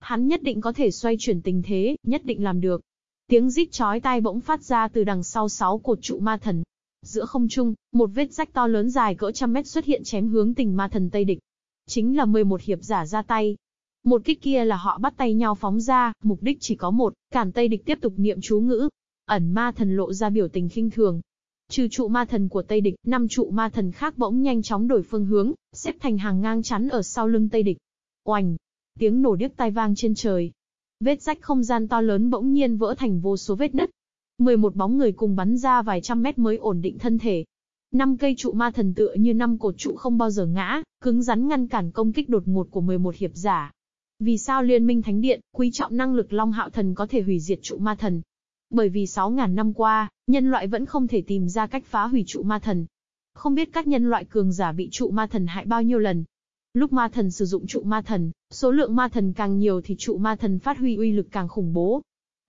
Hắn nhất định có thể xoay chuyển tình thế, nhất định làm được. Tiếng rít chói tai bỗng phát ra từ đằng sau sáu cột trụ ma thần. Giữa không trung, một vết rách to lớn dài cỡ trăm mét xuất hiện chém hướng tình ma thần Tây Địch. Chính là 11 hiệp giả ra tay. Một kích kia là họ bắt tay nhau phóng ra, mục đích chỉ có một, cản Tây Địch tiếp tục niệm chú ngữ. Ẩn ma thần lộ ra biểu tình khinh thường. Trừ trụ ma thần của Tây địch, năm trụ ma thần khác bỗng nhanh chóng đổi phương hướng, xếp thành hàng ngang chắn ở sau lưng Tây địch. Oành! Tiếng nổ điếc tai vang trên trời. Vết rách không gian to lớn bỗng nhiên vỡ thành vô số vết nứt. 11 bóng người cùng bắn ra vài trăm mét mới ổn định thân thể. Năm cây trụ ma thần tựa như năm cột trụ không bao giờ ngã, cứng rắn ngăn cản công kích đột ngột của 11 hiệp giả. Vì sao Liên minh Thánh Điện, quý trọng năng lực Long Hạo Thần có thể hủy diệt trụ ma thần? Bởi vì 6.000 năm qua, nhân loại vẫn không thể tìm ra cách phá hủy trụ ma thần. Không biết các nhân loại cường giả bị trụ ma thần hại bao nhiêu lần. Lúc ma thần sử dụng trụ ma thần, số lượng ma thần càng nhiều thì trụ ma thần phát huy uy lực càng khủng bố.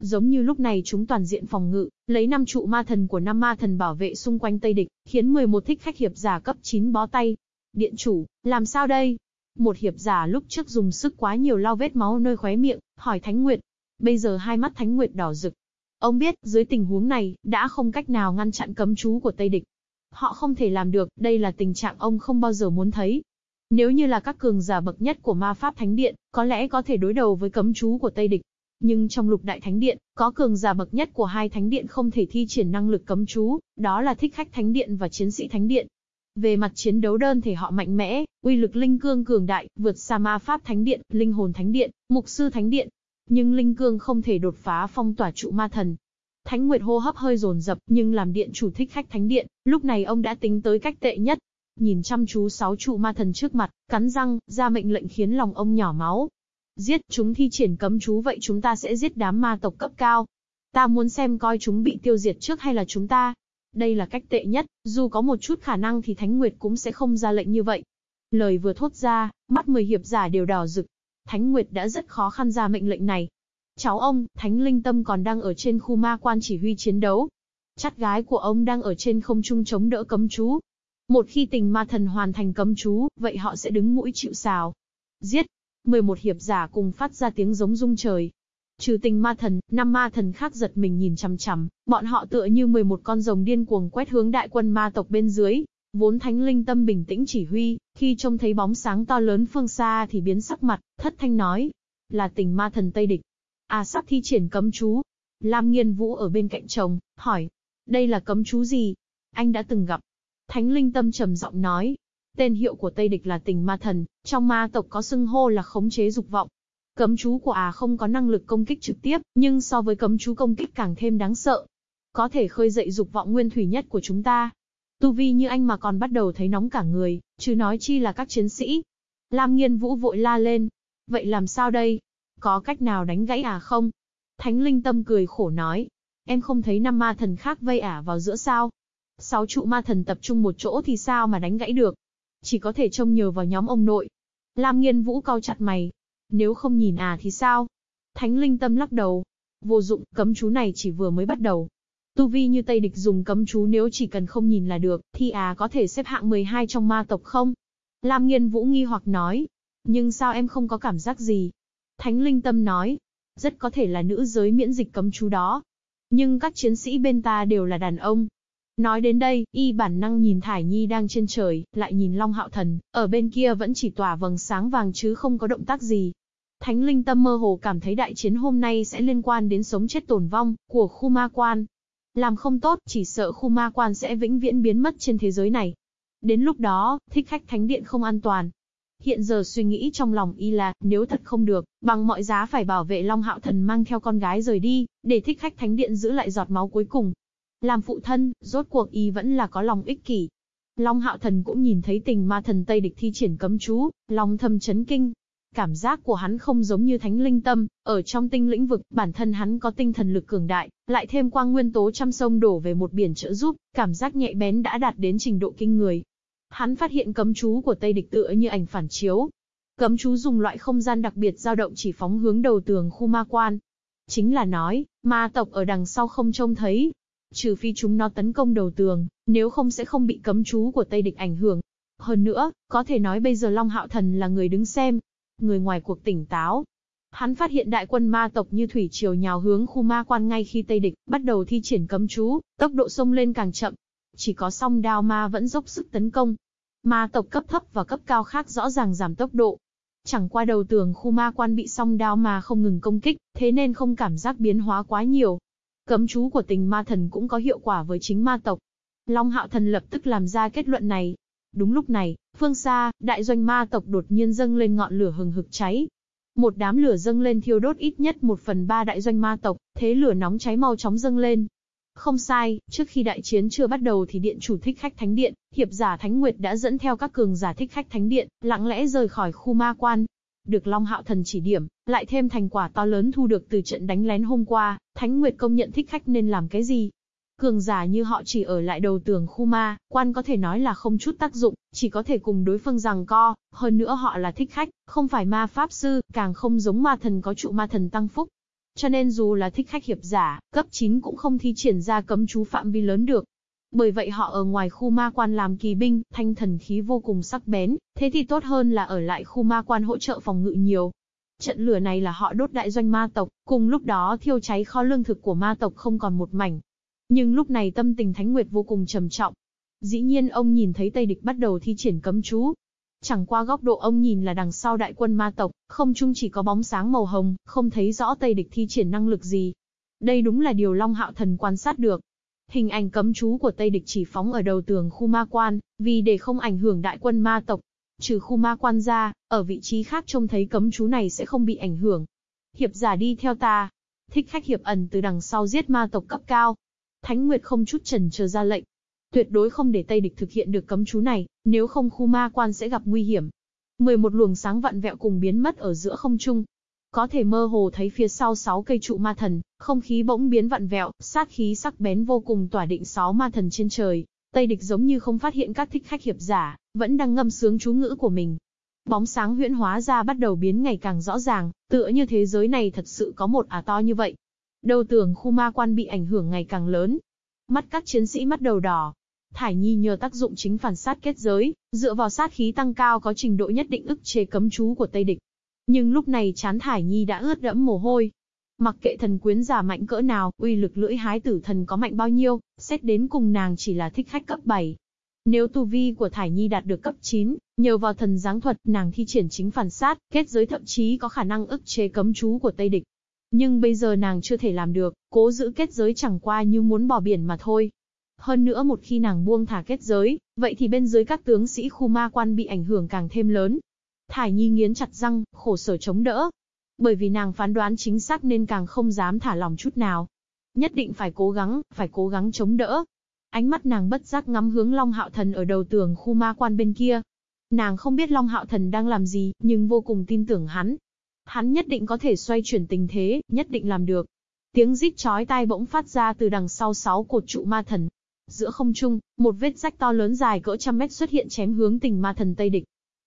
Giống như lúc này chúng toàn diện phòng ngự, lấy năm trụ ma thần của năm ma thần bảo vệ xung quanh Tây Địch, khiến 11 thích khách hiệp giả cấp 9 bó tay. Điện chủ, làm sao đây? Một hiệp giả lúc trước dùng sức quá nhiều lau vết máu nơi khóe miệng, hỏi Thánh Nguyệt. Bây giờ hai mắt Thánh Nguyệt đỏ rực. Ông biết, dưới tình huống này, đã không cách nào ngăn chặn cấm chú của Tây Địch. Họ không thể làm được, đây là tình trạng ông không bao giờ muốn thấy. Nếu như là các cường giả bậc nhất của ma pháp thánh điện, có lẽ có thể đối đầu với cấm chú của Tây Địch. Nhưng trong lục đại thánh điện, có cường giả bậc nhất của hai thánh điện không thể thi triển năng lực cấm chú, đó là thích khách thánh điện và chiến sĩ thánh điện. Về mặt chiến đấu đơn thể họ mạnh mẽ, uy lực linh cương cường đại, vượt xa ma pháp thánh điện, linh hồn thánh điện, mục sư thánh điện. Nhưng linh cương không thể đột phá phong tỏa trụ ma thần. Thánh Nguyệt hô hấp hơi dồn dập, nhưng làm điện chủ thích khách thánh điện, lúc này ông đã tính tới cách tệ nhất. Nhìn chăm chú sáu trụ ma thần trước mặt, cắn răng, ra mệnh lệnh khiến lòng ông nhỏ máu. Giết chúng thi triển cấm chú vậy chúng ta sẽ giết đám ma tộc cấp cao. Ta muốn xem coi chúng bị tiêu diệt trước hay là chúng ta. Đây là cách tệ nhất, dù có một chút khả năng thì Thánh Nguyệt cũng sẽ không ra lệnh như vậy. Lời vừa thốt ra, mắt mười hiệp giả đều đỏ rực. Thánh Nguyệt đã rất khó khăn ra mệnh lệnh này. Cháu ông, Thánh Linh Tâm còn đang ở trên khu ma quan chỉ huy chiến đấu. Chắt gái của ông đang ở trên không trung chống đỡ cấm chú. Một khi tình ma thần hoàn thành cấm chú, vậy họ sẽ đứng mũi chịu sào. Giết! 11 hiệp giả cùng phát ra tiếng giống rung trời. Trừ tình ma thần, năm ma thần khác giật mình nhìn chằm chằm, bọn họ tựa như 11 con rồng điên cuồng quét hướng đại quân ma tộc bên dưới. Vốn thánh linh tâm bình tĩnh chỉ huy, khi trông thấy bóng sáng to lớn phương xa thì biến sắc mặt, thất thanh nói. Là tình ma thần Tây Địch. À sắp thi triển cấm chú. Lam nghiên vũ ở bên cạnh chồng, hỏi. Đây là cấm chú gì? Anh đã từng gặp. Thánh linh tâm trầm giọng nói. Tên hiệu của Tây Địch là tình ma thần, trong ma tộc có xưng hô là khống chế dục vọng. Cấm chú của à không có năng lực công kích trực tiếp, nhưng so với cấm chú công kích càng thêm đáng sợ. Có thể khơi dậy dục vọng nguyên thủy nhất của chúng ta. Tu vi như anh mà còn bắt đầu thấy nóng cả người, chứ nói chi là các chiến sĩ. Lam nghiên vũ vội la lên. Vậy làm sao đây? Có cách nào đánh gãy à không? Thánh linh tâm cười khổ nói. Em không thấy năm ma thần khác vây ả vào giữa sao? Sáu trụ ma thần tập trung một chỗ thì sao mà đánh gãy được? Chỉ có thể trông nhờ vào nhóm ông nội. Lam nghiên vũ cau chặt mày. Nếu không nhìn à thì sao? Thánh linh tâm lắc đầu. Vô dụng, cấm chú này chỉ vừa mới bắt đầu. Tu vi như Tây Địch dùng cấm chú nếu chỉ cần không nhìn là được, thì à có thể xếp hạng 12 trong ma tộc không? Lam nghiên vũ nghi hoặc nói. Nhưng sao em không có cảm giác gì? Thánh linh tâm nói. Rất có thể là nữ giới miễn dịch cấm chú đó. Nhưng các chiến sĩ bên ta đều là đàn ông, Nói đến đây, y bản năng nhìn Thải Nhi đang trên trời, lại nhìn Long Hạo Thần, ở bên kia vẫn chỉ tỏa vầng sáng vàng chứ không có động tác gì. Thánh linh tâm mơ hồ cảm thấy đại chiến hôm nay sẽ liên quan đến sống chết tồn vong, của khu ma quan. Làm không tốt, chỉ sợ khu ma quan sẽ vĩnh viễn biến mất trên thế giới này. Đến lúc đó, thích khách thánh điện không an toàn. Hiện giờ suy nghĩ trong lòng y là, nếu thật không được, bằng mọi giá phải bảo vệ Long Hạo Thần mang theo con gái rời đi, để thích khách thánh điện giữ lại giọt máu cuối cùng, làm phụ thân, rốt cuộc y vẫn là có lòng ích kỷ. Long hạo thần cũng nhìn thấy tình ma thần Tây địch thi triển cấm chú, lòng thầm chấn kinh. Cảm giác của hắn không giống như thánh linh tâm, ở trong tinh lĩnh vực, bản thân hắn có tinh thần lực cường đại, lại thêm quang nguyên tố trăm sông đổ về một biển trợ giúp, cảm giác nhạy bén đã đạt đến trình độ kinh người. Hắn phát hiện cấm chú của Tây địch tựa như ảnh phản chiếu. Cấm chú dùng loại không gian đặc biệt dao động chỉ phóng hướng đầu tường khu ma quan. Chính là nói, ma tộc ở đằng sau không trông thấy, Trừ phi chúng nó tấn công đầu tường, nếu không sẽ không bị cấm chú của Tây địch ảnh hưởng. Hơn nữa, có thể nói bây giờ Long Hạo Thần là người đứng xem, người ngoài cuộc tỉnh táo. Hắn phát hiện đại quân ma tộc như thủy triều nhào hướng khu ma quan ngay khi Tây địch bắt đầu thi triển cấm chú, tốc độ sông lên càng chậm. Chỉ có song đao ma vẫn dốc sức tấn công. Ma tộc cấp thấp và cấp cao khác rõ ràng giảm tốc độ, Chẳng qua đầu tường khu ma quan bị song đao mà không ngừng công kích, thế nên không cảm giác biến hóa quá nhiều. Cấm chú của tình ma thần cũng có hiệu quả với chính ma tộc. Long Hạo Thần lập tức làm ra kết luận này. Đúng lúc này, phương xa, đại doanh ma tộc đột nhiên dâng lên ngọn lửa hừng hực cháy. Một đám lửa dâng lên thiêu đốt ít nhất một phần ba đại doanh ma tộc, thế lửa nóng cháy mau chóng dâng lên. Không sai, trước khi đại chiến chưa bắt đầu thì điện chủ thích khách thánh điện, hiệp giả Thánh Nguyệt đã dẫn theo các cường giả thích khách thánh điện, lặng lẽ rời khỏi khu ma quan. Được Long Hạo Thần chỉ điểm, lại thêm thành quả to lớn thu được từ trận đánh lén hôm qua, Thánh Nguyệt công nhận thích khách nên làm cái gì, Cường giả như họ chỉ ở lại đầu tường khu ma, quan có thể nói là không chút tác dụng, chỉ có thể cùng đối phương rằng co, hơn nữa họ là thích khách, không phải ma pháp sư, càng không giống ma thần có trụ ma thần tăng phúc. Cho nên dù là thích khách hiệp giả, cấp 9 cũng không thi triển ra cấm chú phạm vi lớn được. Bởi vậy họ ở ngoài khu ma quan làm kỳ binh, thanh thần khí vô cùng sắc bén, thế thì tốt hơn là ở lại khu ma quan hỗ trợ phòng ngự nhiều. Trận lửa này là họ đốt đại doanh ma tộc, cùng lúc đó thiêu cháy kho lương thực của ma tộc không còn một mảnh, nhưng lúc này tâm tình Thánh Nguyệt vô cùng trầm trọng. Dĩ nhiên ông nhìn thấy Tây Địch bắt đầu thi triển cấm chú. Chẳng qua góc độ ông nhìn là đằng sau đại quân ma tộc, không chung chỉ có bóng sáng màu hồng, không thấy rõ Tây Địch thi triển năng lực gì. Đây đúng là điều Long Hạo Thần quan sát được. Hình ảnh cấm chú của Tây Địch chỉ phóng ở đầu tường khu ma quan, vì để không ảnh hưởng đại quân ma tộc. Trừ khu ma quan ra, ở vị trí khác trông thấy cấm chú này sẽ không bị ảnh hưởng. Hiệp giả đi theo ta. Thích khách hiệp ẩn từ đằng sau giết ma tộc cấp cao, Thánh Nguyệt không chút chần chờ ra lệnh. Tuyệt đối không để Tây Địch thực hiện được cấm chú này, nếu không khu ma quan sẽ gặp nguy hiểm. 11 luồng sáng vặn vẹo cùng biến mất ở giữa không trung. Có thể mơ hồ thấy phía sau 6 cây trụ ma thần, không khí bỗng biến vặn vẹo, sát khí sắc bén vô cùng tỏa định 6 ma thần trên trời. Tây địch giống như không phát hiện các thích khách hiệp giả, vẫn đang ngâm sướng chú ngữ của mình. Bóng sáng huyễn hóa ra bắt đầu biến ngày càng rõ ràng, tựa như thế giới này thật sự có một ả to như vậy. Đầu tưởng khu ma quan bị ảnh hưởng ngày càng lớn. Mắt các chiến sĩ mắt đầu đỏ. Thải Nhi nhờ tác dụng chính phản sát kết giới, dựa vào sát khí tăng cao có trình độ nhất định ức chế cấm chú của Tây địch. Nhưng lúc này chán Thải Nhi đã ướt đẫm mồ hôi. Mặc kệ thần quyến giả mạnh cỡ nào, uy lực lưỡi hái tử thần có mạnh bao nhiêu, xét đến cùng nàng chỉ là thích khách cấp 7. Nếu tu vi của Thải Nhi đạt được cấp 9, nhờ vào thần giáng thuật, nàng thi triển chính phản sát, kết giới thậm chí có khả năng ức chế cấm chú của Tây địch. Nhưng bây giờ nàng chưa thể làm được, cố giữ kết giới chẳng qua như muốn bỏ biển mà thôi. Hơn nữa một khi nàng buông thả kết giới, vậy thì bên dưới các tướng sĩ khu ma quan bị ảnh hưởng càng thêm lớn. Thải Nhi nghiến chặt răng, khổ sở chống đỡ. Bởi vì nàng phán đoán chính xác nên càng không dám thả lòng chút nào. Nhất định phải cố gắng, phải cố gắng chống đỡ. Ánh mắt nàng bất giác ngắm hướng Long Hạo Thần ở đầu tường khu ma quan bên kia. Nàng không biết Long Hạo Thần đang làm gì, nhưng vô cùng tin tưởng hắn, Hắn nhất định có thể xoay chuyển tình thế, nhất định làm được. Tiếng rít chói tai bỗng phát ra từ đằng sau sáu cột trụ ma thần. Giữa không trung, một vết rách to lớn dài cỡ trăm mét xuất hiện chém hướng tình ma thần Tây Địch.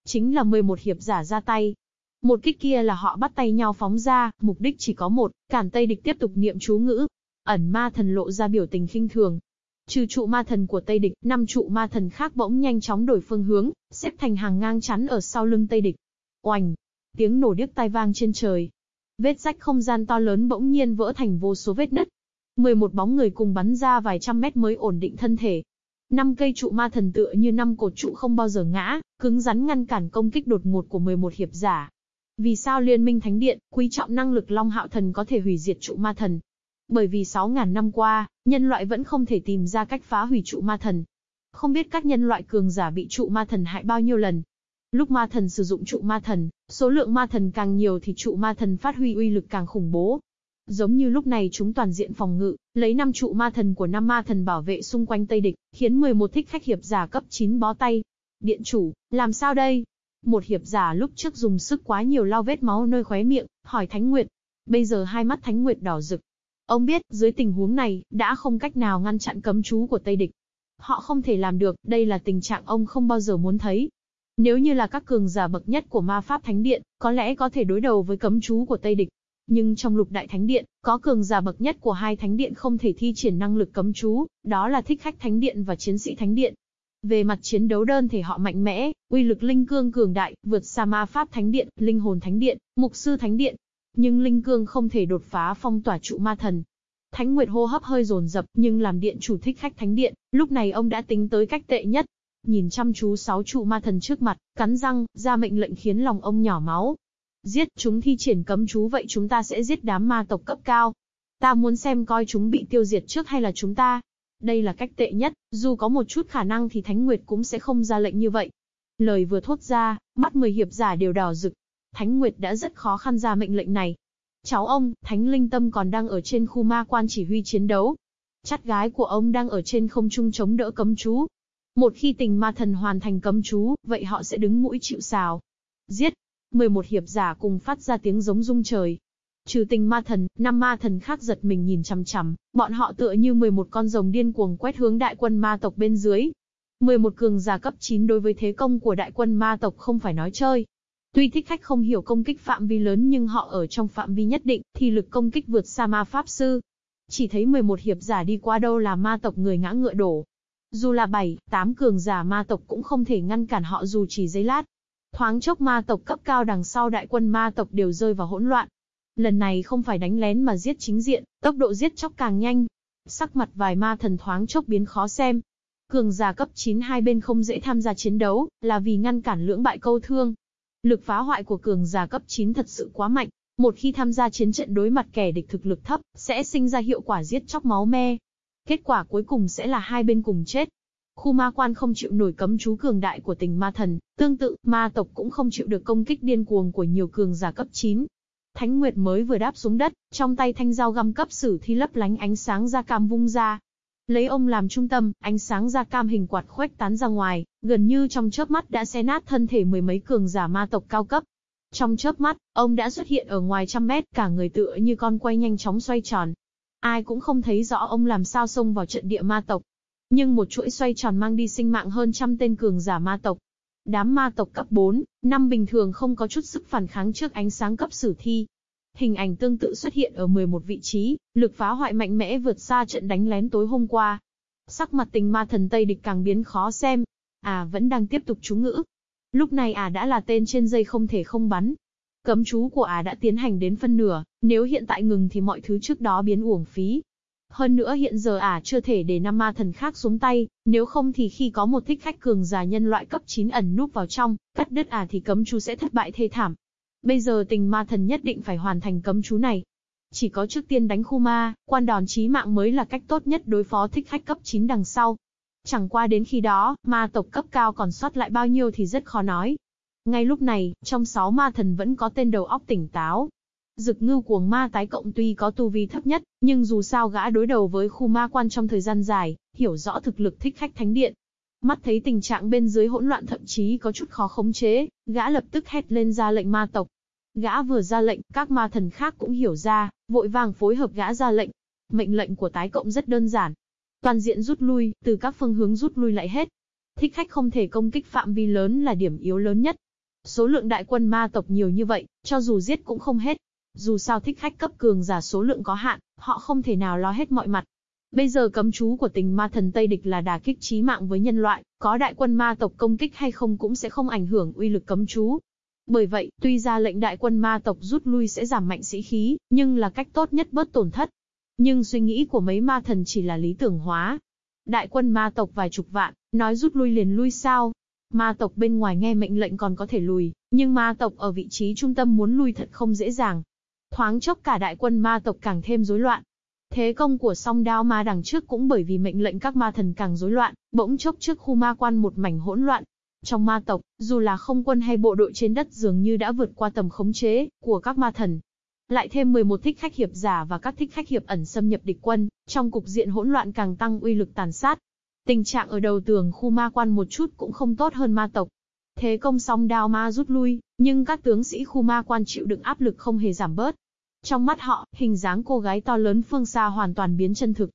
Chính là 11 hiệp giả ra tay. Một kích kia là họ bắt tay nhau phóng ra, mục đích chỉ có một, cản Tây Địch tiếp tục niệm chú ngữ. Ẩn ma thần lộ ra biểu tình khinh thường, Trừ trụ ma thần của Tây Địch, năm trụ ma thần khác bỗng nhanh chóng đổi phương hướng, xếp thành hàng ngang chắn ở sau lưng Tây Địch. Oành! tiếng nổ điếc tai vang trên trời. Vết rách không gian to lớn bỗng nhiên vỡ thành vô số vết nứt. 11 bóng người cùng bắn ra vài trăm mét mới ổn định thân thể. Năm cây trụ ma thần tựa như năm cột trụ không bao giờ ngã, cứng rắn ngăn cản công kích đột ngột của 11 hiệp giả. Vì sao Liên minh Thánh Điện, quý trọng năng lực Long Hạo Thần có thể hủy diệt trụ ma thần? Bởi vì 6.000 năm qua, nhân loại vẫn không thể tìm ra cách phá hủy trụ ma thần. Không biết các nhân loại cường giả bị trụ ma thần hại bao nhiêu lần, Lúc ma thần sử dụng trụ ma thần, số lượng ma thần càng nhiều thì trụ ma thần phát huy uy lực càng khủng bố. Giống như lúc này chúng toàn diện phòng ngự, lấy năm trụ ma thần của năm ma thần bảo vệ xung quanh Tây Địch, khiến 11 thích khách hiệp giả cấp 9 bó tay. Điện chủ, làm sao đây? Một hiệp giả lúc trước dùng sức quá nhiều lau vết máu nơi khóe miệng, hỏi Thánh Nguyệt. Bây giờ hai mắt Thánh Nguyệt đỏ rực. Ông biết, dưới tình huống này, đã không cách nào ngăn chặn cấm chú của Tây Địch. Họ không thể làm được, đây là tình trạng ông không bao giờ muốn thấy. Nếu như là các cường giả bậc nhất của ma pháp thánh điện, có lẽ có thể đối đầu với cấm chú của Tây địch. Nhưng trong lục đại thánh điện, có cường giả bậc nhất của hai thánh điện không thể thi triển năng lực cấm chú, đó là thích khách thánh điện và chiến sĩ thánh điện. Về mặt chiến đấu đơn thể họ mạnh mẽ, uy lực linh cương cường đại, vượt xa ma pháp thánh điện, linh hồn thánh điện, mục sư thánh điện. Nhưng linh cương không thể đột phá phong tỏa trụ ma thần. Thánh Nguyệt hô hấp hơi dồn dập, nhưng làm điện chủ thích khách thánh điện, lúc này ông đã tính tới cách tệ nhất, nhìn chăm chú sáu trụ ma thần trước mặt, cắn răng, ra mệnh lệnh khiến lòng ông nhỏ máu. Giết chúng thi triển cấm chú vậy chúng ta sẽ giết đám ma tộc cấp cao. Ta muốn xem coi chúng bị tiêu diệt trước hay là chúng ta. Đây là cách tệ nhất, dù có một chút khả năng thì Thánh Nguyệt cũng sẽ không ra lệnh như vậy. Lời vừa thốt ra, mắt mười hiệp giả đều đỏ rực. Thánh Nguyệt đã rất khó khăn ra mệnh lệnh này. Cháu ông, Thánh Linh Tâm còn đang ở trên khu ma quan chỉ huy chiến đấu. Chắt gái của ông đang ở trên không trung chống đỡ cấm chú. Một khi tình ma thần hoàn thành cấm chú, vậy họ sẽ đứng mũi chịu sào. Giết! 11 hiệp giả cùng phát ra tiếng giống rung trời. Trừ tình ma thần, năm ma thần khác giật mình nhìn chằm chằm, bọn họ tựa như 11 con rồng điên cuồng quét hướng đại quân ma tộc bên dưới. 11 cường giả cấp 9 đối với thế công của đại quân ma tộc không phải nói chơi. Tuy thích khách không hiểu công kích phạm vi lớn nhưng họ ở trong phạm vi nhất định, thì lực công kích vượt xa ma pháp sư. Chỉ thấy 11 hiệp giả đi qua đâu là ma tộc người ngã ngựa đổ. Dù là 7, 8 cường giả ma tộc cũng không thể ngăn cản họ dù chỉ giây lát. Thoáng chốc ma tộc cấp cao đằng sau đại quân ma tộc đều rơi vào hỗn loạn. Lần này không phải đánh lén mà giết chính diện, tốc độ giết chóc càng nhanh. Sắc mặt vài ma thần thoáng chốc biến khó xem. Cường giả cấp 9 hai bên không dễ tham gia chiến đấu, là vì ngăn cản lưỡng bại câu thương. Lực phá hoại của cường giả cấp 9 thật sự quá mạnh, một khi tham gia chiến trận đối mặt kẻ địch thực lực thấp, sẽ sinh ra hiệu quả giết chóc máu me. Kết quả cuối cùng sẽ là hai bên cùng chết. Khu ma quan không chịu nổi cấm chú cường đại của tình ma thần, tương tự, ma tộc cũng không chịu được công kích điên cuồng của nhiều cường giả cấp 9. Thánh Nguyệt mới vừa đáp xuống đất, trong tay thanh dao găm cấp sử thi lấp lánh ánh sáng da cam vung ra. Lấy ông làm trung tâm, ánh sáng da cam hình quạt khuếch tán ra ngoài, gần như trong chớp mắt đã xé nát thân thể mười mấy cường giả ma tộc cao cấp. Trong chớp mắt, ông đã xuất hiện ở ngoài trăm mét, cả người tựa như con quay nhanh chóng xoay tròn. Ai cũng không thấy rõ ông làm sao xông vào trận địa ma tộc. Nhưng một chuỗi xoay tròn mang đi sinh mạng hơn trăm tên cường giả ma tộc. Đám ma tộc cấp 4, năm bình thường không có chút sức phản kháng trước ánh sáng cấp sử thi. Hình ảnh tương tự xuất hiện ở 11 vị trí, lực phá hoại mạnh mẽ vượt xa trận đánh lén tối hôm qua. Sắc mặt tình ma thần Tây địch càng biến khó xem. À vẫn đang tiếp tục chú ngữ. Lúc này à đã là tên trên dây không thể không bắn. Cấm chú của à đã tiến hành đến phân nửa, nếu hiện tại ngừng thì mọi thứ trước đó biến uổng phí. Hơn nữa hiện giờ ả chưa thể để năm ma thần khác xuống tay, nếu không thì khi có một thích khách cường giả nhân loại cấp 9 ẩn núp vào trong, cắt đứt ả thì cấm chú sẽ thất bại thê thảm. Bây giờ tình ma thần nhất định phải hoàn thành cấm chú này. Chỉ có trước tiên đánh khu ma, quan đòn chí mạng mới là cách tốt nhất đối phó thích khách cấp 9 đằng sau. Chẳng qua đến khi đó, ma tộc cấp cao còn sót lại bao nhiêu thì rất khó nói. Ngay lúc này, trong sáu ma thần vẫn có tên đầu óc tỉnh táo, Dực ngưu cuồng ma tái cộng tuy có tu vi thấp nhất, nhưng dù sao gã đối đầu với khu ma quan trong thời gian dài, hiểu rõ thực lực thích khách thánh điện. Mắt thấy tình trạng bên dưới hỗn loạn thậm chí có chút khó khống chế, gã lập tức hét lên ra lệnh ma tộc. Gã vừa ra lệnh, các ma thần khác cũng hiểu ra, vội vàng phối hợp gã ra lệnh. Mệnh lệnh của tái cộng rất đơn giản. Toàn diện rút lui, từ các phương hướng rút lui lại hết. Thích khách không thể công kích phạm vi lớn là điểm yếu lớn nhất. Số lượng đại quân ma tộc nhiều như vậy, cho dù giết cũng không hết. Dù sao thích khách cấp cường giả số lượng có hạn, họ không thể nào lo hết mọi mặt. Bây giờ cấm chú của tình ma thần Tây Địch là đà kích chí mạng với nhân loại, có đại quân ma tộc công kích hay không cũng sẽ không ảnh hưởng uy lực cấm chú. Bởi vậy, tuy ra lệnh đại quân ma tộc rút lui sẽ giảm mạnh sĩ khí, nhưng là cách tốt nhất bớt tổn thất. Nhưng suy nghĩ của mấy ma thần chỉ là lý tưởng hóa. Đại quân ma tộc vài chục vạn, nói rút lui liền lui sao? Ma tộc bên ngoài nghe mệnh lệnh còn có thể lùi, nhưng ma tộc ở vị trí trung tâm muốn lui thật không dễ dàng. Thoáng chốc cả đại quân ma tộc càng thêm rối loạn. Thế công của song đao ma đằng trước cũng bởi vì mệnh lệnh các ma thần càng rối loạn, bỗng chốc trước khu ma quan một mảnh hỗn loạn. Trong ma tộc, dù là không quân hay bộ đội trên đất dường như đã vượt qua tầm khống chế của các ma thần. Lại thêm 11 thích khách hiệp giả và các thích khách hiệp ẩn xâm nhập địch quân, trong cục diện hỗn loạn càng tăng uy lực tàn sát. Tình trạng ở đầu tường khu ma quan một chút cũng không tốt hơn ma tộc. Thế công song đao ma rút lui, nhưng các tướng sĩ khu ma quan chịu đựng áp lực không hề giảm bớt. Trong mắt họ, hình dáng cô gái to lớn phương xa hoàn toàn biến chân thực.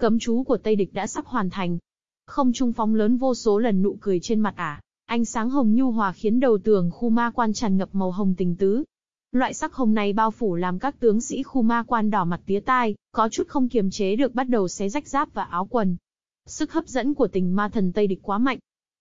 Cấm chú của Tây Địch đã sắp hoàn thành. Không trung phóng lớn vô số lần nụ cười trên mặt ả. Ánh sáng hồng nhu hòa khiến đầu tường khu ma quan tràn ngập màu hồng tình tứ. Loại sắc hồng này bao phủ làm các tướng sĩ khu ma quan đỏ mặt tía tai, có chút không kiềm chế được bắt đầu xé rách giáp và áo quần. Sức hấp dẫn của tình ma thần Tây Địch quá mạnh,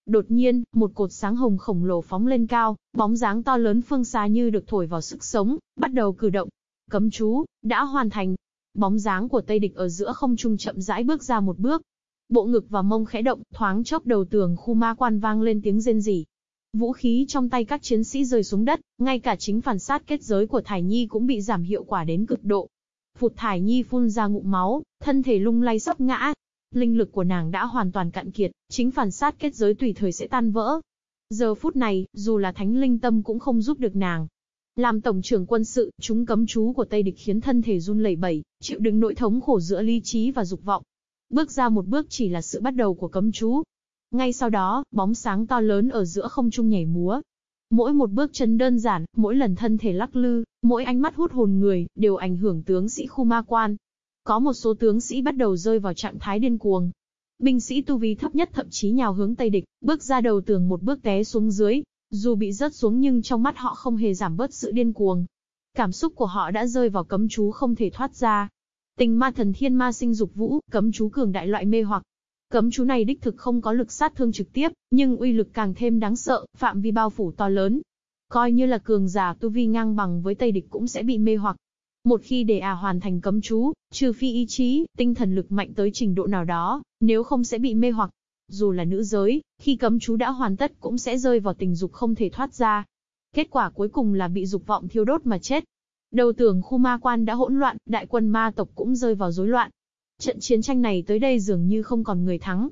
Đột nhiên, một cột sáng hồng khổng lồ phóng lên cao, bóng dáng to lớn phương xa như được thổi vào sức sống, bắt đầu cử động. Cấm chú, đã hoàn thành. Bóng dáng của Tây Địch ở giữa không trung chậm rãi bước ra một bước. Bộ ngực và mông khẽ động, thoáng chốc đầu tường khu ma quan vang lên tiếng rên rỉ. Vũ khí trong tay các chiến sĩ rơi xuống đất, ngay cả chính phản sát kết giới của Thải Nhi cũng bị giảm hiệu quả đến cực độ. Phụt Thải Nhi phun ra ngụm máu, thân thể lung lay sắp ngã linh lực của nàng đã hoàn toàn cạn kiệt, chính phản sát kết giới tùy thời sẽ tan vỡ. Giờ phút này, dù là thánh linh tâm cũng không giúp được nàng. Làm tổng trưởng quân sự, chúng cấm chú của Tây địch khiến thân thể run lẩy bẩy, chịu đựng nỗi thống khổ giữa lý trí và dục vọng. Bước ra một bước chỉ là sự bắt đầu của cấm chú. Ngay sau đó, bóng sáng to lớn ở giữa không trung nhảy múa, Mỗi một bước chân đơn giản, mỗi lần thân thể lắc lư, mỗi ánh mắt hút hồn người, đều ảnh hưởng tướng sĩ khu ma quan. Có một số tướng sĩ bắt đầu rơi vào trạng thái điên cuồng. Binh sĩ tu vi thấp nhất thậm chí nhào hướng Tây địch, bước ra đầu tường một bước té xuống dưới. Dù bị rớt xuống nhưng trong mắt họ không hề giảm bớt sự điên cuồng. Cảm xúc của họ đã rơi vào cấm chú không thể thoát ra. Tình ma thần thiên ma sinh dục vũ, cấm chú cường đại loại mê hoặc, Cấm chú này đích thực không có lực sát thương trực tiếp, nhưng uy lực càng thêm đáng sợ, phạm vi bao phủ to lớn. Coi như là cường giả tu vi ngang bằng với Tây địch cũng sẽ bị mê hoặc. Một khi để à hoàn thành cấm chú, trừ phi ý chí, tinh thần lực mạnh tới trình độ nào đó, nếu không sẽ bị mê hoặc. Dù là nữ giới, khi cấm chú đã hoàn tất cũng sẽ rơi vào tình dục không thể thoát ra. Kết quả cuối cùng là bị dục vọng thiêu đốt mà chết. Đầu tưởng khu ma quan đã hỗn loạn, đại quân ma tộc cũng rơi vào rối loạn. Trận chiến tranh này tới đây dường như không còn người thắng.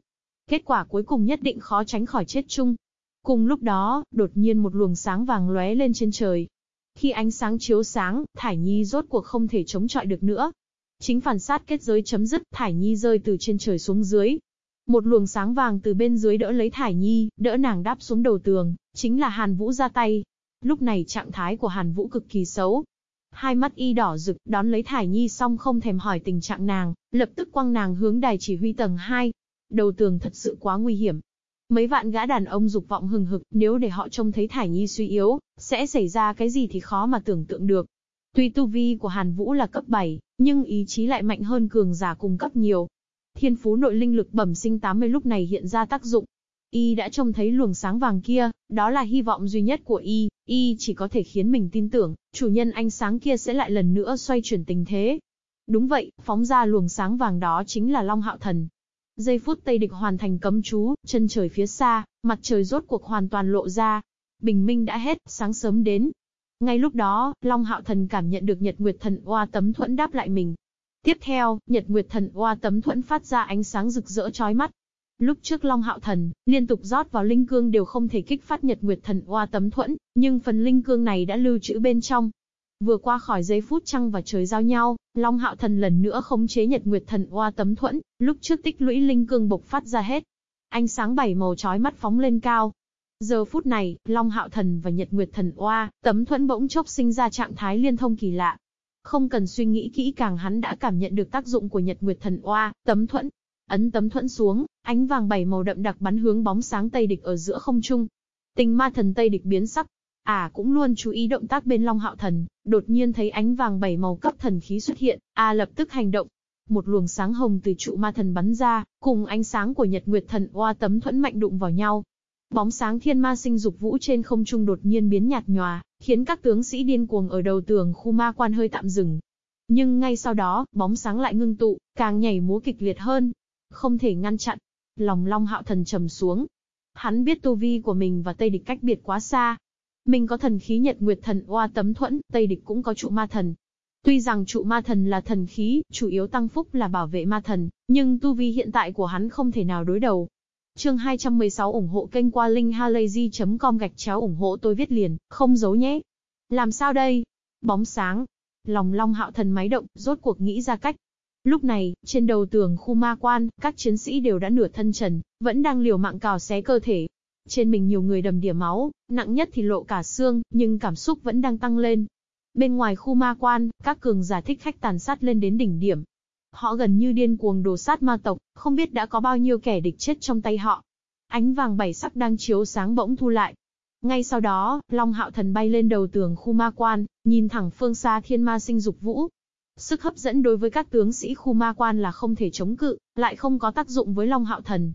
Kết quả cuối cùng nhất định khó tránh khỏi chết chung. Cùng lúc đó, đột nhiên một luồng sáng vàng lóe lên trên trời. Khi ánh sáng chiếu sáng, Thải Nhi rốt cuộc không thể chống chọi được nữa. Chính phản sát kết giới chấm dứt, Thải Nhi rơi từ trên trời xuống dưới. Một luồng sáng vàng từ bên dưới đỡ lấy Thải Nhi, đỡ nàng đáp xuống đầu tường, chính là Hàn Vũ ra tay. Lúc này trạng thái của Hàn Vũ cực kỳ xấu, Hai mắt y đỏ rực, đón lấy Thải Nhi xong không thèm hỏi tình trạng nàng, lập tức quăng nàng hướng đài chỉ huy tầng 2. Đầu tường thật sự quá nguy hiểm. Mấy vạn gã đàn ông dục vọng hừng hực, nếu để họ trông thấy Thải Nhi suy yếu, sẽ xảy ra cái gì thì khó mà tưởng tượng được. Tuy tu vi của Hàn Vũ là cấp 7, nhưng ý chí lại mạnh hơn cường giả cùng cấp nhiều. Thiên phú nội linh lực bẩm sinh 80 lúc này hiện ra tác dụng, Y đã trông thấy luồng sáng vàng kia, đó là hy vọng duy nhất của Y, Y chỉ có thể khiến mình tin tưởng, chủ nhân ánh sáng kia sẽ lại lần nữa xoay chuyển tình thế. Đúng vậy, phóng ra luồng sáng vàng đó chính là Long Hạo Thần. Giây phút Tây Địch hoàn thành cấm chú, chân trời phía xa, mặt trời rốt cuộc hoàn toàn lộ ra. Bình minh đã hết, sáng sớm đến. Ngay lúc đó, Long Hạo Thần cảm nhận được Nhật Nguyệt Thần Oa tấm thuẫn đáp lại mình. Tiếp theo, Nhật Nguyệt Thần Oa tấm thuẫn phát ra ánh sáng rực rỡ chói mắt, Lúc trước Long Hạo Thần, liên tục rót vào linh cương đều không thể kích phát Nhật Nguyệt Thần Oa tấm thuẫn, nhưng phần linh cương này đã lưu trữ bên trong. Vừa qua khỏi giây phút trăng và trời giao nhau, Long Hạo Thần lần nữa khống chế Nhật Nguyệt Thần Oa tấm thuẫn, lúc trước tích lũy linh cương bộc phát ra hết. Ánh sáng bảy màu chói mắt phóng lên cao. Giờ phút này, Long Hạo Thần và Nhật Nguyệt Thần Oa, tấm thuẫn bỗng chốc sinh ra trạng thái liên thông kỳ lạ. Không cần suy nghĩ kỹ càng hắn đã cảm nhận được tác dụng của Nhật Nguyệt Thần Oa, tấm thuẫn, Ấn tấm thuẫn xuống, ánh vàng bảy màu đậm đặc bắn hướng bóng sáng Tây Địch ở giữa không trung. Tình ma thần Tây Địch biến sắc. À cũng luôn chú ý động tác bên Long Hạo Thần, đột nhiên thấy ánh vàng bảy màu cấp thần khí xuất hiện, A à, lập tức hành động. Một luồng sáng hồng từ trụ ma thần bắn ra, cùng ánh sáng của Nhật Nguyệt Thần oa tấm thuẫn mạnh đụng vào nhau. Bóng sáng thiên ma sinh dục vũ trên không trung đột nhiên biến nhạt nhòa, khiến các tướng sĩ điên cuồng ở đầu tường khu ma quan hơi tạm dừng. Nhưng ngay sau đó, bóng sáng lại ngưng tụ, càng nhảy múa kịch liệt hơn, không thể ngăn chặn. Lòng Long Hạo Thần trầm xuống. Hắn biết tu vi của mình và Tây địch cách biệt quá xa. Mình có thần khí Nhật Nguyệt Thần Oa tấm thuẫn, Tây địch cũng có trụ ma thần. Tuy rằng trụ ma thần là thần khí, chủ yếu tăng phúc là bảo vệ ma thần, nhưng tu vi hiện tại của hắn không thể nào đối đầu. Chương 216 ủng hộ kênh qua linkhalazy.com gạch chéo ủng hộ tôi viết liền, không giấu nhé. Làm sao đây? Bóng sáng. Lòng Long Hạo Thần máy động, rốt cuộc nghĩ ra cách. Lúc này, trên đầu tường khu ma quan, các chiến sĩ đều đã nửa thân trần, vẫn đang liều mạng cào xé cơ thể. Trên mình nhiều người đầm đìa máu, nặng nhất thì lộ cả xương, nhưng cảm xúc vẫn đang tăng lên. Bên ngoài khu ma quan, các cường giả thích khách tàn sát lên đến đỉnh điểm. Họ gần như điên cuồng đồ sát ma tộc, không biết đã có bao nhiêu kẻ địch chết trong tay họ. Ánh vàng bảy sắc đang chiếu sáng bỗng thu lại. Ngay sau đó, Long Hạo Thần bay lên đầu tường khu ma quan, nhìn thẳng phương xa thiên ma sinh dục vũ, Sức hấp dẫn đối với các tướng sĩ khu ma quan là không thể chống cự, lại không có tác dụng với Long Hạo Thần.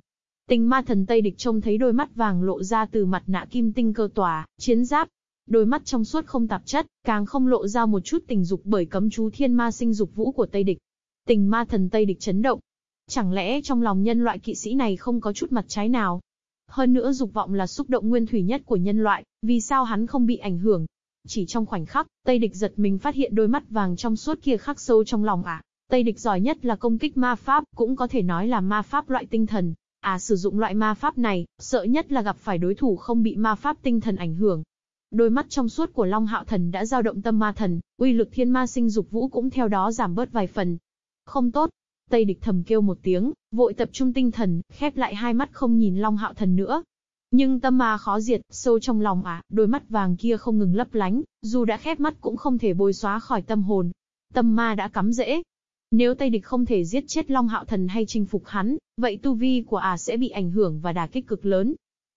Tình ma thần Tây Địch trông thấy đôi mắt vàng lộ ra từ mặt nạ kim tinh cơ tỏa, chiến giáp. Đôi mắt trong suốt không tạp chất, càng không lộ ra một chút tình dục bởi cấm chú thiên ma sinh dục vũ của Tây Địch. Tình ma thần Tây Địch chấn động. Chẳng lẽ trong lòng nhân loại kỵ sĩ này không có chút mặt trái nào? Hơn nữa dục vọng là xúc động nguyên thủy nhất của nhân loại, vì sao hắn không bị ảnh hưởng, chỉ trong khoảnh khắc, Tây địch giật mình phát hiện đôi mắt vàng trong suốt kia khắc sâu trong lòng à. Tây địch giỏi nhất là công kích ma pháp, cũng có thể nói là ma pháp loại tinh thần. À sử dụng loại ma pháp này, sợ nhất là gặp phải đối thủ không bị ma pháp tinh thần ảnh hưởng. Đôi mắt trong suốt của Long Hạo Thần đã dao động tâm ma thần, uy lực thiên ma sinh dục vũ cũng theo đó giảm bớt vài phần. Không tốt. Tây địch thầm kêu một tiếng, vội tập trung tinh thần, khép lại hai mắt không nhìn Long Hạo Thần nữa. Nhưng tâm ma khó diệt, sâu trong lòng à, đôi mắt vàng kia không ngừng lấp lánh, dù đã khép mắt cũng không thể bôi xóa khỏi tâm hồn. Tâm ma đã cắm rễ, nếu Tây địch không thể giết chết Long Hạo Thần hay chinh phục hắn, vậy tu vi của ả à sẽ bị ảnh hưởng và đả kích cực lớn.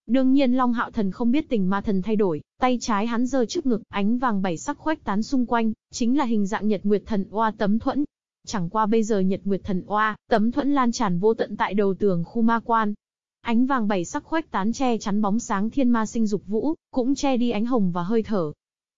Đương nhiên Long Hạo Thần không biết tình ma thần thay đổi, tay trái hắn giơ trước ngực, ánh vàng bảy sắc khuếch tán xung quanh, chính là hình dạng Nhật Nguyệt Thần Oa tấm thuẫn. Chẳng qua bây giờ Nhật Nguyệt Thần Oa, tấm thuẫn lan tràn vô tận tại đầu tường khu ma quan. Ánh vàng bảy sắc khuếch tán che chắn bóng sáng thiên ma sinh dục vũ, cũng che đi ánh hồng và hơi thở,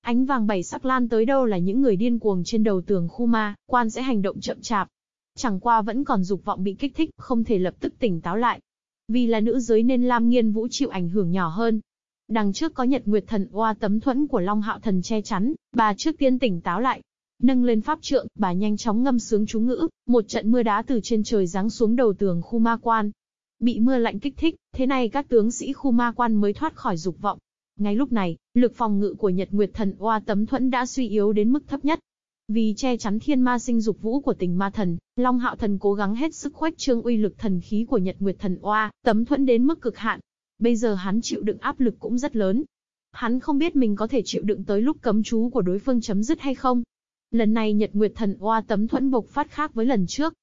Ánh vàng bảy sắc lan tới đâu là những người điên cuồng trên đầu tường khu ma, quan sẽ hành động chậm chạp. Chẳng qua vẫn còn dục vọng bị kích thích, không thể lập tức tỉnh táo lại. Vì là nữ giới nên Lam Nghiên Vũ chịu ảnh hưởng nhỏ hơn. Đằng trước có Nhật Nguyệt Thần oa tấm thuẫn của Long Hạo Thần che chắn, bà trước tiên tỉnh táo lại. Nâng lên pháp trượng, bà nhanh chóng ngâm sướng chú ngữ, một trận mưa đá từ trên trời giáng xuống đầu tường khu ma quan. Bị mưa lạnh kích thích, thế này các tướng sĩ khu ma quan mới thoát khỏi dục vọng. Ngay lúc này, lực phòng ngự của Nhật Nguyệt Thần Oa tấm thuẫn đã suy yếu đến mức thấp nhất. Vì che chắn thiên ma sinh dục vũ của tình ma thần, Long Hạo Thần cố gắng hết sức khuếch trương uy lực thần khí của Nhật Nguyệt Thần Oa, tấm thuẫn đến mức cực hạn. Bây giờ hắn chịu đựng áp lực cũng rất lớn. Hắn không biết mình có thể chịu đựng tới lúc cấm chú của đối phương chấm dứt hay không. Lần này Nhật Nguyệt Thần Oa tấm thuẫn bộc phát khác với lần trước,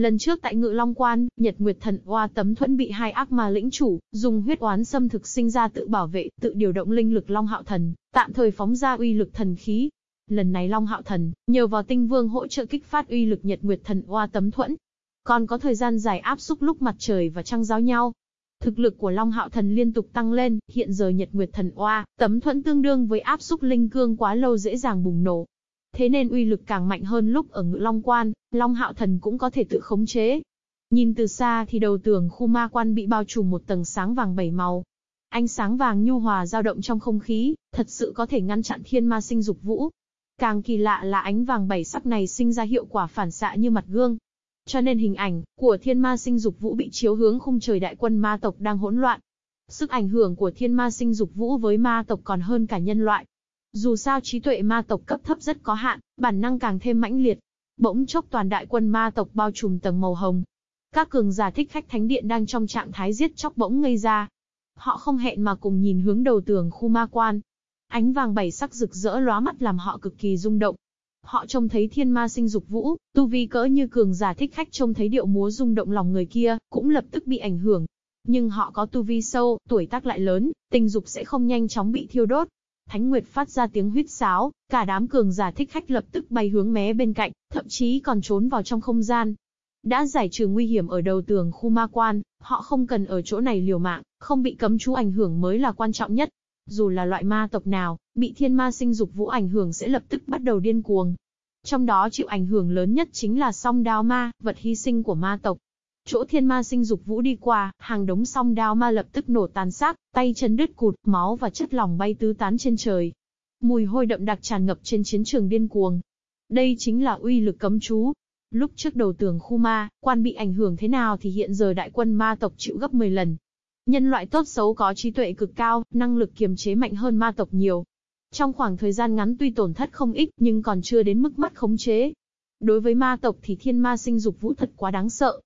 Lần trước tại Ngự Long Quan, Nhật Nguyệt Thần Oa tấm thuẫn bị hai ác ma lĩnh chủ, dùng huyết oán xâm thực sinh ra tự bảo vệ, tự điều động linh lực Long Hạo Thần, tạm thời phóng ra uy lực thần khí. Lần này Long Hạo Thần, nhờ vào tinh vương hỗ trợ kích phát uy lực Nhật Nguyệt Thần Oa tấm thuẫn. Còn có thời gian dài áp xúc lúc mặt trời và trăng giao nhau. Thực lực của Long Hạo Thần liên tục tăng lên, hiện giờ Nhật Nguyệt Thần Oa, tấm thuẫn tương đương với áp xúc linh cương quá lâu dễ dàng bùng nổ, Thế nên uy lực càng mạnh hơn lúc ở ngự long quan, long hạo thần cũng có thể tự khống chế. Nhìn từ xa thì đầu tường khu ma quan bị bao trùm một tầng sáng vàng bảy màu. Ánh sáng vàng nhu hòa dao động trong không khí, thật sự có thể ngăn chặn thiên ma sinh dục vũ. Càng kỳ lạ là ánh vàng bảy sắc này sinh ra hiệu quả phản xạ như mặt gương. Cho nên hình ảnh của thiên ma sinh dục vũ bị chiếu hướng khung trời đại quân ma tộc đang hỗn loạn. Sức ảnh hưởng của thiên ma sinh dục vũ với ma tộc còn hơn cả nhân loại. Dù sao trí tuệ ma tộc cấp thấp rất có hạn, bản năng càng thêm mãnh liệt. Bỗng chốc toàn đại quân ma tộc bao trùm tầng màu hồng. Các cường giả thích khách thánh điện đang trong trạng thái giết chóc bỗng ngây ra. Họ không hẹn mà cùng nhìn hướng đầu tường khu ma quan. Ánh vàng bảy sắc rực rỡ lóa mắt làm họ cực kỳ rung động. Họ trông thấy thiên ma sinh dục vũ, tu vi cỡ như cường giả thích khách trông thấy điệu múa rung động lòng người kia, cũng lập tức bị ảnh hưởng. Nhưng họ có tu vi sâu, tuổi tác lại lớn, tình dục sẽ không nhanh chóng bị thiêu đốt, Thánh Nguyệt phát ra tiếng huýt sáo, cả đám cường giả thích khách lập tức bay hướng mé bên cạnh, thậm chí còn trốn vào trong không gian. Đã giải trừ nguy hiểm ở đầu tường khu ma quan, họ không cần ở chỗ này liều mạng, không bị cấm chú ảnh hưởng mới là quan trọng nhất. Dù là loại ma tộc nào, bị thiên ma sinh dục vũ ảnh hưởng sẽ lập tức bắt đầu điên cuồng. Trong đó chịu ảnh hưởng lớn nhất chính là song đao ma, vật hy sinh của ma tộc. Chỗ thiên ma sinh dục vũ đi qua, hàng đống song đao ma lập tức nổ tàn xác, tay chân đứt cụt, máu và chất lỏng bay tứ tán trên trời. Mùi hôi đậm đặc tràn ngập trên chiến trường điên cuồng. Đây chính là uy lực cấm chú. Lúc trước đầu tường khu ma, quan bị ảnh hưởng thế nào thì hiện giờ đại quân ma tộc chịu gấp 10 lần. Nhân loại tốt xấu có trí tuệ cực cao, năng lực kiềm chế mạnh hơn ma tộc nhiều. Trong khoảng thời gian ngắn tuy tổn thất không ít nhưng còn chưa đến mức mất khống chế. Đối với ma tộc thì thiên ma sinh dục vũ thật quá đáng sợ.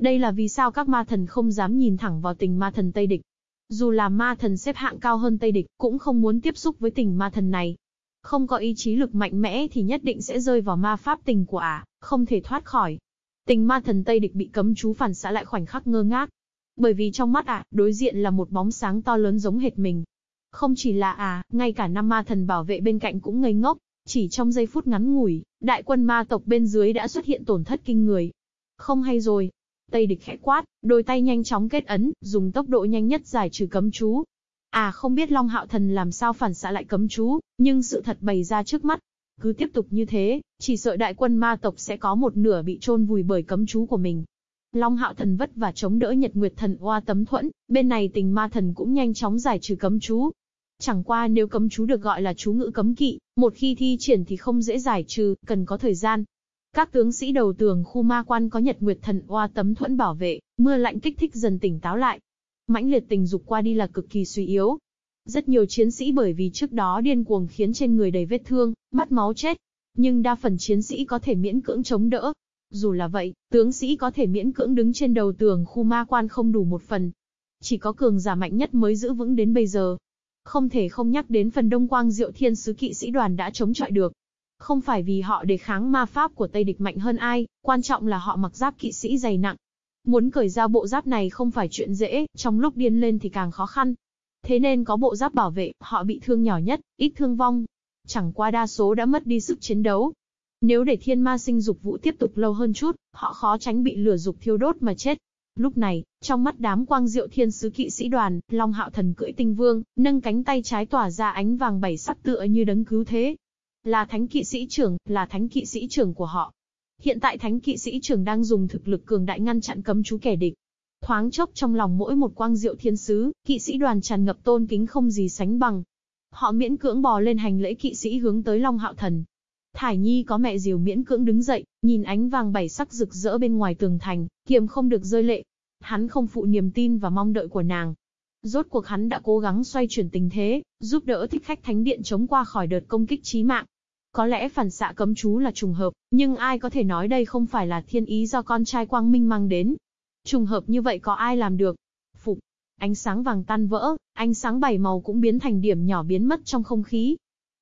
Đây là vì sao các ma thần không dám nhìn thẳng vào tình ma thần Tây Địch. Dù là ma thần xếp hạng cao hơn Tây Địch, cũng không muốn tiếp xúc với tình ma thần này. Không có ý chí lực mạnh mẽ thì nhất định sẽ rơi vào ma pháp tình của ả, không thể thoát khỏi. Tình ma thần Tây Địch bị cấm chú phản xã lại khoảnh khắc ngơ ngác. Bởi vì trong mắt ả, đối diện là một bóng sáng to lớn giống hệt mình. Không chỉ là ả, ngay cả năm ma thần bảo vệ bên cạnh cũng ngây ngốc. Chỉ trong giây phút ngắn ngủi, đại quân ma tộc bên dưới đã xuất hiện tổn thất kinh người. Không hay rồi, Tây địch khẽ quát, đôi tay nhanh chóng kết ấn, dùng tốc độ nhanh nhất giải trừ cấm chú. À không biết Long Hạo Thần làm sao phản xạ lại cấm chú, nhưng sự thật bày ra trước mắt. Cứ tiếp tục như thế, chỉ sợ đại quân ma tộc sẽ có một nửa bị chôn vùi bởi cấm chú của mình. Long Hạo Thần vất và chống đỡ Nhật Nguyệt Thần oa tấm thuẫn, bên này tình ma thần cũng nhanh chóng giải trừ cấm chú. Chẳng qua nếu cấm chú được gọi là chú ngữ cấm kỵ, một khi thi triển thì không dễ giải trừ, cần có thời gian. Các tướng sĩ đầu tường khu ma quan có Nhật Nguyệt Thần Oa tấm thuẫn bảo vệ, mưa lạnh kích thích dần tỉnh táo lại. Mãnh liệt tình dục qua đi là cực kỳ suy yếu. Rất nhiều chiến sĩ bởi vì trước đó điên cuồng khiến trên người đầy vết thương, mắt máu chết. Nhưng đa phần chiến sĩ có thể miễn cưỡng chống đỡ. Dù là vậy, tướng sĩ có thể miễn cưỡng đứng trên đầu tường khu ma quan không đủ một phần. Chỉ có cường giả mạnh nhất mới giữ vững đến bây giờ. Không thể không nhắc đến phần đông quang diệu thiên sứ kỵ sĩ đoàn đã chống chọi được. Không phải vì họ đề kháng ma pháp của Tây địch mạnh hơn ai, quan trọng là họ mặc giáp kỵ sĩ dày nặng. Muốn cởi ra bộ giáp này không phải chuyện dễ, trong lúc điên lên thì càng khó khăn. Thế nên có bộ giáp bảo vệ, họ bị thương nhỏ nhất, ít thương vong. Chẳng qua đa số đã mất đi sức chiến đấu. Nếu để thiên ma sinh dục vũ tiếp tục lâu hơn chút, họ khó tránh bị lửa dục thiêu đốt mà chết. Lúc này, trong mắt đám quang diệu thiên sứ kỵ sĩ đoàn, Long Hạo Thần cưỡi tinh vương, nâng cánh tay trái tỏa ra ánh vàng bảy sắc tựa như đấng cứu thế, là thánh kỵ sĩ trưởng, là thánh kỵ sĩ trưởng của họ. Hiện tại thánh kỵ sĩ trưởng đang dùng thực lực cường đại ngăn chặn cấm chú kẻ địch. Thoáng chốc trong lòng mỗi một quang diệu thiên sứ, kỵ sĩ đoàn tràn ngập tôn kính không gì sánh bằng. Họ miễn cưỡng bò lên hành lễ kỵ sĩ hướng tới Long Hạo Thần. Thải Nhi có mẹ diều miễn cưỡng đứng dậy, nhìn ánh vàng bảy sắc rực rỡ bên ngoài tường thành, kiềm không được rơi lệ. Hắn không phụ niềm tin và mong đợi của nàng. Rốt cuộc hắn đã cố gắng xoay chuyển tình thế, giúp đỡ thích khách thánh điện chống qua khỏi đợt công kích chí mạng. Có lẽ phản xạ cấm chú là trùng hợp, nhưng ai có thể nói đây không phải là thiên ý do con trai Quang Minh mang đến. Trùng hợp như vậy có ai làm được? Phục. Ánh sáng vàng tan vỡ, ánh sáng bảy màu cũng biến thành điểm nhỏ biến mất trong không khí.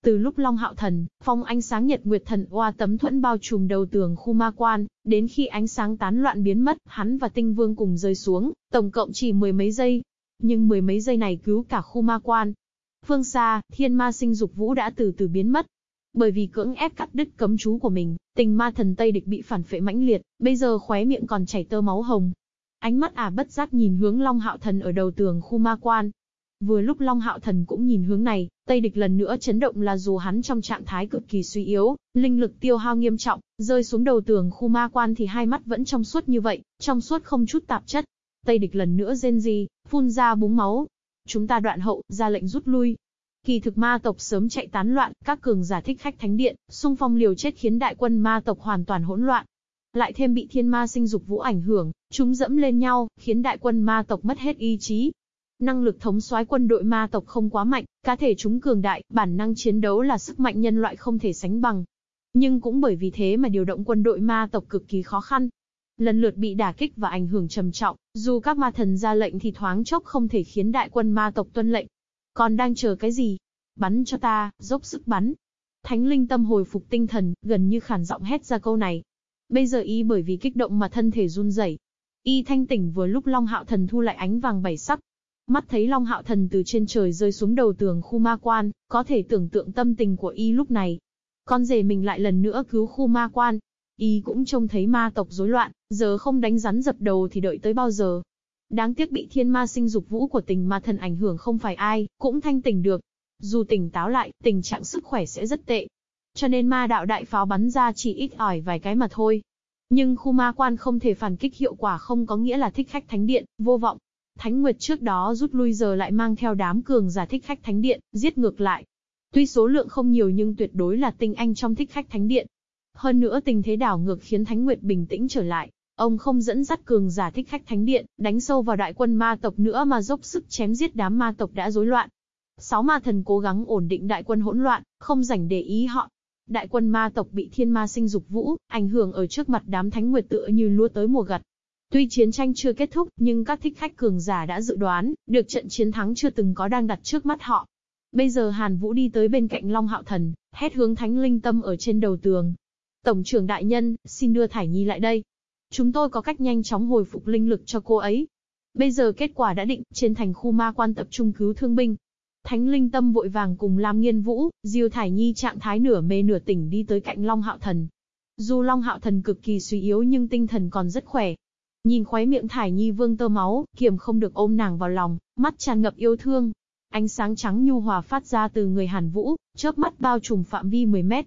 Từ lúc Long Hạo Thần, phong ánh sáng Nhật Nguyệt Thần oa tấm thuẫn bao trùm đầu tường khu ma quan, đến khi ánh sáng tán loạn biến mất, hắn và Tinh Vương cùng rơi xuống, tổng cộng chỉ mười mấy giây. Nhưng mười mấy giây này cứu cả khu ma quan. Phương xa, thiên ma sinh dục vũ đã từ từ biến mất, bởi vì cưỡng ép cắt đứt cấm chú của mình, tình ma thần Tây địch bị phản phệ mãnh liệt, bây giờ khóe miệng còn chảy tơ máu hồng. Ánh mắt ả bất giác nhìn hướng Long Hạo Thần ở đầu tường khu ma quan. Vừa lúc Long Hạo Thần cũng nhìn hướng này, Tây địch lần nữa chấn động là dù hắn trong trạng thái cực kỳ suy yếu, linh lực tiêu hao nghiêm trọng, rơi xuống đầu tường khu ma quan thì hai mắt vẫn trong suốt như vậy, trong suốt không chút tạp chất. Tây địch lần nữa rên gì, phun ra búng máu. Chúng ta đoạn hậu, ra lệnh rút lui, Kỳ thực ma tộc sớm chạy tán loạn, các cường giả thích khách thánh điện, xung phong liều chết khiến đại quân ma tộc hoàn toàn hỗn loạn. Lại thêm bị thiên ma sinh dục vũ ảnh hưởng, chúng dẫm lên nhau, khiến đại quân ma tộc mất hết ý chí. Năng lực thống soái quân đội ma tộc không quá mạnh, cá thể chúng cường đại, bản năng chiến đấu là sức mạnh nhân loại không thể sánh bằng. Nhưng cũng bởi vì thế mà điều động quân đội ma tộc cực kỳ khó khăn. Lần lượt bị đả kích và ảnh hưởng trầm trọng, dù các ma thần ra lệnh thì thoáng chốc không thể khiến đại quân ma tộc tuân lệnh. Còn đang chờ cái gì? Bắn cho ta, dốc sức bắn. Thánh linh tâm hồi phục tinh thần, gần như khản giọng hét ra câu này. Bây giờ y bởi vì kích động mà thân thể run rẩy. Y thanh tỉnh vừa lúc Long Hạo Thần thu lại ánh vàng bảy sắc. Mắt thấy Long Hạo Thần từ trên trời rơi xuống đầu tường khu ma quan, có thể tưởng tượng tâm tình của y lúc này. Con rể mình lại lần nữa cứu khu ma quan. Y cũng trông thấy ma tộc rối loạn, giờ không đánh rắn dập đầu thì đợi tới bao giờ. Đáng tiếc bị thiên ma sinh dục vũ của tình ma thần ảnh hưởng không phải ai, cũng thanh tỉnh được. Dù tỉnh táo lại, tình trạng sức khỏe sẽ rất tệ. Cho nên ma đạo đại pháo bắn ra chỉ ít ỏi vài cái mà thôi. Nhưng khu ma quan không thể phản kích hiệu quả không có nghĩa là thích khách thánh điện, vô vọng. Thánh Nguyệt trước đó rút lui giờ lại mang theo đám cường giả thích khách thánh điện, giết ngược lại. Tuy số lượng không nhiều nhưng tuyệt đối là tinh anh trong thích khách thánh điện. Hơn nữa tình thế đảo ngược khiến Thánh Nguyệt bình tĩnh trở lại. Ông không dẫn dắt cường giả thích khách thánh điện, đánh sâu vào đại quân ma tộc nữa mà dốc sức chém giết đám ma tộc đã rối loạn. Sáu ma thần cố gắng ổn định đại quân hỗn loạn, không rảnh để ý họ. Đại quân ma tộc bị thiên ma sinh dục vũ, ảnh hưởng ở trước mặt đám thánh nguyệt tựa như lúa tới mùa gặt. Tuy chiến tranh chưa kết thúc, nhưng các thích khách cường giả đã dự đoán, được trận chiến thắng chưa từng có đang đặt trước mắt họ. Bây giờ Hàn Vũ đi tới bên cạnh Long Hạo Thần, hét hướng Thánh Linh Tâm ở trên đầu tường. Tổng trưởng đại nhân, xin đưa Thải Nhi lại đây. Chúng tôi có cách nhanh chóng hồi phục linh lực cho cô ấy. Bây giờ kết quả đã định, trên thành khu ma quan tập trung cứu thương binh. Thánh linh tâm vội vàng cùng Lam Nghiên Vũ, Diêu Thải Nhi trạng thái nửa mê nửa tỉnh đi tới cạnh Long Hạo Thần. Dù Long Hạo Thần cực kỳ suy yếu nhưng tinh thần còn rất khỏe. Nhìn khóe miệng Thải Nhi vương tơ máu, kiềm không được ôm nàng vào lòng, mắt tràn ngập yêu thương. Ánh sáng trắng nhu hòa phát ra từ người Hàn Vũ, chớp mắt bao trùm phạm vi 10 mét,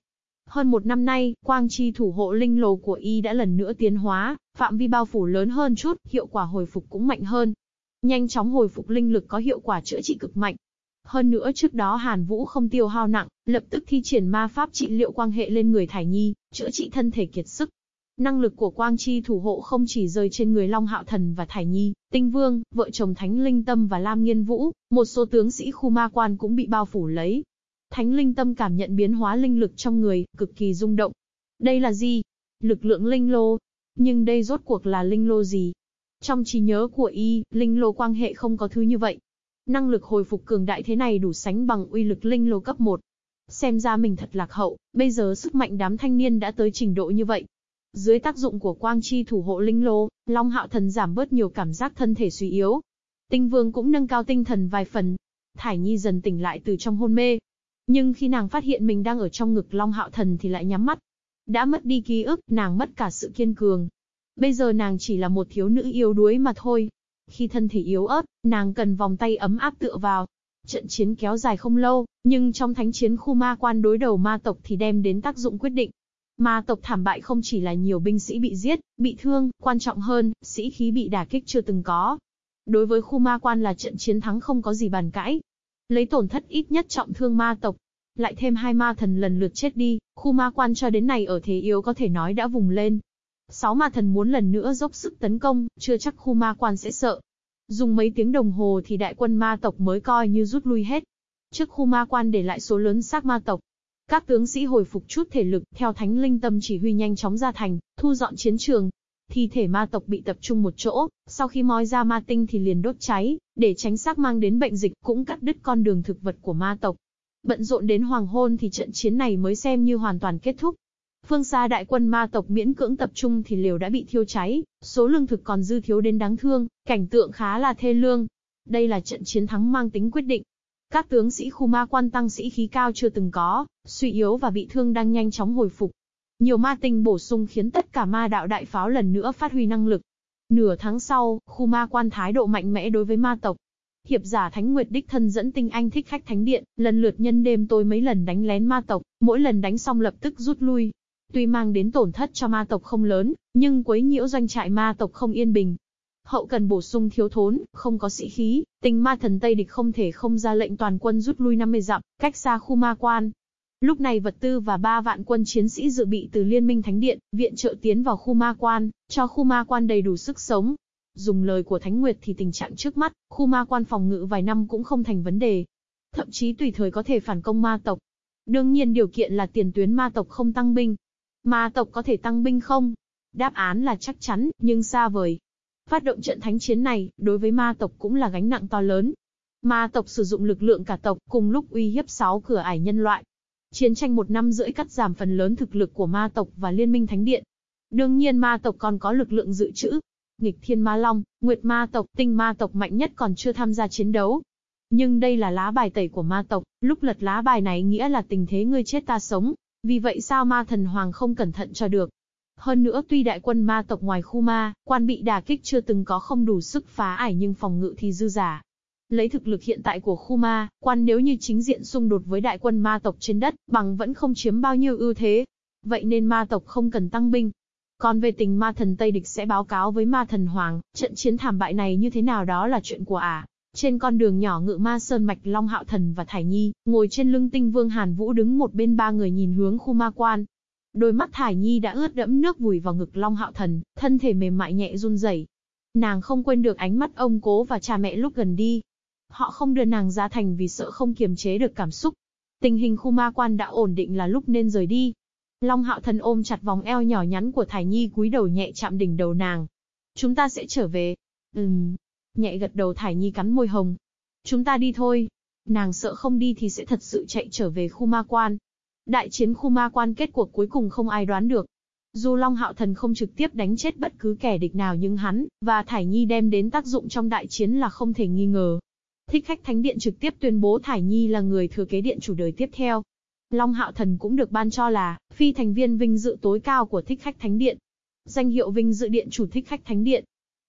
hơn một năm nay, quang chi thủ hộ linh lồ của y đã lần nữa tiến hóa, phạm vi bao phủ lớn hơn chút, hiệu quả hồi phục cũng mạnh hơn. Nhanh chóng hồi phục linh lực có hiệu quả chữa trị cực mạnh. Hơn nữa trước đó Hàn Vũ không tiêu hao nặng, lập tức thi triển ma pháp trị liệu quang hệ lên người Thải Nhi, chữa trị thân thể kiệt sức. Năng lực của Quang Chi thủ hộ không chỉ rơi trên người Long Hạo Thần và Thải Nhi, Tinh Vương, vợ chồng Thánh Linh Tâm và Lam Nghiên Vũ, một số tướng sĩ khu ma quan cũng bị bao phủ lấy. Thánh Linh Tâm cảm nhận biến hóa linh lực trong người, cực kỳ rung động. Đây là gì? Lực lượng linh lô. Nhưng đây rốt cuộc là linh lô gì? Trong trí nhớ của y, linh lô quan hệ không có thứ như vậy. Năng lực hồi phục cường đại thế này đủ sánh bằng uy lực linh lô cấp 1. Xem ra mình thật lạc hậu, bây giờ sức mạnh đám thanh niên đã tới trình độ như vậy. Dưới tác dụng của quang chi thủ hộ linh lô, Long Hạo Thần giảm bớt nhiều cảm giác thân thể suy yếu. Tinh Vương cũng nâng cao tinh thần vài phần. Thải Nhi dần tỉnh lại từ trong hôn mê. Nhưng khi nàng phát hiện mình đang ở trong ngực Long Hạo Thần thì lại nhắm mắt. Đã mất đi ký ức, nàng mất cả sự kiên cường. Bây giờ nàng chỉ là một thiếu nữ yếu đuối mà thôi. Khi thân thể yếu ớt, nàng cần vòng tay ấm áp tựa vào. Trận chiến kéo dài không lâu, nhưng trong thánh chiến khu ma quan đối đầu ma tộc thì đem đến tác dụng quyết định. Ma tộc thảm bại không chỉ là nhiều binh sĩ bị giết, bị thương, quan trọng hơn, sĩ khí bị đả kích chưa từng có. Đối với khu ma quan là trận chiến thắng không có gì bàn cãi. Lấy tổn thất ít nhất trọng thương ma tộc. Lại thêm hai ma thần lần lượt chết đi, khu ma quan cho đến này ở thế yếu có thể nói đã vùng lên. Sáu ma thần muốn lần nữa dốc sức tấn công, chưa chắc khu ma quan sẽ sợ. Dùng mấy tiếng đồng hồ thì đại quân ma tộc mới coi như rút lui hết. Trước khu ma quan để lại số lớn xác ma tộc. Các tướng sĩ hồi phục chút thể lực, theo thánh linh tâm chỉ huy nhanh chóng ra thành, thu dọn chiến trường. Thi thể ma tộc bị tập trung một chỗ, sau khi moi ra ma tinh thì liền đốt cháy, để tránh xác mang đến bệnh dịch cũng cắt đứt con đường thực vật của ma tộc. Bận rộn đến hoàng hôn thì trận chiến này mới xem như hoàn toàn kết thúc. Phương xa đại quân ma tộc miễn cưỡng tập trung thì liều đã bị thiêu cháy, số lương thực còn dư thiếu đến đáng thương, cảnh tượng khá là thê lương. Đây là trận chiến thắng mang tính quyết định. Các tướng sĩ khu ma quan tăng sĩ khí cao chưa từng có, suy yếu và bị thương đang nhanh chóng hồi phục. Nhiều ma tinh bổ sung khiến tất cả ma đạo đại pháo lần nữa phát huy năng lực. Nửa tháng sau, khu ma quan thái độ mạnh mẽ đối với ma tộc. Hiệp giả Thánh Nguyệt đích thân dẫn tinh anh thích khách thánh điện, lần lượt nhân đêm tôi mấy lần đánh lén ma tộc, mỗi lần đánh xong lập tức rút lui, Tuy mang đến tổn thất cho ma tộc không lớn, nhưng quấy nhiễu doanh trại ma tộc không yên bình. Hậu cần bổ sung thiếu thốn, không có sĩ khí, tình ma thần Tây địch không thể không ra lệnh toàn quân rút lui 50 dặm, cách xa khu ma quan. Lúc này vật tư và 3 vạn quân chiến sĩ dự bị từ Liên minh Thánh Điện, viện trợ tiến vào khu ma quan, cho khu ma quan đầy đủ sức sống. Dùng lời của Thánh Nguyệt thì tình trạng trước mắt, khu ma quan phòng ngự vài năm cũng không thành vấn đề. Thậm chí tùy thời có thể phản công ma tộc. Đương nhiên điều kiện là tiền tuyến ma tộc không tăng binh, Ma tộc có thể tăng binh không? Đáp án là chắc chắn, nhưng xa vời. Phát động trận thánh chiến này, đối với ma tộc cũng là gánh nặng to lớn. Ma tộc sử dụng lực lượng cả tộc, cùng lúc uy hiếp sáu cửa ải nhân loại. Chiến tranh một năm rưỡi cắt giảm phần lớn thực lực của ma tộc và liên minh thánh điện. Đương nhiên ma tộc còn có lực lượng dự trữ. Nghịch thiên ma long, nguyệt ma tộc, tinh ma tộc mạnh nhất còn chưa tham gia chiến đấu. Nhưng đây là lá bài tẩy của ma tộc, lúc lật lá bài này nghĩa là tình thế ngươi chết ta sống. Vì vậy sao ma thần hoàng không cẩn thận cho được. Hơn nữa tuy đại quân ma tộc ngoài khu ma, quan bị đả kích chưa từng có không đủ sức phá ải nhưng phòng ngự thì dư giả. Lấy thực lực hiện tại của khu ma, quan nếu như chính diện xung đột với đại quân ma tộc trên đất, bằng vẫn không chiếm bao nhiêu ưu thế. Vậy nên ma tộc không cần tăng binh. Còn về tình ma thần Tây Địch sẽ báo cáo với ma thần Hoàng, trận chiến thảm bại này như thế nào đó là chuyện của ả. Trên con đường nhỏ ngự ma sơn mạch Long Hạo Thần và Thải Nhi, ngồi trên lưng tinh vương Hàn Vũ đứng một bên ba người nhìn hướng khu ma quan. Đôi mắt Thải Nhi đã ướt đẫm nước vùi vào ngực Long Hạo Thần, thân thể mềm mại nhẹ run rẩy. Nàng không quên được ánh mắt ông cố và cha mẹ lúc gần đi. Họ không đưa nàng ra thành vì sợ không kiềm chế được cảm xúc. Tình hình khu ma quan đã ổn định là lúc nên rời đi. Long Hạo Thần ôm chặt vòng eo nhỏ nhắn của Thải Nhi cúi đầu nhẹ chạm đỉnh đầu nàng. Chúng ta sẽ trở về. Ừm, Nhẹ gật đầu Thải Nhi cắn môi hồng. Chúng ta đi thôi. Nàng sợ không đi thì sẽ thật sự chạy trở về khu ma quan. Đại chiến khu ma quan kết cuộc cuối cùng không ai đoán được. Dù Long Hạo Thần không trực tiếp đánh chết bất cứ kẻ địch nào nhưng hắn, và Thải Nhi đem đến tác dụng trong đại chiến là không thể nghi ngờ. Thích khách Thánh Điện trực tiếp tuyên bố Thải Nhi là người thừa kế điện chủ đời tiếp theo. Long Hạo Thần cũng được ban cho là, phi thành viên vinh dự tối cao của thích khách Thánh Điện. Danh hiệu vinh dự điện chủ thích khách Thánh Điện,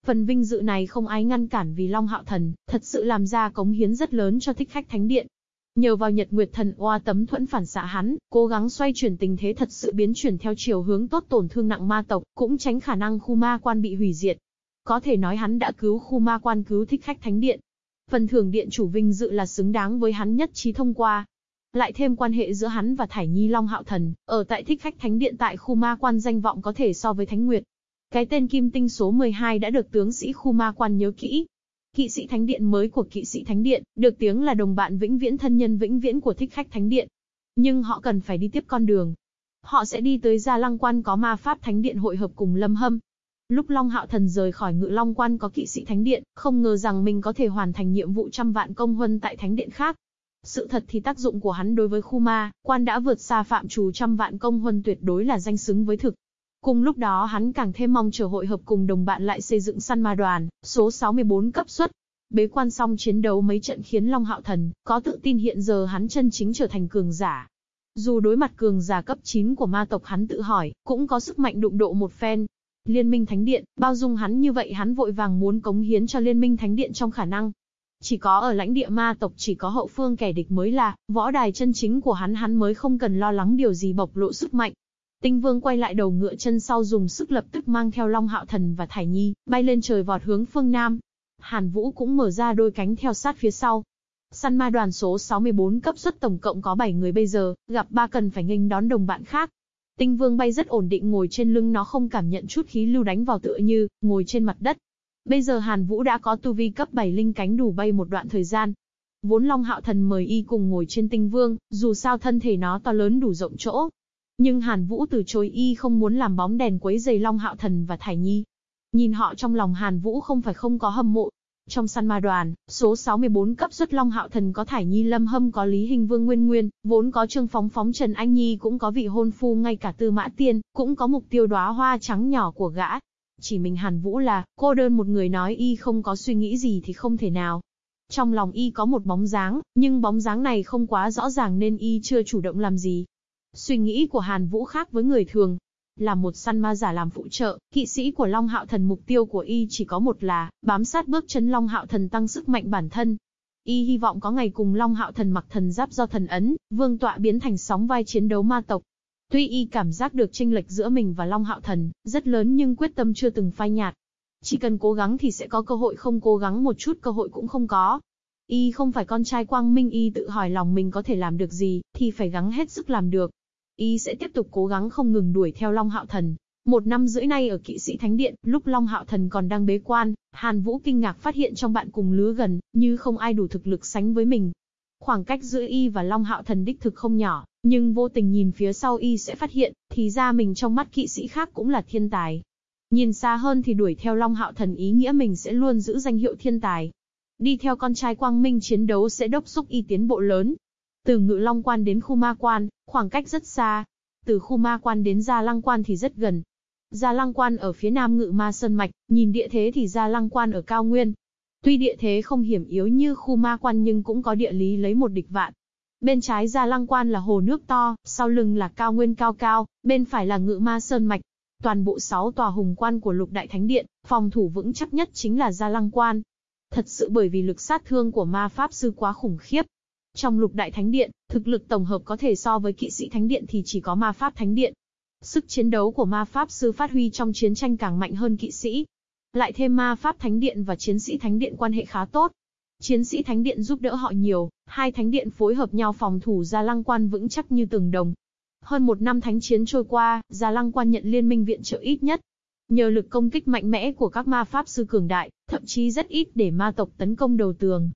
Phần vinh dự này không ai ngăn cản vì Long Hạo Thần, thật sự làm ra cống hiến rất lớn cho thích khách thánh điện. Nhờ vào Nhật Nguyệt Thần oa tấm thuẫn phản xạ hắn, cố gắng xoay chuyển tình thế thật sự biến chuyển theo chiều hướng tốt tổn thương nặng ma tộc, cũng tránh khả năng khu ma quan bị hủy diệt. Có thể nói hắn đã cứu khu ma quan cứu thích khách thánh điện. Phần thưởng điện chủ vinh dự là xứng đáng với hắn nhất trí thông qua. Lại thêm quan hệ giữa hắn và Thải Nhi Long Hạo Thần, ở tại thích khách thánh điện tại khu ma quan danh vọng có thể so với Thánh Nguyệt. Cái tên kim tinh số 12 đã được tướng sĩ khu ma quan nhớ kỹ. Kỵ sĩ thánh điện mới của kỵ sĩ thánh điện, được tiếng là đồng bạn vĩnh viễn thân nhân vĩnh viễn của thích khách thánh điện. Nhưng họ cần phải đi tiếp con đường. Họ sẽ đi tới Gia Lăng Quan có ma pháp thánh điện hội hợp cùng Lâm Hâm, Lúc Long Hạo Thần rời khỏi ngự Long Quan có kỵ sĩ Thánh Điện, không ngờ rằng mình có thể hoàn thành nhiệm vụ trăm vạn công huân tại Thánh Điện khác. Sự thật thì tác dụng của hắn đối với khu ma, quan đã vượt xa phạm trù trăm vạn công huân tuyệt đối là danh xứng với thực. Cùng lúc đó hắn càng thêm mong chờ hội hợp cùng đồng bạn lại xây dựng săn ma đoàn, số 64 cấp suất. Bế quan xong chiến đấu mấy trận khiến Long Hạo Thần có tự tin hiện giờ hắn chân chính trở thành cường giả. Dù đối mặt cường giả cấp 9 của ma tộc hắn tự hỏi, cũng có sức mạnh đụng độ một phen, Liên minh Thánh Điện, bao dung hắn như vậy hắn vội vàng muốn cống hiến cho Liên minh Thánh Điện trong khả năng. Chỉ có ở lãnh địa ma tộc chỉ có hậu phương kẻ địch mới là, võ đài chân chính của hắn hắn mới không cần lo lắng điều gì bộc lộ sức mạnh. Tinh Vương quay lại đầu ngựa chân sau dùng sức lập tức mang theo Long Hạo Thần và Thải Nhi, bay lên trời vọt hướng phương Nam. Hàn Vũ cũng mở ra đôi cánh theo sát phía sau. Săn ma đoàn số 64 cấp suất tổng cộng có 7 người bây giờ, gặp ba cần phải nghênh đón đồng bạn khác. Tinh vương bay rất ổn định ngồi trên lưng nó không cảm nhận chút khí lưu đánh vào tựa như, ngồi trên mặt đất. Bây giờ Hàn Vũ đã có tu vi cấp 7 linh cánh đủ bay một đoạn thời gian. Vốn Long Hạo Thần mời y cùng ngồi trên tinh vương, dù sao thân thể nó to lớn đủ rộng chỗ. Nhưng Hàn Vũ từ chối y không muốn làm bóng đèn quấy giày Long Hạo Thần và Thải Nhi. Nhìn họ trong lòng Hàn Vũ không phải không có hâm mộ, trong săn ma đoàn, số 64 cấp xuất Long Hạo Thần có Thải Nhi Lâm Hâm có Lý Hình Vương Nguyên Nguyên, vốn có Trương Phóng Phóng Trần Anh Nhi cũng có vị hôn phu ngay cả Tư Mã Tiên, cũng có mục tiêu đóa hoa trắng nhỏ của gã. Chỉ mình Hàn Vũ là, cô đơn một người nói y không có suy nghĩ gì thì không thể nào. Trong lòng y có một bóng dáng, nhưng bóng dáng này không quá rõ ràng nên y chưa chủ động làm gì. Suy nghĩ của Hàn Vũ khác với người thường, là một săn ma giả làm phụ trợ, kỵ sĩ của Long Hạo Thần mục tiêu của y chỉ có một là, bám sát bước chân Long Hạo Thần tăng sức mạnh bản thân. Y hy vọng có ngày cùng Long Hạo Thần mặc thần giáp do thần ấn, vương tọa biến thành sóng vai chiến đấu ma tộc. Tuy y cảm giác được chênh lệch giữa mình và Long Hạo Thần, rất lớn nhưng quyết tâm chưa từng phai nhạt. Chỉ cần cố gắng thì sẽ có cơ hội không cố gắng một chút cơ hội cũng không có. Y không phải con trai quang minh y tự hỏi lòng mình có thể làm được gì, thì phải gắng hết sức làm được y sẽ tiếp tục cố gắng không ngừng đuổi theo Long Hạo Thần. Một năm rưỡi nay ở kỵ sĩ Thánh Điện, lúc Long Hạo Thần còn đang bế quan, Hàn Vũ kinh ngạc phát hiện trong bạn cùng lứa gần, như không ai đủ thực lực sánh với mình. Khoảng cách giữa y và Long Hạo Thần đích thực không nhỏ, nhưng vô tình nhìn phía sau y sẽ phát hiện, thì ra mình trong mắt kỵ sĩ khác cũng là thiên tài. Nhìn xa hơn thì đuổi theo Long Hạo Thần ý nghĩa mình sẽ luôn giữ danh hiệu thiên tài. Đi theo con trai Quang Minh chiến đấu sẽ đốc xúc y tiến bộ lớn, từ ngự long quan đến khu ma quan, khoảng cách rất xa. Từ khu ma quan đến gia lăng quan thì rất gần. Gia lăng quan ở phía nam ngự ma sơn mạch, nhìn địa thế thì gia lăng quan ở cao nguyên. Tuy địa thế không hiểm yếu như khu ma quan nhưng cũng có địa lý lấy một địch vạn. Bên trái gia lăng quan là hồ nước to, sau lưng là cao nguyên cao cao, bên phải là ngự ma sơn mạch. Toàn bộ 6 tòa hùng quan của lục đại thánh điện, phòng thủ vững chắc nhất chính là gia lăng quan. Thật sự bởi vì lực sát thương của ma pháp sư quá khủng khiếp, trong lục đại thánh điện, thực lực tổng hợp có thể so với kỵ sĩ thánh điện thì chỉ có ma pháp thánh điện. Sức chiến đấu của ma pháp sư phát huy trong chiến tranh càng mạnh hơn kỵ sĩ. Lại thêm ma pháp thánh điện và chiến sĩ thánh điện quan hệ khá tốt. Chiến sĩ thánh điện giúp đỡ họ nhiều, hai thánh điện phối hợp nhau phòng thủ Gia Lăng Quan vững chắc như tường đồng. Hơn một năm thánh chiến trôi qua, Gia Lăng Quan nhận liên minh viện trợ ít nhất. Nhờ lực công kích mạnh mẽ của các ma pháp sư cường đại, thậm chí rất ít để ma tộc tấn công đầu tường,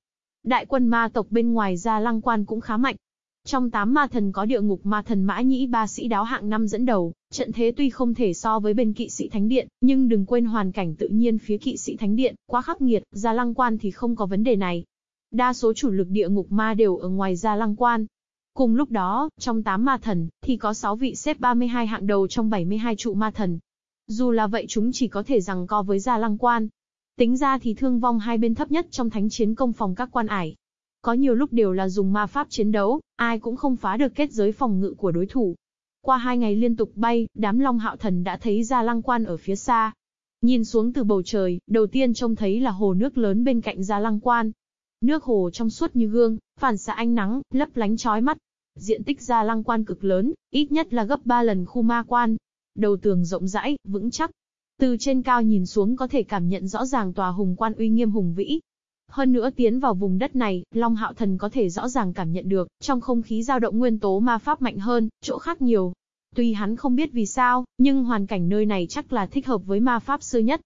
Đại quân ma tộc bên ngoài ra lăng quan cũng khá mạnh. Trong tám ma thần có địa ngục ma thần mã nhĩ ba sĩ đáo hạng năm dẫn đầu, trận thế tuy không thể so với bên kỵ sĩ thánh điện, nhưng đừng quên hoàn cảnh tự nhiên phía kỵ sĩ thánh điện, quá khắc nghiệt, ra lăng quan thì không có vấn đề này. Đa số chủ lực địa ngục ma đều ở ngoài ra lăng quan. Cùng lúc đó, trong 8 ma thần, thì có 6 vị xếp 32 hạng đầu trong 72 trụ ma thần. Dù là vậy chúng chỉ có thể rằng co với gia lăng quan, Tính ra thì thương vong hai bên thấp nhất trong thánh chiến công phòng các quan ải. Có nhiều lúc đều là dùng ma pháp chiến đấu, ai cũng không phá được kết giới phòng ngự của đối thủ. Qua hai ngày liên tục bay, đám long hạo thần đã thấy ra lăng quan ở phía xa. Nhìn xuống từ bầu trời, đầu tiên trông thấy là hồ nước lớn bên cạnh ra lăng quan. Nước hồ trong suốt như gương, phản xạ ánh nắng, lấp lánh chói mắt. Diện tích ra lăng quan cực lớn, ít nhất là gấp 3 lần khu ma quan. Đầu tường rộng rãi, vững chắc, từ trên cao nhìn xuống có thể cảm nhận rõ ràng tòa hùng quan uy nghiêm hùng vĩ. Hơn nữa tiến vào vùng đất này, Long Hạo Thần có thể rõ ràng cảm nhận được, trong không khí dao động nguyên tố ma pháp mạnh hơn, chỗ khác nhiều. Tuy hắn không biết vì sao, nhưng hoàn cảnh nơi này chắc là thích hợp với ma pháp sư nhất.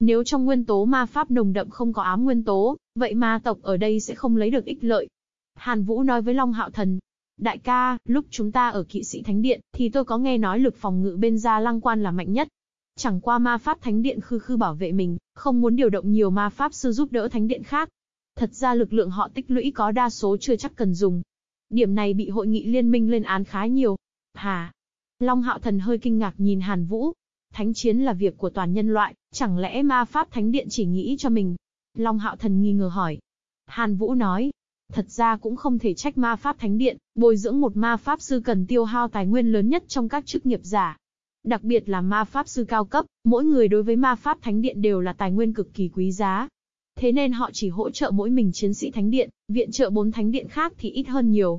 Nếu trong nguyên tố ma pháp nồng đậm không có ám nguyên tố, vậy ma tộc ở đây sẽ không lấy được ích lợi. Hàn Vũ nói với Long Hạo Thần, Đại ca, lúc chúng ta ở kỵ sĩ thánh điện, thì tôi có nghe nói lực phòng ngự bên gia lăng quan là mạnh nhất. Chẳng qua ma pháp thánh điện khư khư bảo vệ mình, không muốn điều động nhiều ma pháp sư giúp đỡ thánh điện khác. Thật ra lực lượng họ tích lũy có đa số chưa chắc cần dùng. Điểm này bị hội nghị liên minh lên án khá nhiều. Hà! Long hạo thần hơi kinh ngạc nhìn Hàn Vũ. Thánh chiến là việc của toàn nhân loại, chẳng lẽ ma pháp thánh điện chỉ nghĩ cho mình? Long hạo thần nghi ngờ hỏi. Hàn Vũ nói, Thật ra cũng không thể trách ma pháp thánh điện, bồi dưỡng một ma pháp sư cần tiêu hao tài nguyên lớn nhất trong các chức nghiệp giả. Đặc biệt là ma pháp sư cao cấp, mỗi người đối với ma pháp thánh điện đều là tài nguyên cực kỳ quý giá. Thế nên họ chỉ hỗ trợ mỗi mình chiến sĩ thánh điện, viện trợ bốn thánh điện khác thì ít hơn nhiều.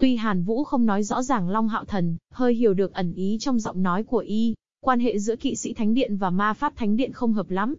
Tuy Hàn Vũ không nói rõ ràng Long Hạo Thần, hơi hiểu được ẩn ý trong giọng nói của y, quan hệ giữa kỵ sĩ thánh điện và ma pháp thánh điện không hợp lắm.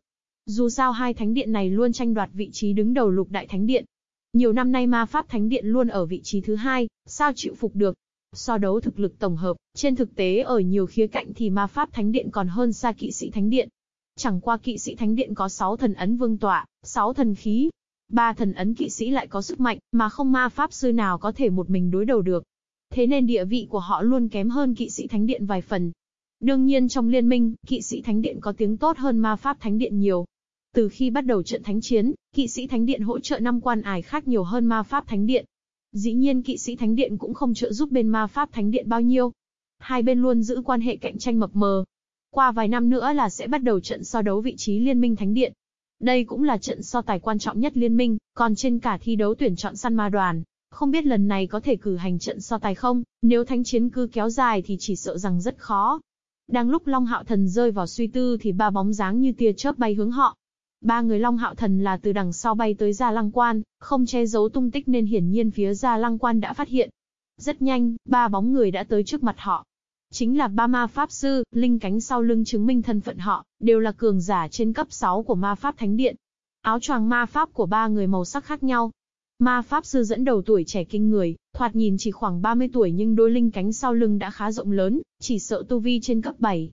Dù sao hai thánh điện này luôn tranh đoạt vị trí đứng đầu lục đại thánh điện, nhiều năm nay ma pháp thánh điện luôn ở vị trí thứ hai, sao chịu phục được. So đấu thực lực tổng hợp, trên thực tế ở nhiều khía cạnh thì ma pháp thánh điện còn hơn xa kỵ sĩ thánh điện. Chẳng qua kỵ sĩ thánh điện có 6 thần ấn vương tọa, 6 thần khí. ba thần ấn kỵ sĩ lại có sức mạnh, mà không ma pháp sư nào có thể một mình đối đầu được. Thế nên địa vị của họ luôn kém hơn kỵ sĩ thánh điện vài phần. Đương nhiên trong liên minh, kỵ sĩ thánh điện có tiếng tốt hơn ma pháp thánh điện nhiều, từ khi bắt đầu trận thánh chiến, kỵ sĩ thánh điện hỗ trợ năm quan ải khác nhiều hơn ma pháp thánh điện. Dĩ nhiên kỵ sĩ thánh điện cũng không trợ giúp bên ma pháp thánh điện bao nhiêu. Hai bên luôn giữ quan hệ cạnh tranh mập mờ. Qua vài năm nữa là sẽ bắt đầu trận so đấu vị trí liên minh thánh điện. Đây cũng là trận so tài quan trọng nhất liên minh, còn trên cả thi đấu tuyển chọn săn ma đoàn. Không biết lần này có thể cử hành trận so tài không, nếu thánh chiến cứ kéo dài thì chỉ sợ rằng rất khó. Đang lúc Long Hạo Thần rơi vào suy tư thì ba bóng dáng như tia chớp bay hướng họ. Ba người Long Hạo Thần là từ đằng sau bay tới Gia Lăng Quan, không che giấu tung tích nên hiển nhiên phía Gia Lăng Quan đã phát hiện. Rất nhanh, ba bóng người đã tới trước mặt họ. Chính là ba ma pháp sư, linh cánh sau lưng chứng minh thân phận họ, đều là cường giả trên cấp 6 của ma pháp thánh điện. Áo choàng ma pháp của ba người màu sắc khác nhau. Ma pháp sư dẫn đầu tuổi trẻ kinh người, thoạt nhìn chỉ khoảng 30 tuổi nhưng đôi linh cánh sau lưng đã khá rộng lớn, chỉ sợ tu vi trên cấp 7.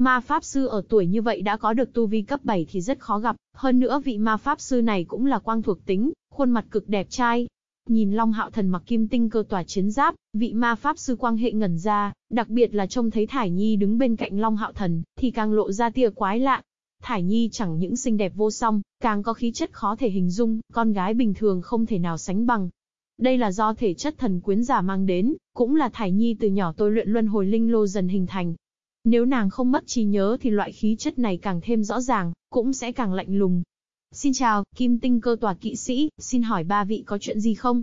Ma Pháp Sư ở tuổi như vậy đã có được tu vi cấp 7 thì rất khó gặp, hơn nữa vị Ma Pháp Sư này cũng là quang thuộc tính, khuôn mặt cực đẹp trai. Nhìn Long Hạo Thần mặc kim tinh cơ tỏa chiến giáp, vị Ma Pháp Sư quang hệ ngẩn ra, đặc biệt là trông thấy Thải Nhi đứng bên cạnh Long Hạo Thần, thì càng lộ ra tia quái lạ. Thải Nhi chẳng những xinh đẹp vô song, càng có khí chất khó thể hình dung, con gái bình thường không thể nào sánh bằng. Đây là do thể chất thần quyến giả mang đến, cũng là Thải Nhi từ nhỏ tôi luyện luân hồi linh lô dần hình thành, nếu nàng không mất trí nhớ thì loại khí chất này càng thêm rõ ràng, cũng sẽ càng lạnh lùng. Xin chào, Kim Tinh cơ tòa kỵ sĩ, xin hỏi ba vị có chuyện gì không?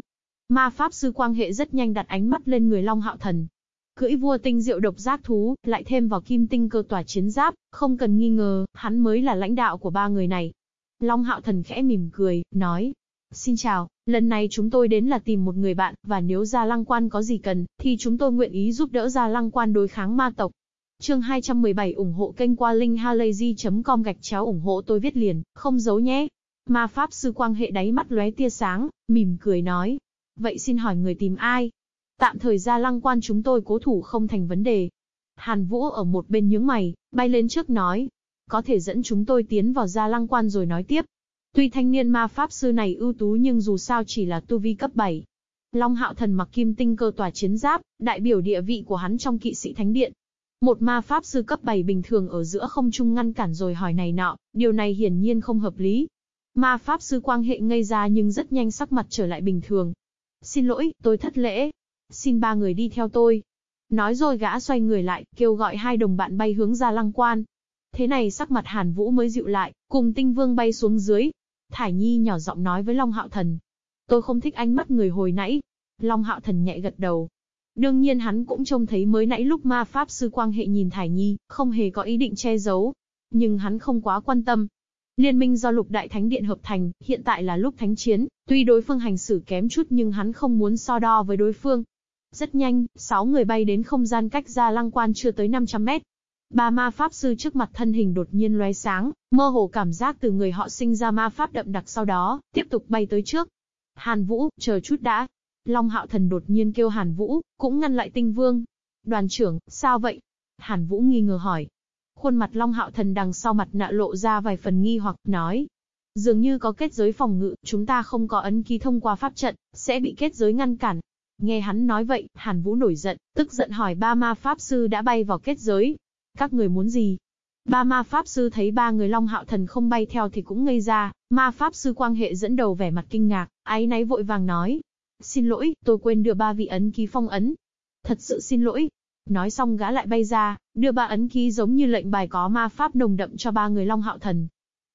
Ma Pháp Sư Quang Hệ rất nhanh đặt ánh mắt lên người Long Hạo Thần. Cưỡi vua tinh diệu độc giác thú, lại thêm vào kim tinh cơ tòa chiến giáp, không cần nghi ngờ, hắn mới là lãnh đạo của ba người này. Long Hạo Thần khẽ mỉm cười, nói. Xin chào, lần này chúng tôi đến là tìm một người bạn, và nếu Gia Lăng Quan có gì cần, thì chúng tôi nguyện ý giúp đỡ Gia Lăng Quan đối kháng ma tộc. Chương 217 ủng hộ kênh qua linkhalazy.com gạch chéo ủng hộ tôi viết liền, không giấu nhé. Ma Pháp Sư Quang hệ đáy mắt lóe tia sáng, mỉm cười nói. Vậy xin hỏi người tìm ai? Tạm thời ra lăng quan chúng tôi cố thủ không thành vấn đề. Hàn Vũ ở một bên nhướng mày, bay lên trước nói. Có thể dẫn chúng tôi tiến vào gia lăng quan rồi nói tiếp. Tuy thanh niên ma pháp sư này ưu tú nhưng dù sao chỉ là tu vi cấp 7. Long hạo thần mặc kim tinh cơ tòa chiến giáp, đại biểu địa vị của hắn trong kỵ sĩ thánh điện, một ma pháp sư cấp 7 bình thường ở giữa không trung ngăn cản rồi hỏi này nọ, điều này hiển nhiên không hợp lý. Ma pháp sư quang hệ ngây ra nhưng rất nhanh sắc mặt trở lại bình thường. Xin lỗi, tôi thất lễ. Xin ba người đi theo tôi. Nói rồi gã xoay người lại, kêu gọi hai đồng bạn bay hướng ra lăng quan. Thế này sắc mặt Hàn Vũ mới dịu lại, cùng tinh vương bay xuống dưới. Thải Nhi nhỏ giọng nói với Long Hạo Thần. Tôi không thích ánh mắt người hồi nãy. Long Hạo Thần nhẹ gật đầu, Đương nhiên hắn cũng trông thấy mới nãy lúc ma pháp sư quang hệ nhìn Thải Nhi, không hề có ý định che giấu. Nhưng hắn không quá quan tâm. Liên minh do lục đại thánh điện hợp thành, hiện tại là lúc thánh chiến, tuy đối phương hành xử kém chút nhưng hắn không muốn so đo với đối phương. Rất nhanh, sáu người bay đến không gian cách ra lăng quan chưa tới 500 mét. Ba ma pháp sư trước mặt thân hình đột nhiên lóe sáng, mơ hồ cảm giác từ người họ sinh ra ma pháp đậm đặc sau đó, tiếp tục bay tới trước. Hàn Vũ, chờ chút đã. Long Hạo Thần đột nhiên kêu Hàn Vũ, cũng ngăn lại Tinh Vương. Đoàn trưởng, sao vậy? Hàn Vũ nghi ngờ hỏi. Khuôn mặt Long Hạo Thần đằng sau mặt nạ lộ ra vài phần nghi hoặc, nói. Dường như có kết giới phòng ngự, chúng ta không có ấn ký thông qua pháp trận, sẽ bị kết giới ngăn cản. Nghe hắn nói vậy, Hàn Vũ nổi giận, tức giận hỏi ba ma pháp sư đã bay vào kết giới. Các người muốn gì? Ba ma pháp sư thấy ba người Long Hạo Thần không bay theo thì cũng ngây ra, ma pháp sư quang hệ dẫn đầu vẻ mặt kinh ngạc, áy náy vội vàng nói. Xin lỗi, tôi quên đưa ba vị ấn ký phong ấn. Thật sự xin lỗi. Nói xong gã lại bay ra, đưa ba ấn ký giống như lệnh bài có ma pháp nồng đậm cho ba người Long Hạo Thần.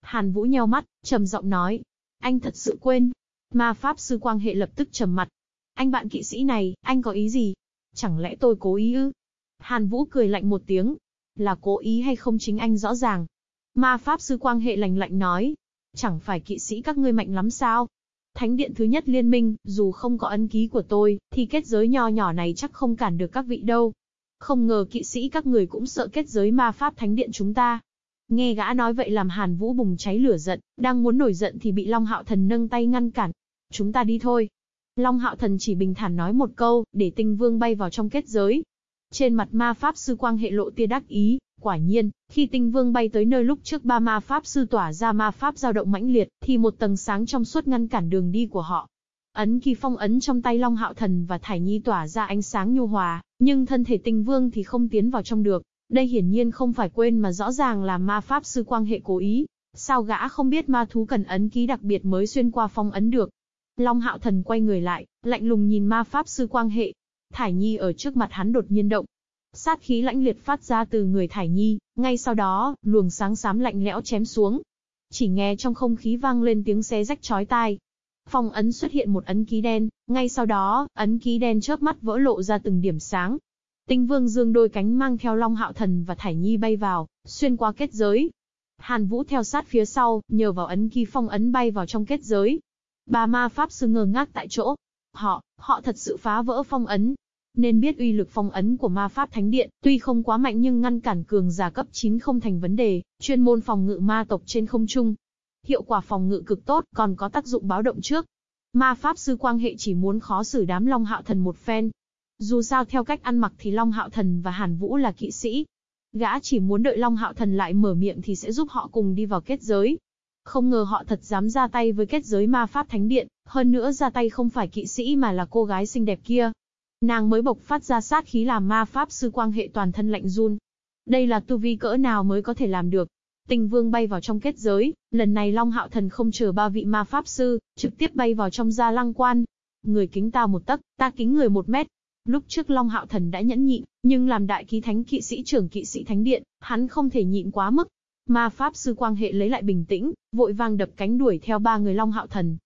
Hàn Vũ nheo mắt, trầm giọng nói. Anh thật sự quên. Ma pháp sư quang hệ lập tức trầm mặt. Anh bạn kỵ sĩ này, anh có ý gì? Chẳng lẽ tôi cố ý ư? Hàn Vũ cười lạnh một tiếng, là cố ý hay không chính anh rõ ràng. Ma Pháp Sư Quang Hệ lành lạnh nói. Chẳng phải kỵ sĩ các ngươi mạnh lắm sao? Thánh điện thứ nhất liên minh, dù không có ấn ký của tôi, thì kết giới nho nhỏ này chắc không cản được các vị đâu. Không ngờ kỵ sĩ các người cũng sợ kết giới ma pháp thánh điện chúng ta. Nghe gã nói vậy làm Hàn Vũ bùng cháy lửa giận, đang muốn nổi giận thì bị Long Hạo Thần nâng tay ngăn cản. Chúng ta đi thôi. Long Hạo Thần chỉ bình thản nói một câu, để tinh vương bay vào trong kết giới. Trên mặt ma pháp sư quang hệ lộ tia đắc ý, quả nhiên, khi tinh vương bay tới nơi lúc trước ba ma pháp sư tỏa ra ma pháp dao động mãnh liệt, thì một tầng sáng trong suốt ngăn cản đường đi của họ. Ấn kỳ phong ấn trong tay Long Hạo Thần và Thải Nhi tỏa ra ánh sáng nhu hòa, nhưng thân thể tinh vương thì không tiến vào trong được. Đây hiển nhiên không phải quên mà rõ ràng là ma pháp sư quang hệ cố ý. Sao gã không biết ma thú cần ấn ký đặc biệt mới xuyên qua phong ấn được? Long Hạo Thần quay người lại, lạnh lùng nhìn ma pháp sư quang hệ, Thải Nhi ở trước mặt hắn đột nhiên động. Sát khí lãnh liệt phát ra từ người Thải Nhi, ngay sau đó, luồng sáng xám lạnh lẽo chém xuống. Chỉ nghe trong không khí vang lên tiếng xé rách chói tai. Phong ấn xuất hiện một ấn ký đen, ngay sau đó, ấn ký đen chớp mắt vỡ lộ ra từng điểm sáng. Tinh Vương dương đôi cánh mang theo Long Hạo Thần và Thải Nhi bay vào, xuyên qua kết giới. Hàn Vũ theo sát phía sau, nhờ vào ấn ký phong ấn bay vào trong kết giới. Bà ma pháp sư ngơ ngác tại chỗ, Họ, họ thật sự phá vỡ phong ấn. Nên biết uy lực phong ấn của ma pháp thánh điện, tuy không quá mạnh nhưng ngăn cản cường giả cấp 9 không thành vấn đề, chuyên môn phòng ngự ma tộc trên không trung. Hiệu quả phòng ngự cực tốt, còn có tác dụng báo động trước. Ma pháp sư quang hệ chỉ muốn khó xử đám Long Hạo Thần một phen. Dù sao theo cách ăn mặc thì Long Hạo Thần và Hàn Vũ là kỵ sĩ. Gã chỉ muốn đợi Long Hạo Thần lại mở miệng thì sẽ giúp họ cùng đi vào kết giới. Không ngờ họ thật dám ra tay với kết giới ma pháp thánh điện, hơn nữa ra tay không phải kỵ sĩ mà là cô gái xinh đẹp kia. Nàng mới bộc phát ra sát khí làm ma pháp sư quang hệ toàn thân lạnh run. Đây là tu vi cỡ nào mới có thể làm được. Tình vương bay vào trong kết giới, lần này Long Hạo Thần không chờ ba vị ma pháp sư, trực tiếp bay vào trong gia lăng quan. Người kính ta một tấc, ta kính người một mét. Lúc trước Long Hạo Thần đã nhẫn nhịn, nhưng làm đại ký thánh kỵ sĩ trưởng kỵ sĩ thánh điện, hắn không thể nhịn quá mức. Ma pháp sư quang hệ lấy lại bình tĩnh, vội vàng đập cánh đuổi theo ba người Long Hạo Thần,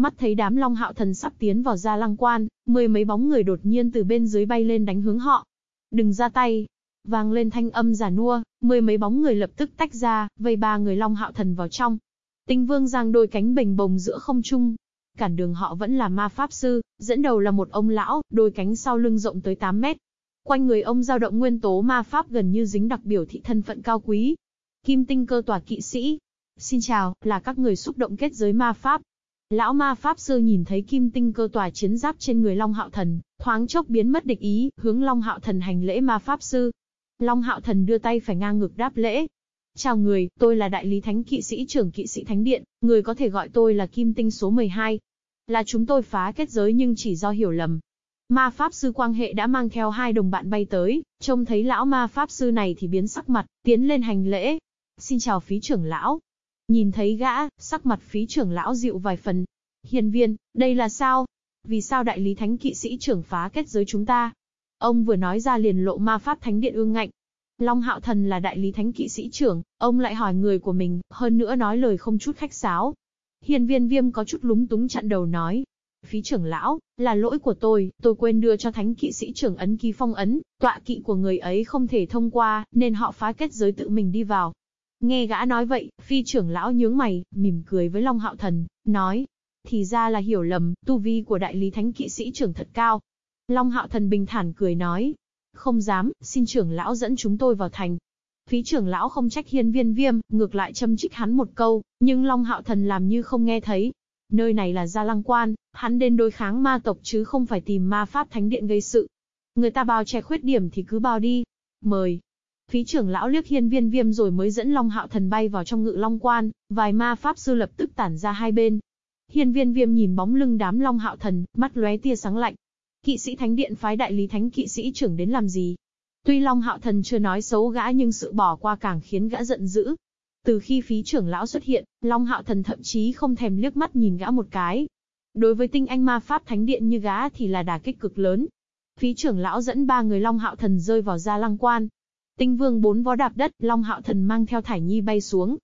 Mắt thấy đám Long Hạo Thần sắp tiến vào gia lăng quan, mười mấy bóng người đột nhiên từ bên dưới bay lên đánh hướng họ. Đừng ra tay. Vang lên thanh âm giả nua, mười mấy bóng người lập tức tách ra, vây ba người Long Hạo Thần vào trong. Tinh Vương giang đôi cánh bềnh bồng giữa không trung. Cản đường họ vẫn là ma pháp sư, dẫn đầu là một ông lão, đôi cánh sau lưng rộng tới 8 mét. Quanh người ông dao động nguyên tố ma pháp gần như dính đặc biểu thị thân phận cao quý. Kim tinh cơ tòa kỵ sĩ. Xin chào, là các người xúc động kết giới ma pháp. Lão ma pháp sư nhìn thấy kim tinh cơ tòa chiến giáp trên người Long Hạo Thần, thoáng chốc biến mất địch ý, hướng Long Hạo Thần hành lễ ma pháp sư. Long Hạo Thần đưa tay phải ngang ngực đáp lễ. Chào người, tôi là đại lý thánh kỵ sĩ trưởng kỵ sĩ thánh điện, người có thể gọi tôi là kim tinh số 12. Là chúng tôi phá kết giới nhưng chỉ do hiểu lầm. Ma pháp sư quang hệ đã mang theo hai đồng bạn bay tới, trông thấy lão ma pháp sư này thì biến sắc mặt, tiến lên hành lễ. Xin chào phí trưởng lão, Nhìn thấy gã, sắc mặt phí trưởng lão dịu vài phần. Hiền viên, đây là sao? Vì sao đại lý thánh kỵ sĩ trưởng phá kết giới chúng ta? Ông vừa nói ra liền lộ ma pháp thánh điện ương ngạnh. Long hạo thần là đại lý thánh kỵ sĩ trưởng, ông lại hỏi người của mình, hơn nữa nói lời không chút khách sáo. Hiền viên viêm có chút lúng túng chặn đầu nói. Phí trưởng lão, là lỗi của tôi, tôi quên đưa cho thánh kỵ sĩ trưởng ấn ký phong ấn, tọa kỵ của người ấy không thể thông qua, nên họ phá kết giới tự mình đi vào. Nghe gã nói vậy, phi trưởng lão nhướng mày, mỉm cười với Long Hạo Thần, nói. Thì ra là hiểu lầm, tu vi của đại lý thánh kỵ sĩ trưởng thật cao. Long Hạo Thần bình thản cười nói. Không dám, xin trưởng lão dẫn chúng tôi vào thành. Phí trưởng lão không trách hiên viên viêm, ngược lại châm trích hắn một câu, nhưng Long Hạo Thần làm như không nghe thấy. Nơi này là Gia Lăng Quan, hắn đến đối kháng ma tộc chứ không phải tìm ma pháp thánh điện gây sự. Người ta bao che khuyết điểm thì cứ bao đi. Mời. Phí trưởng lão liếc hiên viên viêm rồi mới dẫn Long Hạo Thần bay vào trong ngự Long Quan, vài ma pháp sư lập tức tản ra hai bên. Hiên viên viêm nhìn bóng lưng đám Long Hạo Thần, mắt lóe tia sáng lạnh. Kỵ sĩ thánh điện phái đại lý thánh kỵ sĩ trưởng đến làm gì? Tuy Long Hạo Thần chưa nói xấu gã nhưng sự bỏ qua càng khiến gã giận dữ. Từ khi phí trưởng lão xuất hiện, Long Hạo Thần thậm chí không thèm liếc mắt nhìn gã một cái. Đối với tinh anh ma pháp thánh điện như gã thì là đả kích cực lớn. Phí trưởng lão dẫn ba người Long Hạo Thần rơi vào gia lăng quan. Tinh vương bốn vó đạp đất, Long Hạo Thần mang theo Thải Nhi bay xuống.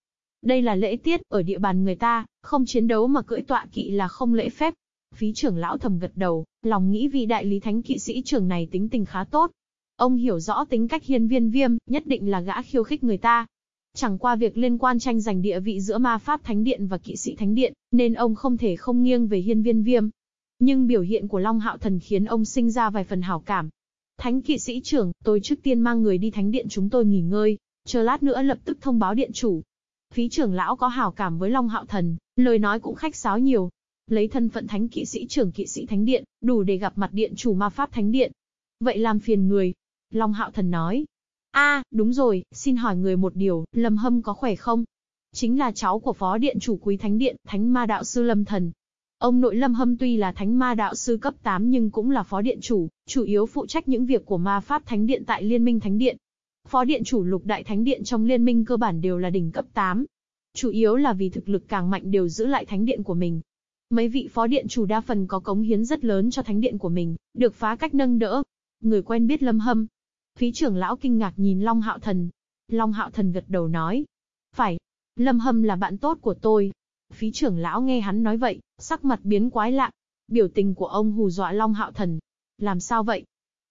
Đây là lễ tiết, ở địa bàn người ta, không chiến đấu mà cưỡi tọa kỵ là không lễ phép. Phí trưởng lão thầm gật đầu, lòng nghĩ vị đại lý thánh kỵ sĩ trưởng này tính tình khá tốt, Ông hiểu rõ tính cách hiên viên viêm, nhất định là gã khiêu khích người ta. Chẳng qua việc liên quan tranh giành địa vị giữa ma pháp thánh điện và kỵ sĩ thánh điện, nên ông không thể không nghiêng về hiên viên viêm. Nhưng biểu hiện của Long Hạo Thần khiến ông sinh ra vài phần hảo cảm. Thánh kỵ sĩ trưởng, tôi trước tiên mang người đi thánh điện chúng tôi nghỉ ngơi, chờ lát nữa lập tức thông báo điện chủ. Phí trưởng lão có hảo cảm với Long Hạo Thần, lời nói cũng khách sáo nhiều. Lấy thân phận thánh kỵ sĩ trưởng kỵ sĩ thánh điện, đủ để gặp mặt điện chủ ma pháp thánh điện. Vậy làm phiền người, Long Hạo Thần nói. a đúng rồi, xin hỏi người một điều, Lâm Hâm có khỏe không? Chính là cháu của phó điện chủ quý thánh điện, thánh ma đạo sư Lâm Thần. Ông nội Lâm Hâm tuy là thánh ma đạo sư cấp 8 nhưng cũng là phó điện chủ, chủ yếu phụ trách những việc của ma pháp thánh điện tại Liên minh Thánh Điện. Phó điện chủ lục đại thánh điện trong liên minh cơ bản đều là đỉnh cấp 8. Chủ yếu là vì thực lực càng mạnh đều giữ lại thánh điện của mình. Mấy vị phó điện chủ đa phần có cống hiến rất lớn cho thánh điện của mình, được phá cách nâng đỡ. Người quen biết Lâm Hâm, Phí trưởng lão kinh ngạc nhìn Long Hạo Thần. Long Hạo Thần gật đầu nói. Phải. Lâm Hâm là bạn tốt của tôi. Phí trưởng lão nghe hắn nói vậy, sắc mặt biến quái lạ. Biểu tình của ông hù dọa Long Hạo Thần. Làm sao vậy?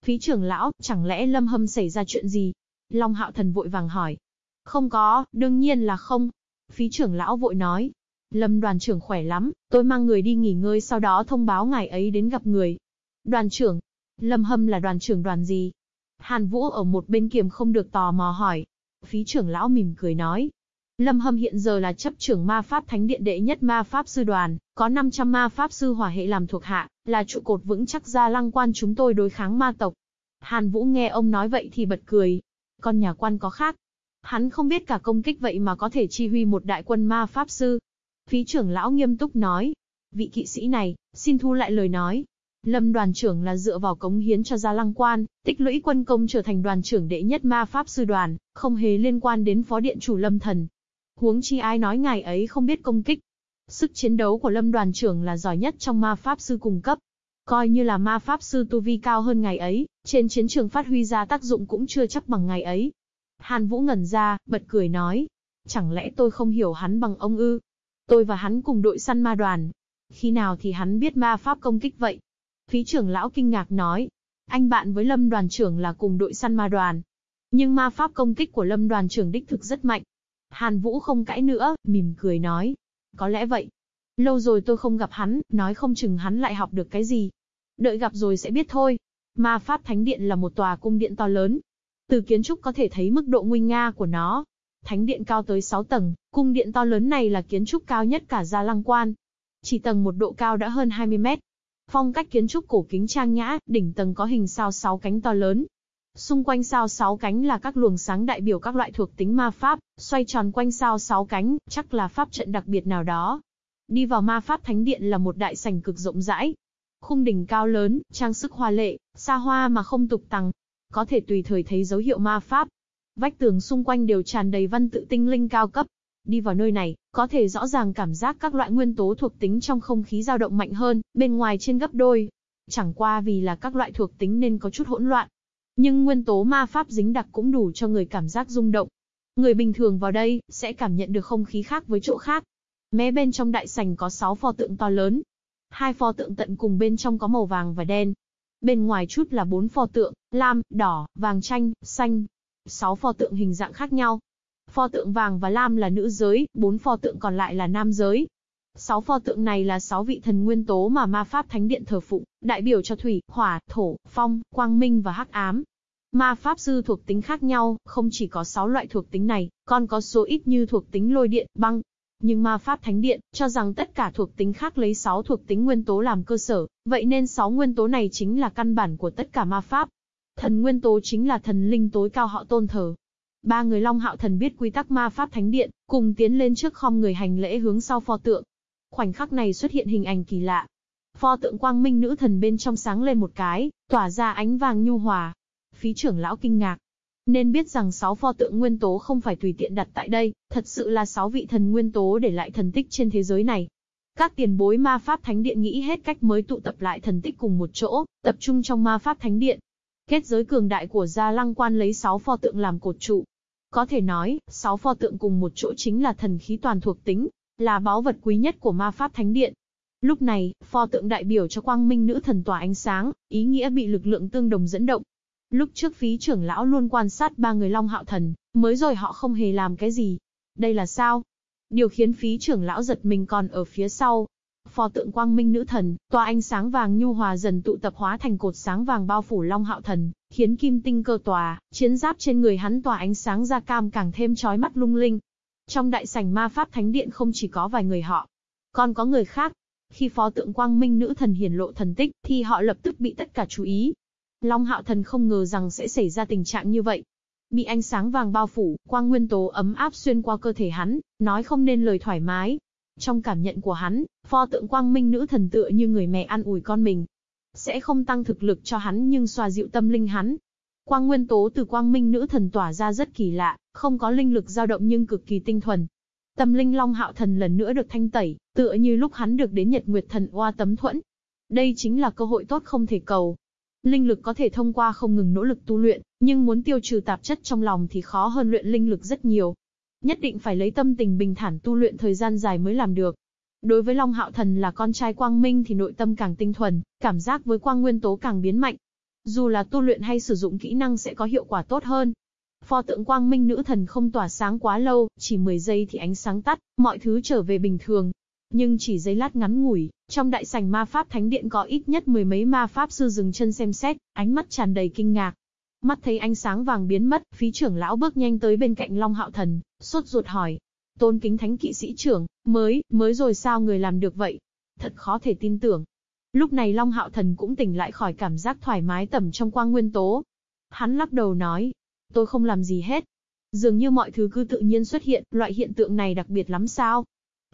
Phí trưởng lão, chẳng lẽ Lâm Hâm xảy ra chuyện gì? Long Hạo Thần vội vàng hỏi. Không có, đương nhiên là không. Phí trưởng lão vội nói. Lâm đoàn trưởng khỏe lắm, tôi mang người đi nghỉ ngơi sau đó thông báo ngài ấy đến gặp người. Đoàn trưởng. Lâm Hâm là đoàn trưởng đoàn gì? Hàn Vũ ở một bên kiềm không được tò mò hỏi. Phí trưởng lão mỉm cười nói. Lâm Hâm hiện giờ là chấp trưởng ma pháp thánh điện đệ nhất ma pháp sư đoàn, có 500 ma pháp sư hỏa hệ làm thuộc hạ, là trụ cột vững chắc ra lăng quan chúng tôi đối kháng ma tộc. Hàn Vũ nghe ông nói vậy thì bật cười. Con nhà quan có khác. Hắn không biết cả công kích vậy mà có thể chi huy một đại quân ma pháp sư. Phí trưởng lão nghiêm túc nói. Vị kỵ sĩ này, xin thu lại lời nói, Lâm đoàn trưởng là dựa vào cống hiến cho Gia Lăng Quan, tích lũy quân công trở thành đoàn trưởng đệ nhất ma pháp sư đoàn, không hề liên quan đến phó điện chủ Lâm Thần. Huống chi ai nói ngài ấy không biết công kích. Sức chiến đấu của Lâm đoàn trưởng là giỏi nhất trong ma pháp sư cung cấp. Coi như là ma pháp sư tu vi cao hơn ngài ấy, trên chiến trường phát huy ra tác dụng cũng chưa chắc bằng ngài ấy. Hàn Vũ ngẩn ra, bật cười nói. Chẳng lẽ tôi không hiểu hắn bằng ông ư? Tôi và hắn cùng đội săn ma đoàn. Khi nào thì hắn biết ma pháp công kích vậy? Phí trưởng lão kinh ngạc nói, anh bạn với lâm đoàn trưởng là cùng đội săn ma đoàn. Nhưng ma pháp công kích của lâm đoàn trưởng đích thực rất mạnh. Hàn Vũ không cãi nữa, mỉm cười nói. Có lẽ vậy. Lâu rồi tôi không gặp hắn, nói không chừng hắn lại học được cái gì. Đợi gặp rồi sẽ biết thôi. Ma pháp thánh điện là một tòa cung điện to lớn. Từ kiến trúc có thể thấy mức độ nguy nga của nó. Thánh điện cao tới 6 tầng, cung điện to lớn này là kiến trúc cao nhất cả Gia Lăng Quan. Chỉ tầng một độ cao đã hơn 20 mét, Phong cách kiến trúc cổ kính trang nhã, đỉnh tầng có hình sao sáu cánh to lớn. Xung quanh sao sáu cánh là các luồng sáng đại biểu các loại thuộc tính ma pháp, xoay tròn quanh sao sáu cánh, chắc là pháp trận đặc biệt nào đó. Đi vào ma pháp thánh điện là một đại sảnh cực rộng rãi. Khung đỉnh cao lớn, trang sức hoa lệ, xa hoa mà không tục tằng. Có thể tùy thời thấy dấu hiệu ma pháp. Vách tường xung quanh đều tràn đầy văn tự tinh linh cao cấp, Đi vào nơi này, có thể rõ ràng cảm giác các loại nguyên tố thuộc tính trong không khí dao động mạnh hơn, bên ngoài trên gấp đôi. Chẳng qua vì là các loại thuộc tính nên có chút hỗn loạn. Nhưng nguyên tố ma pháp dính đặc cũng đủ cho người cảm giác rung động. Người bình thường vào đây, sẽ cảm nhận được không khí khác với chỗ khác. Mé bên trong đại sảnh có 6 pho tượng to lớn. Hai pho tượng tận cùng bên trong có màu vàng và đen. Bên ngoài chút là bốn pho tượng, lam, đỏ, vàng chanh, xanh. Sáu pho tượng hình dạng khác nhau, Pho tượng vàng và lam là nữ giới, bốn pho tượng còn lại là nam giới. Sáu pho tượng này là sáu vị thần nguyên tố mà ma pháp thánh điện thờ phụng, đại biểu cho thủy, hỏa, thổ, phong, quang minh và hắc ám. Ma pháp sư thuộc tính khác nhau, không chỉ có 6 loại thuộc tính này, còn có số ít như thuộc tính lôi điện, băng. Nhưng ma pháp thánh điện cho rằng tất cả thuộc tính khác lấy 6 thuộc tính nguyên tố làm cơ sở, vậy nên 6 nguyên tố này chính là căn bản của tất cả ma pháp. Thần nguyên tố chính là thần linh tối cao họ tôn thờ. Ba người Long Hạo Thần biết quy tắc ma pháp thánh điện, cùng tiến lên trước khom người hành lễ hướng sau pho tượng. Khoảnh khắc này xuất hiện hình ảnh kỳ lạ. Pho tượng quang minh nữ thần bên trong sáng lên một cái, tỏa ra ánh vàng nhu hòa. Phí trưởng lão kinh ngạc. Nên biết rằng sáu pho tượng nguyên tố không phải tùy tiện đặt tại đây, thật sự là sáu vị thần nguyên tố để lại thần tích trên thế giới này. Các tiền bối ma pháp thánh điện nghĩ hết cách mới tụ tập lại thần tích cùng một chỗ, tập trung trong ma pháp thánh điện. Kết giới cường đại của Gia Lăng Quan lấy sáu pho tượng làm cột trụ. Có thể nói, sáu pho tượng cùng một chỗ chính là thần khí toàn thuộc tính, là báu vật quý nhất của ma pháp thánh điện. Lúc này, pho tượng đại biểu cho quang minh nữ thần tỏa ánh sáng, ý nghĩa bị lực lượng tương đồng dẫn động. Lúc trước phí trưởng lão luôn quan sát ba người Long Hạo Thần, mới rồi họ không hề làm cái gì. Đây là sao? Điều khiến phí trưởng lão giật mình còn ở phía sau. Pho tượng quang minh nữ thần, tỏa ánh sáng vàng nhu hòa dần tụ tập hóa thành cột sáng vàng bao phủ Long Hạo Thần, khiến kim tinh cơ tòa, chiến giáp trên người hắn tỏa ánh sáng da cam càng thêm chói mắt lung linh. Trong đại sảnh ma pháp thánh điện không chỉ có vài người họ, còn có người khác, khi phó tượng quang minh nữ thần hiển lộ thần tích, thì họ lập tức bị tất cả chú ý. Long hạo thần không ngờ rằng sẽ xảy ra tình trạng như vậy. Bị ánh sáng vàng bao phủ, quang nguyên tố ấm áp xuyên qua cơ thể hắn, nói không nên lời thoải mái. Trong cảm nhận của hắn, pho tượng quang minh nữ thần tựa như người mẹ ăn ủi con mình. Sẽ không tăng thực lực cho hắn nhưng xoa dịu tâm linh hắn. Quang nguyên tố từ quang minh nữ thần tỏa ra rất kỳ lạ, không có linh lực dao động nhưng cực kỳ tinh thuần, Tâm linh Long Hạo Thần lần nữa được thanh tẩy, tựa như lúc hắn được đến Nhật Nguyệt Thần Oa tấm thuẫn. Đây chính là cơ hội tốt không thể cầu. Linh lực có thể thông qua không ngừng nỗ lực tu luyện, nhưng muốn tiêu trừ tạp chất trong lòng thì khó hơn luyện linh lực rất nhiều. Nhất định phải lấy tâm tình bình thản tu luyện thời gian dài mới làm được. Đối với Long Hạo Thần là con trai Quang Minh thì nội tâm càng tinh thuần, cảm giác với quang nguyên tố càng biến mạnh. Dù là tu luyện hay sử dụng kỹ năng sẽ có hiệu quả tốt hơn, Pho tượng quang minh nữ thần không tỏa sáng quá lâu, chỉ 10 giây thì ánh sáng tắt, mọi thứ trở về bình thường. Nhưng chỉ giây lát ngắn ngủi, trong đại sảnh ma pháp thánh điện có ít nhất mười mấy ma pháp sư dừng chân xem xét, ánh mắt tràn đầy kinh ngạc. Mắt thấy ánh sáng vàng biến mất, phí trưởng lão bước nhanh tới bên cạnh Long Hạo Thần, sốt ruột hỏi. Tôn kính thánh kỵ sĩ trưởng, mới, mới rồi sao người làm được vậy? Thật khó thể tin tưởng. Lúc này Long Hạo Thần cũng tỉnh lại khỏi cảm giác thoải mái tầm trong quang nguyên tố. Hắn lắc đầu nói, Tôi không làm gì hết. Dường như mọi thứ cứ tự nhiên xuất hiện, loại hiện tượng này đặc biệt lắm sao?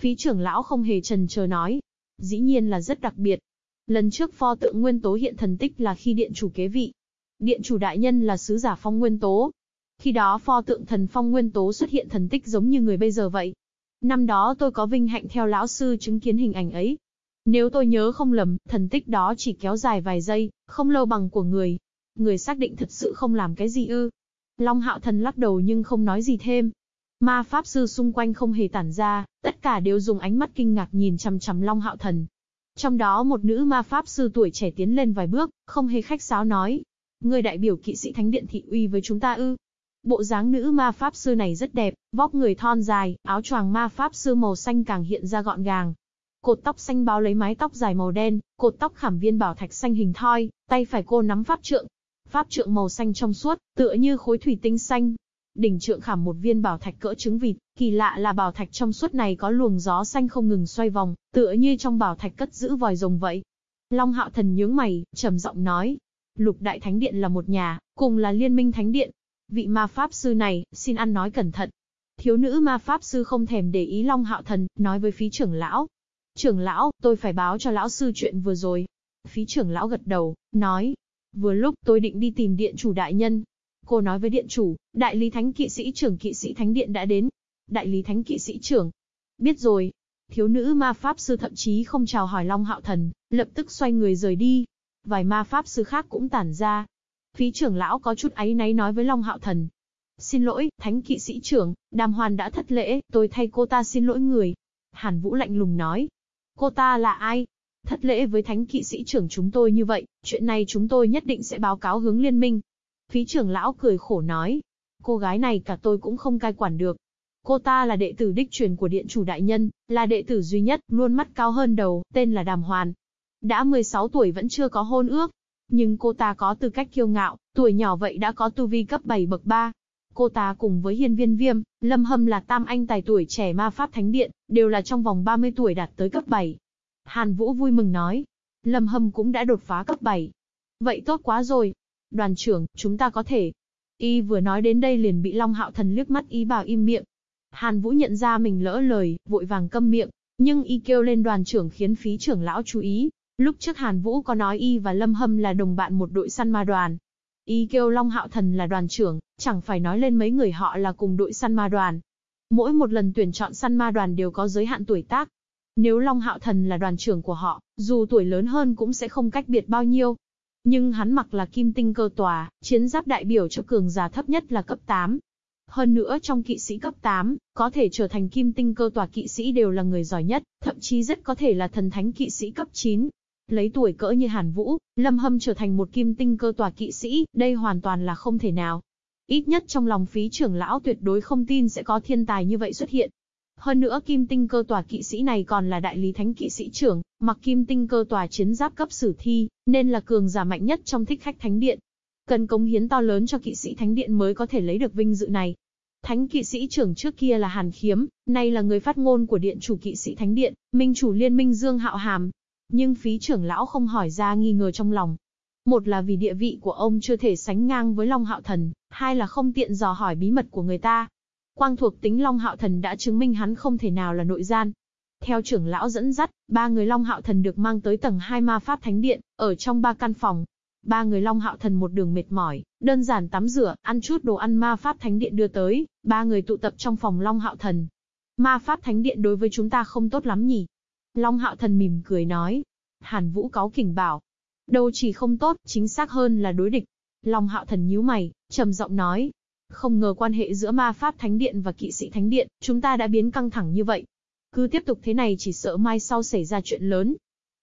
Phí trưởng lão không hề trần chờ nói. Dĩ nhiên là rất đặc biệt. Lần trước pho tượng nguyên tố hiện thần tích là khi điện chủ kế vị. Điện chủ đại nhân là sứ giả phong nguyên tố. Khi đó pho tượng thần phong nguyên tố xuất hiện thần tích giống như người bây giờ vậy. Năm đó tôi có vinh hạnh theo lão sư chứng kiến hình ảnh ấy. Nếu tôi nhớ không lầm, thần tích đó chỉ kéo dài vài giây, không lâu bằng của người. Người xác định thật sự không làm cái gì ư. Long hạo thần lắc đầu nhưng không nói gì thêm. Ma pháp sư xung quanh không hề tản ra, tất cả đều dùng ánh mắt kinh ngạc nhìn chằm chằm Long hạo thần. Trong đó một nữ ma pháp sư tuổi trẻ tiến lên vài bước, không hề khách sáo nói. Người đại biểu kỵ sĩ thánh điện thị uy với chúng ta ư. Bộ dáng nữ ma pháp sư này rất đẹp, vóc người thon dài, áo choàng ma pháp sư màu xanh càng hiện ra gọn gàng. Cột tóc xanh bao lấy mái tóc dài màu đen, cột tóc khảm viên bảo thạch xanh hình thoi, tay phải cô nắm pháp trượng, Pháp trượng màu xanh trong suốt, tựa như khối thủy tinh xanh. Đỉnh trượng khảm một viên bảo thạch cỡ trứng vịt, kỳ lạ là bảo thạch trong suốt này có luồng gió xanh không ngừng xoay vòng, tựa như trong bảo thạch cất giữ vòi rồng vậy. Long Hạo Thần nhướng mày, trầm giọng nói: "Lục Đại Thánh Điện là một nhà, cùng là Liên minh Thánh Điện. Vị ma pháp sư này, xin ăn nói cẩn thận." Thiếu nữ ma pháp sư không thèm để ý Long Hạo Thần, nói với phí trưởng lão: "Trưởng lão, tôi phải báo cho lão sư chuyện vừa rồi." Phí trưởng lão gật đầu, nói: Vừa lúc tôi định đi tìm điện chủ đại nhân. Cô nói với điện chủ, đại lý thánh kỵ sĩ trưởng kỵ sĩ thánh điện đã đến. Đại lý thánh kỵ sĩ trưởng. Biết rồi. Thiếu nữ ma pháp sư thậm chí không chào hỏi Long Hạo Thần, lập tức xoay người rời đi. Vài ma pháp sư khác cũng tản ra. Phí trưởng lão có chút áy náy nói với Long Hạo Thần. Xin lỗi, thánh kỵ sĩ trưởng, đàm hoàn đã thất lễ, tôi thay cô ta xin lỗi người. Hàn Vũ lạnh lùng nói. Cô ta là ai? Thất lễ với thánh kỵ sĩ trưởng chúng tôi như vậy, chuyện này chúng tôi nhất định sẽ báo cáo hướng liên minh. Phí trưởng lão cười khổ nói. Cô gái này cả tôi cũng không cai quản được. Cô ta là đệ tử đích truyền của điện chủ đại nhân, là đệ tử duy nhất, luôn mắt cao hơn đầu, tên là Đàm Hoàn. Đã 16 tuổi vẫn chưa có hôn ước. Nhưng cô ta có tư cách kiêu ngạo, Tuổi nhỏ vậy đã có tu vi cấp 7 bậc 3. Cô ta cùng với Hiên Viên Viêm, Lâm Hâm là tam anh tài tuổi trẻ ma pháp thánh điện, đều là trong vòng 30 tuổi đạt tới cấp 7. Hàn Vũ vui mừng nói, Lâm Hâm cũng đã đột phá cấp 7. Vậy tốt quá rồi. Đoàn trưởng, chúng ta có thể. Y vừa nói đến đây liền bị Long Hạo Thần liếc mắt y bảo im miệng. Hàn Vũ nhận ra mình lỡ lời, vội vàng câm miệng, nhưng y kêu lên đoàn trưởng khiến phí trưởng lão chú ý. Lúc trước Hàn Vũ có nói y và Lâm Hâm là đồng bạn một đội săn ma đoàn. Y kêu Long Hạo Thần là đoàn trưởng, chẳng phải nói lên mấy người họ là cùng đội săn ma đoàn. Mỗi một lần tuyển chọn săn ma đoàn đều có giới hạn tuổi tác. Nếu Long Hạo Thần là đoàn trưởng của họ, dù tuổi lớn hơn cũng sẽ không cách biệt bao nhiêu. Nhưng hắn mặc là kim tinh cơ tòa, chiến giáp đại biểu cho cường giả thấp nhất là cấp 8, hơn nữa trong kỵ sĩ cấp 8, có thể trở thành kim tinh cơ tòa kỵ sĩ đều là người giỏi nhất, thậm chí rất có thể là thần thánh kỵ sĩ cấp 9. Lấy tuổi cỡ như Hàn Vũ, Lâm Hâm trở thành một kim tinh cơ tòa kỵ sĩ, đây hoàn toàn là không thể nào. Ít nhất trong lòng phí trưởng lão tuyệt đối không tin sẽ có thiên tài như vậy xuất hiện. Hơn nữa kim tinh cơ tòa kỵ sĩ này còn là đại lý thánh kỵ sĩ trưởng, mặc kim tinh cơ tòa chiến giáp cấp sử thi, nên là cường giả mạnh nhất trong thích khách thánh điện. Cần cống hiến to lớn cho kỵ sĩ thánh điện mới có thể lấy được vinh dự này. Thánh kỵ sĩ trưởng trước kia là Hàn Khiếm, nay là người phát ngôn của điện chủ kỵ sĩ thánh điện, minh chủ liên minh Dương Hạo Hàm. Nhưng phí trưởng lão không hỏi ra nghi ngờ trong lòng. Một là vì địa vị của ông chưa thể sánh ngang với Long Hạo Thần, hai là không tiện dò hỏi bí mật của người ta. Quang thuộc tính Long Hạo Thần đã chứng minh hắn không thể nào là nội gian. Theo trưởng lão dẫn dắt, ba người Long Hạo Thần được mang tới tầng 2 ma pháp thánh điện, ở trong ba căn phòng, Ba người Long Hạo Thần một đường mệt mỏi, đơn giản tắm rửa, ăn chút đồ ăn ma pháp thánh điện đưa tới, ba người tụ tập trong phòng Long Hạo Thần. Ma pháp thánh điện đối với chúng ta không tốt lắm nhỉ? Long Hạo Thần mỉm cười nói. Hàn Vũ cáo kỉnh bảo. Đâu chỉ không tốt, chính xác hơn là đối địch. Long Hạo Thần nhíu mày, trầm giọng nói. Không ngờ quan hệ giữa ma pháp thánh điện và kỵ sĩ thánh điện, chúng ta đã biến căng thẳng như vậy. Cứ tiếp tục thế này chỉ sợ mai sau xảy ra chuyện lớn,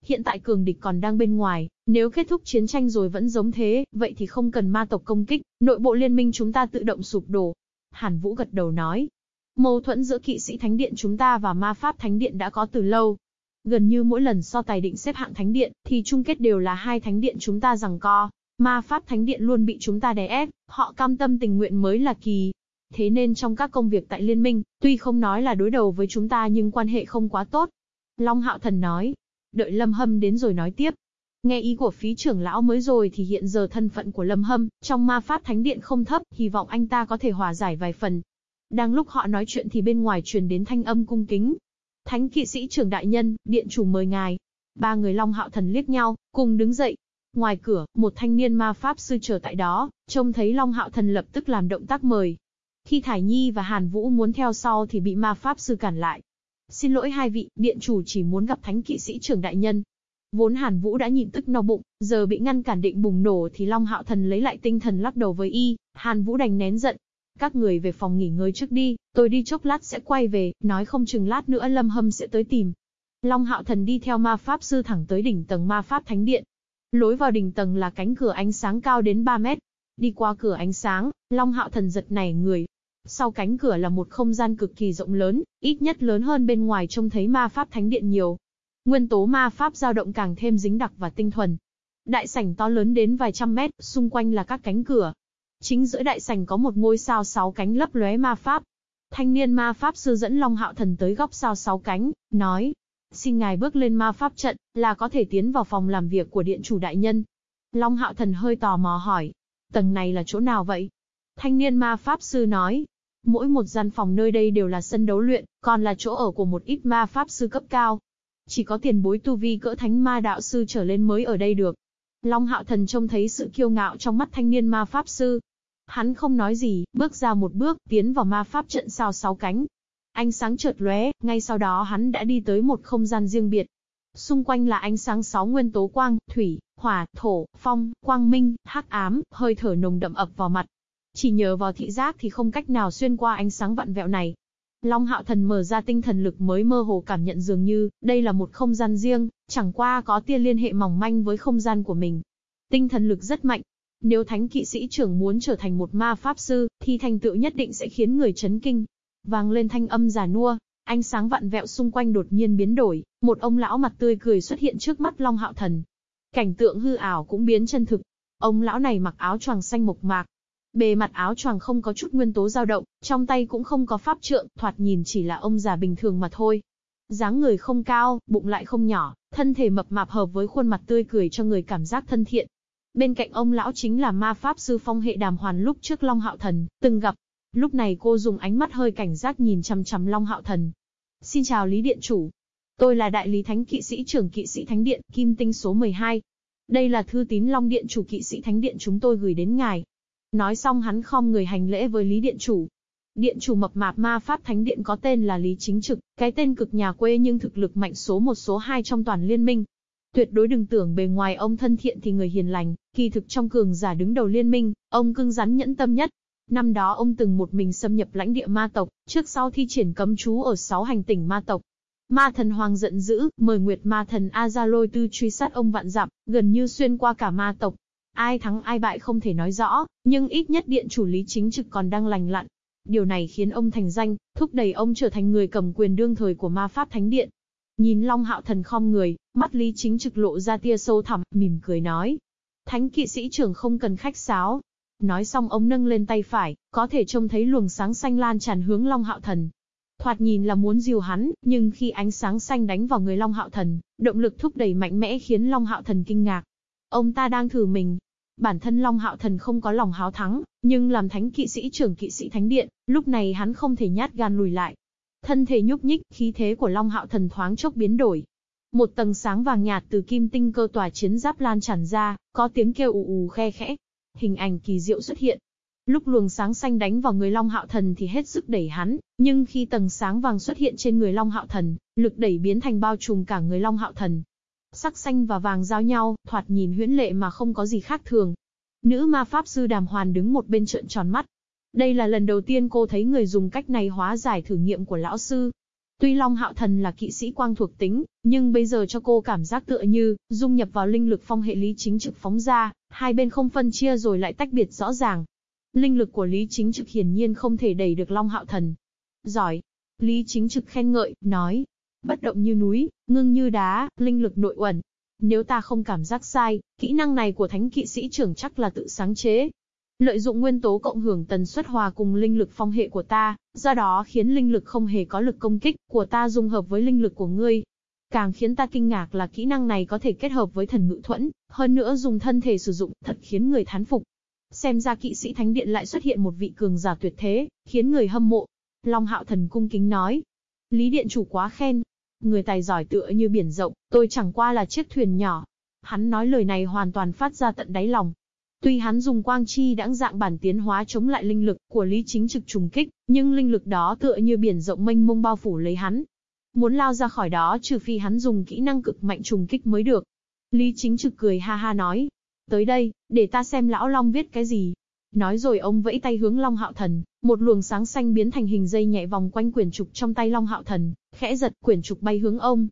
Hiện tại cường địch còn đang bên ngoài, nếu kết thúc chiến tranh rồi vẫn giống thế, vậy thì không cần ma tộc công kích, nội bộ liên minh chúng ta tự động sụp đổ. Hàn Vũ gật đầu nói. Mâu thuẫn giữa kỵ sĩ thánh điện chúng ta và ma pháp thánh điện đã có từ lâu. Gần như mỗi lần so tài định xếp hạng thánh điện, thì chung kết đều là hai thánh điện chúng ta rằng co. Ma pháp thánh điện luôn bị chúng ta đè ép, họ cam tâm tình nguyện mới là kỳ. Thế nên trong các công việc tại liên minh, tuy không nói là đối đầu với chúng ta nhưng quan hệ không quá tốt. Long Hạo Thần nói, đợi Lâm Hâm đến rồi nói tiếp. Nghe ý của phí trưởng lão mới rồi thì hiện giờ thân phận của Lâm Hâm, trong ma pháp thánh điện không thấp, hy vọng anh ta có thể hòa giải vài phần. Đang lúc họ nói chuyện thì bên ngoài truyền đến thanh âm cung kính. Thánh kỵ sĩ trưởng đại nhân, điện chủ mời ngài. Ba người Long Hạo Thần liếc nhau, cùng đứng dậy. Ngoài cửa, một thanh niên ma pháp sư chờ tại đó, trông thấy Long Hạo Thần lập tức làm động tác mời. Khi Thải Nhi và Hàn Vũ muốn theo sau thì bị ma pháp sư cản lại. Xin lỗi hai vị, điện chủ chỉ muốn gặp thánh kỵ sĩ trưởng đại nhân. Vốn Hàn Vũ đã nhịn tức no bụng, giờ bị ngăn cản định bùng nổ thì Long Hạo Thần lấy lại tinh thần lắc đầu với y, Hàn Vũ đành nén giận. Các người về phòng nghỉ ngơi trước đi, tôi đi chốc lát sẽ quay về, nói không chừng lát nữa Lâm Hâm sẽ tới tìm. Long Hạo Thần đi theo ma pháp sư thẳng tới đỉnh tầng ma pháp thánh điện. Lối vào đỉnh tầng là cánh cửa ánh sáng cao đến 3 mét. Đi qua cửa ánh sáng, Long Hạo Thần giật nảy người, sau cánh cửa là một không gian cực kỳ rộng lớn, ít nhất lớn hơn bên ngoài trông thấy ma pháp thánh điện nhiều. Nguyên tố ma pháp dao động càng thêm dính đặc và tinh thuần. Đại sảnh to lớn đến vài trăm mét, xung quanh là các cánh cửa. Chính giữa đại sảnh có một ngôi sao sáu cánh lấp lóe ma pháp. Thanh niên ma pháp sư dẫn Long Hạo Thần tới góc sao sáu cánh, nói: "Xin ngài bước lên ma pháp trận, là có thể tiến vào phòng làm việc của điện chủ đại nhân." Long Hạo Thần hơi tò mò hỏi: "Tầng này là chỗ nào vậy?" Thanh niên ma pháp sư nói, mỗi một gian phòng nơi đây đều là sân đấu luyện, còn là chỗ ở của một ít ma pháp sư cấp cao. Chỉ có tiền bối tu vi cỡ thánh ma đạo sư trở lên mới ở đây được. Long hạo thần trông thấy sự kiêu ngạo trong mắt thanh niên ma pháp sư. Hắn không nói gì, bước ra một bước, tiến vào ma pháp trận sao sáu cánh. Ánh sáng chợt lóe, ngay sau đó hắn đã đi tới một không gian riêng biệt. Xung quanh là ánh sáng sáu nguyên tố quang, thủy, hỏa, thổ, phong, quang minh, hắc ám, hơi thở nồng đậm ập vào mặt, chỉ nhờ vào thị giác thì không cách nào xuyên qua ánh sáng vặn vẹo này. Long hạo thần mở ra tinh thần lực mới mơ hồ cảm nhận dường như, đây là một không gian riêng, chẳng qua có tia liên hệ mỏng manh với không gian của mình. Tinh thần lực rất mạnh. Nếu thánh kỵ sĩ trưởng muốn trở thành một ma pháp sư, thì thành tựu nhất định sẽ khiến người chấn kinh. Vang lên thanh âm giả nua, ánh sáng vạn vẹo xung quanh đột nhiên biến đổi, một ông lão mặt tươi cười xuất hiện trước mắt Long Hạo Thần. Cảnh tượng hư ảo cũng biến chân thực, Ông lão này mặc áo choàng xanh mộc mạc. Bề mặt áo choàng không có chút nguyên tố dao động, trong tay cũng không có pháp trượng, thoạt nhìn chỉ là ông già bình thường mà thôi. dáng người không cao, bụng lại không nhỏ, thân thể mập mạp hợp với khuôn mặt tươi cười cho người cảm giác thân thiện. Bên cạnh ông lão chính là ma pháp sư phong hệ đàm hoàn lúc trước Long Hạo Thần, từng gặp. Lúc này cô dùng ánh mắt hơi cảnh giác nhìn chằm chằm Long Hạo Thần. Xin chào Lý Điện Chủ. Tôi là đại lý thánh kỵ sĩ trưởng kỵ sĩ thánh điện, Kim Tinh số 12. Đây là thư tín Long Điện chủ kỵ sĩ thánh điện chúng tôi gửi đến ngài. Nói xong hắn khom người hành lễ với Lý Điện chủ. Điện chủ mập mạp ma pháp thánh điện có tên là Lý Chính Trực, cái tên cực nhà quê nhưng thực lực mạnh số một số hai trong toàn liên minh. Tuyệt đối đừng tưởng bề ngoài ông thân thiện thì người hiền lành, kỳ thực trong cường giả đứng đầu liên minh, ông cưng rắn nhẫn tâm nhất. Năm đó ông từng một mình xâm nhập lãnh địa ma tộc, trước sau thi triển cấm chú ở sáu hành tỉnh ma tộc, Ma thần hoàng giận dữ, mời Nguyệt ma thần Azaloi tư truy sát ông vạn dặm, gần như xuyên qua cả ma tộc. Ai thắng ai bại không thể nói rõ, nhưng ít nhất điện chủ lý chính trực còn đang lành lặn. Điều này khiến ông thành danh, thúc đẩy ông trở thành người cầm quyền đương thời của ma pháp thánh điện. Nhìn Long Hạo Thần khom người, mắt Lý Chính Trực lộ ra tia sâu thẳm, mỉm cười nói. Thánh kỵ sĩ trưởng không cần khách sáo. Nói xong ông nâng lên tay phải, có thể trông thấy luồng sáng xanh lan tràn hướng Long Hạo Thần. Thoạt nhìn là muốn dìu hắn, nhưng khi ánh sáng xanh đánh vào người Long Hạo Thần, động lực thúc đẩy mạnh mẽ khiến Long Hạo Thần kinh ngạc. Ông ta đang thử mình. Bản thân Long Hạo Thần không có lòng háo thắng, nhưng làm thánh kỵ sĩ trưởng kỵ sĩ thánh điện, lúc này hắn không thể nhát gan lùi lại. Thân thể nhúc nhích, khí thế của Long Hạo Thần thoáng chốc biến đổi. Một tầng sáng vàng nhạt từ kim tinh cơ tòa chiến giáp lan tràn ra, có tiếng kêu ù ù khe khẽ. Hình ảnh kỳ diệu xuất hiện, Lúc luồng sáng xanh đánh vào người Long Hạo Thần thì hết sức đẩy hắn, nhưng khi tầng sáng vàng xuất hiện trên người Long Hạo Thần, lực đẩy biến thành bao trùm cả người Long Hạo Thần. Sắc xanh và vàng giao nhau, thoạt nhìn huyễn lệ mà không có gì khác thường. Nữ ma pháp sư Đàm Hoàn đứng một bên trợn tròn mắt. Đây là lần đầu tiên cô thấy người dùng cách này hóa giải thử nghiệm của lão sư. Tuy Long Hạo Thần là kỵ sĩ quang thuộc tính, nhưng bây giờ cho cô cảm giác tựa như, dung nhập vào linh lực phong hệ lý chính trực phóng ra, hai bên không phân chia rồi lại tách biệt rõ ràng, Linh lực của Lý Chính Trực hiển nhiên không thể đẩy được Long Hạo Thần. Giỏi. Lý Chính Trực khen ngợi, nói. Bất động như núi, ngưng như đá, linh lực nội uẩn. Nếu ta không cảm giác sai, kỹ năng này của thánh kỵ sĩ trưởng chắc là tự sáng chế. Lợi dụng nguyên tố cộng hưởng tần suất hòa cùng linh lực phong hệ của ta, do đó khiến linh lực không hề có lực công kích của ta dung hợp với linh lực của ngươi. Càng khiến ta kinh ngạc là kỹ năng này có thể kết hợp với thần ngự thuẫn, hơn nữa dùng thân thể sử dụng, thật khiến người thán phục. Xem ra kỵ sĩ thánh điện lại xuất hiện một vị cường giả tuyệt thế, khiến người hâm mộ. Long hạo thần cung kính nói. Lý điện chủ quá khen. Người tài giỏi tựa như biển rộng, tôi chẳng qua là chiếc thuyền nhỏ. Hắn nói lời này hoàn toàn phát ra tận đáy lòng. Tuy hắn dùng quang chi đãng dạng bản tiến hóa chống lại linh lực của Lý Chính Trực trùng kích, nhưng linh lực đó tựa như biển rộng mênh mông bao phủ lấy hắn. Muốn lao ra khỏi đó trừ phi hắn dùng kỹ năng cực mạnh trùng kích mới được. Lý Chính Trực cười ha ha nói, Tới đây, để ta xem lão Long viết cái gì. Nói rồi ông vẫy tay hướng Long Hạo Thần, một luồng sáng xanh biến thành hình dây nhẹ vòng quanh quyển trục trong tay Long Hạo Thần, khẽ giật quyển trục bay hướng ông.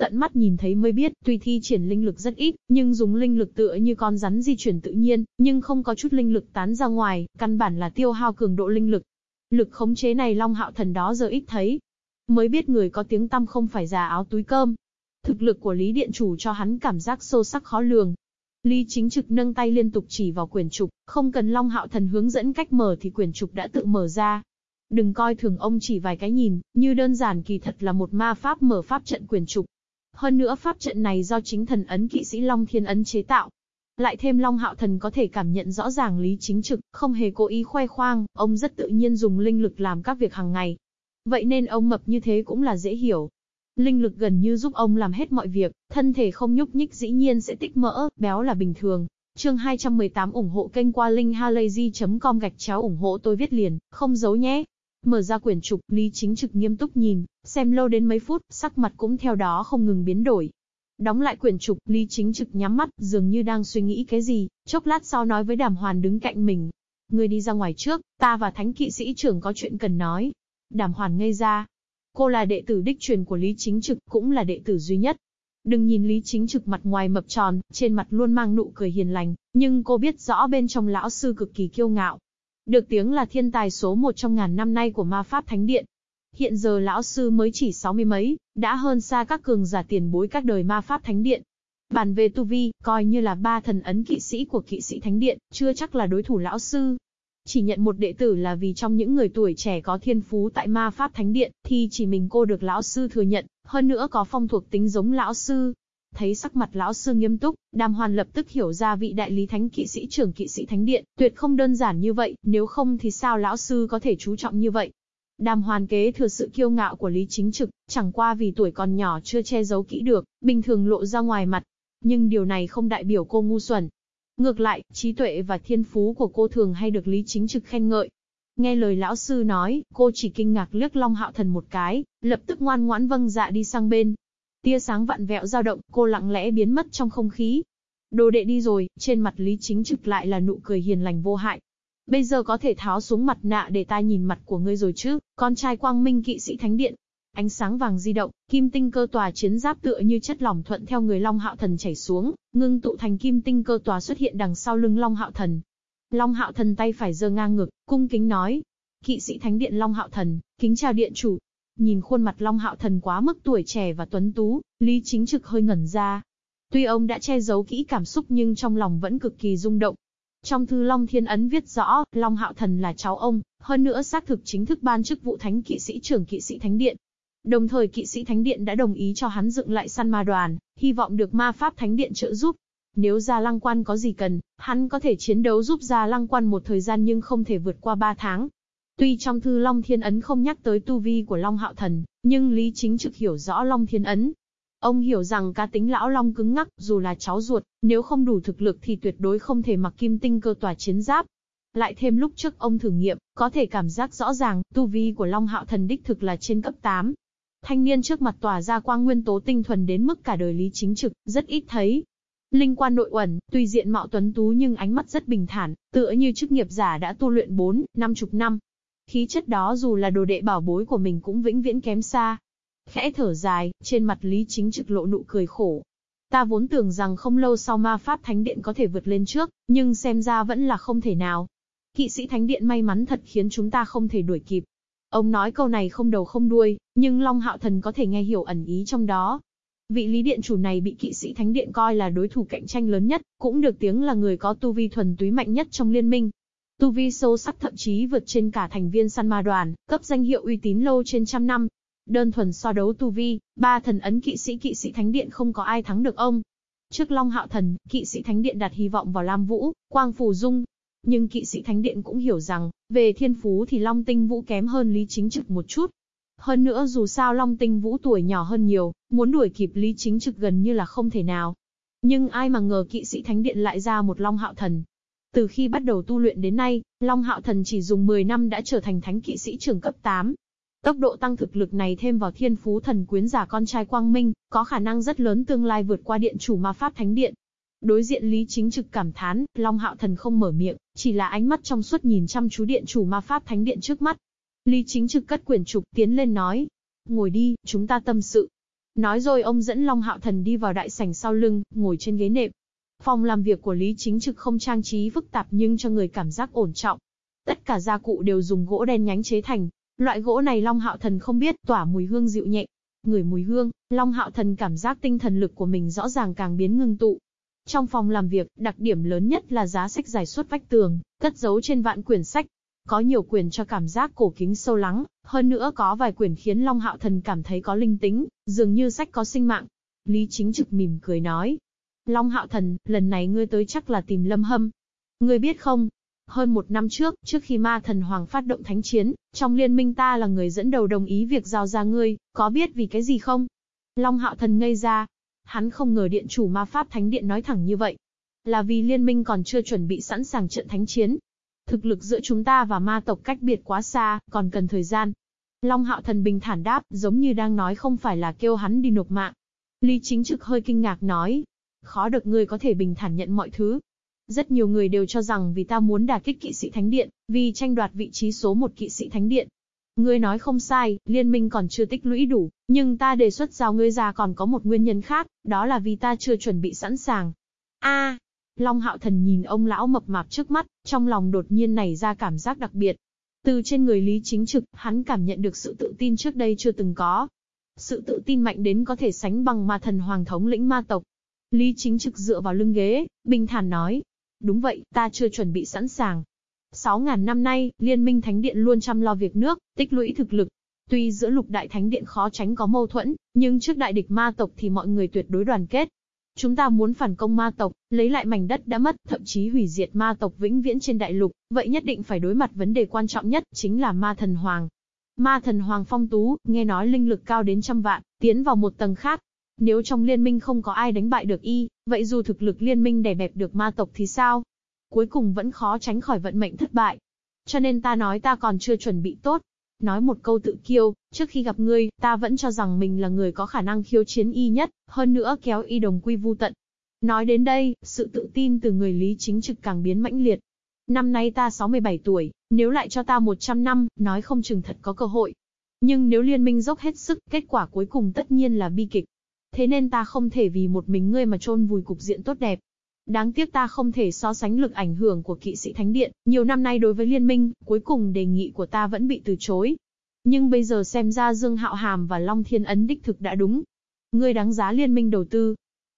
Tận mắt nhìn thấy mới biết, tuy thi triển linh lực rất ít, nhưng dùng linh lực tựa như con rắn di chuyển tự nhiên, nhưng không có chút linh lực tán ra ngoài, căn bản là tiêu hao cường độ linh lực. Lực khống chế này Long Hạo Thần đó giờ ít thấy. Mới biết người có tiếng tăm không phải già áo túi cơm. Thực lực của Lý Điện Chủ cho hắn cảm giác sâu sắc khó lường, Lý chính trực nâng tay liên tục chỉ vào quyển trục, không cần Long Hạo Thần hướng dẫn cách mở thì quyển trục đã tự mở ra. Đừng coi thường ông chỉ vài cái nhìn, như đơn giản kỳ thật là một ma pháp mở pháp trận quyển trục. Hơn nữa pháp trận này do chính thần ấn kỵ sĩ Long Thiên ấn chế tạo. Lại thêm Long Hạo Thần có thể cảm nhận rõ ràng lý chính trực, không hề cố ý khoe khoang, ông rất tự nhiên dùng linh lực làm các việc hàng ngày. Vậy nên ông mập như thế cũng là dễ hiểu. Linh lực gần như giúp ông làm hết mọi việc, thân thể không nhúc nhích dĩ nhiên sẽ tích mỡ, béo là bình thường. Chương 218 ủng hộ kênh qua linkhalazy.com gạch chéo ủng hộ tôi viết liền, không giấu nhé. Mở ra quyển trục, Lý Chính Trực nghiêm túc nhìn, xem lâu đến mấy phút, sắc mặt cũng theo đó không ngừng biến đổi. Đóng lại quyển trục, Lý Chính Trực nhắm mắt, dường như đang suy nghĩ cái gì, chốc lát sau nói với Đàm Hoàn đứng cạnh mình. Người đi ra ngoài trước, ta và Thánh Kỵ Sĩ trưởng có chuyện cần nói. Đàm Hoàn ngây ra, Cô là đệ tử đích truyền của Lý Chính Trực, cũng là đệ tử duy nhất. Đừng nhìn Lý Chính Trực mặt ngoài mập tròn, trên mặt luôn mang nụ cười hiền lành, nhưng cô biết rõ bên trong lão sư cực kỳ kiêu ngạo. Được tiếng là thiên tài số một trong ngàn năm nay của ma pháp thánh điện. Hiện giờ lão sư mới chỉ sáu mươi mấy, đã hơn xa các cường giả tiền bối các đời ma pháp thánh điện. Bàn về tu vi, coi như là ba thần ấn kỵ sĩ của kỵ sĩ thánh điện, chưa chắc là đối thủ lão sư. Chỉ nhận một đệ tử là vì trong những người tuổi trẻ có thiên phú tại ma pháp thánh điện, thì chỉ mình cô được lão sư thừa nhận, hơn nữa có phong thuộc tính giống lão sư. Thấy sắc mặt lão sư nghiêm túc, Đàm Hoàn lập tức hiểu ra vị đại lý thánh kỵ sĩ trưởng kỵ sĩ thánh điện, tuyệt không đơn giản như vậy, nếu không thì sao lão sư có thể chú trọng như vậy. Đàm Hoàn kế thừa sự kiêu ngạo của Lý Chính Trực, chẳng qua vì tuổi còn nhỏ chưa che giấu kỹ được, bình thường lộ ra ngoài mặt. Nhưng điều này không đại biểu cô ngu xuẩn. Ngược lại, trí tuệ và thiên phú của cô thường hay được Lý Chính Trực khen ngợi. Nghe lời lão sư nói, cô chỉ kinh ngạc liếc Long Hạo Thần một cái, lập tức ngoan ngoãn vâng dạ đi sang bên. Tia sáng vặn vẹo dao động, cô lặng lẽ biến mất trong không khí. Đồ đệ đi rồi, trên mặt Lý Chính Trực lại là nụ cười hiền lành vô hại. Bây giờ có thể tháo xuống mặt nạ để ta nhìn mặt của ngươi rồi chứ, con trai quang minh kỵ sĩ thánh điện. Ánh sáng vàng di động, kim tinh cơ tòa chiến giáp tựa như chất lỏng thuận theo người Long Hạo Thần chảy xuống, ngưng tụ thành kim tinh cơ tòa xuất hiện đằng sau lưng Long Hạo Thần. Long Hạo Thần tay phải giơ ngang ngực, cung kính nói. Kỵ sĩ thánh điện Long Hạo Thần, kính chào điện chủ. Nhìn khuôn mặt Long Hạo Thần quá mức tuổi trẻ và tuấn tú, Lý Chính Trực hơi ngẩn ra. Tuy ông đã che giấu kỹ cảm xúc nhưng trong lòng vẫn cực kỳ rung động, trong thư Long Thiên Ấn viết rõ, Long Hạo Thần là cháu ông, hơn nữa xác thực chính thức ban chức vụ thánh kỵ sĩ trưởng kỵ sĩ thánh điện. Đồng thời kỵ sĩ thánh điện đã đồng ý cho hắn dựng lại săn ma đoàn, hy vọng được ma pháp thánh điện trợ giúp. Nếu Gia Lăng Quan có gì cần, hắn có thể chiến đấu giúp Gia Lăng Quan một thời gian nhưng không thể vượt qua 3 tháng. Tuy trong thư Long Thiên Ấn không nhắc tới tu vi của Long Hạo Thần, nhưng Lý Chính Trực hiểu rõ Long Thiên Ấn, Ông hiểu rằng cá tính lão long cứng ngắc, dù là cháu ruột, nếu không đủ thực lực thì tuyệt đối không thể mặc kim tinh cơ tòa chiến giáp. Lại thêm lúc trước ông thử nghiệm, có thể cảm giác rõ ràng, tu vi của Long Hạo Thần đích thực là trên cấp 8. Thanh niên trước mặt tỏa ra quang nguyên tố tinh thuần đến mức cả đời lý chính trực, rất ít thấy. Linh quan nội uẩn, tuy diện mạo tuấn tú nhưng ánh mắt rất bình thản, tựa như chức nghiệp giả đã tu luyện 4, 5 chục năm. Khí chất đó dù là đồ đệ bảo bối của mình cũng vĩnh viễn kém xa, Khẽ thở dài, trên mặt Lý Chính trực lộ nụ cười khổ. Ta vốn tưởng rằng không lâu sau ma pháp thánh điện có thể vượt lên trước, nhưng xem ra vẫn là không thể nào. Kỵ sĩ thánh điện may mắn thật khiến chúng ta không thể đuổi kịp. Ông nói câu này không đầu không đuôi, nhưng Long Hạo Thần có thể nghe hiểu ẩn ý trong đó. Vị lý điện chủ này bị kỵ sĩ thánh điện coi là đối thủ cạnh tranh lớn nhất, cũng được tiếng là người có tu vi thuần túy mạnh nhất trong liên minh. Tu vi sâu sắc thậm chí vượt trên cả thành viên săn ma đoàn, cấp danh hiệu uy tín lâu trên trăm năm, Đơn thuần so đấu tu vi, ba thần ấn kỵ sĩ kỵ sĩ thánh điện không có ai thắng được ông. Trước Long Hạo Thần, kỵ sĩ thánh điện đặt hy vọng vào Lam Vũ, Quang Phù Dung. Nhưng kỵ sĩ thánh điện cũng hiểu rằng, về thiên phú thì Long Tinh Vũ kém hơn Lý Chính Trực một chút. Hơn nữa dù sao Long Tinh Vũ tuổi nhỏ hơn nhiều, muốn đuổi kịp Lý Chính Trực gần như là không thể nào. Nhưng ai mà ngờ kỵ sĩ thánh điện lại ra một Long Hạo Thần. Từ khi bắt đầu tu luyện đến nay, Long Hạo Thần chỉ dùng 10 năm đã trở thành thánh kỵ sĩ trưởng cấp 8, Tốc độ tăng thực lực này thêm vào thiên phú thần quyến giả con trai Quang Minh, có khả năng rất lớn tương lai vượt qua điện chủ ma pháp thánh điện. Đối diện Lý Chính Trực cảm thán, Long Hạo Thần không mở miệng, chỉ là ánh mắt trong suốt nhìn chăm chú điện chủ ma pháp thánh điện trước mắt. Lý Chính Trực cất quyển trục tiến lên nói, ngồi đi, chúng ta tâm sự. Nói rồi ông dẫn Long Hạo Thần đi vào đại sảnh sau lưng, ngồi trên ghế nệm. Phòng làm việc của Lý Chính Trực không trang trí phức tạp nhưng cho người cảm giác ổn trọng. Tất cả gia cụ đều dùng gỗ đen nhánh chế thành, Loại gỗ này Long Hạo Thần không biết, tỏa mùi hương dịu nhẹ. Người mùi hương, Long Hạo Thần cảm giác tinh thần lực của mình rõ ràng càng biến ngưng tụ. Trong phòng làm việc, đặc điểm lớn nhất là giá sách dài suốt vách tường, cất giấu trên vạn quyển sách. Có nhiều quyển cho cảm giác cổ kính sâu lắng, hơn nữa có vài quyển khiến Long Hạo Thần cảm thấy có linh tính, dường như sách có sinh mạng. Lý Chính Trực mỉm cười nói. Long Hạo Thần, lần này ngươi tới chắc là tìm Lâm Hâm. Ngươi biết không, hơn một năm trước, trước khi ma thần hoàng phát động thánh chiến, trong liên minh ta là người dẫn đầu đồng ý việc giao ra ngươi, có biết vì cái gì không? Long hạo thần ngây ra. Hắn không ngờ điện chủ ma pháp thánh điện nói thẳng như vậy. Là vì liên minh còn chưa chuẩn bị sẵn sàng trận thánh chiến. Thực lực giữa chúng ta và ma tộc cách biệt quá xa, còn cần thời gian. Long hạo thần bình thản đáp, giống như đang nói không phải là kêu hắn đi nộp mạng. Lý chính trực hơi kinh ngạc nói. Khó được ngươi có thể bình thản nhận mọi thứ, rất nhiều người đều cho rằng vì ta muốn đả kích kỵ sĩ thánh điện, vì tranh đoạt vị trí số một kỵ sĩ thánh điện. Ngươi nói không sai, liên minh còn chưa tích lũy đủ, nhưng ta đề xuất giao ngươi ra còn có một nguyên nhân khác, đó là vì ta chưa chuẩn bị sẵn sàng. A, Long Hạo Thần nhìn ông lão mập mạp trước mắt, trong lòng đột nhiên nảy ra cảm giác đặc biệt. Từ trên người Lý Chính Trực, hắn cảm nhận được sự tự tin trước đây chưa từng có. Sự tự tin mạnh đến có thể sánh bằng ma thần hoàng thống lĩnh ma tộc. Lý Chính Trực dựa vào lưng ghế, bình thản nói. Đúng vậy, ta chưa chuẩn bị sẵn sàng. 6.000 năm nay, Liên minh Thánh Điện luôn chăm lo việc nước, tích lũy thực lực. Tuy giữa lục đại Thánh Điện khó tránh có mâu thuẫn, nhưng trước đại địch ma tộc thì mọi người tuyệt đối đoàn kết. Chúng ta muốn phản công ma tộc, lấy lại mảnh đất đã mất, thậm chí hủy diệt ma tộc vĩnh viễn trên đại lục, vậy nhất định phải đối mặt vấn đề quan trọng nhất, chính là ma thần hoàng. Ma thần hoàng phong tú, nghe nói linh lực cao đến trăm vạn, tiến vào một tầng khác. Nếu trong liên minh không có ai đánh bại được y, vậy dù thực lực liên minh đè bẹp được ma tộc thì sao? Cuối cùng vẫn khó tránh khỏi vận mệnh thất bại. Cho nên ta nói ta còn chưa chuẩn bị tốt. Nói một câu tự kiêu, trước khi gặp ngươi, ta vẫn cho rằng mình là người có khả năng khiêu chiến y nhất, hơn nữa kéo y đồng quy vu tận. Nói đến đây, sự tự tin từ người Lý Chính Trực càng biến mãnh liệt. Năm nay ta 67 tuổi, nếu lại cho ta 100 năm, nói không chừng thật có cơ hội. Nhưng nếu liên minh dốc hết sức, kết quả cuối cùng tất nhiên là bi kịch. Thế nên ta không thể vì một mình ngươi mà trôn vùi cục diện tốt đẹp. Đáng tiếc ta không thể so sánh lực ảnh hưởng của kỵ sĩ Thánh Điện, nhiều năm nay đối với liên minh, cuối cùng đề nghị của ta vẫn bị từ chối. Nhưng bây giờ xem ra Dương Hạo Hàm và Long Thiên Ấn đích thực đã đúng. Ngươi đáng giá liên minh đầu tư.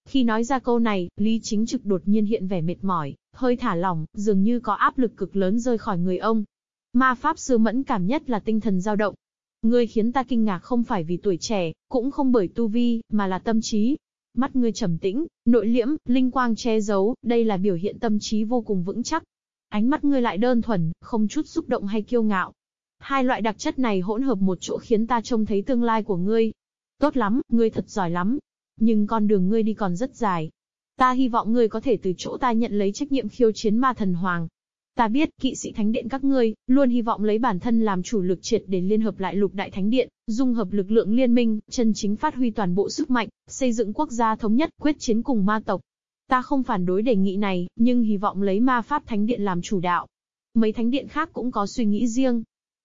Khi nói ra câu này, Lý Chính Trực đột nhiên hiện vẻ mệt mỏi, hơi thả lỏng, dường như có áp lực cực lớn rơi khỏi người ông. Ma Pháp Sư mẫn cảm nhất là tinh thần dao động. Ngươi khiến ta kinh ngạc không phải vì tuổi trẻ, cũng không bởi tu vi, mà là tâm trí. Mắt ngươi trầm tĩnh, nội liễm, linh quang che giấu, đây là biểu hiện tâm trí vô cùng vững chắc. Ánh mắt ngươi lại đơn thuần, không chút xúc động hay kiêu ngạo. Hai loại đặc chất này hỗn hợp một chỗ khiến ta trông thấy tương lai của ngươi. Tốt lắm, ngươi thật giỏi lắm. Nhưng con đường ngươi đi còn rất dài. Ta hy vọng ngươi có thể từ chỗ ta nhận lấy trách nhiệm khiêu chiến ma thần hoàng. Ta biết, kỵ sĩ thánh điện các ngươi, luôn hy vọng lấy bản thân làm chủ lực triệt để liên hợp lại lục đại thánh điện, dung hợp lực lượng liên minh, chân chính phát huy toàn bộ sức mạnh, xây dựng quốc gia thống nhất, quyết chiến cùng ma tộc. Ta không phản đối đề nghị này, nhưng hy vọng lấy ma pháp thánh điện làm chủ đạo. Mấy thánh điện khác cũng có suy nghĩ riêng.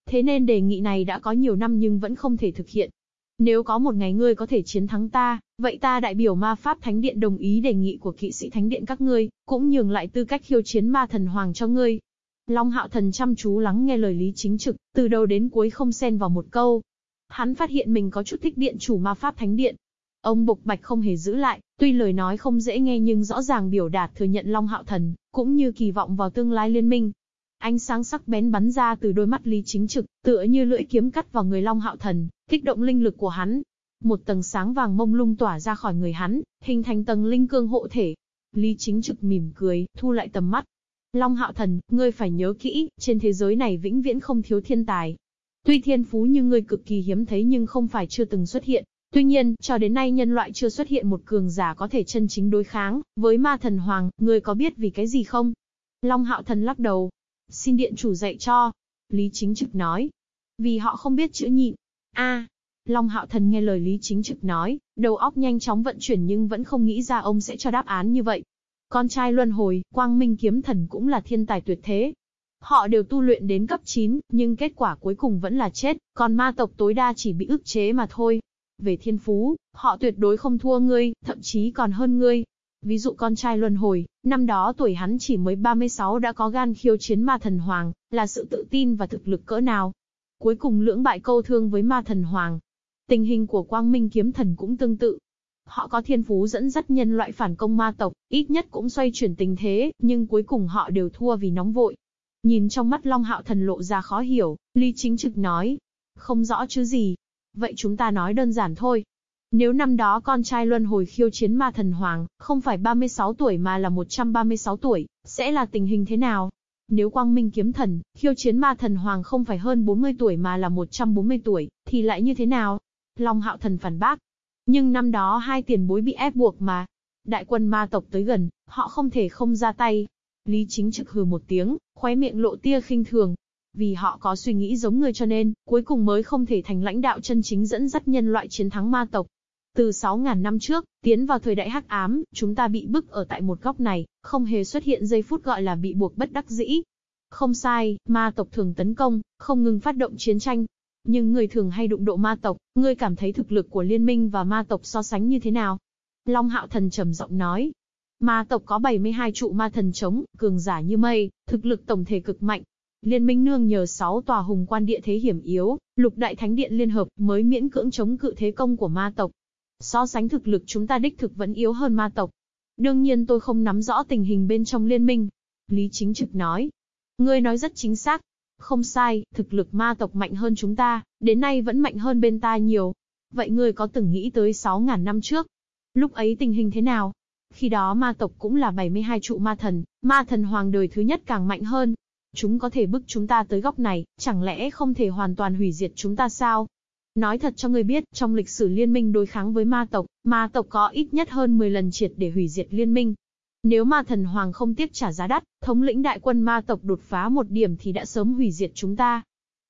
Thế nên đề nghị này đã có nhiều năm nhưng vẫn không thể thực hiện. Nếu có một ngày ngươi có thể chiến thắng ta, vậy ta đại biểu ma pháp thánh điện đồng ý đề nghị của kỵ sĩ thánh điện các ngươi, cũng nhường lại tư cách khiêu chiến ma thần hoàng cho ngươi. Long hạo thần chăm chú lắng nghe lời lý chính trực, từ đầu đến cuối không xen vào một câu. Hắn phát hiện mình có chút thích điện chủ ma pháp thánh điện. Ông Bục Bạch không hề giữ lại, tuy lời nói không dễ nghe nhưng rõ ràng biểu đạt thừa nhận Long Hạo Thần, cũng như kỳ vọng vào tương lai liên minh. Ánh sáng sắc bén bắn ra từ đôi mắt Lý Chính Trực, tựa như lưỡi kiếm cắt vào người Long Hạo Thần, kích động linh lực của hắn. Một tầng sáng vàng mông lung tỏa ra khỏi người hắn, hình thành tầng linh cương hộ thể. Lý Chính Trực mỉm cười, thu lại tầm mắt. Long Hạo Thần, ngươi phải nhớ kỹ, trên thế giới này vĩnh viễn không thiếu thiên tài. Tuy thiên phú như ngươi cực kỳ hiếm thấy nhưng không phải chưa từng xuất hiện. Tuy nhiên, cho đến nay nhân loại chưa xuất hiện một cường giả có thể chân chính đối kháng với ma thần hoàng, ngươi có biết vì cái gì không? Long Hạo Thần lắc đầu, Xin điện chủ dạy cho. Lý Chính Trực nói. Vì họ không biết chữ nhịn. a Long Hạo Thần nghe lời Lý Chính Trực nói, đầu óc nhanh chóng vận chuyển nhưng vẫn không nghĩ ra ông sẽ cho đáp án như vậy. Con trai luân hồi, Quang Minh Kiếm Thần cũng là thiên tài tuyệt thế. Họ đều tu luyện đến cấp 9, nhưng kết quả cuối cùng vẫn là chết, còn ma tộc tối đa chỉ bị ức chế mà thôi. Về thiên phú, họ tuyệt đối không thua ngươi, thậm chí còn hơn ngươi. Ví dụ con trai luân hồi, năm đó tuổi hắn chỉ mới 36 đã có gan khiêu chiến ma thần hoàng, là sự tự tin và thực lực cỡ nào. Cuối cùng lưỡng bại câu thương với ma thần hoàng. Tình hình của quang minh kiếm thần cũng tương tự. Họ có thiên phú dẫn dắt nhân loại phản công ma tộc, ít nhất cũng xoay chuyển tình thế, nhưng cuối cùng họ đều thua vì nóng vội. Nhìn trong mắt Long Hạo Thần lộ ra khó hiểu, Ly Chính Trực nói. Không rõ chứ gì. Vậy chúng ta nói đơn giản thôi, nếu năm đó con trai luân hồi khiêu chiến ma thần hoàng, không phải 36 tuổi mà là 136 tuổi, sẽ là tình hình thế nào? Nếu quang minh kiếm thần, khiêu chiến ma thần hoàng không phải hơn 40 tuổi mà là 140 tuổi, thì lại như thế nào? Long hạo thần phản bác. Nhưng năm đó hai tiền bối bị ép buộc mà. Đại quân ma tộc tới gần, họ không thể không ra tay. Lý chính trực hừ một tiếng, khóe miệng lộ tia khinh thường, vì họ có suy nghĩ giống người cho nên, cuối cùng mới không thể thành lãnh đạo chân chính dẫn dắt nhân loại chiến thắng ma tộc. Từ 6.000 năm trước, tiến vào thời đại hắc ám, chúng ta bị bức ở tại một góc này, không hề xuất hiện giây phút gọi là bị buộc bất đắc dĩ. Không sai, ma tộc thường tấn công, không ngừng phát động chiến tranh. Nhưng người thường hay đụng độ ma tộc, ngươi cảm thấy thực lực của liên minh và ma tộc so sánh như thế nào? Long hạo thần trầm giọng nói. Ma tộc có 72 trụ ma thần chống, cường giả như mây, thực lực tổng thể cực mạnh, Liên minh nương nhờ 6 tòa hùng quan địa thế hiểm yếu, lục đại thánh điện liên hợp mới miễn cưỡng chống cự thế công của ma tộc. So sánh thực lực chúng ta đích thực vẫn yếu hơn ma tộc. Đương nhiên tôi không nắm rõ tình hình bên trong liên minh. Lý Chính Trực nói. Ngươi nói rất chính xác. Không sai, thực lực ma tộc mạnh hơn chúng ta, đến nay vẫn mạnh hơn bên ta nhiều. Vậy ngươi có từng nghĩ tới 6.000 năm trước? Lúc ấy tình hình thế nào? Khi đó ma tộc cũng là 72 trụ ma thần, ma thần hoàng đời thứ nhất càng mạnh hơn. Chúng có thể bức chúng ta tới góc này, chẳng lẽ không thể hoàn toàn hủy diệt chúng ta sao? Nói thật cho ngươi biết, trong lịch sử liên minh đối kháng với ma tộc, ma tộc có ít nhất hơn 10 lần triệt để hủy diệt liên minh. Nếu ma thần hoàng không tiếc trả giá đắt, thống lĩnh đại quân ma tộc đột phá một điểm thì đã sớm hủy diệt chúng ta.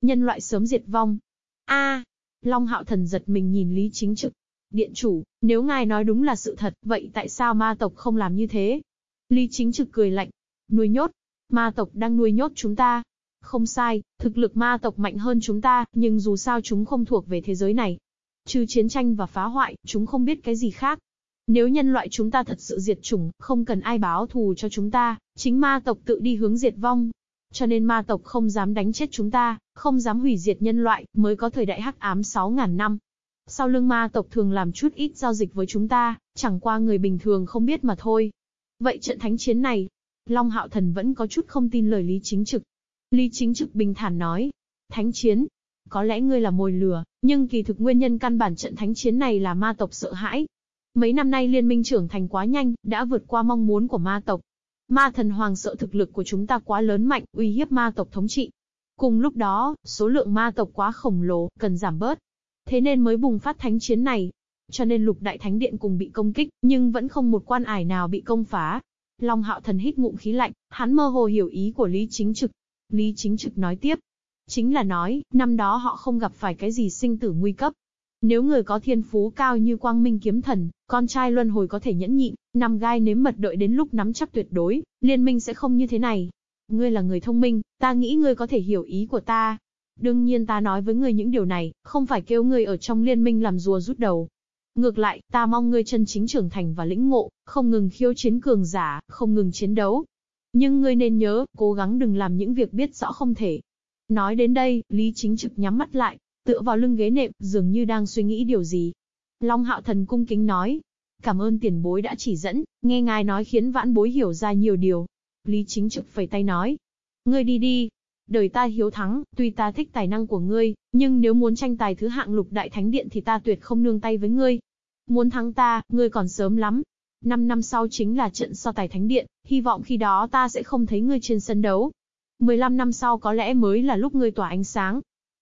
Nhân loại sớm diệt vong. A, Long Hạo Thần giật mình nhìn Lý Chính Trực. Điện chủ, nếu ngài nói đúng là sự thật, vậy tại sao ma tộc không làm như thế? Lý Chính Trực cười lạnh. Nuôi nhốt. Ma tộc đang nuôi nhốt chúng ta. Không sai, thực lực ma tộc mạnh hơn chúng ta, nhưng dù sao chúng không thuộc về thế giới này. Trừ chiến tranh và phá hoại, chúng không biết cái gì khác. Nếu nhân loại chúng ta thật sự diệt chủng, không cần ai báo thù cho chúng ta, chính ma tộc tự đi hướng diệt vong. Cho nên ma tộc không dám đánh chết chúng ta, không dám hủy diệt nhân loại, mới có thời đại hắc ám 6.000 năm. Sau lưng ma tộc thường làm chút ít giao dịch với chúng ta, chẳng qua người bình thường không biết mà thôi. Vậy trận thánh chiến này, Long Hạo Thần vẫn có chút không tin lời Lý Chính Trực. Lý Chính Trực bình thản nói, thánh chiến, có lẽ ngươi là mồi lừa, nhưng kỳ thực nguyên nhân căn bản trận thánh chiến này là ma tộc sợ hãi. Mấy năm nay liên minh trưởng thành quá nhanh, đã vượt qua mong muốn của ma tộc. Ma thần hoàng sợ thực lực của chúng ta quá lớn mạnh, uy hiếp ma tộc thống trị. Cùng lúc đó, số lượng ma tộc quá khổng lồ, cần giảm bớt. Thế nên mới bùng phát thánh chiến này. Cho nên lục đại thánh điện cùng bị công kích, nhưng vẫn không một quan ải nào bị công phá. Long hạo thần hít ngụm khí lạnh, hắn mơ hồ hiểu ý của Lý Chính Trực. Lý Chính Trực nói tiếp. Chính là nói, năm đó họ không gặp phải cái gì sinh tử nguy cấp, nếu người có thiên phú cao như quang minh kiếm thần, con trai luân hồi có thể nhẫn nhịn, nằm gai nếm mật đợi đến lúc nắm chắc tuyệt đối, liên minh sẽ không như thế này. Ngươi là người thông minh, ta nghĩ ngươi có thể hiểu ý của ta. Đương nhiên ta nói với ngươi những điều này, không phải kêu ngươi ở trong liên minh làm rùa rút đầu. Ngược lại, ta mong ngươi chân chính trưởng thành và lĩnh ngộ, không ngừng khiêu chiến cường giả, không ngừng chiến đấu. Nhưng ngươi nên nhớ, cố gắng đừng làm những việc biết rõ không thể. Nói đến đây, Lý Chính Trực nhắm mắt lại, tựa vào lưng ghế nệm, dường như đang suy nghĩ điều gì. Long Hạo Thần cung kính nói, cảm ơn tiền bối đã chỉ dẫn, nghe ngài nói khiến vãn bối hiểu ra nhiều điều. Lý Chính Trực phẩy tay nói, ngươi đi đi. Đời ta hiếu thắng, tuy ta thích tài năng của ngươi, nhưng nếu muốn tranh tài thứ hạng lục đại thánh điện thì ta tuyệt không nương tay với ngươi. Muốn thắng ta, ngươi còn sớm lắm. Năm năm sau chính là trận so tài thánh điện, hy vọng khi đó ta sẽ không thấy ngươi trên sân đấu. 15 năm sau có lẽ mới là lúc ngươi tỏa ánh sáng,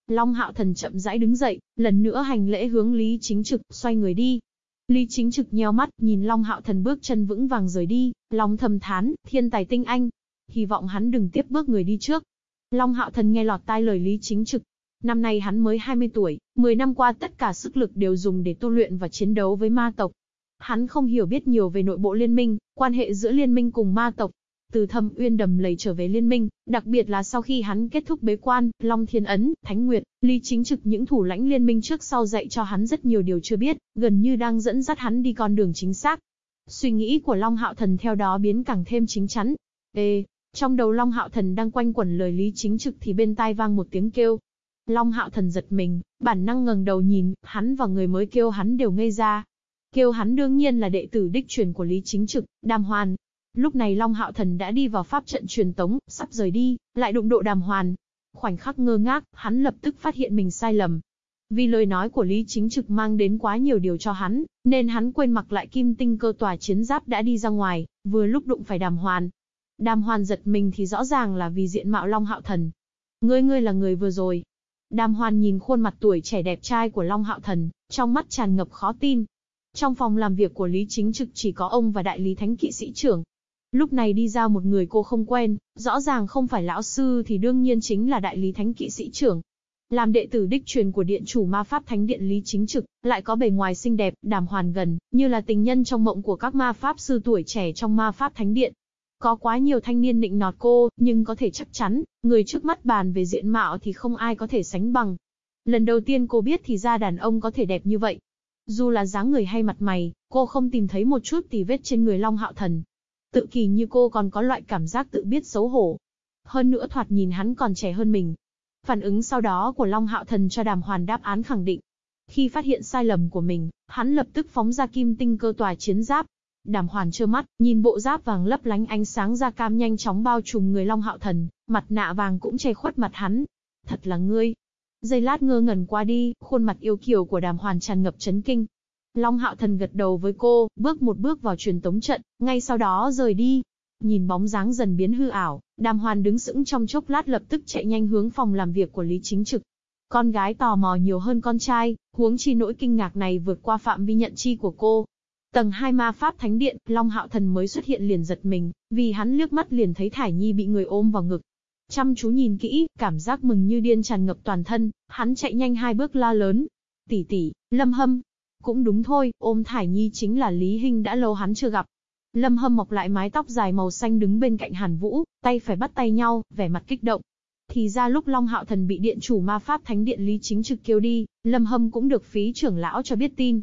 Long Hạo Thần chậm rãi đứng dậy, lần nữa hành lễ hướng Lý Chính Trực, xoay người đi. Lý Chính Trực nheo mắt, nhìn Long Hạo Thần bước chân vững vàng rời đi, lòng thầm thán, thiên tài tinh anh. Hy vọng hắn đừng tiếp bước người đi trước. Long Hạo Thần nghe lọt tai lời Lý Chính Trực. Năm nay hắn mới 20 tuổi, 10 năm qua tất cả sức lực đều dùng để tu luyện và chiến đấu với ma tộc. Hắn không hiểu biết nhiều về nội bộ liên minh, quan hệ giữa liên minh cùng ma tộc, từ thâm uyên đầm lầy trở về liên minh, đặc biệt là sau khi hắn kết thúc bế quan, Long Thiên Ấn, Thánh Nguyệt, Ly Chính Trực những thủ lãnh liên minh trước sau dạy cho hắn rất nhiều điều chưa biết, gần như đang dẫn dắt hắn đi con đường chính xác. Suy nghĩ của Long Hạo Thần theo đó biến càng thêm chính chắn. Ê, trong đầu Long Hạo Thần đang quanh quẩn lời Lý Chính Trực thì bên tai vang một tiếng kêu. Long Hạo Thần giật mình, bản năng ngẩng đầu nhìn, hắn và người mới kêu hắn đều ngây ra. Kêu hắn đương nhiên là đệ tử đích truyền của Lý Chính Trực, Đàm Hoàn. Lúc này Long Hạo Thần đã đi vào pháp trận truyền tống, sắp rời đi, lại đụng độ đàm hoàn. Khoảnh khắc ngơ ngác, hắn lập tức phát hiện mình sai lầm. Vì lời nói của Lý Chính Trực mang đến quá nhiều điều cho hắn, nên hắn quên mặc lại kim tinh cơ tòa chiến giáp đã đi ra ngoài, vừa lúc đụng phải đàm hoàn. Đàm hoàn giật mình thì rõ ràng là vì diện mạo Long Hạo Thần. Ngươi ngươi là người vừa rồi. Đàm hoàn nhìn khuôn mặt tuổi trẻ đẹp trai của Long Hạo Thần, trong mắt tràn ngập khó tin. Trong phòng làm việc của Lý Chính Trực chỉ có ông và đại lý thánh kỵ sĩ trưởng, Lúc này đi ra một người cô không quen, rõ ràng không phải lão sư thì đương nhiên chính là đại lý thánh kỵ sĩ trưởng. Làm đệ tử đích truyền của điện chủ ma pháp thánh điện Lý Chính Trực, lại có bề ngoài xinh đẹp, đàm hoàn gần, như là tình nhân trong mộng của các ma pháp sư tuổi trẻ trong ma pháp thánh điện. Có quá nhiều thanh niên nịnh nọt cô, nhưng có thể chắc chắn, người trước mắt bàn về diện mạo thì không ai có thể sánh bằng. Lần đầu tiên cô biết thì ra đàn ông có thể đẹp như vậy. Dù là dáng người hay mặt mày, cô không tìm thấy một chút tì vết trên người Long Hạo Thần, Tự kỳ như cô còn có loại cảm giác tự biết xấu hổ. Hơn nữa thoạt nhìn hắn còn trẻ hơn mình. Phản ứng sau đó của Long Hạo Thần cho đàm hoàn đáp án khẳng định. Khi phát hiện sai lầm của mình, hắn lập tức phóng ra kim tinh cơ tòa chiến giáp. Đàm hoàn trơ mắt, nhìn bộ giáp vàng lấp lánh ánh sáng da cam nhanh chóng bao trùm người Long Hạo Thần, mặt nạ vàng cũng che khuất mặt hắn. Thật là ngươi. Giây lát ngơ ngẩn qua đi, khuôn mặt yêu kiều của đàm hoàn tràn ngập chấn kinh. Long Hạo Thần gật đầu với cô, bước một bước vào truyền tống trận, ngay sau đó rời đi. Nhìn bóng dáng dần biến hư ảo, đàm hoàn đứng sững trong chốc lát lập tức chạy nhanh hướng phòng làm việc của Lý Chính Trực. Con gái tò mò nhiều hơn con trai, huống chi nỗi kinh ngạc này vượt qua phạm vi nhận chi của cô. Tầng 2 ma pháp thánh điện, Long Hạo Thần mới xuất hiện liền giật mình, vì hắn liếc mắt liền thấy Thải Nhi bị người ôm vào ngực. Chăm chú nhìn kỹ, cảm giác mừng như điên tràn ngập toàn thân, hắn chạy nhanh hai bước la lớn. Tỷ tỷ, Lâm Hâm. Cũng đúng thôi, ôm Thải Nhi chính là Lý Hinh đã lâu hắn chưa gặp. Lâm Hâm mọc lại mái tóc dài màu xanh đứng bên cạnh Hàn Vũ, tay phải bắt tay nhau, vẻ mặt kích động. Thì ra lúc Long Hạo Thần bị điện chủ ma pháp thánh điện Lý Chính trực kêu đi, Lâm Hâm cũng được phí trưởng lão cho biết tin,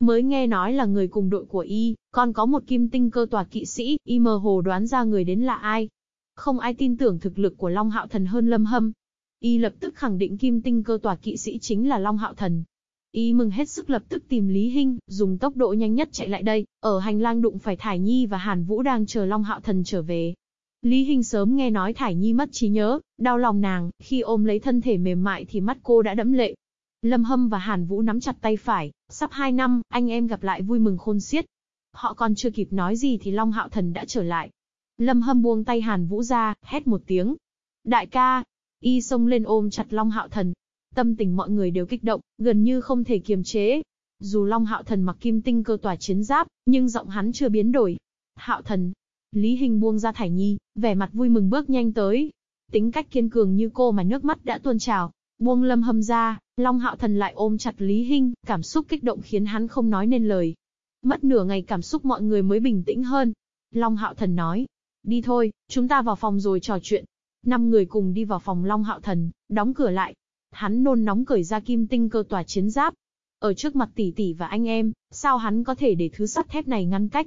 Mới nghe nói là người cùng đội của y, còn có một kim tinh cơ tòa kỵ sĩ, y mơ hồ đoán ra người đến là ai. Không ai tin tưởng thực lực của Long Hạo Thần hơn Lâm Hâm. Y lập tức khẳng định kim tinh cơ tòa kỵ sĩ chính là Long Hạo Thần. Y mừng hết sức lập tức tìm Lý Hinh, dùng tốc độ nhanh nhất chạy lại đây, ở hành lang đụng phải Thải Nhi và Hàn Vũ đang chờ Long Hạo Thần trở về. Lý Hinh sớm nghe nói Thải Nhi mất trí nhớ, đau lòng nàng, khi ôm lấy thân thể mềm mại thì mắt cô đã đẫm lệ. Lâm Hâm và Hàn Vũ nắm chặt tay phải, sắp hai năm, anh em gặp lại vui mừng khôn xiết. Họ còn chưa kịp nói gì thì Long Hạo Thần đã trở lại. Lâm Hâm buông tay Hàn Vũ ra, hét một tiếng. Đại ca! Y xông lên ôm chặt Long Hạo Thần. Tâm tình mọi người đều kích động, gần như không thể kiềm chế. Dù Long Hạo Thần mặc kim tinh cơ tỏa chiến giáp, nhưng giọng hắn chưa biến đổi. Hạo Thần! Lý Hình buông ra Thải Nhi, vẻ mặt vui mừng bước nhanh tới. Tính cách kiên cường như cô mà nước mắt đã tuôn trào, Buông lâm hâm ra, Long Hạo Thần lại ôm chặt Lý Hinh, cảm xúc kích động khiến hắn không nói nên lời. Mất nửa ngày cảm xúc mọi người mới bình tĩnh hơn. Long Hạo Thần nói, đi thôi, chúng ta vào phòng rồi trò chuyện. Năm người cùng đi vào phòng Long Hạo Thần, đóng cửa lại. Hắn nôn nóng cởi ra kim tinh cơ tòa chiến giáp. Ở trước mặt tỷ tỷ và anh em, sao hắn có thể để thứ sắt thép này ngăn cách?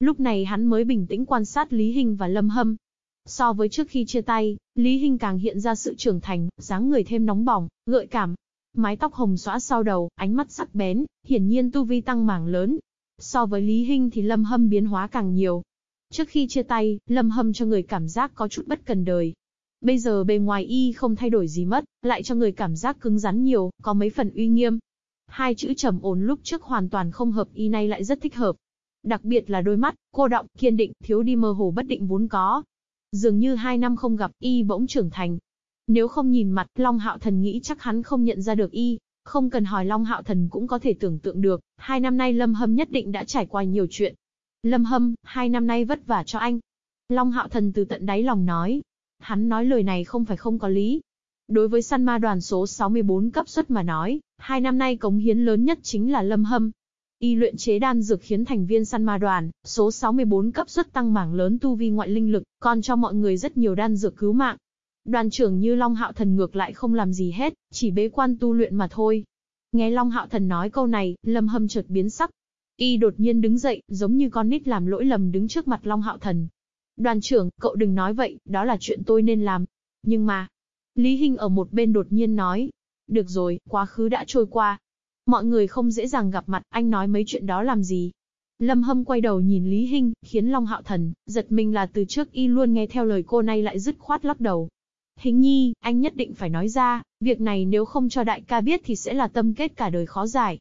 Lúc này hắn mới bình tĩnh quan sát Lý Hinh và Lâm Hâm, So với trước khi chia tay, Lý Hinh càng hiện ra sự trưởng thành, dáng người thêm nóng bỏng, gợi cảm. Mái tóc hồng xõa sau đầu, ánh mắt sắc bén, hiển nhiên tu vi tăng mảng lớn. So với Lý Hinh thì Lâm Hâm biến hóa càng nhiều. Trước khi chia tay, Lâm Hâm cho người cảm giác có chút bất cần đời. Bây giờ bề ngoài y không thay đổi gì mất, lại cho người cảm giác cứng rắn nhiều, có mấy phần uy nghiêm. Hai chữ trầm ổn lúc trước hoàn toàn không hợp y nay lại rất thích hợp. Đặc biệt là đôi mắt, cô động, kiên định, thiếu đi mơ hồ bất định vốn có, Dường như hai năm không gặp, y bỗng trưởng thành. Nếu không nhìn mặt, Long Hạo Thần nghĩ chắc hắn không nhận ra được y. Không cần hỏi Long Hạo Thần cũng có thể tưởng tượng được, hai năm nay Lâm Hâm nhất định đã trải qua nhiều chuyện. Lâm Hâm, hai năm nay vất vả cho anh. Long Hạo Thần từ tận đáy lòng nói. Hắn nói lời này không phải không có lý. Đối với săn ma đoàn số 64 cấp suất mà nói, hai năm nay cống hiến lớn nhất chính là Lâm Hâm. Y luyện chế đan dược khiến thành viên săn ma đoàn, số 64 cấp suất tăng mảng lớn tu vi ngoại linh lực, còn cho mọi người rất nhiều đan dược cứu mạng. Đoàn trưởng như Long Hạo Thần ngược lại không làm gì hết, chỉ bế quan tu luyện mà thôi. Nghe Long Hạo Thần nói câu này, Lâm Hâm chợt biến sắc. Y đột nhiên đứng dậy, giống như con nít làm lỗi lầm đứng trước mặt Long Hạo Thần. Đoàn trưởng, cậu đừng nói vậy, đó là chuyện tôi nên làm. Nhưng mà, Lý Hinh ở một bên đột nhiên nói. Được rồi, quá khứ đã trôi qua, Mọi người không dễ dàng gặp mặt, anh nói mấy chuyện đó làm gì? Lâm Hâm quay đầu nhìn Lý Hinh, khiến Long Hạo Thần, giật mình là từ trước y luôn nghe theo lời cô nay lại dứt khoát lắc đầu. Hình nhi, anh nhất định phải nói ra, việc này nếu không cho đại ca biết thì sẽ là tâm kết cả đời khó giải.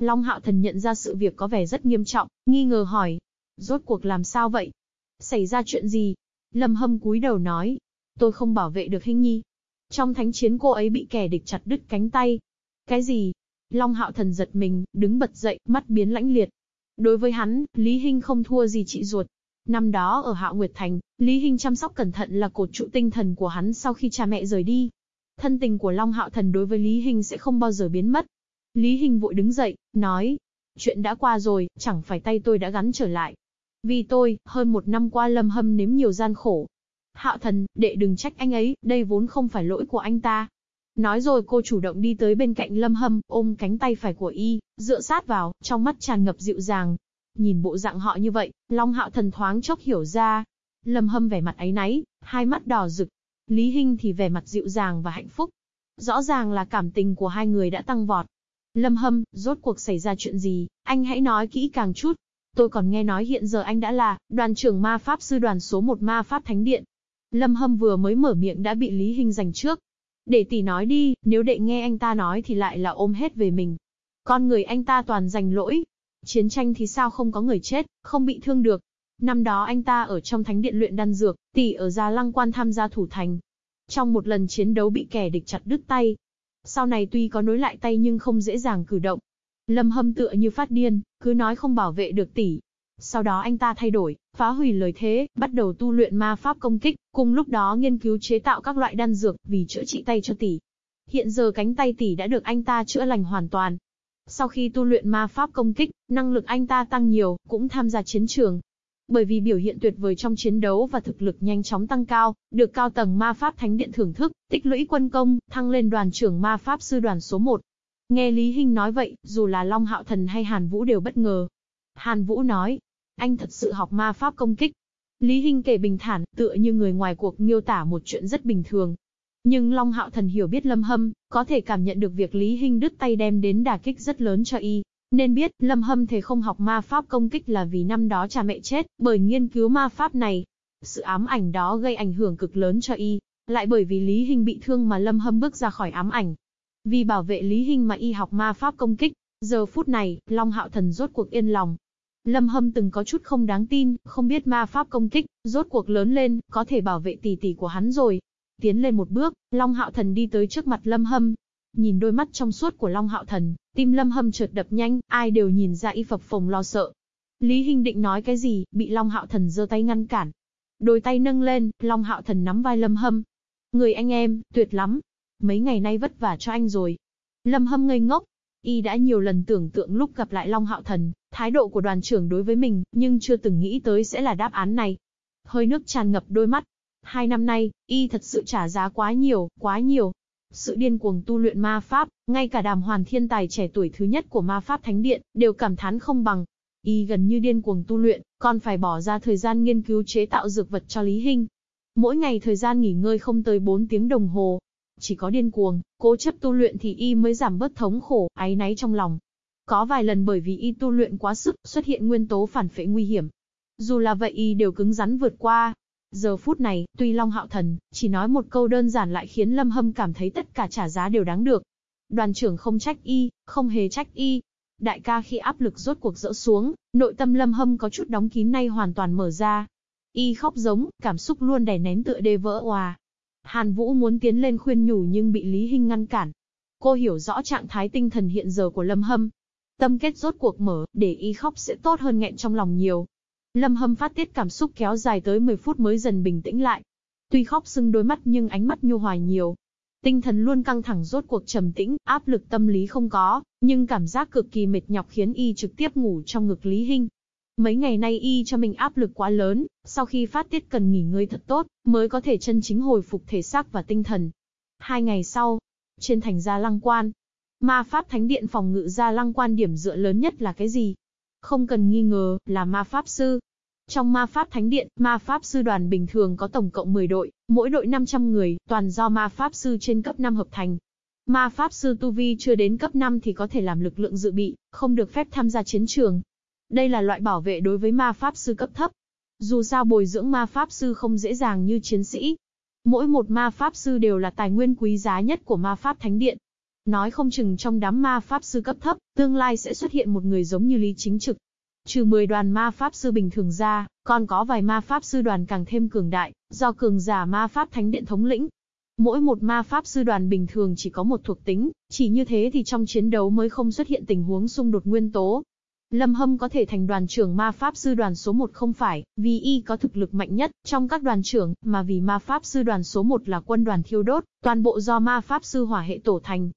Long Hạo Thần nhận ra sự việc có vẻ rất nghiêm trọng, nghi ngờ hỏi. Rốt cuộc làm sao vậy? Xảy ra chuyện gì? Lâm Hâm cúi đầu nói. Tôi không bảo vệ được Hinh nhi. Trong thánh chiến cô ấy bị kẻ địch chặt đứt cánh tay. Cái gì? Long hạo thần giật mình, đứng bật dậy, mắt biến lãnh liệt. Đối với hắn, Lý Hinh không thua gì chị ruột. Năm đó ở Hạo Nguyệt Thành, Lý Hinh chăm sóc cẩn thận là cột trụ tinh thần của hắn sau khi cha mẹ rời đi. Thân tình của Long Hạo Thần đối với Lý Hinh sẽ không bao giờ biến mất. Lý Hình vội đứng dậy, nói, chuyện đã qua rồi, chẳng phải tay tôi đã gắn trở lại. Vì tôi, hơn một năm qua lâm hâm nếm nhiều gian khổ. Hạo Thần, đệ đừng trách anh ấy, đây vốn không phải lỗi của anh ta. Nói rồi cô chủ động đi tới bên cạnh Lâm Hâm, ôm cánh tay phải của y, dựa sát vào, trong mắt tràn ngập dịu dàng. Nhìn bộ dạng họ như vậy, Long Hạo thần thoáng chốc hiểu ra. Lâm Hâm vẻ mặt ấy náy, hai mắt đỏ rực. Lý Hinh thì vẻ mặt dịu dàng và hạnh phúc. Rõ ràng là cảm tình của hai người đã tăng vọt. Lâm Hâm, rốt cuộc xảy ra chuyện gì, anh hãy nói kỹ càng chút. Tôi còn nghe nói hiện giờ anh đã là đoàn trưởng ma pháp sư đoàn số 1 ma pháp thánh điện. Lâm Hâm vừa mới mở miệng đã bị Lý Hinh giành trước. Để tỷ nói đi, nếu đệ nghe anh ta nói thì lại là ôm hết về mình. Con người anh ta toàn giành lỗi. Chiến tranh thì sao không có người chết, không bị thương được. Năm đó anh ta ở trong thánh điện luyện đan dược, tỷ ở Gia Lăng Quan tham gia thủ thành. Trong một lần chiến đấu bị kẻ địch chặt đứt tay. Sau này tuy có nối lại tay nhưng không dễ dàng cử động. Lâm Hâm tựa như phát điên, cứ nói không bảo vệ được tỷ. Sau đó anh ta thay đổi, phá hủy lời thế, bắt đầu tu luyện ma pháp công kích, cùng lúc đó nghiên cứu chế tạo các loại đan dược vì chữa trị tay cho tỷ. Hiện giờ cánh tay tỷ đã được anh ta chữa lành hoàn toàn. Sau khi tu luyện ma pháp công kích, năng lực anh ta tăng nhiều, cũng tham gia chiến trường. Bởi vì biểu hiện tuyệt vời trong chiến đấu và thực lực nhanh chóng tăng cao, được cao tầng ma pháp thánh điện thưởng thức, tích lũy quân công, thăng lên đoàn trưởng ma pháp sư đoàn số 1. Nghe Lý Hinh nói vậy, dù là Long Hạo Thần hay Hàn Vũ đều bất ngờ. Hàn Vũ nói, anh thật sự học ma pháp công kích. Lý Hinh kể bình thản, tựa như người ngoài cuộc miêu tả một chuyện rất bình thường. Nhưng Long Hạo Thần hiểu biết Lâm Hâm, có thể cảm nhận được việc Lý Hinh đứt tay đem đến đả kích rất lớn cho y. Nên biết, Lâm Hâm thể không học ma pháp công kích là vì năm đó cha mẹ chết, bởi nghiên cứu ma pháp này. Sự ám ảnh đó gây ảnh hưởng cực lớn cho y, lại bởi vì Lý Hinh bị thương mà Lâm Hâm bước ra khỏi ám ảnh. Vì bảo vệ Lý Hinh mà y học ma pháp công kích, giờ phút này, Long Hạo Thần rốt cuộc yên lòng, Lâm Hâm từng có chút không đáng tin, không biết ma pháp công kích, rốt cuộc lớn lên, có thể bảo vệ tỷ tỷ của hắn rồi. Tiến lên một bước, Long Hạo Thần đi tới trước mặt Lâm Hâm. Nhìn đôi mắt trong suốt của Long Hạo Thần, tim Lâm Hâm chợt đập nhanh, ai đều nhìn ra y phập phồng lo sợ. Lý Hinh định nói cái gì, bị Long Hạo Thần giơ tay ngăn cản. Đôi tay nâng lên, Long Hạo Thần nắm vai Lâm Hâm. Người anh em, tuyệt lắm. Mấy ngày nay vất vả cho anh rồi. Lâm Hâm ngây ngốc, Y đã nhiều lần tưởng tượng lúc gặp lại Long Hạo Thần, thái độ của đoàn trưởng đối với mình, nhưng chưa từng nghĩ tới sẽ là đáp án này. Hơi nước tràn ngập đôi mắt. Hai năm nay, Y thật sự trả giá quá nhiều, quá nhiều. Sự điên cuồng tu luyện ma pháp, ngay cả đàm hoàn thiên tài trẻ tuổi thứ nhất của ma pháp thánh điện, đều cảm thán không bằng. Y gần như điên cuồng tu luyện, còn phải bỏ ra thời gian nghiên cứu chế tạo dược vật cho Lý Hinh. Mỗi ngày thời gian nghỉ ngơi không tới 4 tiếng đồng hồ, chỉ có điên cuồng, cố chấp tu luyện thì y mới giảm bớt thống khổ, áy náy trong lòng. Có vài lần bởi vì y tu luyện quá sức, xuất hiện nguyên tố phản phệ nguy hiểm. Dù là vậy y đều cứng rắn vượt qua. Giờ phút này, tuy Long Hạo Thần, chỉ nói một câu đơn giản lại khiến Lâm Hâm cảm thấy tất cả trả giá đều đáng được. Đoàn trưởng không trách y, không hề trách y. Đại ca khi áp lực rốt cuộc dỡ xuống, nội tâm Lâm Hâm có chút đóng kín nay hoàn toàn mở ra. Y khóc giống, cảm xúc luôn đè nén tựa đê vỡ hòa. Hàn Vũ muốn tiến lên khuyên nhủ nhưng bị Lý Hinh ngăn cản. Cô hiểu rõ trạng thái tinh thần hiện giờ của Lâm Hâm. Tâm kết rốt cuộc mở, để y khóc sẽ tốt hơn nghẹn trong lòng nhiều. Lâm Hâm phát tiết cảm xúc kéo dài tới 10 phút mới dần bình tĩnh lại. Tuy khóc sưng đôi mắt nhưng ánh mắt nhu hòa nhiều. Tinh thần luôn căng thẳng rốt cuộc trầm tĩnh, áp lực tâm lý không có, nhưng cảm giác cực kỳ mệt nhọc khiến y trực tiếp ngủ trong ngực Lý Hinh. Mấy ngày nay y cho mình áp lực quá lớn, sau khi phát tiết cần nghỉ ngơi thật tốt, mới có thể chân chính hồi phục thể xác và tinh thần. Hai ngày sau, trên thành gia lăng quan, ma pháp thánh điện phòng ngự gia lăng quan điểm dựa lớn nhất là cái gì? Không cần nghi ngờ, là ma pháp sư. Trong ma pháp thánh điện, ma pháp sư đoàn bình thường có tổng cộng 10 đội, mỗi đội 500 người, toàn do ma pháp sư trên cấp 5 hợp thành. Ma pháp sư tu vi chưa đến cấp 5 thì có thể làm lực lượng dự bị, không được phép tham gia chiến trường. Đây là loại bảo vệ đối với ma pháp sư cấp thấp. Dù sao bồi dưỡng ma pháp sư không dễ dàng như chiến sĩ. Mỗi một ma pháp sư đều là tài nguyên quý giá nhất của ma pháp thánh điện. Nói không chừng trong đám ma pháp sư cấp thấp, tương lai sẽ xuất hiện một người giống như Lý Chính Trực. Trừ 10 đoàn ma pháp sư bình thường ra, còn có vài ma pháp sư đoàn càng thêm cường đại, do cường giả ma pháp thánh điện thống lĩnh. Mỗi một ma pháp sư đoàn bình thường chỉ có một thuộc tính, chỉ như thế thì trong chiến đấu mới không xuất hiện tình huống xung đột nguyên tố. Lâm Hâm có thể thành đoàn trưởng ma pháp sư đoàn số 1 không phải, vì y có thực lực mạnh nhất trong các đoàn trưởng, mà vì ma pháp sư đoàn số 1 là quân đoàn thiêu đốt, toàn bộ do ma pháp sư hỏa hệ tổ thành.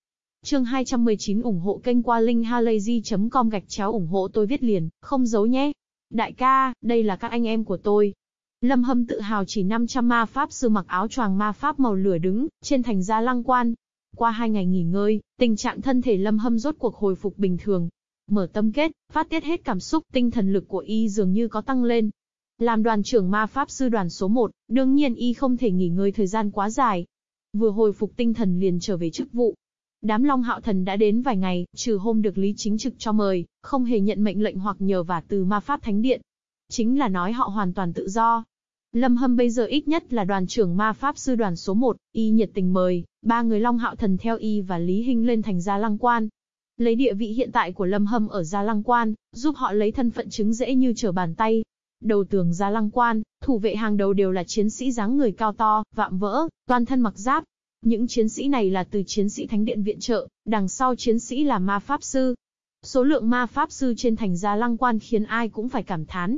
Chương 219 ủng hộ kênh qua linkhalazy.com gạch chéo ủng hộ tôi viết liền, không giấu nhé. Đại ca, đây là các anh em của tôi. Lâm Hâm tự hào chỉ 500 ma pháp sư mặc áo choàng ma pháp màu lửa đứng, trên thành gia lăng quan. Qua hai ngày nghỉ ngơi, tình trạng thân thể Lâm Hâm rốt cuộc hồi phục bình thường, Mở tâm kết, phát tiết hết cảm xúc, tinh thần lực của y dường như có tăng lên. Làm đoàn trưởng ma pháp sư đoàn số 1, đương nhiên y không thể nghỉ ngơi thời gian quá dài. Vừa hồi phục tinh thần liền trở về chức vụ. Đám Long Hạo Thần đã đến vài ngày, trừ hôm được Lý Chính Trực cho mời, không hề nhận mệnh lệnh hoặc nhờ vả từ ma pháp thánh điện. Chính là nói họ hoàn toàn tự do. Lâm Hâm bây giờ ít nhất là đoàn trưởng ma pháp sư đoàn số 1, y nhiệt tình mời, ba người Long Hạo Thần theo y và Lý Hinh lên thành Gia Lăng Quan. Lấy địa vị hiện tại của Lâm Hâm ở Gia Lăng Quan, giúp họ lấy thân phận chứng dễ như trở bàn tay. Đầu tường Gia Lăng Quan, thủ vệ hàng đầu đều là chiến sĩ dáng người cao to, vạm vỡ, toàn thân mặc giáp, những chiến sĩ này là từ chiến sĩ thánh điện viện trợ, đằng sau chiến sĩ là ma pháp sư. Số lượng ma pháp sư trên thành gia lăng quan khiến ai cũng phải cảm thán.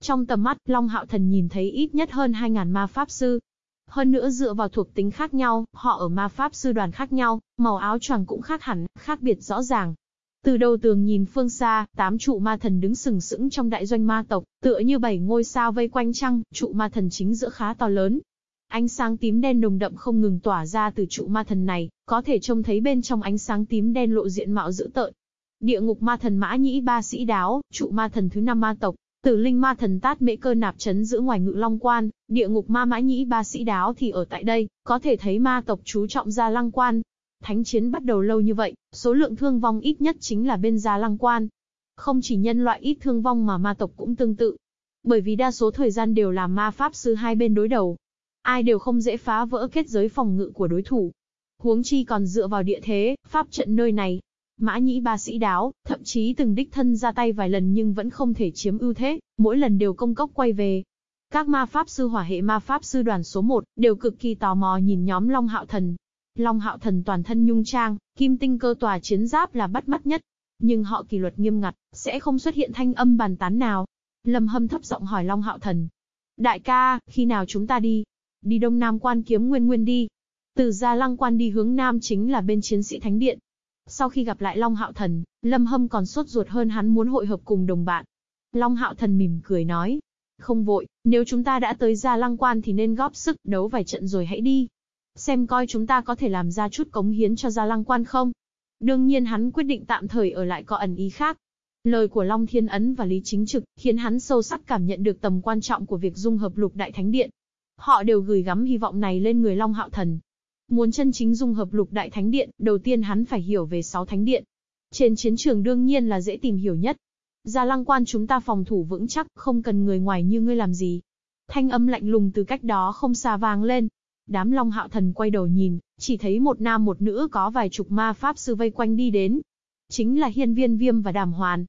Trong tầm mắt, Long Hạo Thần nhìn thấy ít nhất hơn 2.000 ma pháp sư. Hơn nữa dựa vào thuộc tính khác nhau, họ ở ma pháp sư đoàn khác nhau, màu áo choàng cũng khác hẳn, khác biệt rõ ràng. Từ đầu tường nhìn phương xa, tám trụ ma thần đứng sừng sững trong đại doanh ma tộc, tựa như bảy ngôi sao vây quanh trăng, trụ ma thần chính giữa khá to lớn, Ánh sáng tím đen nồng đậm không ngừng tỏa ra từ trụ ma thần này, có thể trông thấy bên trong ánh sáng tím đen lộ diện mạo dữ tợn. Địa ngục ma thần mã nhĩ ba sĩ đáo, trụ ma thần thứ năm ma tộc, tử linh ma thần tát mễ cơ nạp chấn giữ ngoài ngự long quan, địa ngục ma mã nhĩ ba sĩ đáo thì ở tại đây, có thể thấy ma tộc chú trọng ra lăng quan. Thánh chiến bắt đầu lâu như vậy, số lượng thương vong ít nhất chính là bên gia lăng quan. Không chỉ nhân loại ít thương vong mà ma tộc cũng tương tự. Bởi vì đa số thời gian đều là ma pháp sư hai bên đối đầu, ai đều không dễ phá vỡ kết giới phòng ngự của đối thủ. Huống chi còn dựa vào địa thế, pháp trận nơi này. Mã nhĩ ba sĩ đáo, thậm chí từng đích thân ra tay vài lần nhưng vẫn không thể chiếm ưu thế, mỗi lần đều công cốc quay về. Các ma pháp sư hỏa hệ ma pháp sư đoàn số 1, đều cực kỳ tò mò nhìn nhóm Long Hạo Thần. Long Hạo Thần toàn thân nhung trang, kim tinh cơ tòa chiến giáp là bắt mắt nhất. Nhưng họ kỷ luật nghiêm ngặt, sẽ không xuất hiện thanh âm bàn tán nào. Lâm Hâm thấp giọng hỏi Long Hạo Thần. Đại ca, khi nào chúng ta đi? Đi đông nam quan kiếm nguyên nguyên đi. Từ gia lăng quan đi hướng nam chính là bên chiến sĩ thánh điện. Sau khi gặp lại Long Hạo Thần, Lâm Hâm còn sốt ruột hơn hắn muốn hội hợp cùng đồng bạn. Long Hạo Thần mỉm cười nói. Không vội, nếu chúng ta đã tới gia lăng quan thì nên góp sức đấu vài trận rồi hãy đi. Xem coi chúng ta có thể làm ra chút cống hiến cho gia lăng quan không. Đương nhiên hắn quyết định tạm thời ở lại có ẩn ý khác. Lời của Long Thiên Ấn và Lý Chính Trực khiến hắn sâu sắc cảm nhận được tầm quan trọng của việc dung hợp lục đại thánh điện. Họ đều gửi gắm hy vọng này lên người Long Hạo Thần. Muốn chân chính dung hợp lục đại thánh điện, đầu tiên hắn phải hiểu về sáu thánh điện. Trên chiến trường đương nhiên là dễ tìm hiểu nhất. Gia lăng quan chúng ta phòng thủ vững chắc, không cần người ngoài như ngươi làm gì. Thanh âm lạnh lùng từ cách đó không xa vang lên. Đám Long Hạo Thần quay đầu nhìn, chỉ thấy một nam một nữ có vài chục ma pháp sư vây quanh đi đến. Chính là Hiên Viên Viêm và Đàm Hoàn.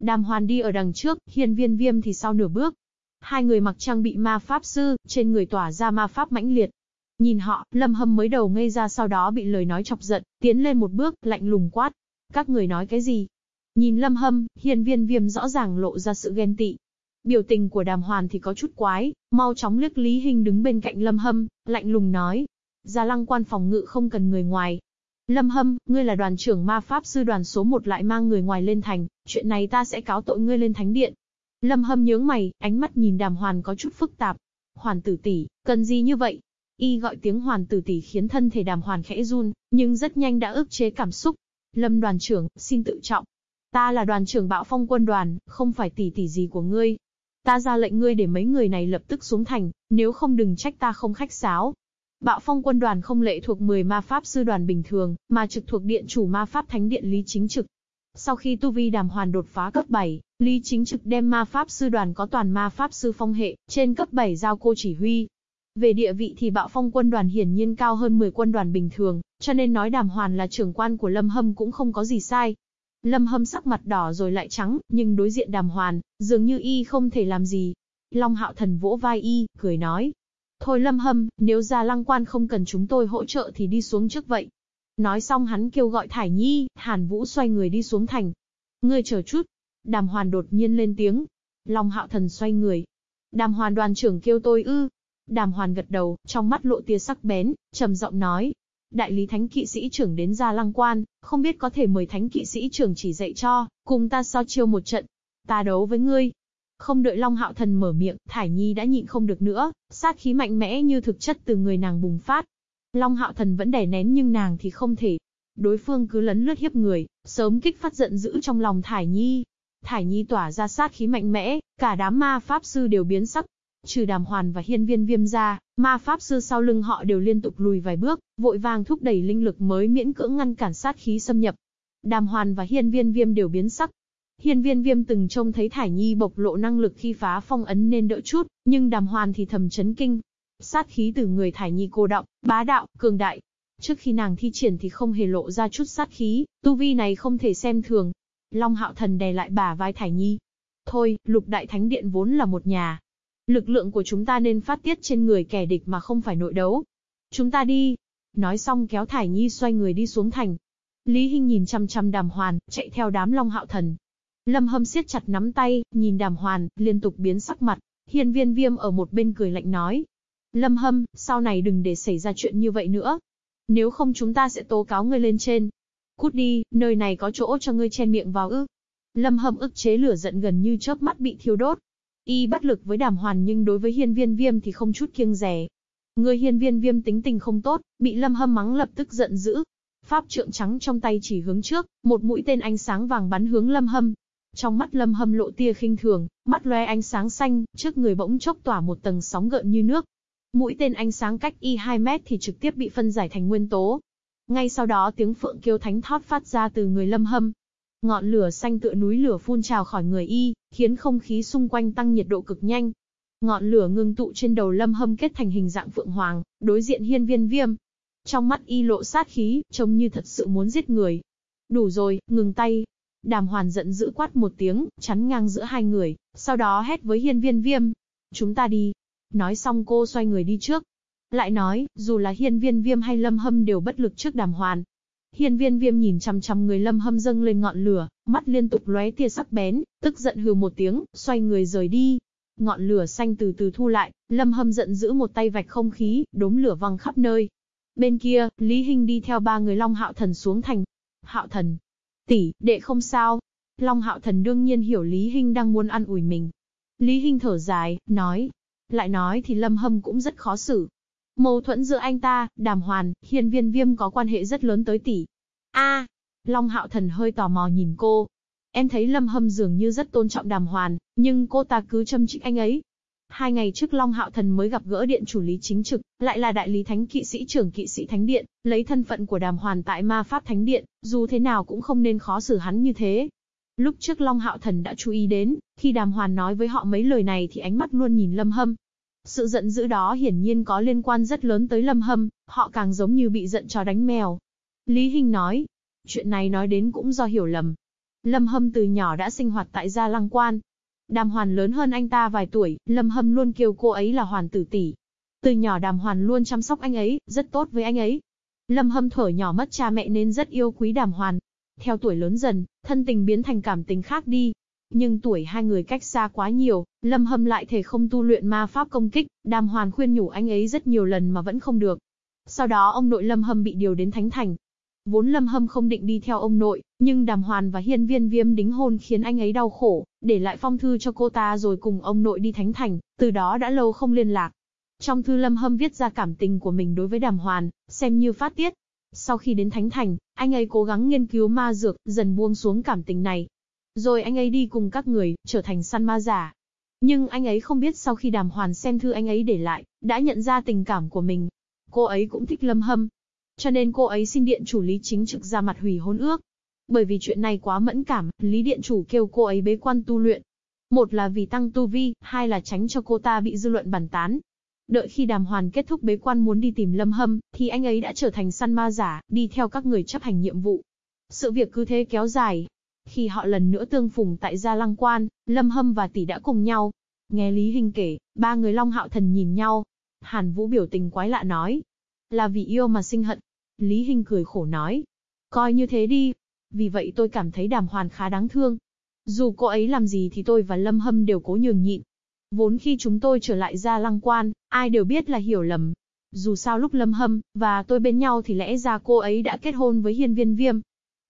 Đàm Hoàn đi ở đằng trước, Hiên Viên Viêm thì sau nửa bước. Hai người mặc trang bị ma pháp sư, trên người tỏa ra ma pháp mãnh liệt. Nhìn họ, Lâm Hâm mới đầu ngây ra sau đó bị lời nói chọc giận, tiến lên một bước, lạnh lùng quát. Các người nói cái gì? Nhìn Lâm Hâm, hiền viên viêm rõ ràng lộ ra sự ghen tị. Biểu tình của đàm hoàn thì có chút quái, mau chóng liếc Lý Hình đứng bên cạnh Lâm Hâm, lạnh lùng nói. Gia lăng quan phòng ngự không cần người ngoài. Lâm Hâm, ngươi là đoàn trưởng ma pháp sư đoàn số 1 lại mang người ngoài lên thành, chuyện này ta sẽ cáo tội ngươi lên thánh điện. Lâm Hâm nhướng mày, ánh mắt nhìn Đàm Hoàn có chút phức tạp. Hoàn tử tỷ, cần gì như vậy? Y gọi tiếng Hoàn tử tỷ khiến thân thể Đàm Hoàn khẽ run, nhưng rất nhanh đã ức chế cảm xúc. Lâm đoàn trưởng, xin tự trọng. Ta là đoàn trưởng bạo phong quân đoàn, không phải tỷ tỷ gì của ngươi. Ta ra lệnh ngươi để mấy người này lập tức xuống thành, nếu không đừng trách ta không khách sáo. Bạo phong quân đoàn không lệ thuộc 10 ma pháp sư đoàn bình thường, mà trực thuộc điện chủ ma pháp thánh điện lý chính trực, sau khi tu vi đàm hoàn đột phá cấp 7, Lý Chính Trực đem ma pháp sư đoàn có toàn ma pháp sư phong hệ, trên cấp 7 giao cô chỉ huy. Về địa vị thì bạo phong quân đoàn hiển nhiên cao hơn 10 quân đoàn bình thường, cho nên nói đàm hoàn là trưởng quan của Lâm Hâm cũng không có gì sai. Lâm Hâm sắc mặt đỏ rồi lại trắng, nhưng đối diện đàm hoàn, dường như y không thể làm gì. Long hạo thần vỗ vai y, cười nói. Thôi Lâm Hâm, nếu ra lăng quan không cần chúng tôi hỗ trợ thì đi xuống trước vậy, Nói xong hắn kêu gọi Thải Nhi, Hàn Vũ xoay người đi xuống thành. Ngươi chờ chút. Đàm Hoàn đột nhiên lên tiếng. Long Hạo Thần xoay người. Đàm Hoàn đoàn trưởng kêu tôi ư. Đàm Hoàn gật đầu, trong mắt lộ tia sắc bén, trầm giọng nói. Đại lý thánh kỵ sĩ trưởng đến ra lăng quan, không biết có thể mời thánh kỵ sĩ trưởng chỉ dạy cho, cùng ta so chiêu một trận. Ta đấu với ngươi, không đợi Long Hạo Thần mở miệng, Thải Nhi đã nhịn không được nữa, sát khí mạnh mẽ như thực chất từ người nàng bùng phát, Long hạo thần vẫn đè nén nhưng nàng thì không thể. Đối phương cứ lấn lướt hiếp người, sớm kích phát giận dữ trong lòng Thải Nhi. Thải Nhi tỏa ra sát khí mạnh mẽ, cả đám ma pháp sư đều biến sắc. Trừ đàm hoàn và hiên viên viêm ra, ma pháp sư sau lưng họ đều liên tục lùi vài bước, vội vàng thúc đẩy linh lực mới miễn cưỡng ngăn cản sát khí xâm nhập. Đàm hoàn và hiên viên viêm đều biến sắc. Hiên viên viêm từng trông thấy Thải Nhi bộc lộ năng lực khi phá phong ấn nên đỡ chút, nhưng đàm hoàn thì thầm chấn kinh. Sát khí từ người Thải Nhi cô động, bá đạo, cường đại. Trước khi nàng thi triển thì không hề lộ ra chút sát khí, tu vi này không thể xem thường. Long hạo thần đè lại bà vai Thải Nhi. Thôi, lục đại thánh điện vốn là một nhà, Lực lượng của chúng ta nên phát tiết trên người kẻ địch mà không phải nội đấu. Chúng ta đi. Nói xong kéo Thải Nhi xoay người đi xuống thành. Lý Hinh nhìn chăm chăm đàm hoàn, chạy theo đám Long Hạo Thần. Lâm Hâm siết chặt nắm tay, nhìn đàm hoàn, liên tục biến sắc mặt. Hiên viên viêm ở một bên cười lạnh nói. Lâm Hâm, sau này đừng để xảy ra chuyện như vậy nữa. Nếu không chúng ta sẽ tố cáo ngươi lên trên. Cút đi, nơi này có chỗ cho ngươi chen miệng vào ư. Lâm Hâm ức chế lửa giận gần như chớp mắt bị thiêu đốt, Y bất lực với đàm hoàn nhưng đối với hiên viên viêm thì không chút kiêng rẻ. Người hiên viên viêm tính tình không tốt, bị lâm hâm mắng lập tức giận dữ. Pháp trượng trắng trong tay chỉ hướng trước, một mũi tên ánh sáng vàng bắn hướng lâm hâm. Trong mắt lâm hâm lộ tia khinh thường, mắt lóe ánh sáng xanh, trước người bỗng chốc tỏa một tầng sóng gợn như nước. Mũi tên ánh sáng cách y 2 mét thì trực tiếp bị phân giải thành nguyên tố. Ngay sau đó tiếng phượng kêu thánh thót phát ra từ người lâm hâm, Ngọn lửa xanh tựa núi lửa phun trào khỏi người y, khiến không khí xung quanh tăng nhiệt độ cực nhanh. Ngọn lửa ngưng tụ trên đầu lâm hâm kết thành hình dạng phượng hoàng, đối diện hiên viên viêm. Trong mắt y lộ sát khí, trông như thật sự muốn giết người. Đủ rồi, ngừng tay. Đàm hoàn giận dữ quát một tiếng, chắn ngang giữa hai người, sau đó hét với hiên viên viêm. Chúng ta đi. Nói xong cô xoay người đi trước. Lại nói, dù là hiên viên viêm hay lâm hâm đều bất lực trước đàm hoàn, Hiên viên viêm nhìn chằm chằm người lâm hâm dâng lên ngọn lửa, mắt liên tục lóe tia sắc bén, tức giận hừ một tiếng, xoay người rời đi. Ngọn lửa xanh từ từ thu lại, lâm hâm giận giữ một tay vạch không khí, đốm lửa văng khắp nơi. Bên kia, Lý Hinh đi theo ba người Long Hạo Thần xuống thành. Hạo Thần, tỷ, đệ không sao. Long Hạo Thần đương nhiên hiểu Lý Hinh đang muốn ăn ủi mình. Lý Hinh thở dài, nói. Lại nói thì Lâm Hâm cũng rất khó xử, Mâu thuẫn giữa anh ta, đàm hoàn, hiên viên viêm có quan hệ rất lớn tới tỷ. a Long hạo thần hơi tò mò nhìn cô. Em thấy lâm hâm dường như rất tôn trọng đàm hoàn, nhưng cô ta cứ châm trích anh ấy. Hai ngày trước Long Hạo Thần mới gặp gỡ điện chủ lý chính trực, lại là đại lý thánh kỵ sĩ trưởng kỵ sĩ thánh điện, lấy thân phận của đàm hoàn tại ma pháp thánh điện, dù thế nào cũng không nên khó xử hắn như thế. Lúc trước Long Hạo Thần đã chú ý đến, khi đàm hoàn nói với họ mấy lời này thì ánh mắt luôn nhìn lâm hâm, sự giận dữ đó hiển nhiên có liên quan rất lớn tới Lâm Hâm, họ càng giống như bị giận chó đánh mèo. Lý Hinh nói, chuyện này nói đến cũng do hiểu lầm. Lâm Hâm từ nhỏ đã sinh hoạt tại Gia Lăng Quan. Đàm Hoàn lớn hơn anh ta vài tuổi, Lâm Hâm luôn kêu cô ấy là Hoàn tử tỷ. Từ nhỏ Đàm Hoàn luôn chăm sóc anh ấy, rất tốt với anh ấy. Lâm Hâm thở nhỏ mất cha mẹ nên rất yêu quý Đàm Hoàn. Theo tuổi lớn dần, thân tình biến thành cảm tình khác đi, nhưng tuổi hai người cách xa quá nhiều, Lâm Hâm lại thể không tu luyện ma pháp công kích, Đàm Hoàn khuyên nhủ anh ấy rất nhiều lần mà vẫn không được. Sau đó ông nội Lâm Hâm bị điều đến Thánh Thành. Vốn Lâm Hâm không định đi theo ông nội, nhưng Đàm Hoàn và Hiên Viên Viêm đính hôn khiến anh ấy đau khổ, để lại phong thư cho cô ta rồi cùng ông nội đi Thánh Thành, từ đó đã lâu không liên lạc. Trong thư Lâm Hâm viết ra cảm tình của mình đối với Đàm Hoàn, xem như phát tiết. Sau khi đến Thánh Thành, anh ấy cố gắng nghiên cứu ma dược, dần buông xuống cảm tình này, rồi anh ấy đi cùng các người, trở thành săn ma giả. Nhưng anh ấy không biết sau khi đàm hoàn xem thư anh ấy để lại, đã nhận ra tình cảm của mình. Cô ấy cũng thích lâm hâm. Cho nên cô ấy xin điện chủ lý chính trực ra mặt hủy hôn ước. Bởi vì chuyện này quá mẫn cảm, lý điện chủ kêu cô ấy bế quan tu luyện. Một là vì tăng tu vi, hai là tránh cho cô ta bị dư luận bàn tán. Đợi khi đàm hoàn kết thúc bế quan muốn đi tìm lâm hâm, thì anh ấy đã trở thành săn ma giả, đi theo các người chấp hành nhiệm vụ. Sự việc cứ thế kéo dài, khi họ lần nữa tương phùng tại Gia Lăng Quan, Lâm Hâm và tỷ đã cùng nhau. Nghe Lý Hinh kể, ba người Long Hạo Thần nhìn nhau. Hàn Vũ biểu tình quái lạ nói. Là vì yêu mà sinh hận. Lý Hinh cười khổ nói. Coi như thế đi. Vì vậy tôi cảm thấy đàm hoàn khá đáng thương. Dù cô ấy làm gì thì tôi và Lâm Hâm đều cố nhường nhịn. Vốn khi chúng tôi trở lại Ra Lăng Quan, ai đều biết là hiểu lầm. Dù sao lúc Lâm Hâm và tôi bên nhau thì lẽ ra cô ấy đã kết hôn với Hiên Viên Viêm,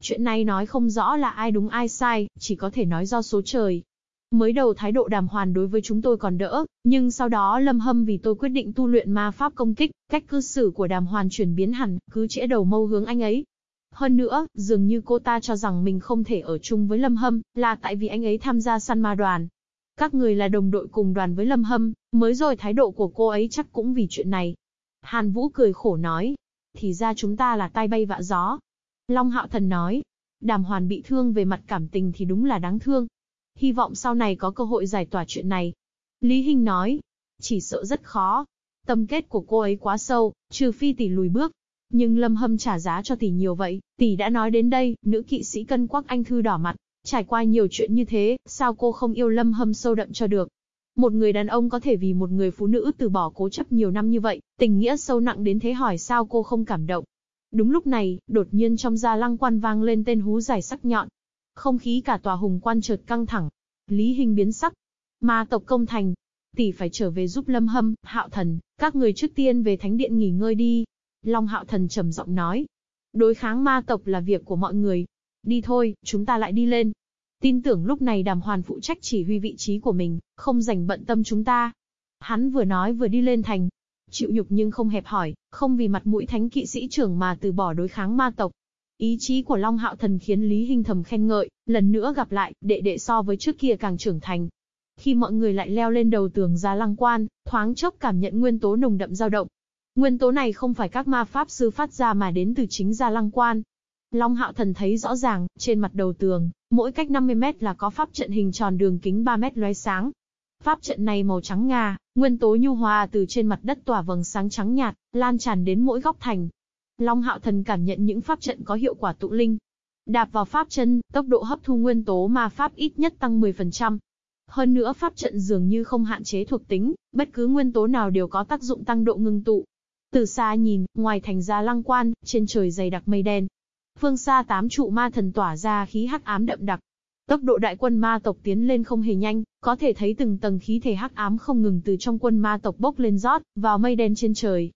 Chuyện này nói không rõ là ai đúng ai sai, chỉ có thể nói do số trời. Mới đầu thái độ đàm hoàn đối với chúng tôi còn đỡ, nhưng sau đó lâm hâm vì tôi quyết định tu luyện ma pháp công kích, cách cư xử của đàm hoàn chuyển biến hẳn, cứ chĩa đầu mâu hướng anh ấy. Hơn nữa, dường như cô ta cho rằng mình không thể ở chung với lâm hâm, là tại vì anh ấy tham gia săn ma đoàn. Các người là đồng đội cùng đoàn với Lâm Hâm, mới rồi thái độ của cô ấy chắc cũng vì chuyện này. Hàn Vũ cười khổ nói. Thì ra chúng ta là tai bay vạ gió. Long Hạo Thần nói. Đàm Hoàn bị thương về mặt cảm tình thì đúng là đáng thương. Hy vọng sau này có cơ hội giải tỏa chuyện này. Lý Hinh nói. Chỉ sợ rất khó. Tâm kết của cô ấy quá sâu, trừ phi tỷ lùi bước. Nhưng Lâm Hâm trả giá cho tỷ nhiều vậy, tỷ đã nói đến đây, nữ kỵ sĩ cân quắc anh thư đỏ mặt. Trải qua nhiều chuyện như thế, sao cô không yêu Lâm Hâm sâu đậm cho được? Một người đàn ông có thể vì một người phụ nữ từ bỏ cố chấp nhiều năm như vậy, tình nghĩa sâu nặng đến thế hỏi sao cô không cảm động. Đúng lúc này, đột nhiên trong gia lăng quan vang lên tên hú dài sắc nhọn. Không khí cả tòa hùng quan chợt căng thẳng. Lý Hình biến sắc. Ma tộc công thành. Tỷ phải trở về giúp Lâm Hâm, Hạo Thần, các người trước tiên về thánh điện nghỉ ngơi đi. Long Hạo Thần trầm giọng nói. Đối kháng ma tộc là việc của mọi người. Đi thôi, chúng ta lại đi lên. Tin tưởng lúc này đàm hoàn phụ trách chỉ huy vị trí của mình, không dành bận tâm chúng ta. Hắn vừa nói vừa đi lên thành. Chịu nhục nhưng không hẹp hỏi, không vì mặt mũi thánh kỵ sĩ trưởng mà từ bỏ đối kháng ma tộc. Ý chí của Long Hạo Thần khiến Lý Hinh thầm khen ngợi, lần nữa gặp lại, đệ đệ so với trước kia càng trưởng thành. Khi mọi người lại leo lên đầu tường ra lăng quan, thoáng chốc cảm nhận nguyên tố nồng đậm dao động. Nguyên tố này không phải các ma pháp sư phát ra mà đến từ chính gia lăng quan. Long Hạo Thần thấy rõ ràng, trên mặt đầu tường, mỗi cách 50 mét là có pháp trận hình tròn đường kính 3 mét lóe sáng. Pháp trận này màu trắng ngà, nguyên tố nhu hòa từ trên mặt đất tỏa vầng sáng trắng nhạt, lan tràn đến mỗi góc thành. Long Hạo Thần cảm nhận những pháp trận có hiệu quả tụ linh. Đạp vào pháp chân, tốc độ hấp thu nguyên tố ma pháp ít nhất tăng 10%. Hơn nữa pháp trận dường như không hạn chế thuộc tính, bất cứ nguyên tố nào đều có tác dụng tăng độ ngưng tụ. Từ xa nhìn, ngoài thành ra lăng quan, trên trời dày đặc mây đen, Phương xa tám trụ ma thần tỏa ra khí hắc ám đậm đặc. Tốc độ đại quân ma tộc tiến lên không hề nhanh, có thể thấy từng tầng khí thể hắc ám không ngừng từ trong quân ma tộc bốc lên rót vào mây đen trên trời.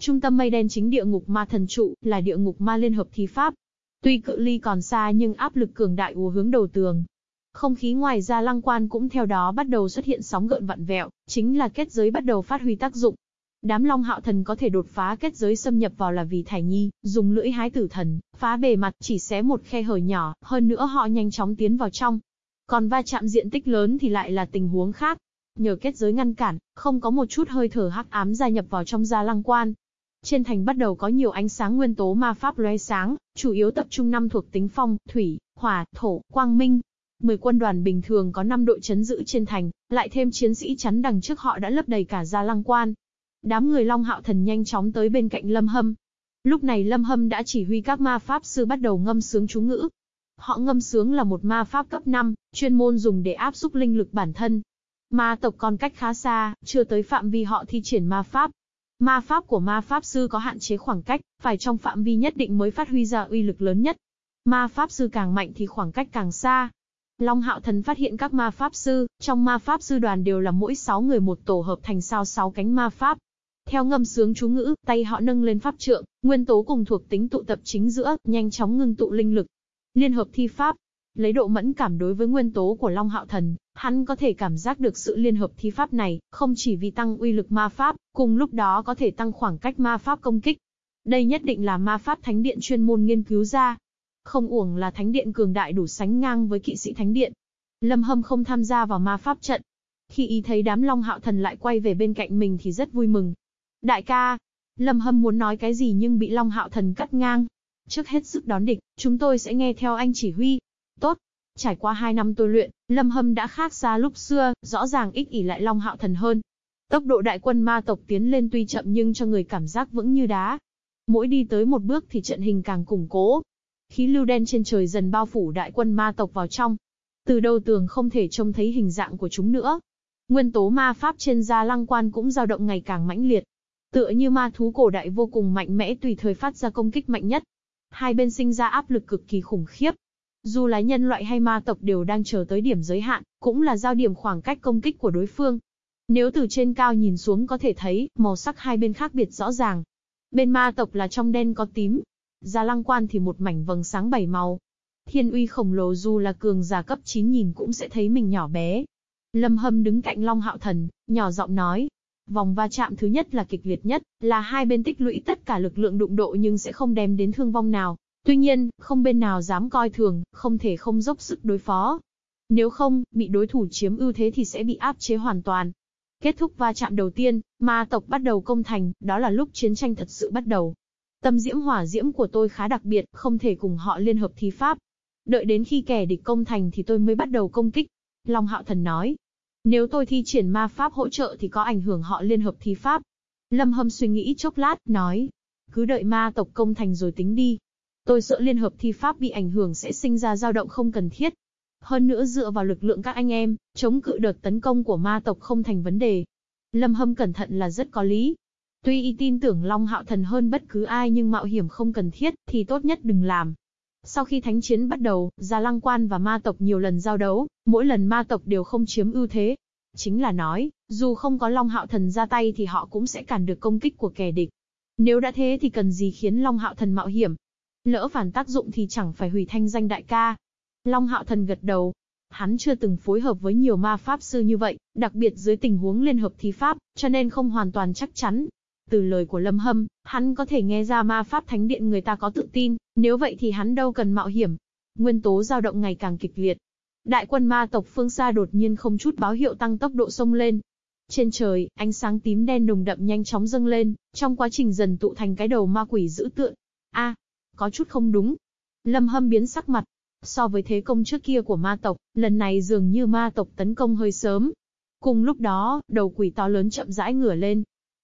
Trung tâm mây đen chính địa ngục ma thần trụ, là địa ngục ma liên hợp thi pháp. Tuy cự ly còn xa nhưng áp lực cường đại ùa hướng đầu tường. Không khí ngoài ra lăng quan cũng theo đó bắt đầu xuất hiện sóng gợn vặn vẹo, chính là kết giới bắt đầu phát huy tác dụng. Đám Long Hạo Thần có thể đột phá kết giới xâm nhập vào là vì Thải Nhi, dùng lưỡi hái tử thần, phá bề mặt chỉ xé một khe hở nhỏ, hơn nữa họ nhanh chóng tiến vào trong. Còn va chạm diện tích lớn thì lại là tình huống khác. Nhờ kết giới ngăn cản, không có một chút hơi thở hắc ám gia nhập vào trong gia lăng quan. Trên thành bắt đầu có nhiều ánh sáng nguyên tố ma pháp lóe sáng, chủ yếu tập trung năm thuộc tính phong, thủy, hỏa, thổ, quang minh. Mười quân đoàn bình thường có 5 đội chấn giữ trên thành, lại thêm chiến sĩ chắn đằng trước họ đã lấp đầy cả gia lăng quan. Đám người Long Hạo Thần nhanh chóng tới bên cạnh Lâm Hâm. Lúc này Lâm Hâm đã chỉ huy các ma pháp sư bắt đầu ngâm sướng chú ngữ. Họ ngâm sướng là một ma pháp cấp 5, chuyên môn dùng để áp xúc linh lực bản thân. Ma tộc còn cách khá xa, chưa tới phạm vi họ thi triển ma pháp. Ma pháp của ma pháp sư có hạn chế khoảng cách, phải trong phạm vi nhất định mới phát huy ra uy lực lớn nhất. Ma pháp sư càng mạnh thì khoảng cách càng xa. Long Hạo Thần phát hiện các ma pháp sư, trong ma pháp sư đoàn đều là mỗi 6 người một tổ hợp thành sao 6 cánh ma pháp, theo ngâm sướng chú ngữ, tay họ nâng lên pháp trượng, nguyên tố cùng thuộc tính tụ tập chính giữa, nhanh chóng ngưng tụ linh lực. Liên hợp thi pháp, lấy độ mẫn cảm đối với nguyên tố của Long Hạo Thần, hắn có thể cảm giác được sự liên hợp thi pháp này, không chỉ vì tăng uy lực ma pháp, cùng lúc đó có thể tăng khoảng cách ma pháp công kích. Đây nhất định là ma pháp thánh điện chuyên môn nghiên cứu ra. Không uổng là thánh điện cường đại đủ sánh ngang với kỵ sĩ thánh điện. Lâm Hâm không tham gia vào ma pháp trận. Khi ý thấy đám Long Hạo Thần lại quay về bên cạnh mình thì rất vui mừng, Đại ca, Lâm Hâm muốn nói cái gì nhưng bị Long Hạo Thần cắt ngang. Trước hết sức đón địch, chúng tôi sẽ nghe theo anh chỉ huy. Tốt. Trải qua hai năm tôi luyện, Lâm Hâm đã khác xa lúc xưa, rõ ràng ích ỉ lại Long Hạo Thần hơn. Tốc độ đại quân ma tộc tiến lên tuy chậm nhưng cho người cảm giác vững như đá. Mỗi đi tới một bước thì trận hình càng củng cố. Khí lưu đen trên trời dần bao phủ đại quân ma tộc vào trong. Từ đầu tường không thể trông thấy hình dạng của chúng nữa. Nguyên tố ma pháp trên da lăng quan cũng dao động ngày càng mãnh liệt. Tựa như ma thú cổ đại vô cùng mạnh mẽ tùy thời phát ra công kích mạnh nhất. Hai bên sinh ra áp lực cực kỳ khủng khiếp. Dù là nhân loại hay ma tộc đều đang chờ tới điểm giới hạn, cũng là giao điểm khoảng cách công kích của đối phương. Nếu từ trên cao nhìn xuống có thể thấy, màu sắc hai bên khác biệt rõ ràng. Bên ma tộc là trong đen có tím. Gia lăng quan thì một mảnh vầng sáng bảy màu. Thiên uy khổng lồ dù là cường giả cấp 9 nhìn cũng sẽ thấy mình nhỏ bé. Lâm Hâm đứng cạnh Long Hạo Thần, nhỏ giọng nói, Vòng va chạm thứ nhất là kịch liệt nhất, là hai bên tích lũy tất cả lực lượng đụng độ nhưng sẽ không đem đến thương vong nào. Tuy nhiên, không bên nào dám coi thường, không thể không dốc sức đối phó. Nếu không, bị đối thủ chiếm ưu thế thì sẽ bị áp chế hoàn toàn. Kết thúc va chạm đầu tiên, ma tộc bắt đầu công thành, đó là lúc chiến tranh thật sự bắt đầu. Tâm diễm hỏa diễm của tôi khá đặc biệt, không thể cùng họ liên hợp thi pháp. Đợi đến khi kẻ địch công thành thì tôi mới bắt đầu công kích. Long Hạo Thần nói. Nếu tôi thi triển ma pháp hỗ trợ thì có ảnh hưởng họ liên hợp thi pháp. Lâm Hâm suy nghĩ chốc lát, nói. Cứ đợi ma tộc công thành rồi tính đi. Tôi sợ liên hợp thi pháp bị ảnh hưởng sẽ sinh ra dao động không cần thiết. Hơn nữa dựa vào lực lượng các anh em, chống cự đợt tấn công của ma tộc không thành vấn đề. Lâm Hâm cẩn thận là rất có lý. Tuy y tin tưởng Long Hạo Thần hơn bất cứ ai nhưng mạo hiểm không cần thiết, thì tốt nhất đừng làm. Sau khi thánh chiến bắt đầu, Gia Lăng Quan và ma tộc nhiều lần giao đấu, mỗi lần ma tộc đều không chiếm ưu thế. Chính là nói, dù không có Long Hạo Thần ra tay thì họ cũng sẽ cản được công kích của kẻ địch. Nếu đã thế thì cần gì khiến Long Hạo Thần mạo hiểm? Lỡ phản tác dụng thì chẳng phải hủy thanh danh đại ca. Long Hạo Thần gật đầu. Hắn chưa từng phối hợp với nhiều ma pháp sư như vậy, đặc biệt dưới tình huống liên hợp thi pháp, cho nên không hoàn toàn chắc chắn. Từ lời của Lâm Hâm, hắn có thể nghe ra ma pháp thánh điện người ta có tự tin, nếu vậy thì hắn đâu cần mạo hiểm. Nguyên tố dao động ngày càng kịch liệt. Đại quân ma tộc phương xa đột nhiên không chút báo hiệu tăng tốc độ sông lên. Trên trời, ánh sáng tím đen nồng đậm nhanh chóng dâng lên, trong quá trình dần tụ thành cái đầu ma quỷ dữ tợn. A, có chút không đúng. Lâm Hâm biến sắc mặt. So với thế công trước kia của ma tộc, lần này dường như ma tộc tấn công hơi sớm. Cùng lúc đó, đầu quỷ to lớn chậm rãi ngửa lên.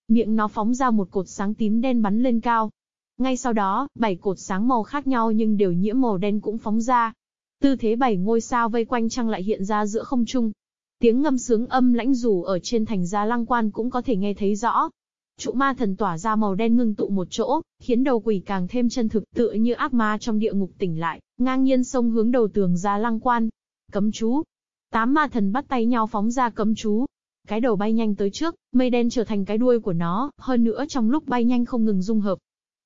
Miệng nó phóng ra một cột sáng tím đen bắn lên cao. Ngay sau đó, bảy cột sáng màu khác nhau nhưng đều nhiễm màu đen cũng phóng ra. Tư thế bảy ngôi sao vây quanh trăng lại hiện ra giữa không trung. Tiếng ngâm sướng âm lãnh rủ ở trên thành gia lăng quan cũng có thể nghe thấy rõ. Trụ ma thần tỏa ra màu đen ngưng tụ một chỗ, khiến đầu quỷ càng thêm chân thực tựa như ác ma trong địa ngục tỉnh lại, ngang nhiên sông hướng đầu tường ra lăng quan. Cấm chú. Tám ma thần bắt tay nhau phóng ra cấm chú. Cái đầu bay nhanh tới trước, mây đen trở thành cái đuôi của nó, hơn nữa trong lúc bay nhanh không ngừng dung hợp.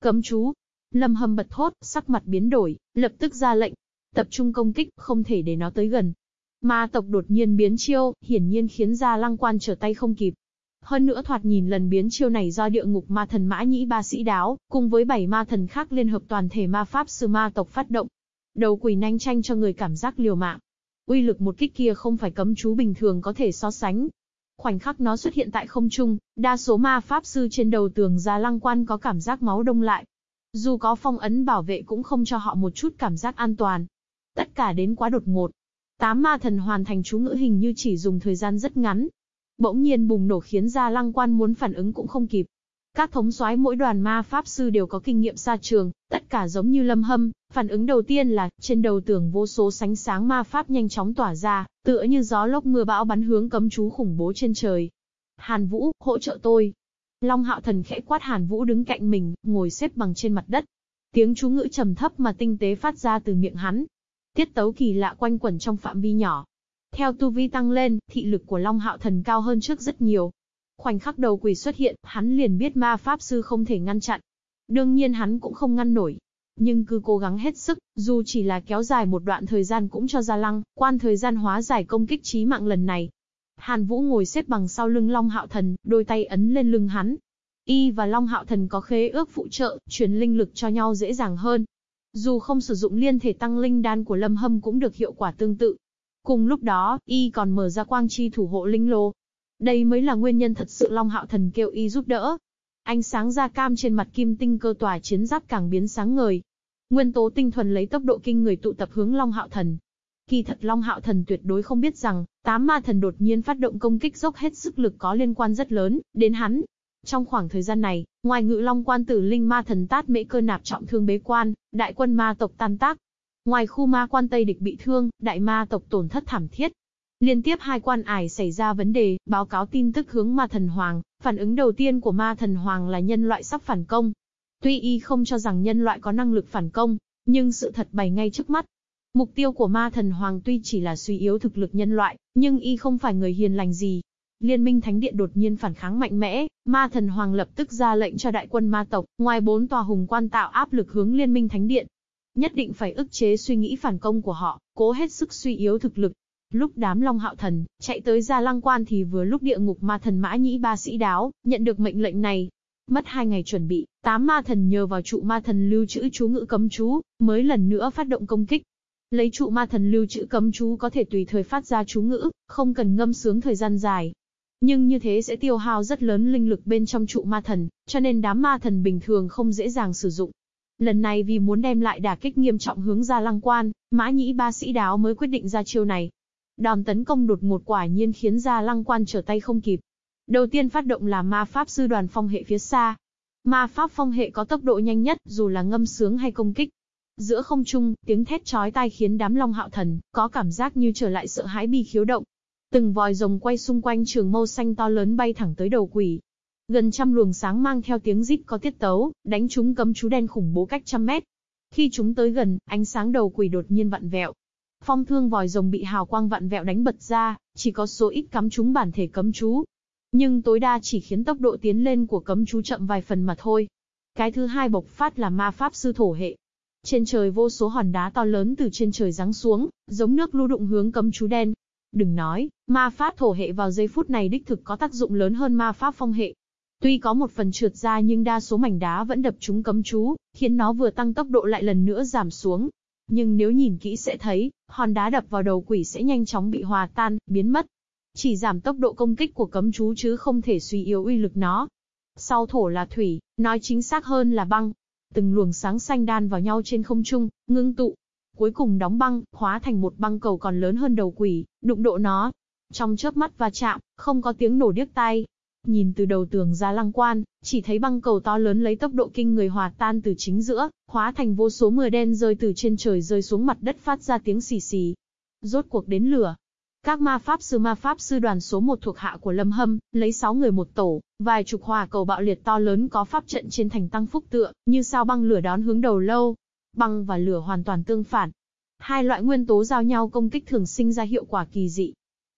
Cấm chú. Lâm hâm bật thốt, sắc mặt biến đổi, lập tức ra lệnh. Tập trung công kích, không thể để nó tới gần. Ma tộc đột nhiên biến chiêu, hiển nhiên khiến ra lăng quan trở tay không kịp. Hơn nữa thoạt nhìn lần biến chiêu này do địa ngục ma thần mã nhĩ ba sĩ đáo, cùng với bảy ma thần khác liên hợp toàn thể ma pháp sư ma tộc phát động. Đầu quỷ nhanh tranh cho người cảm giác liều mạng. Uy lực một kích kia không phải cấm chú bình thường có thể so sánh. Khoảnh khắc nó xuất hiện tại không trung, đa số ma pháp sư trên đầu tường ra lăng quan có cảm giác máu đông lại. Dù có phong ấn bảo vệ cũng không cho họ một chút cảm giác an toàn. Tất cả đến quá đột ngột. Tám ma thần hoàn thành chú ngữ hình như chỉ dùng thời gian rất ngắn, bỗng nhiên bùng nổ khiến ra lăng quan muốn phản ứng cũng không kịp. Các thống soái mỗi đoàn ma pháp sư đều có kinh nghiệm xa trường, tất cả giống như lâm hâm, phản ứng đầu tiên là, trên đầu tường vô số sánh sáng ma pháp nhanh chóng tỏa ra, tựa như gió lốc mưa bão bắn hướng cấm chú khủng bố trên trời. Hàn Vũ, hỗ trợ tôi. Long hạo thần khẽ quát Hàn Vũ đứng cạnh mình, ngồi xếp bằng trên mặt đất. Tiếng chú ngữ trầm thấp mà tinh tế phát ra từ miệng hắn. Tiết tấu kỳ lạ quanh quẩn trong phạm vi nhỏ, theo tu vi tăng lên, thị lực của Long Hạo Thần cao hơn trước rất nhiều. Khoảnh khắc đầu quỷ xuất hiện, hắn liền biết ma pháp sư không thể ngăn chặn. Đương nhiên hắn cũng không ngăn nổi. Nhưng cứ cố gắng hết sức, dù chỉ là kéo dài một đoạn thời gian cũng cho ra lăng, quan thời gian hóa giải công kích trí mạng lần này. Hàn Vũ ngồi xếp bằng sau lưng Long Hạo Thần, đôi tay ấn lên lưng hắn. Y và Long Hạo Thần có khế ước phụ trợ, truyền linh lực cho nhau dễ dàng hơn. Dù không sử dụng liên thể tăng linh đan của Lâm Hâm cũng được hiệu quả tương tự. Cùng lúc đó, y còn mở ra quang chi thủ hộ linh lô. Đây mới là nguyên nhân thật sự Long Hạo Thần kêu y giúp đỡ. Ánh sáng da cam trên mặt kim tinh cơ tòa chiến giáp càng biến sáng ngời. Nguyên tố tinh thuần lấy tốc độ kinh người tụ tập hướng Long Hạo Thần. Kỳ thật Long Hạo Thần tuyệt đối không biết rằng, tám ma thần đột nhiên phát động công kích dốc hết sức lực có liên quan rất lớn, đến hắn. Trong khoảng thời gian này, ngoài ngự Long quan tử linh ma thần tát mễ cơ nạp trọng thương bế quan, đại quân ma tộc tan tác, Ngoài khu ma quan Tây địch bị thương, đại ma tộc tổn thất thảm thiết. Liên tiếp hai quan ải xảy ra vấn đề, báo cáo tin tức hướng ma thần hoàng, phản ứng đầu tiên của ma thần hoàng là nhân loại sắp phản công. Tuy y không cho rằng nhân loại có năng lực phản công, nhưng sự thật bày ngay trước mắt. Mục tiêu của ma thần hoàng tuy chỉ là suy yếu thực lực nhân loại, nhưng y không phải người hiền lành gì. Liên minh Thánh Điện đột nhiên phản kháng mạnh mẽ, ma thần hoàng lập tức ra lệnh cho đại quân ma tộc, ngoài bốn tòa hùng quan tạo áp lực hướng Liên minh Thánh Điện, Nhất định phải ức chế suy nghĩ phản công của họ, cố hết sức suy yếu thực lực. Lúc đám Long Hạo Thần chạy tới Gia Lăng Quan thì vừa lúc địa ngục ma thần Mã Nhĩ ba sĩ đáo, nhận được mệnh lệnh này. Mất hai ngày chuẩn bị, tám ma thần nhờ vào trụ ma thần lưu trữ chú ngữ cấm chú, mới lần nữa phát động công kích. Lấy trụ ma thần lưu trữ cấm chú có thể tùy thời phát ra chú ngữ, không cần ngâm sướng thời gian dài. Nhưng như thế sẽ tiêu hao rất lớn linh lực bên trong trụ ma thần, cho nên đám ma thần bình thường không dễ dàng sử dụng. Lần này vì muốn đem lại đả kích nghiêm trọng hướng ra lăng quan, mã nhĩ ba sĩ đáo mới quyết định ra chiêu này. Đòn tấn công đột ngột quả nhiên khiến ra lăng quan trở tay không kịp. Đầu tiên phát động là ma pháp sư đoàn phong hệ phía xa. Ma pháp phong hệ có tốc độ nhanh nhất dù là ngâm sướng hay công kích. Giữa không trung, tiếng thét chói tai khiến đám long hạo thần có cảm giác như trở lại sợ hãi bi khiếu động. Từng vòi rồng quay xung quanh trường mâu xanh to lớn bay thẳng tới đầu quỷ. Gần trăm luồng sáng mang theo tiếng rít có tiết tấu, đánh chúng cấm chú đen khủng bố cách trăm mét. Khi chúng tới gần, ánh sáng đầu quỷ đột nhiên vặn vẹo. Phong thương vòi rồng bị hào quang vặn vẹo đánh bật ra, chỉ có số ít cắm trúng bản thể cấm chú. Nhưng tối đa chỉ khiến tốc độ tiến lên của cấm chú chậm vài phần mà thôi. Cái thứ hai bộc phát là ma pháp sư thổ hệ. Trên trời vô số hòn đá to lớn từ trên trời giáng xuống, giống nước lưu đụng hướng cấm chú đen. Đừng nói, ma pháp thổ hệ vào giây phút này đích thực có tác dụng lớn hơn ma pháp phong hệ. Tuy có một phần trượt ra nhưng đa số mảnh đá vẫn đập trúng cấm chú, khiến nó vừa tăng tốc độ lại lần nữa giảm xuống. Nhưng nếu nhìn kỹ sẽ thấy, hòn đá đập vào đầu quỷ sẽ nhanh chóng bị hòa tan, biến mất. Chỉ giảm tốc độ công kích của cấm chú chứ không thể suy yếu uy lực nó. Sau thổ là thủy, nói chính xác hơn là băng. Từng luồng sáng xanh đan vào nhau trên không trung, ngưng tụ. Cuối cùng đóng băng, hóa thành một băng cầu còn lớn hơn đầu quỷ, đụng độ nó. Trong chớp mắt va chạm, không có tiếng nổ điếc tai, Nhìn từ đầu tường ra lăng quan, chỉ thấy băng cầu to lớn lấy tốc độ kinh người hòa tan từ chính giữa, hóa thành vô số mưa đen rơi từ trên trời rơi xuống mặt đất phát ra tiếng xì xì. Rốt cuộc đến lửa. Các ma pháp sư ma pháp sư đoàn số 1 thuộc hạ của Lâm Hâm, lấy 6 người một tổ, vài chục hỏa cầu bạo liệt to lớn có pháp trận trên thành tăng phúc tựa, như sao băng lửa đón hướng đầu lâu. Băng và lửa hoàn toàn tương phản. Hai loại nguyên tố giao nhau công kích thường sinh ra hiệu quả kỳ dị.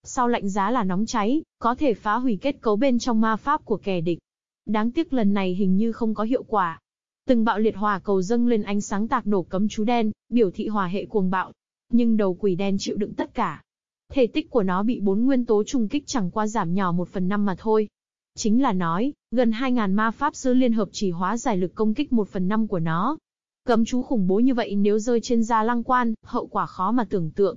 Sau lạnh giá là nóng cháy, có thể phá hủy kết cấu bên trong ma pháp của kẻ địch. Đáng tiếc lần này hình như không có hiệu quả. Từng bạo liệt hỏa cầu dâng lên ánh sáng tạc nổ cấm chú đen, biểu thị hỏa hệ cuồng bạo. Nhưng đầu quỷ đen chịu đựng tất cả. Thể tích của nó bị bốn nguyên tố trùng kích chẳng qua giảm nhỏ một phần năm mà thôi. Chính là nói, gần 2.000 ma pháp sư liên hợp chỉ hóa giải lực công kích một phần năm của nó. Cấm chú khủng bố như vậy nếu rơi trên da lăng quan, hậu quả khó mà tưởng tượng.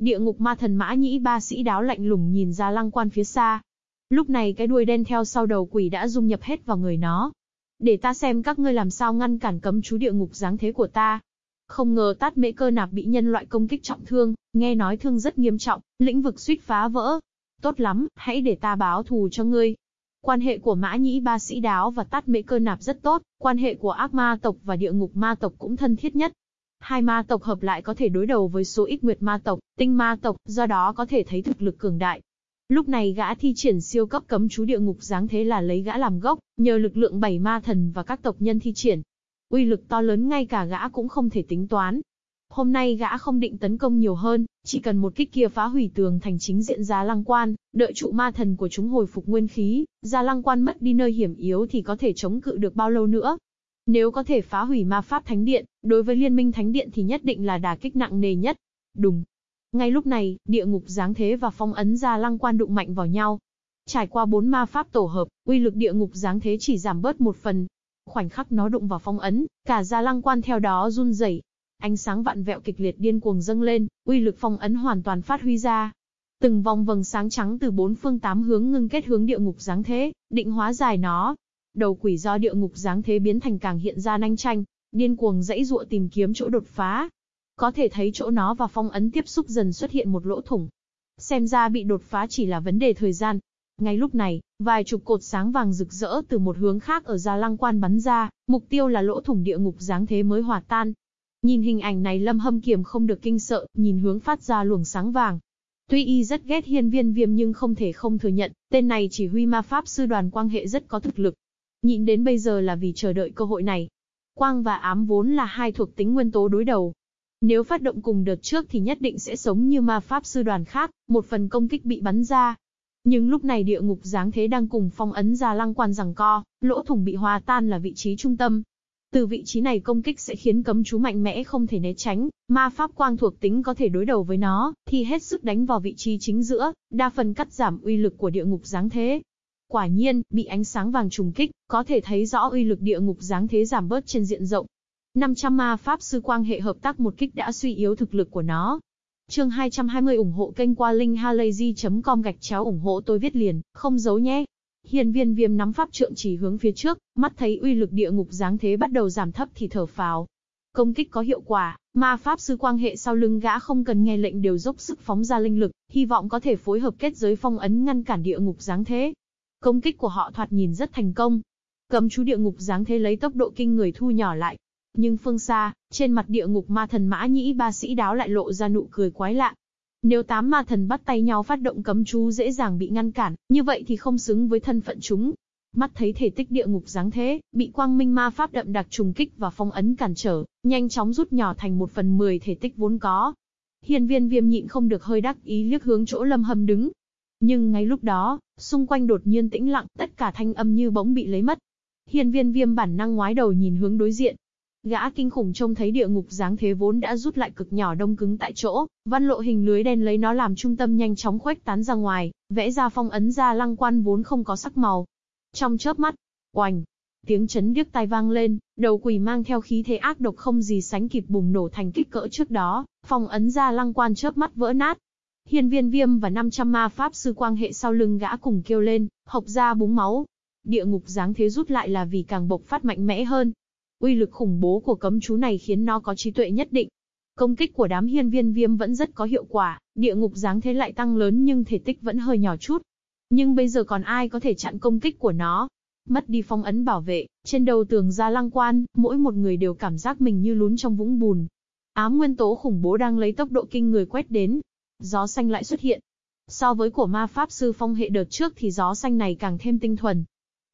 Địa ngục ma thần mã nhĩ ba sĩ đáo lạnh lùng nhìn ra lăng quan phía xa. Lúc này cái đuôi đen theo sau đầu quỷ đã dung nhập hết vào người nó. Để ta xem các ngươi làm sao ngăn cản cấm chú địa ngục dáng thế của ta. Không ngờ tát mễ cơ nạp bị nhân loại công kích trọng thương, nghe nói thương rất nghiêm trọng, lĩnh vực suýt phá vỡ. Tốt lắm, hãy để ta báo thù cho ngươi. Quan hệ của mã nhĩ ba sĩ đáo và tát mễ cơ nạp rất tốt, quan hệ của ác ma tộc và địa ngục ma tộc cũng thân thiết nhất. Hai ma tộc hợp lại có thể đối đầu với số ít nguyệt ma tộc, tinh ma tộc, do đó có thể thấy thực lực cường đại. Lúc này gã thi triển siêu cấp cấm chú địa ngục dáng thế là lấy gã làm gốc, nhờ lực lượng bảy ma thần và các tộc nhân thi triển. Uy lực to lớn ngay cả gã cũng không thể tính toán. Hôm nay gã không định tấn công nhiều hơn, chỉ cần một kích kia phá hủy tường thành chính diện gia lăng quan, đợi trụ ma thần của chúng hồi phục nguyên khí, gia lăng quan mất đi nơi hiểm yếu thì có thể chống cự được bao lâu nữa. Nếu có thể phá hủy ma pháp thánh điện, đối với liên minh thánh điện thì nhất định là đả kích nặng nề nhất. Đùng. Ngay lúc này, địa ngục giáng thế và phong ấn ra lăng quan đụng mạnh vào nhau. Trải qua bốn ma pháp tổ hợp, uy lực địa ngục giáng thế chỉ giảm bớt một phần. Khoảnh khắc nó đụng vào phong ấn, cả gia lăng quan theo đó run rẩy. Ánh sáng vạn vẹo kịch liệt điên cuồng dâng lên, uy lực phong ấn hoàn toàn phát huy ra. Từng vòng vầng sáng trắng từ bốn phương tám hướng ngưng kết hướng địa ngục giáng thế, định hóa giải nó, Đầu quỷ do địa ngục dáng thế biến thành càng hiện ra nanh tranh, điên cuồng dãy dụa tìm kiếm chỗ đột phá. Có thể thấy chỗ nó và phong ấn tiếp xúc dần xuất hiện một lỗ thủng. Xem ra bị đột phá chỉ là vấn đề thời gian. Ngay lúc này, vài chục cột sáng vàng rực rỡ từ một hướng khác ở gia lăng quan bắn ra, mục tiêu là lỗ thủng địa ngục dáng thế mới hòa tan. Nhìn hình ảnh này lâm hâm kiềm không được kinh sợ, nhìn hướng phát ra luồng sáng vàng. Tuy y rất ghét hiên viên viêm nhưng không thể không thừa nhận, tên này chỉ huy ma pháp sư đoàn quang hệ rất có thực lực, Nhịn đến bây giờ là vì chờ đợi cơ hội này. Quang và ám vốn là hai thuộc tính nguyên tố đối đầu. Nếu phát động cùng đợt trước thì nhất định sẽ sống như ma pháp sư đoàn khác, một phần công kích bị bắn ra. Nhưng lúc này địa ngục giáng thế đang cùng phong ấn ra lăng quan rằng co, lỗ thủng bị hòa tan là vị trí trung tâm. Từ vị trí này công kích sẽ khiến cấm chú mạnh mẽ không thể né tránh, ma pháp quang thuộc tính có thể đối đầu với nó, thì hết sức đánh vào vị trí chính giữa, đa phần cắt giảm uy lực của địa ngục giáng thế. Quả nhiên, bị ánh sáng vàng trùng kích, có thể thấy rõ uy lực địa ngục dáng thế giảm bớt trên diện rộng. 500 ma pháp sư quang hệ hợp tác một kích đã suy yếu thực lực của nó. Chương 220 ủng hộ kênh qua linkhalazy.com gạch chéo ủng hộ tôi viết liền, không giấu nhé. Hiền viên viêm nắm pháp trượng chỉ hướng phía trước, mắt thấy uy lực địa ngục dáng thế bắt đầu giảm thấp thì thở phào. Công kích có hiệu quả, ma pháp sư quang hệ sau lưng gã không cần nghe lệnh đều dốc sức phóng ra linh lực, hy vọng có thể phối hợp kết giới phong ấn ngăn cản địa ngục dáng thế. Công kích của họ thoạt nhìn rất thành công. Cấm chú địa ngục dáng thế lấy tốc độ kinh người thu nhỏ lại. Nhưng phương xa, trên mặt địa ngục ma thần mã nhĩ ba sĩ đáo lại lộ ra nụ cười quái lạ. Nếu tám ma thần bắt tay nhau phát động cấm chú dễ dàng bị ngăn cản, như vậy thì không xứng với thân phận chúng. Mắt thấy thể tích địa ngục dáng thế, bị quang minh ma pháp đậm đặc trùng kích và phong ấn cản trở, nhanh chóng rút nhỏ thành một phần mười thể tích vốn có. Hiền viên viêm nhịn không được hơi đắc ý liếc hướng chỗ lâm hâm đứng. Nhưng ngay lúc đó, xung quanh đột nhiên tĩnh lặng, tất cả thanh âm như bỗng bị lấy mất. Hiên viên viêm bản năng ngoái đầu nhìn hướng đối diện, Gã kinh khủng trông thấy địa ngục dáng thế vốn đã rút lại cực nhỏ đông cứng tại chỗ, văn lộ hình lưới đen lấy nó làm trung tâm nhanh chóng khuếch tán ra ngoài, vẽ ra phong ấn ra lăng quan vốn không có sắc màu. Trong chớp mắt, oành, tiếng chấn điếc tai vang lên, đầu quỷ mang theo khí thế ác độc không gì sánh kịp bùng nổ thành kích cỡ trước đó, phong ấn ra lăng quan chớp mắt vỡ nát. Hiên viên viêm và 500 ma pháp sư quang hệ sau lưng gã cùng kêu lên, hộc ra búng máu. Địa ngục dáng thế rút lại là vì càng bộc phát mạnh mẽ hơn, Uy lực khủng bố của cấm chú này khiến nó có trí tuệ nhất định. Công kích của đám hiên viên viêm vẫn rất có hiệu quả, địa ngục dáng thế lại tăng lớn nhưng thể tích vẫn hơi nhỏ chút. Nhưng bây giờ còn ai có thể chặn công kích của nó? Mất đi phong ấn bảo vệ, trên đầu tường ra lăng quan, mỗi một người đều cảm giác mình như lún trong vũng bùn. Ám nguyên tố khủng bố đang lấy tốc độ kinh người quét đến. Gió xanh lại xuất hiện. So với của ma pháp sư phong hệ đợt trước thì gió xanh này càng thêm tinh thuần,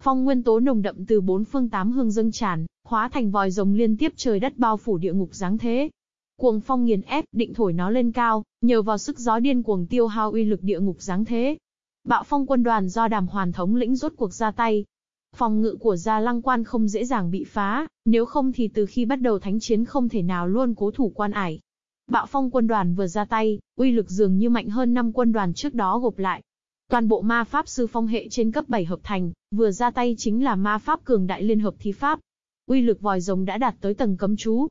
Phong nguyên tố nồng đậm từ bốn phương tám hướng dâng tràn, hóa thành vòi rồng liên tiếp trời đất bao phủ địa ngục dáng thế. Cuồng phong nghiền ép, định thổi nó lên cao, nhờ vào sức gió điên cuồng tiêu hao uy lực địa ngục dáng thế. Bạo phong quân đoàn do đàm hoàn thống lĩnh rốt cuộc ra tay. Phòng ngự của gia lăng quan không dễ dàng bị phá, nếu không thì từ khi bắt đầu thánh chiến không thể nào luôn cố thủ quan ải. Bạo phong quân đoàn vừa ra tay, uy lực dường như mạnh hơn năm quân đoàn trước đó gộp lại. Toàn bộ ma pháp sư phong hệ trên cấp 7 hợp thành, vừa ra tay chính là ma pháp cường đại liên hợp thi pháp. Uy lực vòi rồng đã đạt tới tầng cấm chú.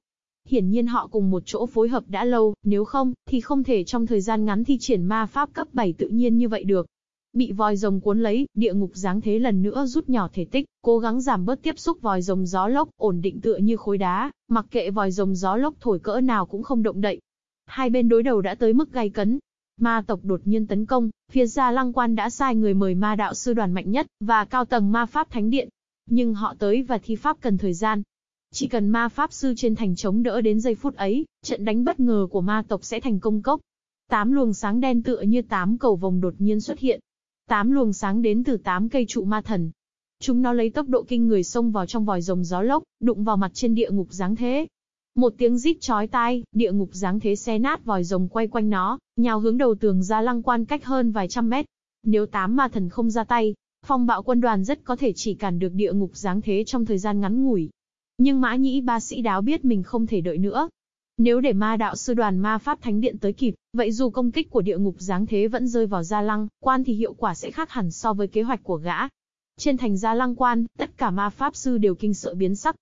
Hiển nhiên họ cùng một chỗ phối hợp đã lâu, nếu không, thì không thể trong thời gian ngắn thi triển ma pháp cấp 7 tự nhiên như vậy được. Bị vòi rồng cuốn lấy, địa ngục dáng thế lần nữa rút nhỏ thể tích, cố gắng giảm bớt tiếp xúc vòi rồng gió lốc, ổn định tựa như khối đá, mặc kệ vòi rồng gió lốc thổi cỡ nào cũng không động đậy. Hai bên đối đầu đã tới mức gay cấn, Ma tộc đột nhiên tấn công, phía gia lăng quan đã sai người mời ma đạo sư đoàn mạnh nhất, và cao tầng ma pháp thánh điện. Nhưng họ tới và thi pháp cần thời gian. Chỉ cần ma pháp sư trên thành chống đỡ đến giây phút ấy, trận đánh bất ngờ của ma tộc sẽ thành công cốc. Tám luồng sáng đen tựa như tám cầu vồng đột nhiên xuất hiện. Tám luồng sáng đến từ tám cây trụ ma thần. Chúng nó lấy tốc độ kinh người xông vào trong vòi rồng gió lốc, đụng vào mặt trên địa ngục dáng thế. Một tiếng rít chói tai, địa ngục dáng thế xe nát vòi rồng quay quanh nó, nhào hướng đầu tường ra lăng quan cách hơn vài trăm mét. Nếu tám ma thần không ra tay, phong bạo quân đoàn rất có thể chỉ cản được địa ngục dáng thế trong thời gian ngắn ngủi. Nhưng mã nhĩ ba sĩ đáo biết mình không thể đợi nữa. Nếu để ma đạo sư đoàn ma pháp thánh điện tới kịp, vậy dù công kích của địa ngục dáng thế vẫn rơi vào gia lăng, quan thì hiệu quả sẽ khác hẳn so với kế hoạch của gã. Trên thành gia lăng quan, tất cả ma pháp sư đều kinh sợ biến sắc,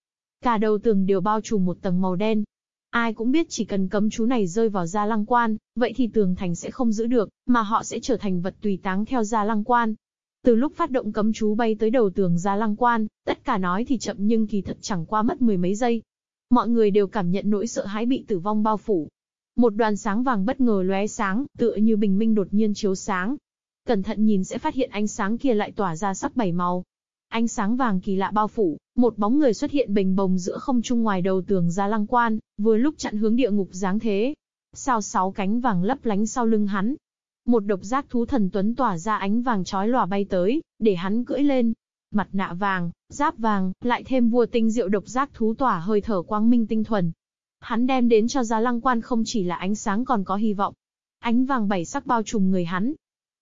Cả đầu tường đều bao trùm một tầng màu đen. Ai cũng biết chỉ cần cấm chú này rơi vào gia lăng quan, vậy thì tường thành sẽ không giữ được, mà họ sẽ trở thành vật tùy táng theo gia lăng quan. Từ lúc phát động cấm chú bay tới đầu tường gia lăng quan, tất cả nói thì chậm nhưng kỳ thật chẳng qua mất mười mấy giây. Mọi người đều cảm nhận nỗi sợ hãi bị tử vong bao phủ. Một đoàn sáng vàng bất ngờ lóe sáng, tựa như bình minh đột nhiên chiếu sáng. Cẩn thận nhìn sẽ phát hiện ánh sáng kia lại tỏa ra sắc bảy màu, Ánh sáng vàng kỳ lạ bao phủ, một bóng người xuất hiện bình bồng giữa không trung ngoài đầu tường ra lăng quan, vừa lúc chặn hướng địa ngục dáng thế. Sao sáu cánh vàng lấp lánh sau lưng hắn. Một độc giác thú thần tuấn tỏa ra ánh vàng chói lòa bay tới, để hắn cưỡi lên. Mặt nạ vàng, giáp vàng, lại thêm vua tinh diệu độc giác thú tỏa hơi thở quang minh tinh thuần. Hắn đem đến cho giá lăng quan không chỉ là ánh sáng còn có hy vọng. Ánh vàng bảy sắc bao trùm người hắn,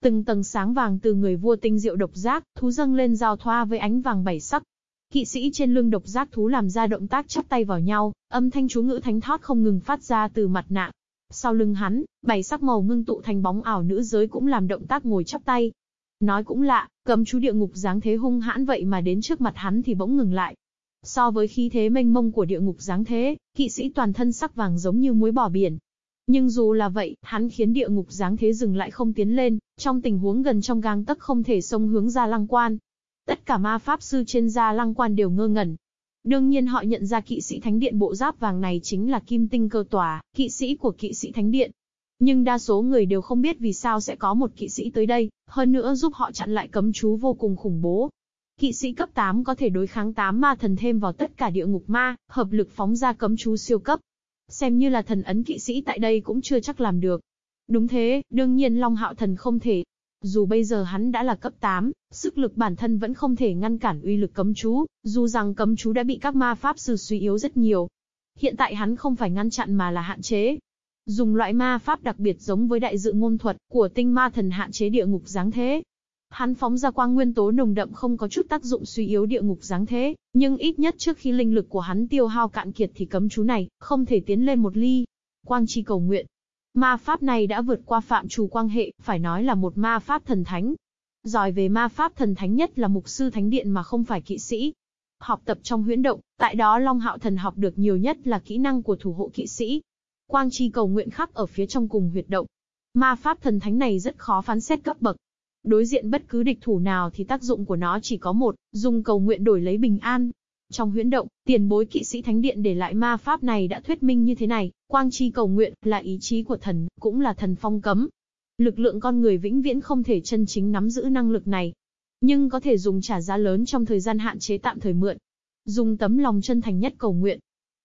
Từng tầng sáng vàng từ người vua tinh diệu độc giác, thú dâng lên giao thoa với ánh vàng bảy sắc. Kỵ sĩ trên lưng độc giác thú làm ra động tác chắp tay vào nhau, âm thanh chú ngữ thánh thoát không ngừng phát ra từ mặt nạ. Sau lưng hắn, bảy sắc màu ngưng tụ thành bóng ảo nữ giới cũng làm động tác ngồi chắp tay. Nói cũng lạ, cấm chú địa ngục dáng thế hung hãn vậy mà đến trước mặt hắn thì bỗng ngừng lại. So với khí thế mênh mông của địa ngục dáng thế, kỵ sĩ toàn thân sắc vàng giống như muối bỏ biển. Nhưng dù là vậy, hắn khiến địa ngục dáng thế dừng lại không tiến lên, trong tình huống gần trong gang tấc không thể xông hướng ra lăng quan. Tất cả ma pháp sư trên gia lăng quan đều ngơ ngẩn. Đương nhiên họ nhận ra kỵ sĩ thánh điện bộ giáp vàng này chính là kim tinh cơ tòa, kỵ sĩ của kỵ sĩ thánh điện. Nhưng đa số người đều không biết vì sao sẽ có một kỵ sĩ tới đây, hơn nữa giúp họ chặn lại cấm chú vô cùng khủng bố. Kỵ sĩ cấp 8 có thể đối kháng 8 ma thần thêm vào tất cả địa ngục ma, hợp lực phóng ra cấm chú siêu cấp. Xem như là thần ấn kỵ sĩ tại đây cũng chưa chắc làm được. Đúng thế, đương nhiên Long Hạo Thần không thể. Dù bây giờ hắn đã là cấp 8, sức lực bản thân vẫn không thể ngăn cản uy lực cấm chú, dù rằng cấm chú đã bị các ma pháp sư suy yếu rất nhiều. Hiện tại hắn không phải ngăn chặn mà là hạn chế, dùng loại ma pháp đặc biệt giống với đại dự ngôn thuật của tinh ma thần hạn chế địa ngục giáng thế. Hắn phóng ra quang nguyên tố nồng đậm không có chút tác dụng suy yếu địa ngục giáng thế, nhưng ít nhất trước khi linh lực của hắn tiêu hao cạn kiệt thì cấm chú này không thể tiến lên một ly. Quang chi cầu nguyện. Ma pháp này đã vượt qua phạm trù quang hệ, phải nói là một ma pháp thần thánh. Giỏi về ma pháp thần thánh nhất là mục sư thánh điện mà không phải kỵ sĩ. Học tập trong huyễn động, tại đó Long Hạo Thần học được nhiều nhất là kỹ năng của thủ hộ kỵ sĩ, Quang chi cầu nguyện khắc ở phía trong cùng huyệt động. Ma pháp thần thánh này rất khó phán xét cấp bậc. Đối diện bất cứ địch thủ nào thì tác dụng của nó chỉ có một, dùng cầu nguyện đổi lấy bình an. Trong huyễn động, tiền bối kỵ sĩ thánh điện để lại ma pháp này đã thuyết minh như thế này, quang chi cầu nguyện là ý chí của thần, cũng là thần phong cấm. Lực lượng con người vĩnh viễn không thể chân chính nắm giữ năng lực này, nhưng có thể dùng trả giá lớn trong thời gian hạn chế tạm thời mượn. Dùng tấm lòng chân thành nhất cầu nguyện,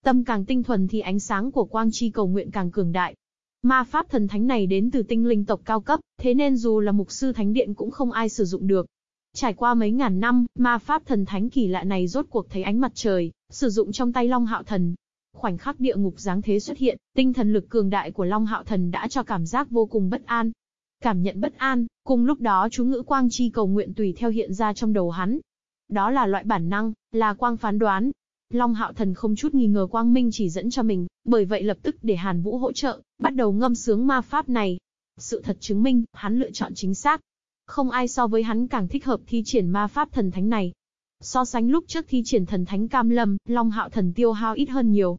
Tâm càng tinh thuần thì ánh sáng của quang chi cầu nguyện càng cường đại. Ma pháp thần thánh này đến từ tinh linh tộc cao cấp, thế nên dù là mục sư thánh điện cũng không ai sử dụng được. Trải qua mấy ngàn năm, ma pháp thần thánh kỳ lạ này rốt cuộc thấy ánh mặt trời, sử dụng trong tay Long Hạo Thần. Khoảnh khắc địa ngục giáng thế xuất hiện, tinh thần lực cường đại của Long Hạo Thần đã cho cảm giác vô cùng bất an. Cảm nhận bất an, cùng lúc đó chú ngữ quang chi cầu nguyện tùy theo hiện ra trong đầu hắn. Đó là loại bản năng, là quang phán đoán, Long Hạo Thần không chút nghi ngờ Quang Minh chỉ dẫn cho mình, bởi vậy lập tức để Hàn Vũ hỗ trợ, bắt đầu ngâm sướng ma pháp này. Sự thật chứng minh, hắn lựa chọn chính xác. Không ai so với hắn càng thích hợp thi triển ma pháp thần thánh này. So sánh lúc trước thi triển thần thánh cam lâm, Long Hạo Thần tiêu hao ít hơn nhiều.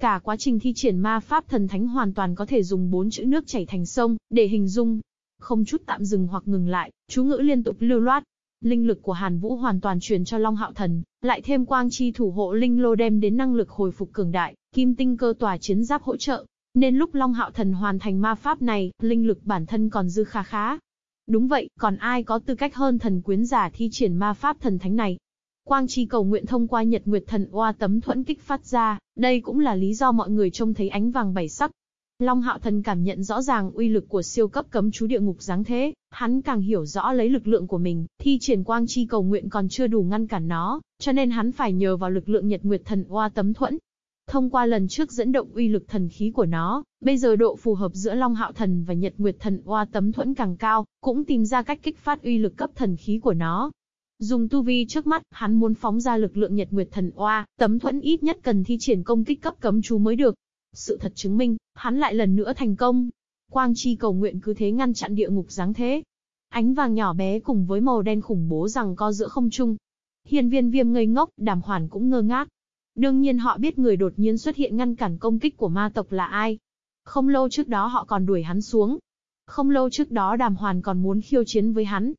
Cả quá trình thi triển ma pháp thần thánh hoàn toàn có thể dùng bốn chữ nước chảy thành sông, để hình dung. Không chút tạm dừng hoặc ngừng lại, chú ngữ liên tục lưu loát, Linh lực của Hàn Vũ hoàn toàn truyền cho Long Hạo Thần, lại thêm quang chi thủ hộ linh lô đem đến năng lực hồi phục cường đại, kim tinh cơ tòa chiến giáp hỗ trợ, nên lúc Long Hạo Thần hoàn thành ma pháp này, linh lực bản thân còn dư khá khá. Đúng vậy, còn ai có tư cách hơn thần quyến giả thi triển ma pháp thần thánh này? Quang chi cầu nguyện thông qua Nhật Nguyệt Thần Oa tấm thuẫn kích phát ra, đây cũng là lý do mọi người trông thấy ánh vàng bảy sắc, Long Hạo Thần cảm nhận rõ ràng uy lực của siêu cấp cấm chú địa ngục giáng thế, hắn càng hiểu rõ lấy lực lượng của mình, thi triển quang chi cầu nguyện còn chưa đủ ngăn cản nó, cho nên hắn phải nhờ vào lực lượng Nhật Nguyệt Thần Oa tấm thuẫn. Thông qua lần trước dẫn động uy lực thần khí của nó, bây giờ độ phù hợp giữa Long Hạo Thần và Nhật Nguyệt Thần Oa tấm thuẫn càng cao, cũng tìm ra cách kích phát uy lực cấp thần khí của nó. Dùng tu vi trước mắt, hắn muốn phóng ra lực lượng Nhật Nguyệt Thần Oa, tấm thuẫn ít nhất cần thi triển công kích cấp cấm chú mới được, sự thật chứng minh, hắn lại lần nữa thành công. Quang chi cầu nguyện cứ thế ngăn chặn địa ngục giáng thế. Ánh vàng nhỏ bé cùng với màu đen khủng bố rằng co giữa không trung. Hiền viên viêm ngây ngốc, đàm hoàn cũng ngơ ngác. Đương nhiên họ biết người đột nhiên xuất hiện ngăn cản công kích của ma tộc là ai. Không lâu trước đó họ còn đuổi hắn xuống. Không lâu trước đó đàm hoàn còn muốn khiêu chiến với hắn.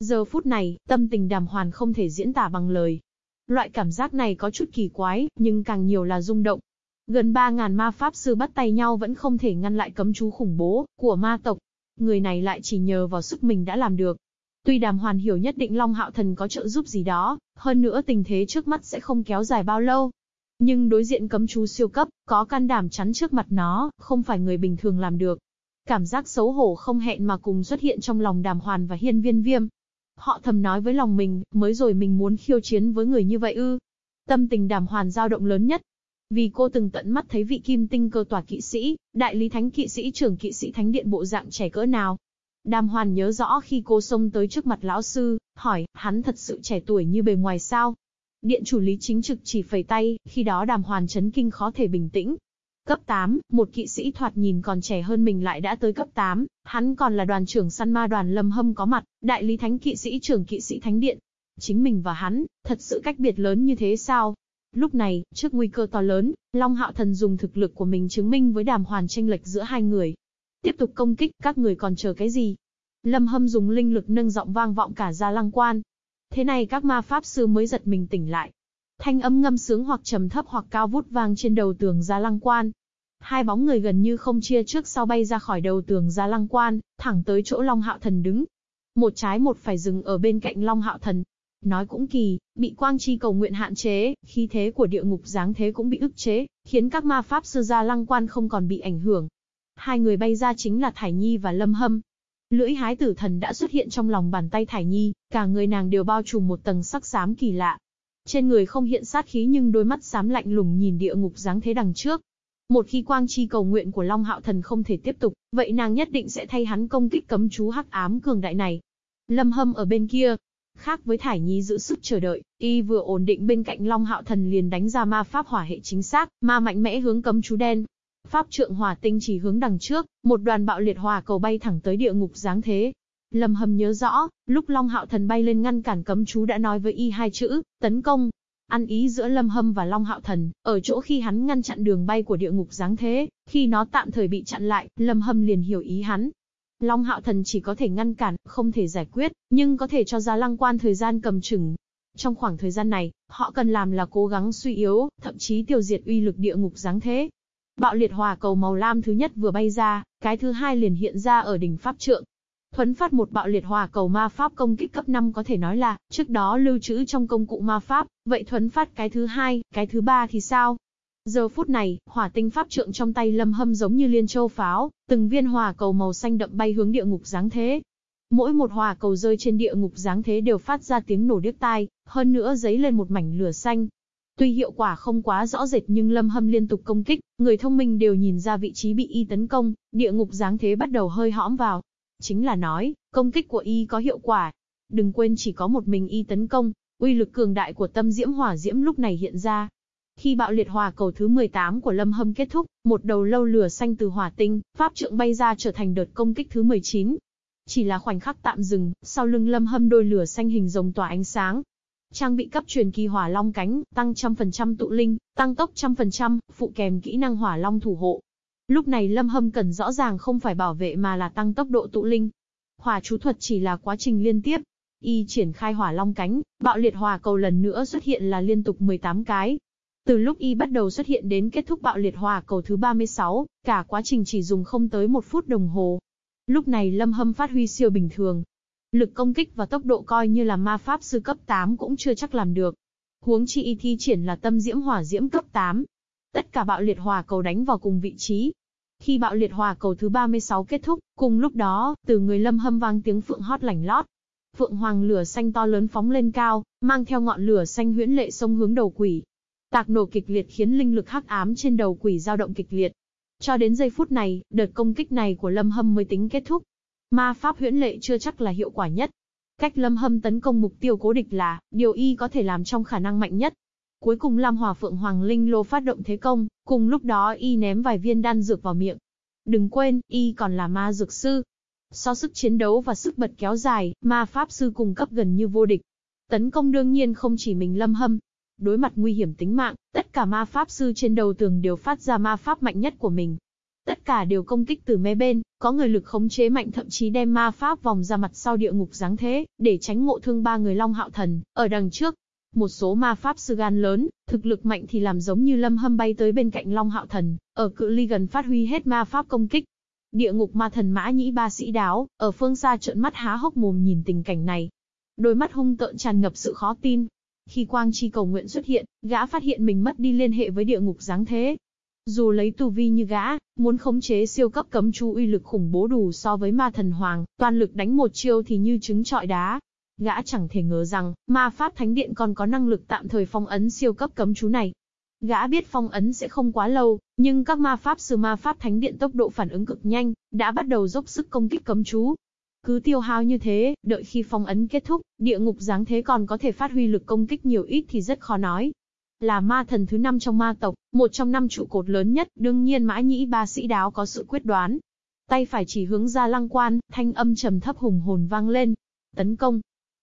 Giờ phút này, tâm tình đàm hoàn không thể diễn tả bằng lời. Loại cảm giác này có chút kỳ quái, nhưng càng nhiều là rung động. Gần 3.000 ma pháp sư bắt tay nhau vẫn không thể ngăn lại cấm chú khủng bố của ma tộc. Người này lại chỉ nhờ vào sức mình đã làm được. Tuy đàm hoàn hiểu nhất định Long Hạo Thần có trợ giúp gì đó, hơn nữa tình thế trước mắt sẽ không kéo dài bao lâu. Nhưng đối diện cấm chú siêu cấp, có can đảm chắn trước mặt nó, không phải người bình thường làm được. Cảm giác xấu hổ không hẹn mà cùng xuất hiện trong lòng đàm hoàn và hiên viên viêm. Họ thầm nói với lòng mình, mới rồi mình muốn khiêu chiến với người như vậy ư. Tâm tình đàm hoàn dao động lớn nhất, vì cô từng tận mắt thấy vị kim tinh cơ tòa kỵ sĩ, đại lý thánh kỵ sĩ trưởng kỵ sĩ thánh điện bộ dạng trẻ cỡ nào. Đàm hoàn nhớ rõ khi cô xông tới trước mặt lão sư, hỏi, hắn thật sự trẻ tuổi như bề ngoài sao? Điện chủ lý chính trực chỉ phẩy tay, khi đó đàm hoàn chấn kinh khó thể bình tĩnh. Cấp 8, một kỵ sĩ thoạt nhìn còn trẻ hơn mình lại đã tới cấp 8, hắn còn là đoàn trưởng săn ma đoàn lâm hâm có mặt, đại lý thánh kỵ sĩ trưởng kỵ sĩ thánh điện. Chính mình và hắn, thật sự cách biệt lớn như thế sao? Lúc này, trước nguy cơ to lớn, Long Hạo Thần dùng thực lực của mình chứng minh với đàm hoàn tranh lệch giữa hai người. Tiếp tục công kích, các người còn chờ cái gì? Lâm Hâm dùng linh lực nâng giọng vang vọng cả gia lăng quan. Thế này các ma pháp sư mới giật mình tỉnh lại. Thanh âm ngâm sướng hoặc trầm thấp hoặc cao vút vang trên đầu tường gia lăng quan. Hai bóng người gần như không chia trước sau bay ra khỏi đầu tường gia lăng quan, thẳng tới chỗ Long Hạo Thần đứng. Một trái một phải dừng ở bên cạnh Long Hạo Thần. Nói cũng kỳ, bị quang chi cầu nguyện hạn chế, khí thế của địa ngục giáng thế cũng bị ức chế, khiến các ma pháp sư gia lăng quan không còn bị ảnh hưởng. Hai người bay ra chính là Thải Nhi và Lâm Hâm. Lưỡi hái tử thần đã xuất hiện trong lòng bàn tay Thải Nhi, cả người nàng đều bao trùm một tầng sắc xám kỳ lạ. Trên người không hiện sát khí nhưng đôi mắt xám lạnh lùng nhìn địa ngục dáng thế đằng trước. Một khi quang chi cầu nguyện của Long Hạo Thần không thể tiếp tục, vậy nàng nhất định sẽ thay hắn công kích cấm chú hắc ám cường đại này. Lâm Hâm ở bên kia, khác với Thải Nhi giữ sức chờ đợi, y vừa ổn định bên cạnh Long Hạo Thần liền đánh ra ma pháp hỏa hệ chính xác, ma mạnh mẽ hướng cấm chú đen. Pháp trượng hỏa tinh chỉ hướng đằng trước, một đoàn bạo liệt hỏa cầu bay thẳng tới địa ngục giáng thế. Lâm Hâm nhớ rõ, lúc Long Hạo Thần bay lên ngăn cản cấm chú đã nói với y hai chữ, tấn công. Ăn ý giữa Lâm Hâm và Long Hạo Thần, ở chỗ khi hắn ngăn chặn đường bay của địa ngục giáng thế, khi nó tạm thời bị chặn lại, Lâm Hâm liền hiểu ý hắn, Long Hạo Thần chỉ có thể ngăn cản, không thể giải quyết, nhưng có thể cho ra lăng quan thời gian cầm chừng. Trong khoảng thời gian này, họ cần làm là cố gắng suy yếu, thậm chí tiêu diệt uy lực địa ngục giáng thế. Bạo liệt hỏa cầu màu lam thứ nhất vừa bay ra, cái thứ hai liền hiện ra ở đỉnh pháp trượng. Thuấn phát một bạo liệt hỏa cầu ma pháp công kích cấp 5 có thể nói là, trước đó lưu trữ trong công cụ ma pháp, vậy thuấn phát cái thứ hai, cái thứ ba thì sao? Giờ phút này, hỏa tinh pháp trượng trong tay lâm hâm giống như liên châu pháo, từng viên hỏa cầu màu xanh đậm bay hướng địa ngục giáng thế. Mỗi một hỏa cầu rơi trên địa ngục giáng thế đều phát ra tiếng nổ điếc tai, hơn nữa giấy lên một mảnh lửa xanh. Tuy hiệu quả không quá rõ rệt nhưng lâm hâm liên tục công kích, người thông minh đều nhìn ra vị trí bị y tấn công, địa ngục dáng thế bắt đầu hơi hõm vào. Chính là nói, công kích của y có hiệu quả. Đừng quên chỉ có một mình y tấn công, uy lực cường đại của tâm diễm hỏa diễm lúc này hiện ra, khi bạo liệt hỏa cầu thứ 18 của Lâm Hâm kết thúc, một đầu lâu lửa xanh từ hỏa tinh, pháp trượng bay ra trở thành đợt công kích thứ 19. Chỉ là khoảnh khắc tạm dừng, sau lưng Lâm Hâm đôi lửa xanh hình rồng tỏa ánh sáng. Trang bị cấp truyền kỳ hỏa long cánh, tăng trăm phần trăm tụ linh, tăng tốc trăm phần trăm, phụ kèm kỹ năng hỏa long thủ hộ. Lúc này Lâm Hâm cần rõ ràng không phải bảo vệ mà là tăng tốc độ tụ linh. Hỏa chú thuật chỉ là quá trình liên tiếp, y triển khai hỏa long cánh, bạo liệt hỏa cầu lần nữa xuất hiện là liên tục 18 cái, từ lúc y bắt đầu xuất hiện đến kết thúc bạo liệt hỏa cầu thứ 36, cả quá trình chỉ dùng không tới một phút đồng hồ. Lúc này Lâm Hâm phát huy siêu bình thường. Lực công kích và tốc độ coi như là ma pháp sư cấp 8 cũng chưa chắc làm được. Huống chi y thi triển là tâm diễm hỏa diễm cấp 8. Tất cả bạo liệt hỏa cầu đánh vào cùng vị trí. Khi bạo liệt hỏa cầu thứ 36 kết thúc, cùng lúc đó, từ người Lâm Hâm vang tiếng phượng hót lành lót. Phượng hoàng lửa xanh to lớn phóng lên cao, mang theo ngọn lửa xanh huyễn lệ sông hướng đầu quỷ, Tạc nổ kịch liệt khiến linh lực hắc ám trên đầu quỷ dao động kịch liệt. Cho đến giây phút này, đợt công kích này của Lâm Hâm mới tính kết thúc. Ma pháp huyễn lệ chưa chắc là hiệu quả nhất. Cách Lâm Hâm tấn công mục tiêu cố địch là, điều y có thể làm trong khả năng mạnh nhất. Cuối cùng Lam Hòa Phượng Hoàng Linh Lô phát động thế công, cùng lúc đó y ném vài viên đan dược vào miệng. Đừng quên, y còn là ma dược sư. So sức chiến đấu và sức bật kéo dài, ma pháp sư cung cấp gần như vô địch. Tấn công đương nhiên không chỉ mình Lâm Hâm, Đối mặt nguy hiểm tính mạng, tất cả ma pháp sư trên đầu tường đều phát ra ma pháp mạnh nhất của mình. Tất cả đều công kích từ mé bên, có người lực khống chế mạnh thậm chí đem ma pháp vòng ra mặt sau địa ngục giáng thế, để tránh ngộ thương ba người Long Hạo Thần, ở đằng trước. Một số ma pháp sư gan lớn, thực lực mạnh thì làm giống như lâm hâm bay tới bên cạnh Long Hạo Thần, ở cự ly gần phát huy hết ma pháp công kích. Địa ngục ma thần mã nhĩ ba sĩ đáo, ở phương xa trợn mắt há hốc mồm nhìn tình cảnh này. Đôi mắt hung tợn tràn ngập sự khó tin, khi quang chi cầu nguyện xuất hiện, gã phát hiện mình mất đi liên hệ với địa ngục giáng thế. Dù lấy tu vi như gã, muốn khống chế siêu cấp cấm chú uy lực khủng bố đủ so với ma thần hoàng, toàn lực đánh một chiêu thì như trứng trọi đá. Gã chẳng thể ngờ rằng, ma pháp thánh điện còn có năng lực tạm thời phong ấn siêu cấp cấm chú này. Gã biết phong ấn sẽ không quá lâu, nhưng các ma pháp sư ma pháp thánh điện tốc độ phản ứng cực nhanh, đã bắt đầu dốc sức công kích cấm chú. Cứ tiêu hao như thế, đợi khi phong ấn kết thúc, địa ngục giáng thế còn có thể phát huy lực công kích nhiều ít thì rất khó nói. Là ma thần thứ năm trong ma tộc, một trong năm trụ cột lớn nhất, đương nhiên mã nhĩ ba sĩ đáo có sự quyết đoán. Tay phải chỉ hướng ra lăng quan, thanh âm trầm thấp hùng hồn vang lên. Tấn công.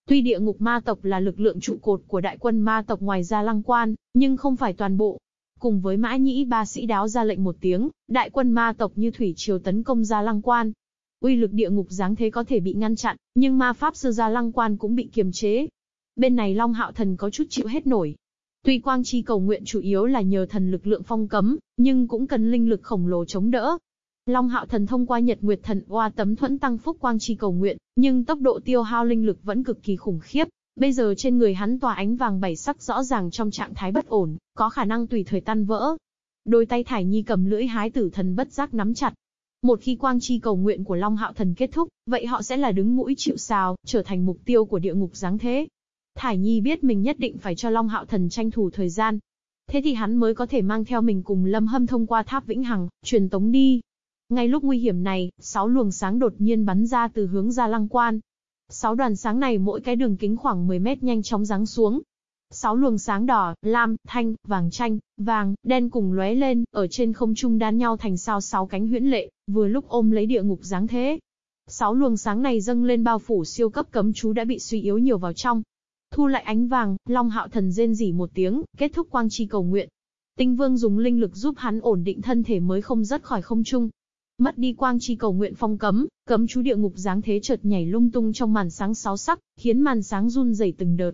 Tuy địa ngục ma tộc là lực lượng trụ cột của đại quân ma tộc ngoài ra lăng quan, nhưng không phải toàn bộ. Cùng với mã nhĩ ba sĩ đáo ra lệnh một tiếng, đại quân ma tộc như thủy triều tấn công ra lăng quan. Uy lực địa ngục giáng thế có thể bị ngăn chặn, nhưng ma pháp sư ra lăng quan cũng bị kiềm chế. Bên này Long Hạo Thần có chút chịu hết nổi. Tuy quang chi cầu nguyện chủ yếu là nhờ thần lực lượng phong cấm, nhưng cũng cần linh lực khổng lồ chống đỡ, Long Hạo Thần thông qua Nhật Nguyệt Thần Oa tấm thuẫn tăng phúc quang chi cầu nguyện, nhưng tốc độ tiêu hao linh lực vẫn cực kỳ khủng khiếp. Bây giờ trên người hắn tỏa ánh vàng bảy sắc rõ ràng trong trạng thái bất ổn, có khả năng tùy thời tan vỡ. Đôi tay Thải Nhi cầm lưỡi hái tử thần bất giác nắm chặt. Một khi quang chi cầu nguyện của Long Hạo Thần kết thúc, vậy họ sẽ là đứng mũi chịu sào, trở thành mục tiêu của địa ngục giáng thế. Thải Nhi biết mình nhất định phải cho Long Hạo Thần tranh thủ thời gian. Thế thì hắn mới có thể mang theo mình cùng Lâm Hâm thông qua tháp Vĩnh Hằng, truyền tống đi, ngay lúc nguy hiểm này, sáu luồng sáng đột nhiên bắn ra từ hướng ra lăng quan. Sáu đoàn sáng này mỗi cái đường kính khoảng 10 mét nhanh chóng giáng xuống. Sáu luồng sáng đỏ, lam, thanh, vàng chanh, vàng, đen cùng lóe lên, ở trên không trung đan nhau thành sao sáu cánh huyễn lệ, vừa lúc ôm lấy địa ngục dáng thế. Sáu luồng sáng này dâng lên bao phủ siêu cấp cấm chú đã bị suy yếu nhiều vào trong. Thu lại ánh vàng, Long Hạo Thần rên rỉ một tiếng, kết thúc quang chi cầu nguyện. Tinh Vương dùng linh lực giúp hắn ổn định thân thể mới không rớt khỏi không trung, Mất đi quang chi cầu nguyện phong cấm, cấm chú địa ngục dáng thế chợt nhảy lung tung trong màn sáng sáu sắc, khiến màn sáng run rẩy từng đợt.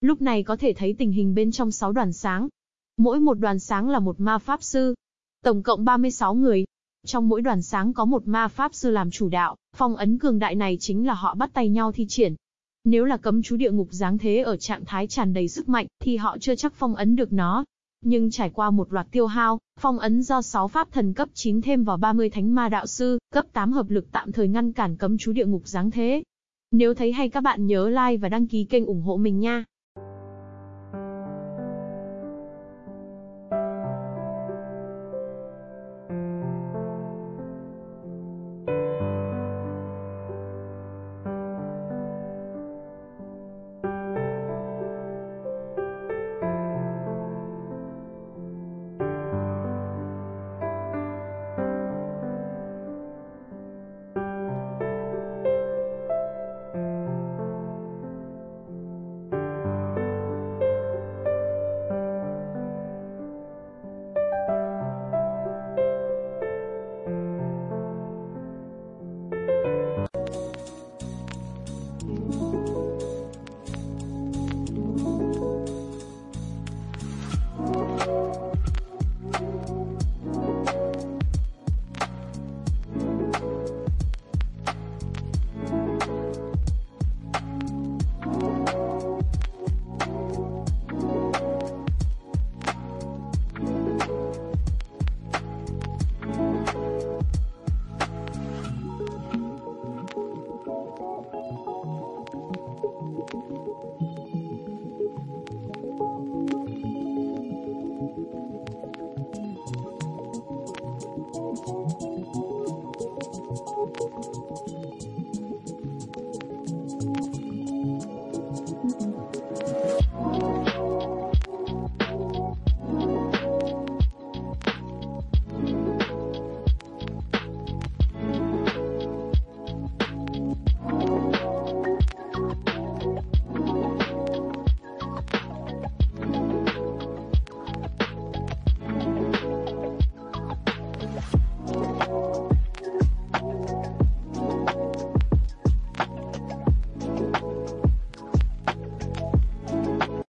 Lúc này có thể thấy tình hình bên trong sáu đoàn sáng. Mỗi một đoàn sáng là một ma pháp sư. Tổng cộng 36 người. Trong mỗi đoàn sáng có một ma pháp sư làm chủ đạo, phong ấn cường đại này chính là họ bắt tay nhau thi triển. Nếu là cấm chú địa ngục dáng thế ở trạng thái tràn đầy sức mạnh, thì họ chưa chắc phong ấn được nó, nhưng trải qua một loạt tiêu hao, phong ấn do 6 pháp thần cấp 9 thêm vào 30 thánh ma đạo sư, cấp 8 hợp lực tạm thời ngăn cản cấm chú địa ngục giáng thế. Nếu thấy hay các bạn nhớ like và đăng ký kênh ủng hộ mình nha.